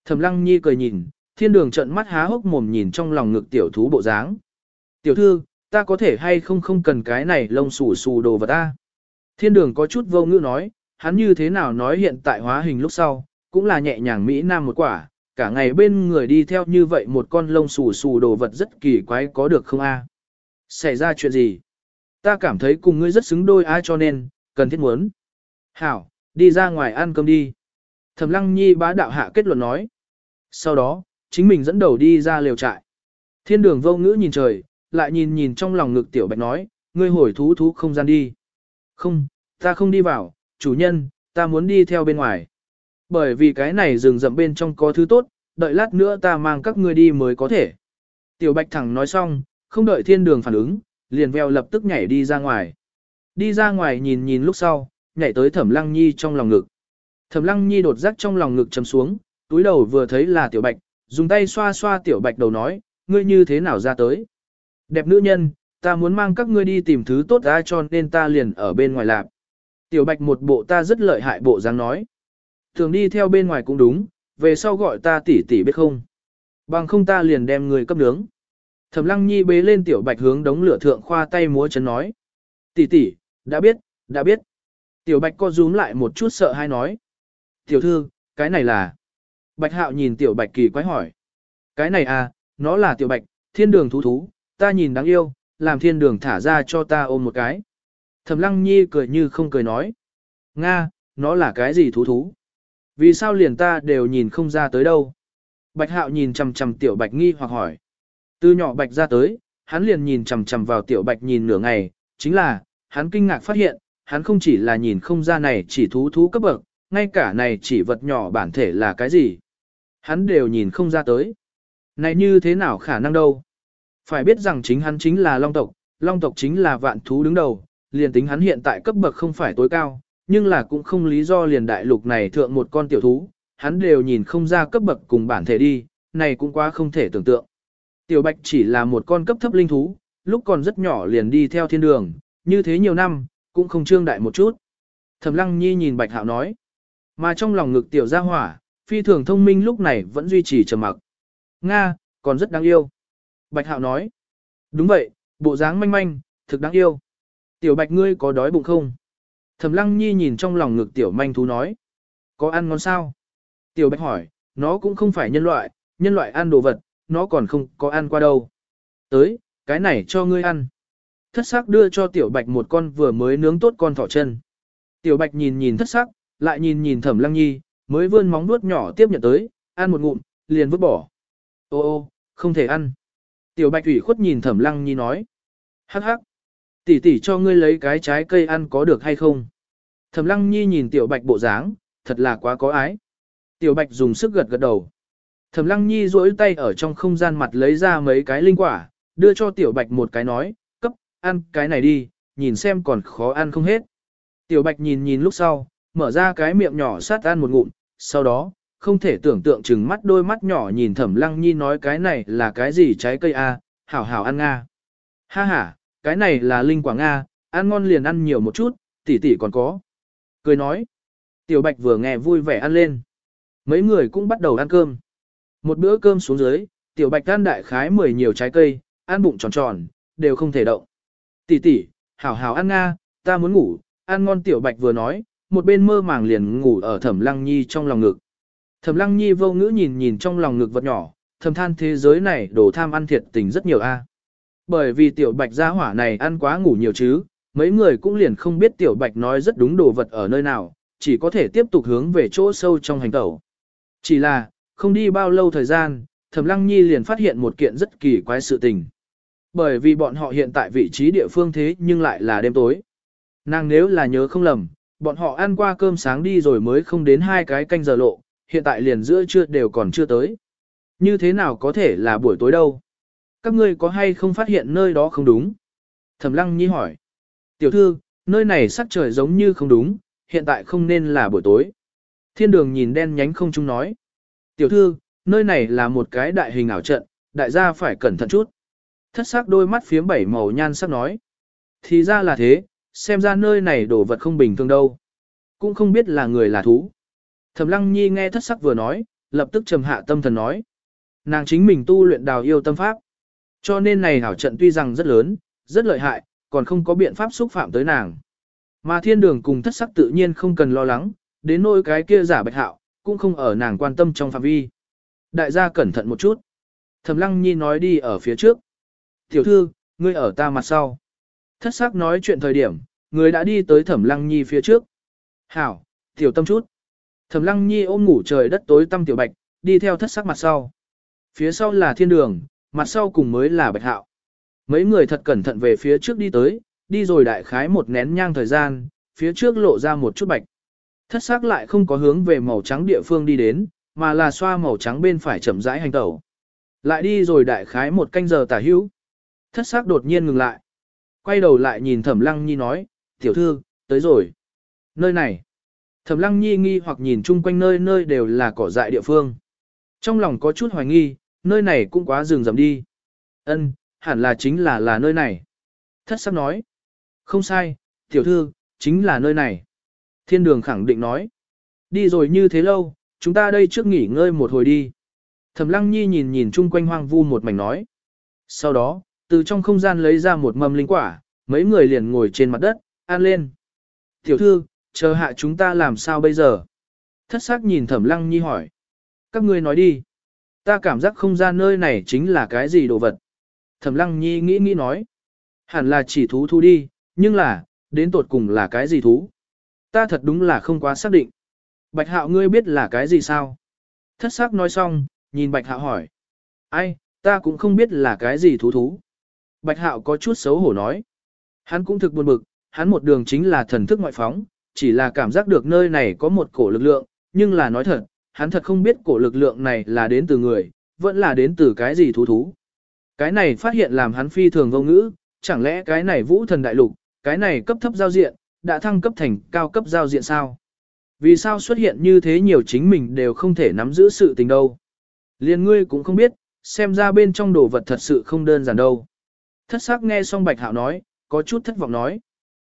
Thẩm lăng nhi cười nhìn, thiên đường trận mắt há hốc mồm nhìn trong lòng ngực tiểu thú bộ dáng. Tiểu thư, ta có thể hay không không cần cái này lông xù xù đồ vật ta. Thiên đường có chút vô ngữ nói, hắn như thế nào nói hiện tại hóa hình lúc sau, cũng là nhẹ nhàng Mỹ Nam một quả, cả ngày bên người đi theo như vậy một con lông xù xù đồ vật rất kỳ quái có được không a? Xảy ra chuyện gì? Ta cảm thấy cùng ngươi rất xứng đôi ai cho nên, cần thiết muốn. Hảo, đi ra ngoài ăn cơm đi. Thẩm lăng nhi bá đạo hạ kết luận nói. Sau đó, chính mình dẫn đầu đi ra liều trại. Thiên đường vô ngữ nhìn trời, lại nhìn nhìn trong lòng ngực tiểu bạch nói, ngươi hồi thú thú không gian đi. Không, ta không đi vào, chủ nhân, ta muốn đi theo bên ngoài. Bởi vì cái này rừng rậm bên trong có thứ tốt, đợi lát nữa ta mang các ngươi đi mới có thể. Tiểu bạch thẳng nói xong, không đợi thiên đường phản ứng, liền veo lập tức nhảy đi ra ngoài. Đi ra ngoài nhìn nhìn lúc sau, nhảy tới thẩm lăng nhi trong lòng ngực. Thẩm lăng nhi đột giác trong lòng ngực chấm xuống, túi đầu vừa thấy là tiểu bạch, dùng tay xoa xoa tiểu bạch đầu nói, ngươi như thế nào ra tới. Đẹp nữ nhân, ta muốn mang các ngươi đi tìm thứ tốt ra cho nên ta liền ở bên ngoài lạp. Tiểu bạch một bộ ta rất lợi hại bộ dáng nói. Thường đi theo bên ngoài cũng đúng, về sau gọi ta tỷ tỷ biết không. Bằng không ta liền đem người cấp nướng. Thẩm lăng nhi bế lên tiểu bạch hướng đống lửa thượng khoa tay múa chân nói. Tỷ tỷ, đã biết, đã biết. Tiểu bạch co rúm lại một chút sợ hay nói. Tiểu thư, cái này là... Bạch hạo nhìn tiểu bạch kỳ quái hỏi. Cái này à, nó là tiểu bạch, thiên đường thú thú, ta nhìn đáng yêu, làm thiên đường thả ra cho ta ôm một cái. Thẩm lăng nhi cười như không cười nói. Nga, nó là cái gì thú thú? Vì sao liền ta đều nhìn không ra tới đâu? Bạch hạo nhìn chầm chầm tiểu bạch nghi hoặc hỏi. Từ nhỏ bạch ra tới, hắn liền nhìn chầm chầm vào tiểu bạch nhìn nửa ngày, chính là, hắn kinh ngạc phát hiện, hắn không chỉ là nhìn không ra này chỉ thú thú cấp bậc, ngay cả này chỉ vật nhỏ bản thể là cái gì. Hắn đều nhìn không ra tới. Này như thế nào khả năng đâu? Phải biết rằng chính hắn chính là long tộc, long tộc chính là vạn thú đứng đầu, liền tính hắn hiện tại cấp bậc không phải tối cao, nhưng là cũng không lý do liền đại lục này thượng một con tiểu thú, hắn đều nhìn không ra cấp bậc cùng bản thể đi, này cũng quá không thể tưởng tượng. Tiểu bạch chỉ là một con cấp thấp linh thú, lúc còn rất nhỏ liền đi theo thiên đường, như thế nhiều năm, cũng không trương đại một chút. Thẩm lăng nhi nhìn bạch hạo nói, mà trong lòng ngực tiểu gia hỏa, phi thường thông minh lúc này vẫn duy trì trầm mặc. Nga, còn rất đáng yêu. Bạch hạo nói, đúng vậy, bộ dáng manh manh, thực đáng yêu. Tiểu bạch ngươi có đói bụng không? Thẩm lăng nhi nhìn trong lòng ngực tiểu manh thú nói, có ăn ngon sao? Tiểu bạch hỏi, nó cũng không phải nhân loại, nhân loại ăn đồ vật, nó còn không có ăn qua đâu. Tới, cái này cho ngươi ăn. Thất sắc đưa cho tiểu bạch một con vừa mới nướng tốt con thỏ chân. Tiểu bạch nhìn nhìn thất sắc, lại nhìn nhìn thẩm lăng nhi, mới vươn móng nuốt nhỏ tiếp nhận tới, ăn một ngụm, liền vứt bỏ. Ô ô, không thể ăn. Tiểu bạch ủy khuất nhìn thẩm lăng nhi nói. Hắc hắc. Tỷ tỷ cho ngươi lấy cái trái cây ăn có được hay không? Thẩm lăng nhi nhìn tiểu bạch bộ dáng, thật là quá có ái. Tiểu bạch dùng sức gật gật đầu. Thẩm lăng nhi duỗi tay ở trong không gian mặt lấy ra mấy cái linh quả, đưa cho tiểu bạch một cái nói, cấp, ăn cái này đi, nhìn xem còn khó ăn không hết. Tiểu bạch nhìn nhìn lúc sau, mở ra cái miệng nhỏ sát ăn một ngụm, sau đó, không thể tưởng tượng chừng mắt đôi mắt nhỏ nhìn thẩm lăng nhi nói cái này là cái gì trái cây a hảo hảo ăn nga. Ha ha, cái này là linh quả Nga, ăn ngon liền ăn nhiều một chút, tỷ tỷ còn có. Cười nói, tiểu bạch vừa nghe vui vẻ ăn lên. Mấy người cũng bắt đầu ăn cơm. Một bữa cơm xuống dưới, tiểu bạch ăn đại khái mười nhiều trái cây, ăn bụng tròn tròn, đều không thể động. Tỷ tỷ, hảo hảo ăn Nga, ta muốn ngủ, ăn ngon tiểu bạch vừa nói, một bên mơ màng liền ngủ ở thẩm lăng nhi trong lòng ngực. Thẩm lăng nhi vô ngữ nhìn nhìn trong lòng ngực vật nhỏ, thầm than thế giới này đồ tham ăn thiệt tình rất nhiều a. Bởi vì tiểu bạch gia hỏa này ăn quá ngủ nhiều chứ, mấy người cũng liền không biết tiểu bạch nói rất đúng đồ vật ở nơi nào, chỉ có thể tiếp tục hướng về chỗ sâu trong hành tẩu. Chỉ là, không đi bao lâu thời gian, Thẩm Lăng Nhi liền phát hiện một kiện rất kỳ quái sự tình. Bởi vì bọn họ hiện tại vị trí địa phương thế nhưng lại là đêm tối. Nàng nếu là nhớ không lầm, bọn họ ăn qua cơm sáng đi rồi mới không đến hai cái canh giờ lộ, hiện tại liền giữa trưa đều còn chưa tới. Như thế nào có thể là buổi tối đâu? Các ngươi có hay không phát hiện nơi đó không đúng? Thẩm Lăng Nhi hỏi. Tiểu thư, nơi này sắc trời giống như không đúng, hiện tại không nên là buổi tối. Thiên đường nhìn đen nhánh không chung nói. Tiểu thư, nơi này là một cái đại hình ảo trận, đại gia phải cẩn thận chút. Thất sắc đôi mắt phiếm bảy màu nhan sắc nói. Thì ra là thế, xem ra nơi này đổ vật không bình thường đâu. Cũng không biết là người là thú. Thẩm lăng nhi nghe thất sắc vừa nói, lập tức trầm hạ tâm thần nói. Nàng chính mình tu luyện đào yêu tâm pháp. Cho nên này hảo trận tuy rằng rất lớn, rất lợi hại, còn không có biện pháp xúc phạm tới nàng. Mà thiên đường cùng thất sắc tự nhiên không cần lo lắng, đến nỗi cái kia giả bạch hạo, cũng không ở nàng quan tâm trong phạm vi. Đại gia cẩn thận một chút. Thẩm lăng nhi nói đi ở phía trước. Tiểu thư, ngươi ở ta mặt sau. Thất sắc nói chuyện thời điểm, người đã đi tới thẩm lăng nhi phía trước. Hảo, tiểu tâm chút. Thẩm lăng nhi ôm ngủ trời đất tối tăm tiểu bạch, đi theo thất sắc mặt sau. Phía sau là thiên đường, mặt sau cùng mới là bạch hạo. Mấy người thật cẩn thận về phía trước đi tới, đi rồi đại khái một nén nhang thời gian, phía trước lộ ra một chút bạch. Thất sắc lại không có hướng về màu trắng địa phương đi đến, mà là xoa màu trắng bên phải chậm rãi hành tẩu. Lại đi rồi đại khái một canh giờ tả hữu. Thất sắc đột nhiên ngừng lại. Quay đầu lại nhìn thẩm lăng nhi nói, tiểu thư, tới rồi. Nơi này. Thẩm lăng nhi nghi hoặc nhìn chung quanh nơi nơi đều là cỏ dại địa phương. Trong lòng có chút hoài nghi, nơi này cũng quá rừng rậm đi. Ân, hẳn là chính là là nơi này. Thất sắc nói. Không sai, tiểu thư, chính là nơi này. Thiên đường khẳng định nói. Đi rồi như thế lâu, chúng ta đây trước nghỉ ngơi một hồi đi. Thẩm lăng nhi nhìn nhìn chung quanh hoang vu một mảnh nói. Sau đó, từ trong không gian lấy ra một mâm linh quả, mấy người liền ngồi trên mặt đất, ăn lên. Tiểu thư, chờ hạ chúng ta làm sao bây giờ? Thất sắc nhìn thẩm lăng nhi hỏi. Các ngươi nói đi. Ta cảm giác không ra nơi này chính là cái gì đồ vật. Thẩm lăng nhi nghĩ nghĩ nói. Hẳn là chỉ thú thú đi, nhưng là, đến tột cùng là cái gì thú. Ta thật đúng là không quá xác định. Bạch hạo ngươi biết là cái gì sao? Thất sắc nói xong, nhìn bạch hạo hỏi. Ai, ta cũng không biết là cái gì thú thú. Bạch hạo có chút xấu hổ nói. Hắn cũng thực buồn bực, hắn một đường chính là thần thức ngoại phóng, chỉ là cảm giác được nơi này có một cổ lực lượng, nhưng là nói thật, hắn thật không biết cổ lực lượng này là đến từ người, vẫn là đến từ cái gì thú thú. Cái này phát hiện làm hắn phi thường vô ngữ, chẳng lẽ cái này vũ thần đại lục, cái này cấp thấp giao diện, đã thăng cấp thành cao cấp giao diện sao? Vì sao xuất hiện như thế nhiều chính mình đều không thể nắm giữ sự tình đâu? Liên ngươi cũng không biết, xem ra bên trong đồ vật thật sự không đơn giản đâu. Thất sắc nghe xong bạch hạo nói, có chút thất vọng nói.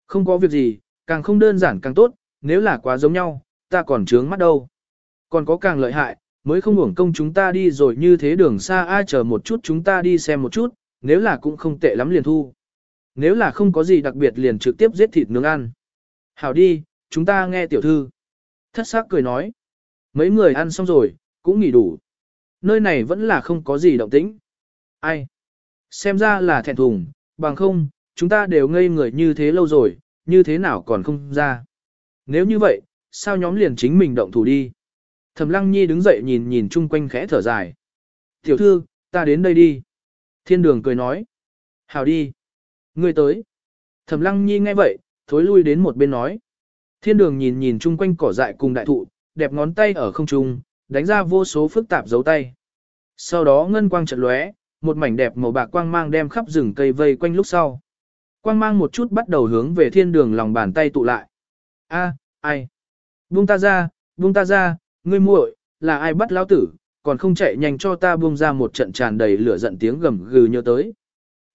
Không có việc gì, càng không đơn giản càng tốt, nếu là quá giống nhau, ta còn trướng mắt đâu. Còn có càng lợi hại, mới không uổng công chúng ta đi rồi như thế đường xa ai chờ một chút chúng ta đi xem một chút, nếu là cũng không tệ lắm liền thu. Nếu là không có gì đặc biệt liền trực tiếp giết thịt nướng ăn. Hảo đi, chúng ta nghe tiểu thư. Thất sắc cười nói. Mấy người ăn xong rồi, cũng nghỉ đủ. Nơi này vẫn là không có gì động tĩnh. Ai? Xem ra là thẹn thùng, bằng không, chúng ta đều ngây người như thế lâu rồi, như thế nào còn không ra. Nếu như vậy, sao nhóm liền chính mình động thủ đi. Thẩm Lăng Nhi đứng dậy nhìn nhìn chung quanh khẽ thở dài. Tiểu thư, ta đến đây đi. Thiên đường cười nói. Hào đi. Ngươi tới. Thẩm Lăng Nhi nghe vậy, thối lui đến một bên nói. Thiên đường nhìn nhìn chung quanh cỏ dại cùng đại thụ, đẹp ngón tay ở không trung, đánh ra vô số phức tạp dấu tay. Sau đó ngân quang trận lóe, một mảnh đẹp màu bạc quang mang đem khắp rừng cây vây quanh lúc sau. Quang mang một chút bắt đầu hướng về thiên đường lòng bàn tay tụ lại. A, ai? Buông ta ra, buông ta ra, ngươi muội, là ai bắt lão tử, còn không chạy nhanh cho ta buông ra một trận tràn đầy lửa giận tiếng gầm gừ nhớ tới.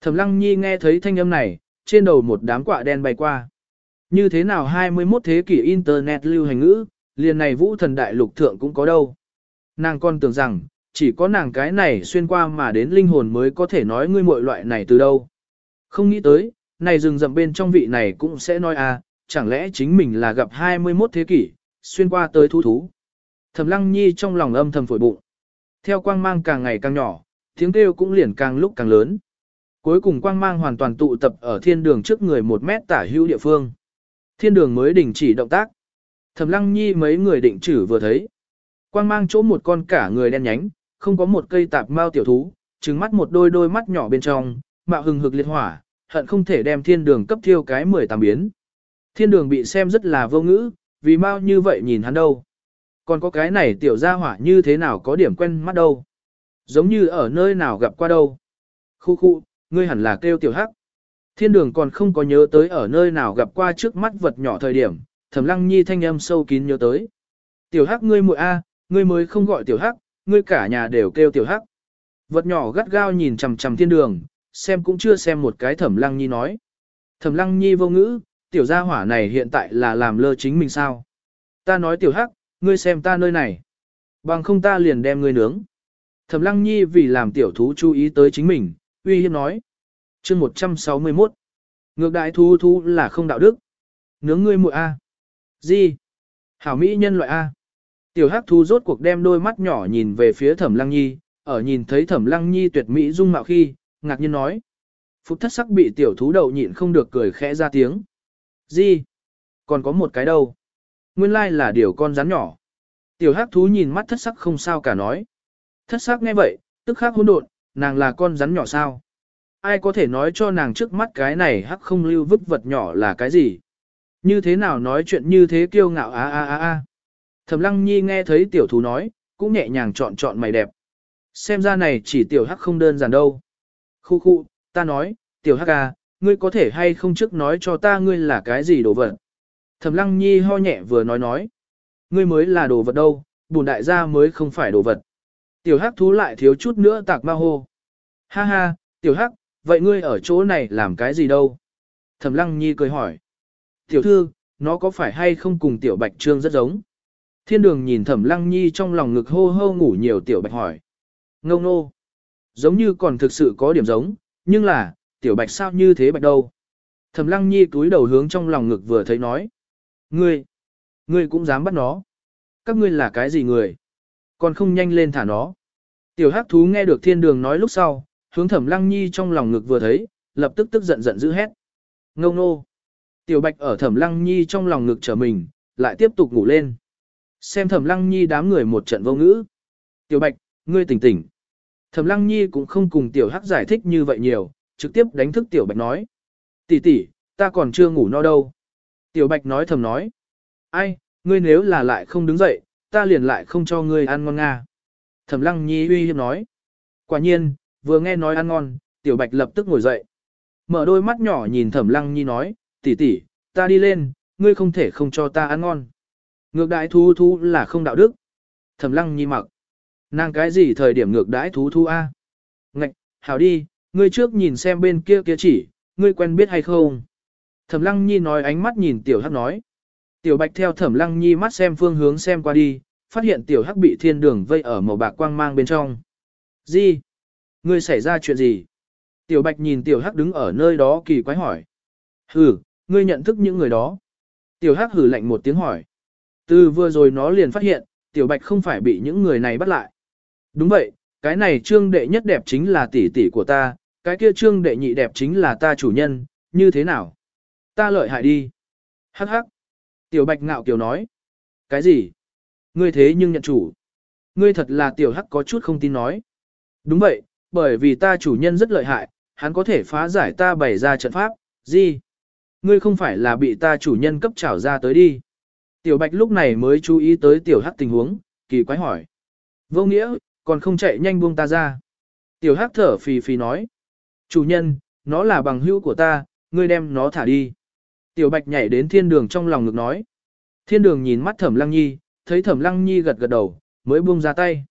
Thẩm Lăng Nhi nghe thấy thanh âm này, trên đầu một đám quạ đen bay qua. Như thế nào 21 thế kỷ Internet lưu hành ngữ, liền này vũ thần đại lục thượng cũng có đâu. Nàng con tưởng rằng, chỉ có nàng cái này xuyên qua mà đến linh hồn mới có thể nói ngươi muội loại này từ đâu. Không nghĩ tới, này rừng rậm bên trong vị này cũng sẽ nói à, chẳng lẽ chính mình là gặp 21 thế kỷ, xuyên qua tới thú thú. Thẩm lăng nhi trong lòng âm thầm phổi bụng. Theo quang mang càng ngày càng nhỏ, tiếng kêu cũng liền càng lúc càng lớn. Cuối cùng quang mang hoàn toàn tụ tập ở thiên đường trước người một mét tả hữu địa phương. Thiên đường mới đình chỉ động tác. Thẩm lăng nhi mấy người định chử vừa thấy. Quang mang chỗ một con cả người đen nhánh, không có một cây tạp mao tiểu thú, trừng mắt một đôi đôi mắt nhỏ bên trong, mạo hừng hực liệt hỏa, hận không thể đem thiên đường cấp thiêu cái 18 biến. Thiên đường bị xem rất là vô ngữ, vì mau như vậy nhìn hắn đâu. Còn có cái này tiểu gia hỏa như thế nào có điểm quen mắt đâu. Giống như ở nơi nào gặp qua đâu. Khu khu, ngươi hẳn là kêu tiểu hắc. Thiên đường còn không có nhớ tới ở nơi nào gặp qua trước mắt vật nhỏ thời điểm, thẩm lăng nhi thanh âm sâu kín nhớ tới. Tiểu hắc ngươi muội a, ngươi mới không gọi tiểu hắc, ngươi cả nhà đều kêu tiểu hắc. Vật nhỏ gắt gao nhìn chằm chằm thiên đường, xem cũng chưa xem một cái thẩm lăng nhi nói. Thẩm lăng nhi vô ngữ, tiểu gia hỏa này hiện tại là làm lơ chính mình sao. Ta nói tiểu hắc, ngươi xem ta nơi này. Bằng không ta liền đem ngươi nướng. Thẩm lăng nhi vì làm tiểu thú chú ý tới chính mình, uy hiếp nói. chương 161. Ngược đại thú thú là không đạo đức. Nướng ngươi muội A. Gì? Hảo Mỹ nhân loại A. Tiểu hắc thú rốt cuộc đem đôi mắt nhỏ nhìn về phía thẩm lăng nhi, ở nhìn thấy thẩm lăng nhi tuyệt mỹ dung mạo khi, ngạc nhiên nói. Phục thất sắc bị tiểu thú đầu nhịn không được cười khẽ ra tiếng. Gì? Còn có một cái đâu? Nguyên lai là điều con rắn nhỏ. Tiểu hắc thú nhìn mắt thất sắc không sao cả nói. Thất sắc nghe vậy, tức khắc hỗn độn, nàng là con rắn nhỏ sao? Ai có thể nói cho nàng trước mắt cái này hắc không lưu vứt vật nhỏ là cái gì? Như thế nào nói chuyện như thế kiêu ngạo a a a a. Thẩm lăng nhi nghe thấy tiểu thú nói, cũng nhẹ nhàng chọn chọn mày đẹp. Xem ra này chỉ tiểu hắc không đơn giản đâu. Khu khu, ta nói, tiểu hắc ca, ngươi có thể hay không trước nói cho ta ngươi là cái gì đồ vật. Thẩm lăng nhi ho nhẹ vừa nói nói. Ngươi mới là đồ vật đâu, bùn đại gia mới không phải đồ vật. Tiểu hắc thú lại thiếu chút nữa tạc ma hô. Ha ha, tiểu hắc, vậy ngươi ở chỗ này làm cái gì đâu? Thẩm lăng nhi cười hỏi. Tiểu thư, nó có phải hay không cùng tiểu bạch trương rất giống? Thiên đường nhìn thẩm lăng nhi trong lòng ngực hô hô ngủ nhiều tiểu bạch hỏi. Ngông nô. Giống như còn thực sự có điểm giống, nhưng là, tiểu bạch sao như thế bạch đâu? Thẩm lăng nhi túi đầu hướng trong lòng ngực vừa thấy nói. Ngươi, ngươi cũng dám bắt nó. Các ngươi là cái gì người? Còn không nhanh lên thả nó. Tiểu hắc thú nghe được thiên đường nói lúc sau, hướng thẩm lăng nhi trong lòng ngực vừa thấy, lập tức tức giận giận dữ hét. Ngông nô. Tiểu bạch ở thẩm lăng nhi trong lòng ngực trở mình, lại tiếp tục ngủ lên. Xem thẩm lăng nhi đám người một trận vô ngữ. Tiểu bạch, ngươi tỉnh tỉnh. Thẩm lăng nhi cũng không cùng tiểu hắc giải thích như vậy nhiều, trực tiếp đánh thức tiểu bạch nói. Tỷ tỷ, ta còn chưa ngủ no đâu. Tiểu bạch nói thầm nói. Ai, ngươi nếu là lại không đứng dậy, ta liền lại không cho ngươi ăn ngon nga. Thẩm lăng nhi uy hiếp nói. Quả nhiên, vừa nghe nói ăn ngon, tiểu bạch lập tức ngồi dậy. Mở đôi mắt nhỏ nhìn thẩm lăng nhi nói, tỷ tỷ, ta đi lên, ngươi không thể không cho ta ăn ngon. Ngược đại thu thu là không đạo đức. Thẩm lăng nhi mặc. Nàng cái gì thời điểm ngược đãi thú thu a? Ngạch, hảo đi, ngươi trước nhìn xem bên kia kia chỉ, ngươi quen biết hay không? Thẩm lăng nhi nói ánh mắt nhìn tiểu hắc nói. Tiểu bạch theo thẩm lăng nhi mắt xem phương hướng xem qua đi, phát hiện tiểu hắc bị thiên đường vây ở màu bạc quang mang bên trong. Gì? Ngươi xảy ra chuyện gì? Tiểu bạch nhìn tiểu hắc đứng ở nơi đó kỳ quái hỏi. Hử, ngươi nhận thức những người đó. Tiểu hắc hử lạnh một tiếng hỏi. Từ vừa rồi nó liền phát hiện, tiểu bạch không phải bị những người này bắt lại. Đúng vậy, cái này trương đệ nhất đẹp chính là tỷ tỷ của ta, cái kia trương đệ nhị đẹp chính là ta chủ nhân, như thế nào? Ta lợi hại đi. Hắc hắc. Tiểu bạch ngạo kiều nói. Cái gì? Ngươi thế nhưng nhận chủ. Ngươi thật là tiểu hắc có chút không tin nói. Đúng vậy, bởi vì ta chủ nhân rất lợi hại, hắn có thể phá giải ta bày ra trận pháp, gì? Ngươi không phải là bị ta chủ nhân cấp trảo ra tới đi. Tiểu bạch lúc này mới chú ý tới tiểu hắc tình huống, kỳ quái hỏi. Vô nghĩa, còn không chạy nhanh buông ta ra. Tiểu hắc thở phì phì nói. Chủ nhân, nó là bằng hữu của ta, ngươi đem nó thả đi. Tiểu bạch nhảy đến thiên đường trong lòng ngực nói. Thiên đường nhìn mắt thẩm lăng nhi, thấy thẩm lăng nhi gật gật đầu, mới buông ra tay.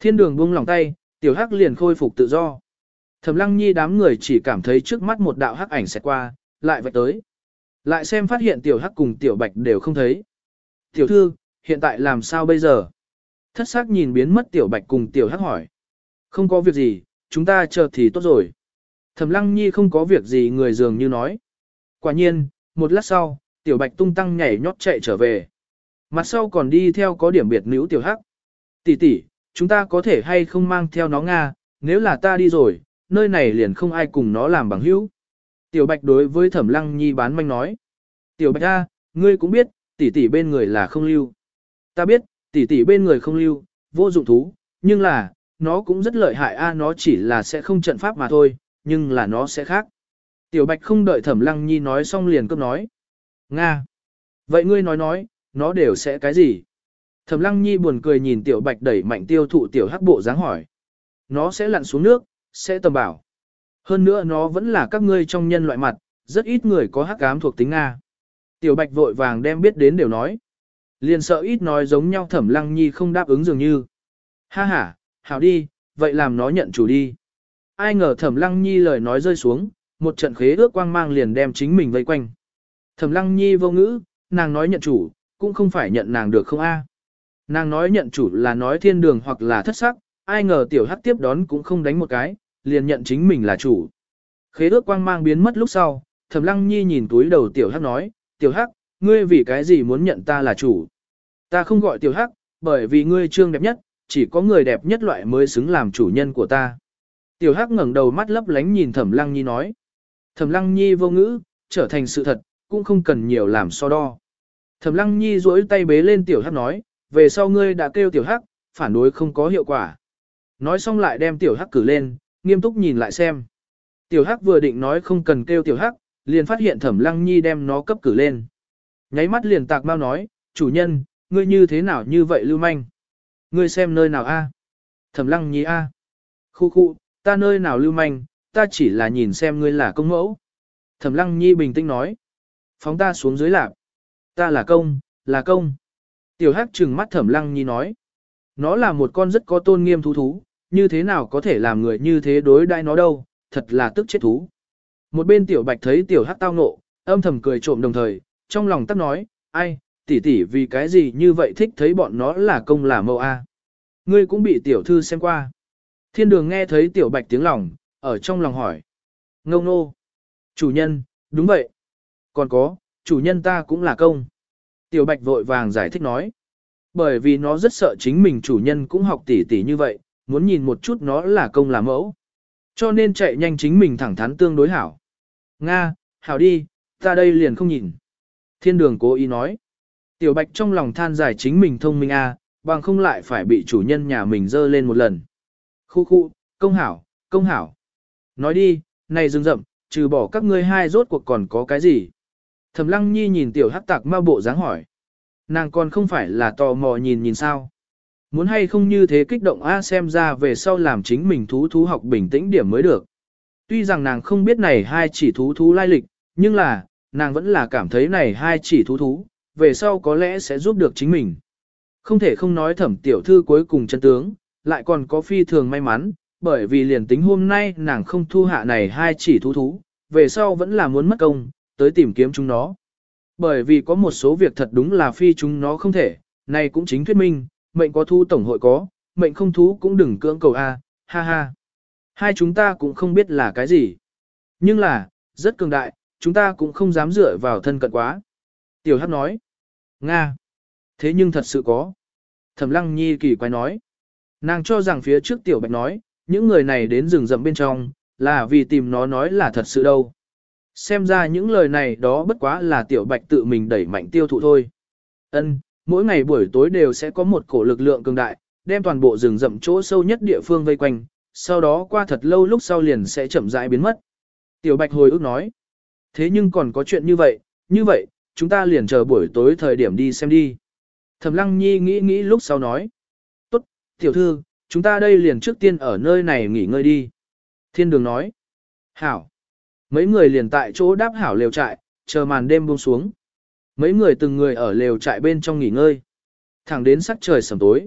Thiên đường buông lòng tay, tiểu hắc liền khôi phục tự do. Thẩm lăng nhi đám người chỉ cảm thấy trước mắt một đạo hắc ảnh sẽ qua, lại vạch tới. Lại xem phát hiện tiểu hắc cùng tiểu bạch đều không thấy. Tiểu thư, hiện tại làm sao bây giờ? Thất sắc nhìn biến mất tiểu bạch cùng tiểu hắc hỏi. Không có việc gì, chúng ta chờ thì tốt rồi. Thẩm lăng nhi không có việc gì người dường như nói. Quả nhiên, một lát sau, tiểu bạch tung tăng nhảy nhót chạy trở về. Mặt sau còn đi theo có điểm biệt nữ tiểu hắc. Tỷ tỷ, chúng ta có thể hay không mang theo nó Nga, nếu là ta đi rồi, nơi này liền không ai cùng nó làm bằng hữu. Tiểu bạch đối với thẩm lăng nhi bán manh nói. Tiểu bạch A, ngươi cũng biết, tỷ tỷ bên người là không lưu. Ta biết, tỷ tỷ bên người không lưu, vô dụng thú, nhưng là, nó cũng rất lợi hại A nó chỉ là sẽ không trận pháp mà thôi, nhưng là nó sẽ khác. Tiểu bạch không đợi thẩm lăng nhi nói xong liền cấp nói. Nga. Vậy ngươi nói nói, nó đều sẽ cái gì? Thẩm lăng nhi buồn cười nhìn tiểu bạch đẩy mạnh tiêu thụ tiểu hắc bộ dáng hỏi. Nó sẽ lặn xuống nước, sẽ tầm bảo. Hơn nữa nó vẫn là các ngươi trong nhân loại mặt, rất ít người có hắc ám thuộc tính Nga. Tiểu bạch vội vàng đem biết đến đều nói. Liền sợ ít nói giống nhau thẩm lăng nhi không đáp ứng dường như. Ha ha, hảo đi, vậy làm nó nhận chủ đi. Ai ngờ thẩm lăng nhi lời nói rơi xuống, một trận khế ước quang mang liền đem chính mình vây quanh. Thẩm lăng nhi vô ngữ, nàng nói nhận chủ, cũng không phải nhận nàng được không a? Nàng nói nhận chủ là nói thiên đường hoặc là thất sắc, ai ngờ tiểu hắc tiếp đón cũng không đánh một cái, liền nhận chính mình là chủ. Khế ước quang mang biến mất lúc sau, Thẩm Lăng Nhi nhìn túi đầu tiểu hắc nói, tiểu hắc, ngươi vì cái gì muốn nhận ta là chủ? Ta không gọi tiểu hắc, bởi vì ngươi trương đẹp nhất, chỉ có người đẹp nhất loại mới xứng làm chủ nhân của ta. Tiểu hắc ngẩng đầu mắt lấp lánh nhìn Thẩm Lăng Nhi nói. Thẩm Lăng Nhi vô ngữ, trở thành sự thật, cũng không cần nhiều làm so đo. Thẩm Lăng Nhi duỗi tay bế lên tiểu hắc nói, về sau ngươi đã kêu tiểu hắc, phản đối không có hiệu quả. Nói xong lại đem tiểu hắc cử lên, nghiêm túc nhìn lại xem. Tiểu hắc vừa định nói không cần kêu tiểu hắc, liền phát hiện thẩm lăng nhi đem nó cấp cử lên. Nháy mắt liền tạc mau nói, chủ nhân, ngươi như thế nào như vậy lưu manh? Ngươi xem nơi nào a? Thẩm lăng nhi a. Khu khu, ta nơi nào lưu manh, ta chỉ là nhìn xem ngươi là công mẫu. Thẩm lăng nhi bình tĩnh nói. Phóng ta xuống dưới lạp. Ta là công, là công. Tiểu hắc trừng mắt thẩm lăng nhi nói. Nó là một con rất có tôn nghiêm thú thú, như thế nào có thể làm người như thế đối đãi nó đâu, thật là tức chết thú. Một bên tiểu bạch thấy tiểu hắc tao nộ, âm thầm cười trộm đồng thời, trong lòng tắc nói, ai, tỷ tỷ vì cái gì như vậy thích thấy bọn nó là công là mâu a. Ngươi cũng bị tiểu thư xem qua. Thiên đường nghe thấy tiểu bạch tiếng lòng, ở trong lòng hỏi. Ngông nô. Chủ nhân, đúng vậy. Còn có, chủ nhân ta cũng là công. Tiểu bạch vội vàng giải thích nói. Bởi vì nó rất sợ chính mình chủ nhân cũng học tỷ tỷ như vậy, muốn nhìn một chút nó là công là mẫu. Cho nên chạy nhanh chính mình thẳng thắn tương đối hảo. Nga, hảo đi, ta đây liền không nhìn. Thiên đường cố ý nói. Tiểu bạch trong lòng than giải chính mình thông minh a, bằng không lại phải bị chủ nhân nhà mình dơ lên một lần. Khu khu, công hảo, công hảo. Nói đi, này rừng rậm, trừ bỏ các ngươi hai rốt cuộc còn có cái gì? Thẩm lăng nhi nhìn tiểu hắc tạc ma bộ dáng hỏi. Nàng còn không phải là tò mò nhìn nhìn sao. Muốn hay không như thế kích động A xem ra về sau làm chính mình thú thú học bình tĩnh điểm mới được. Tuy rằng nàng không biết này hai chỉ thú thú lai lịch, nhưng là, nàng vẫn là cảm thấy này hai chỉ thú thú, về sau có lẽ sẽ giúp được chính mình. Không thể không nói thẩm tiểu thư cuối cùng chân tướng, lại còn có phi thường may mắn, bởi vì liền tính hôm nay nàng không thu hạ này hai chỉ thú thú, về sau vẫn là muốn mất công, tới tìm kiếm chúng nó. Bởi vì có một số việc thật đúng là phi chúng nó không thể, này cũng chính thuyết minh, mệnh có thu tổng hội có, mệnh không thú cũng đừng cưỡng cầu A, ha ha. Hai chúng ta cũng không biết là cái gì. Nhưng là, rất cường đại, chúng ta cũng không dám dựa vào thân cận quá. Tiểu Hắc nói. Nga. Thế nhưng thật sự có. Thẩm Lăng Nhi kỳ quái nói. Nàng cho rằng phía trước Tiểu Bạch nói, những người này đến rừng rậm bên trong, là vì tìm nó nói là thật sự đâu. Xem ra những lời này đó bất quá là Tiểu Bạch tự mình đẩy mạnh tiêu thụ thôi. Ân, mỗi ngày buổi tối đều sẽ có một cổ lực lượng cường đại, đem toàn bộ rừng rậm chỗ sâu nhất địa phương vây quanh, sau đó qua thật lâu lúc sau liền sẽ chậm rãi biến mất. Tiểu Bạch hồi ức nói, thế nhưng còn có chuyện như vậy, như vậy, chúng ta liền chờ buổi tối thời điểm đi xem đi. Thẩm Lăng Nhi nghĩ nghĩ lúc sau nói, tốt, tiểu thư, chúng ta đây liền trước tiên ở nơi này nghỉ ngơi đi. Thiên đường nói, hảo. Mấy người liền tại chỗ đáp hảo lều trại, chờ màn đêm buông xuống. Mấy người từng người ở lều trại bên trong nghỉ ngơi. Thẳng đến sắc trời sầm tối.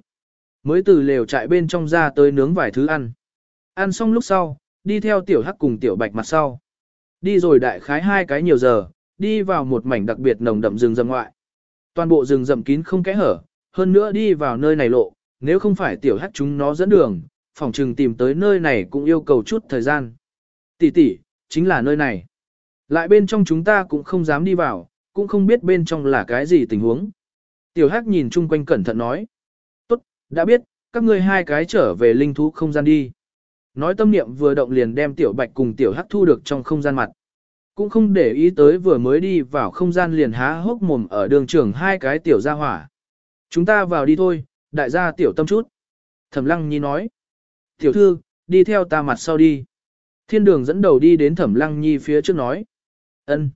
Mới từ lều trại bên trong ra tới nướng vài thứ ăn. Ăn xong lúc sau, đi theo tiểu hắc cùng tiểu bạch mặt sau. Đi rồi đại khái hai cái nhiều giờ, đi vào một mảnh đặc biệt nồng đậm rừng rậm ngoại. Toàn bộ rừng rậm kín không kẽ hở, hơn nữa đi vào nơi này lộ, nếu không phải tiểu hắc chúng nó dẫn đường, phòng trừng tìm tới nơi này cũng yêu cầu chút thời gian. Tỷ tỷ, chính là nơi này. Lại bên trong chúng ta cũng không dám đi vào, cũng không biết bên trong là cái gì tình huống. Tiểu Hắc nhìn chung quanh cẩn thận nói. Tốt, đã biết, các ngươi hai cái trở về linh thú không gian đi. Nói tâm niệm vừa động liền đem Tiểu Bạch cùng Tiểu Hắc thu được trong không gian mặt. Cũng không để ý tới vừa mới đi vào không gian liền há hốc mồm ở đường trường hai cái Tiểu gia hỏa. Chúng ta vào đi thôi, đại gia Tiểu tâm chút. Thẩm Lăng Nhi nói. Tiểu thư, đi theo ta mặt sau đi. Thiên đường dẫn đầu đi đến Thẩm Lăng Nhi phía trước nói. ân.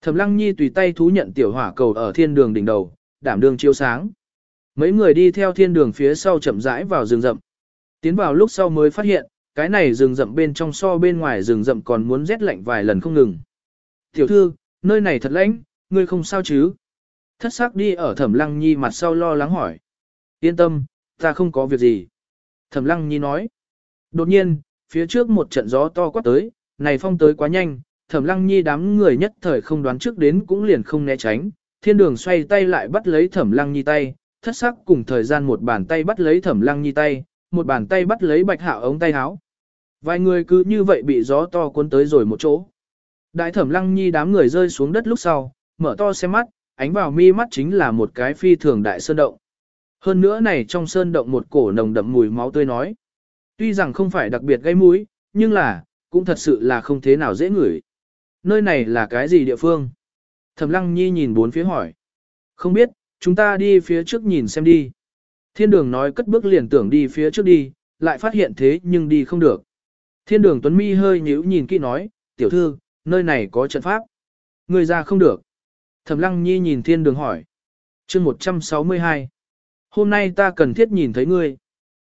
Thẩm Lăng Nhi tùy tay thú nhận tiểu hỏa cầu ở thiên đường đỉnh đầu, đảm đường chiếu sáng. Mấy người đi theo thiên đường phía sau chậm rãi vào rừng rậm. Tiến vào lúc sau mới phát hiện, cái này rừng rậm bên trong so bên ngoài rừng rậm còn muốn rét lạnh vài lần không ngừng. Tiểu thư, nơi này thật lạnh, ngươi không sao chứ? Thất sắc đi ở Thẩm Lăng Nhi mặt sau lo lắng hỏi. Yên tâm, ta không có việc gì. Thẩm Lăng Nhi nói. Đột nhiên, phía trước một trận gió to quát tới, này phong tới quá nhanh, thẩm lăng nhi đám người nhất thời không đoán trước đến cũng liền không né tránh, thiên đường xoay tay lại bắt lấy thẩm lăng nhi tay, thất sắc cùng thời gian một bàn tay bắt lấy thẩm lăng nhi tay, một bàn tay bắt lấy bạch hạo ống tay áo. Vài người cứ như vậy bị gió to cuốn tới rồi một chỗ. Đại thẩm lăng nhi đám người rơi xuống đất lúc sau, mở to xem mắt, ánh vào mi mắt chính là một cái phi thường đại sơn động. Hơn nữa này trong sơn động một cổ nồng đậm mùi máu tươi nói. Tuy rằng không phải đặc biệt gây mũi, nhưng là, cũng thật sự là không thế nào dễ ngửi. Nơi này là cái gì địa phương? Thẩm Lăng Nhi nhìn bốn phía hỏi. Không biết, chúng ta đi phía trước nhìn xem đi. Thiên đường nói cất bước liền tưởng đi phía trước đi, lại phát hiện thế nhưng đi không được. Thiên đường Tuấn Mi hơi nhíu nhìn kỹ nói, tiểu thư, nơi này có trận pháp. Người ra không được. Thẩm Lăng Nhi nhìn thiên đường hỏi. chương 162. Hôm nay ta cần thiết nhìn thấy ngươi.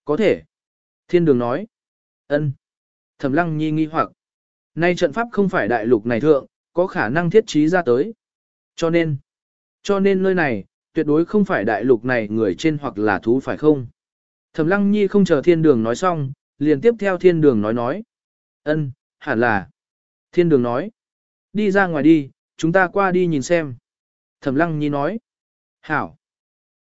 Có thể. Thiên đường nói. ân. Thẩm Lăng Nhi nghi hoặc. Nay trận pháp không phải đại lục này thượng, có khả năng thiết trí ra tới. Cho nên, cho nên nơi này, tuyệt đối không phải đại lục này người trên hoặc là thú phải không? Thẩm Lăng Nhi không chờ thiên đường nói xong, liền tiếp theo thiên đường nói nói. ân, hẳn là. Thiên đường nói. Đi ra ngoài đi, chúng ta qua đi nhìn xem. Thẩm Lăng Nhi nói. Hảo.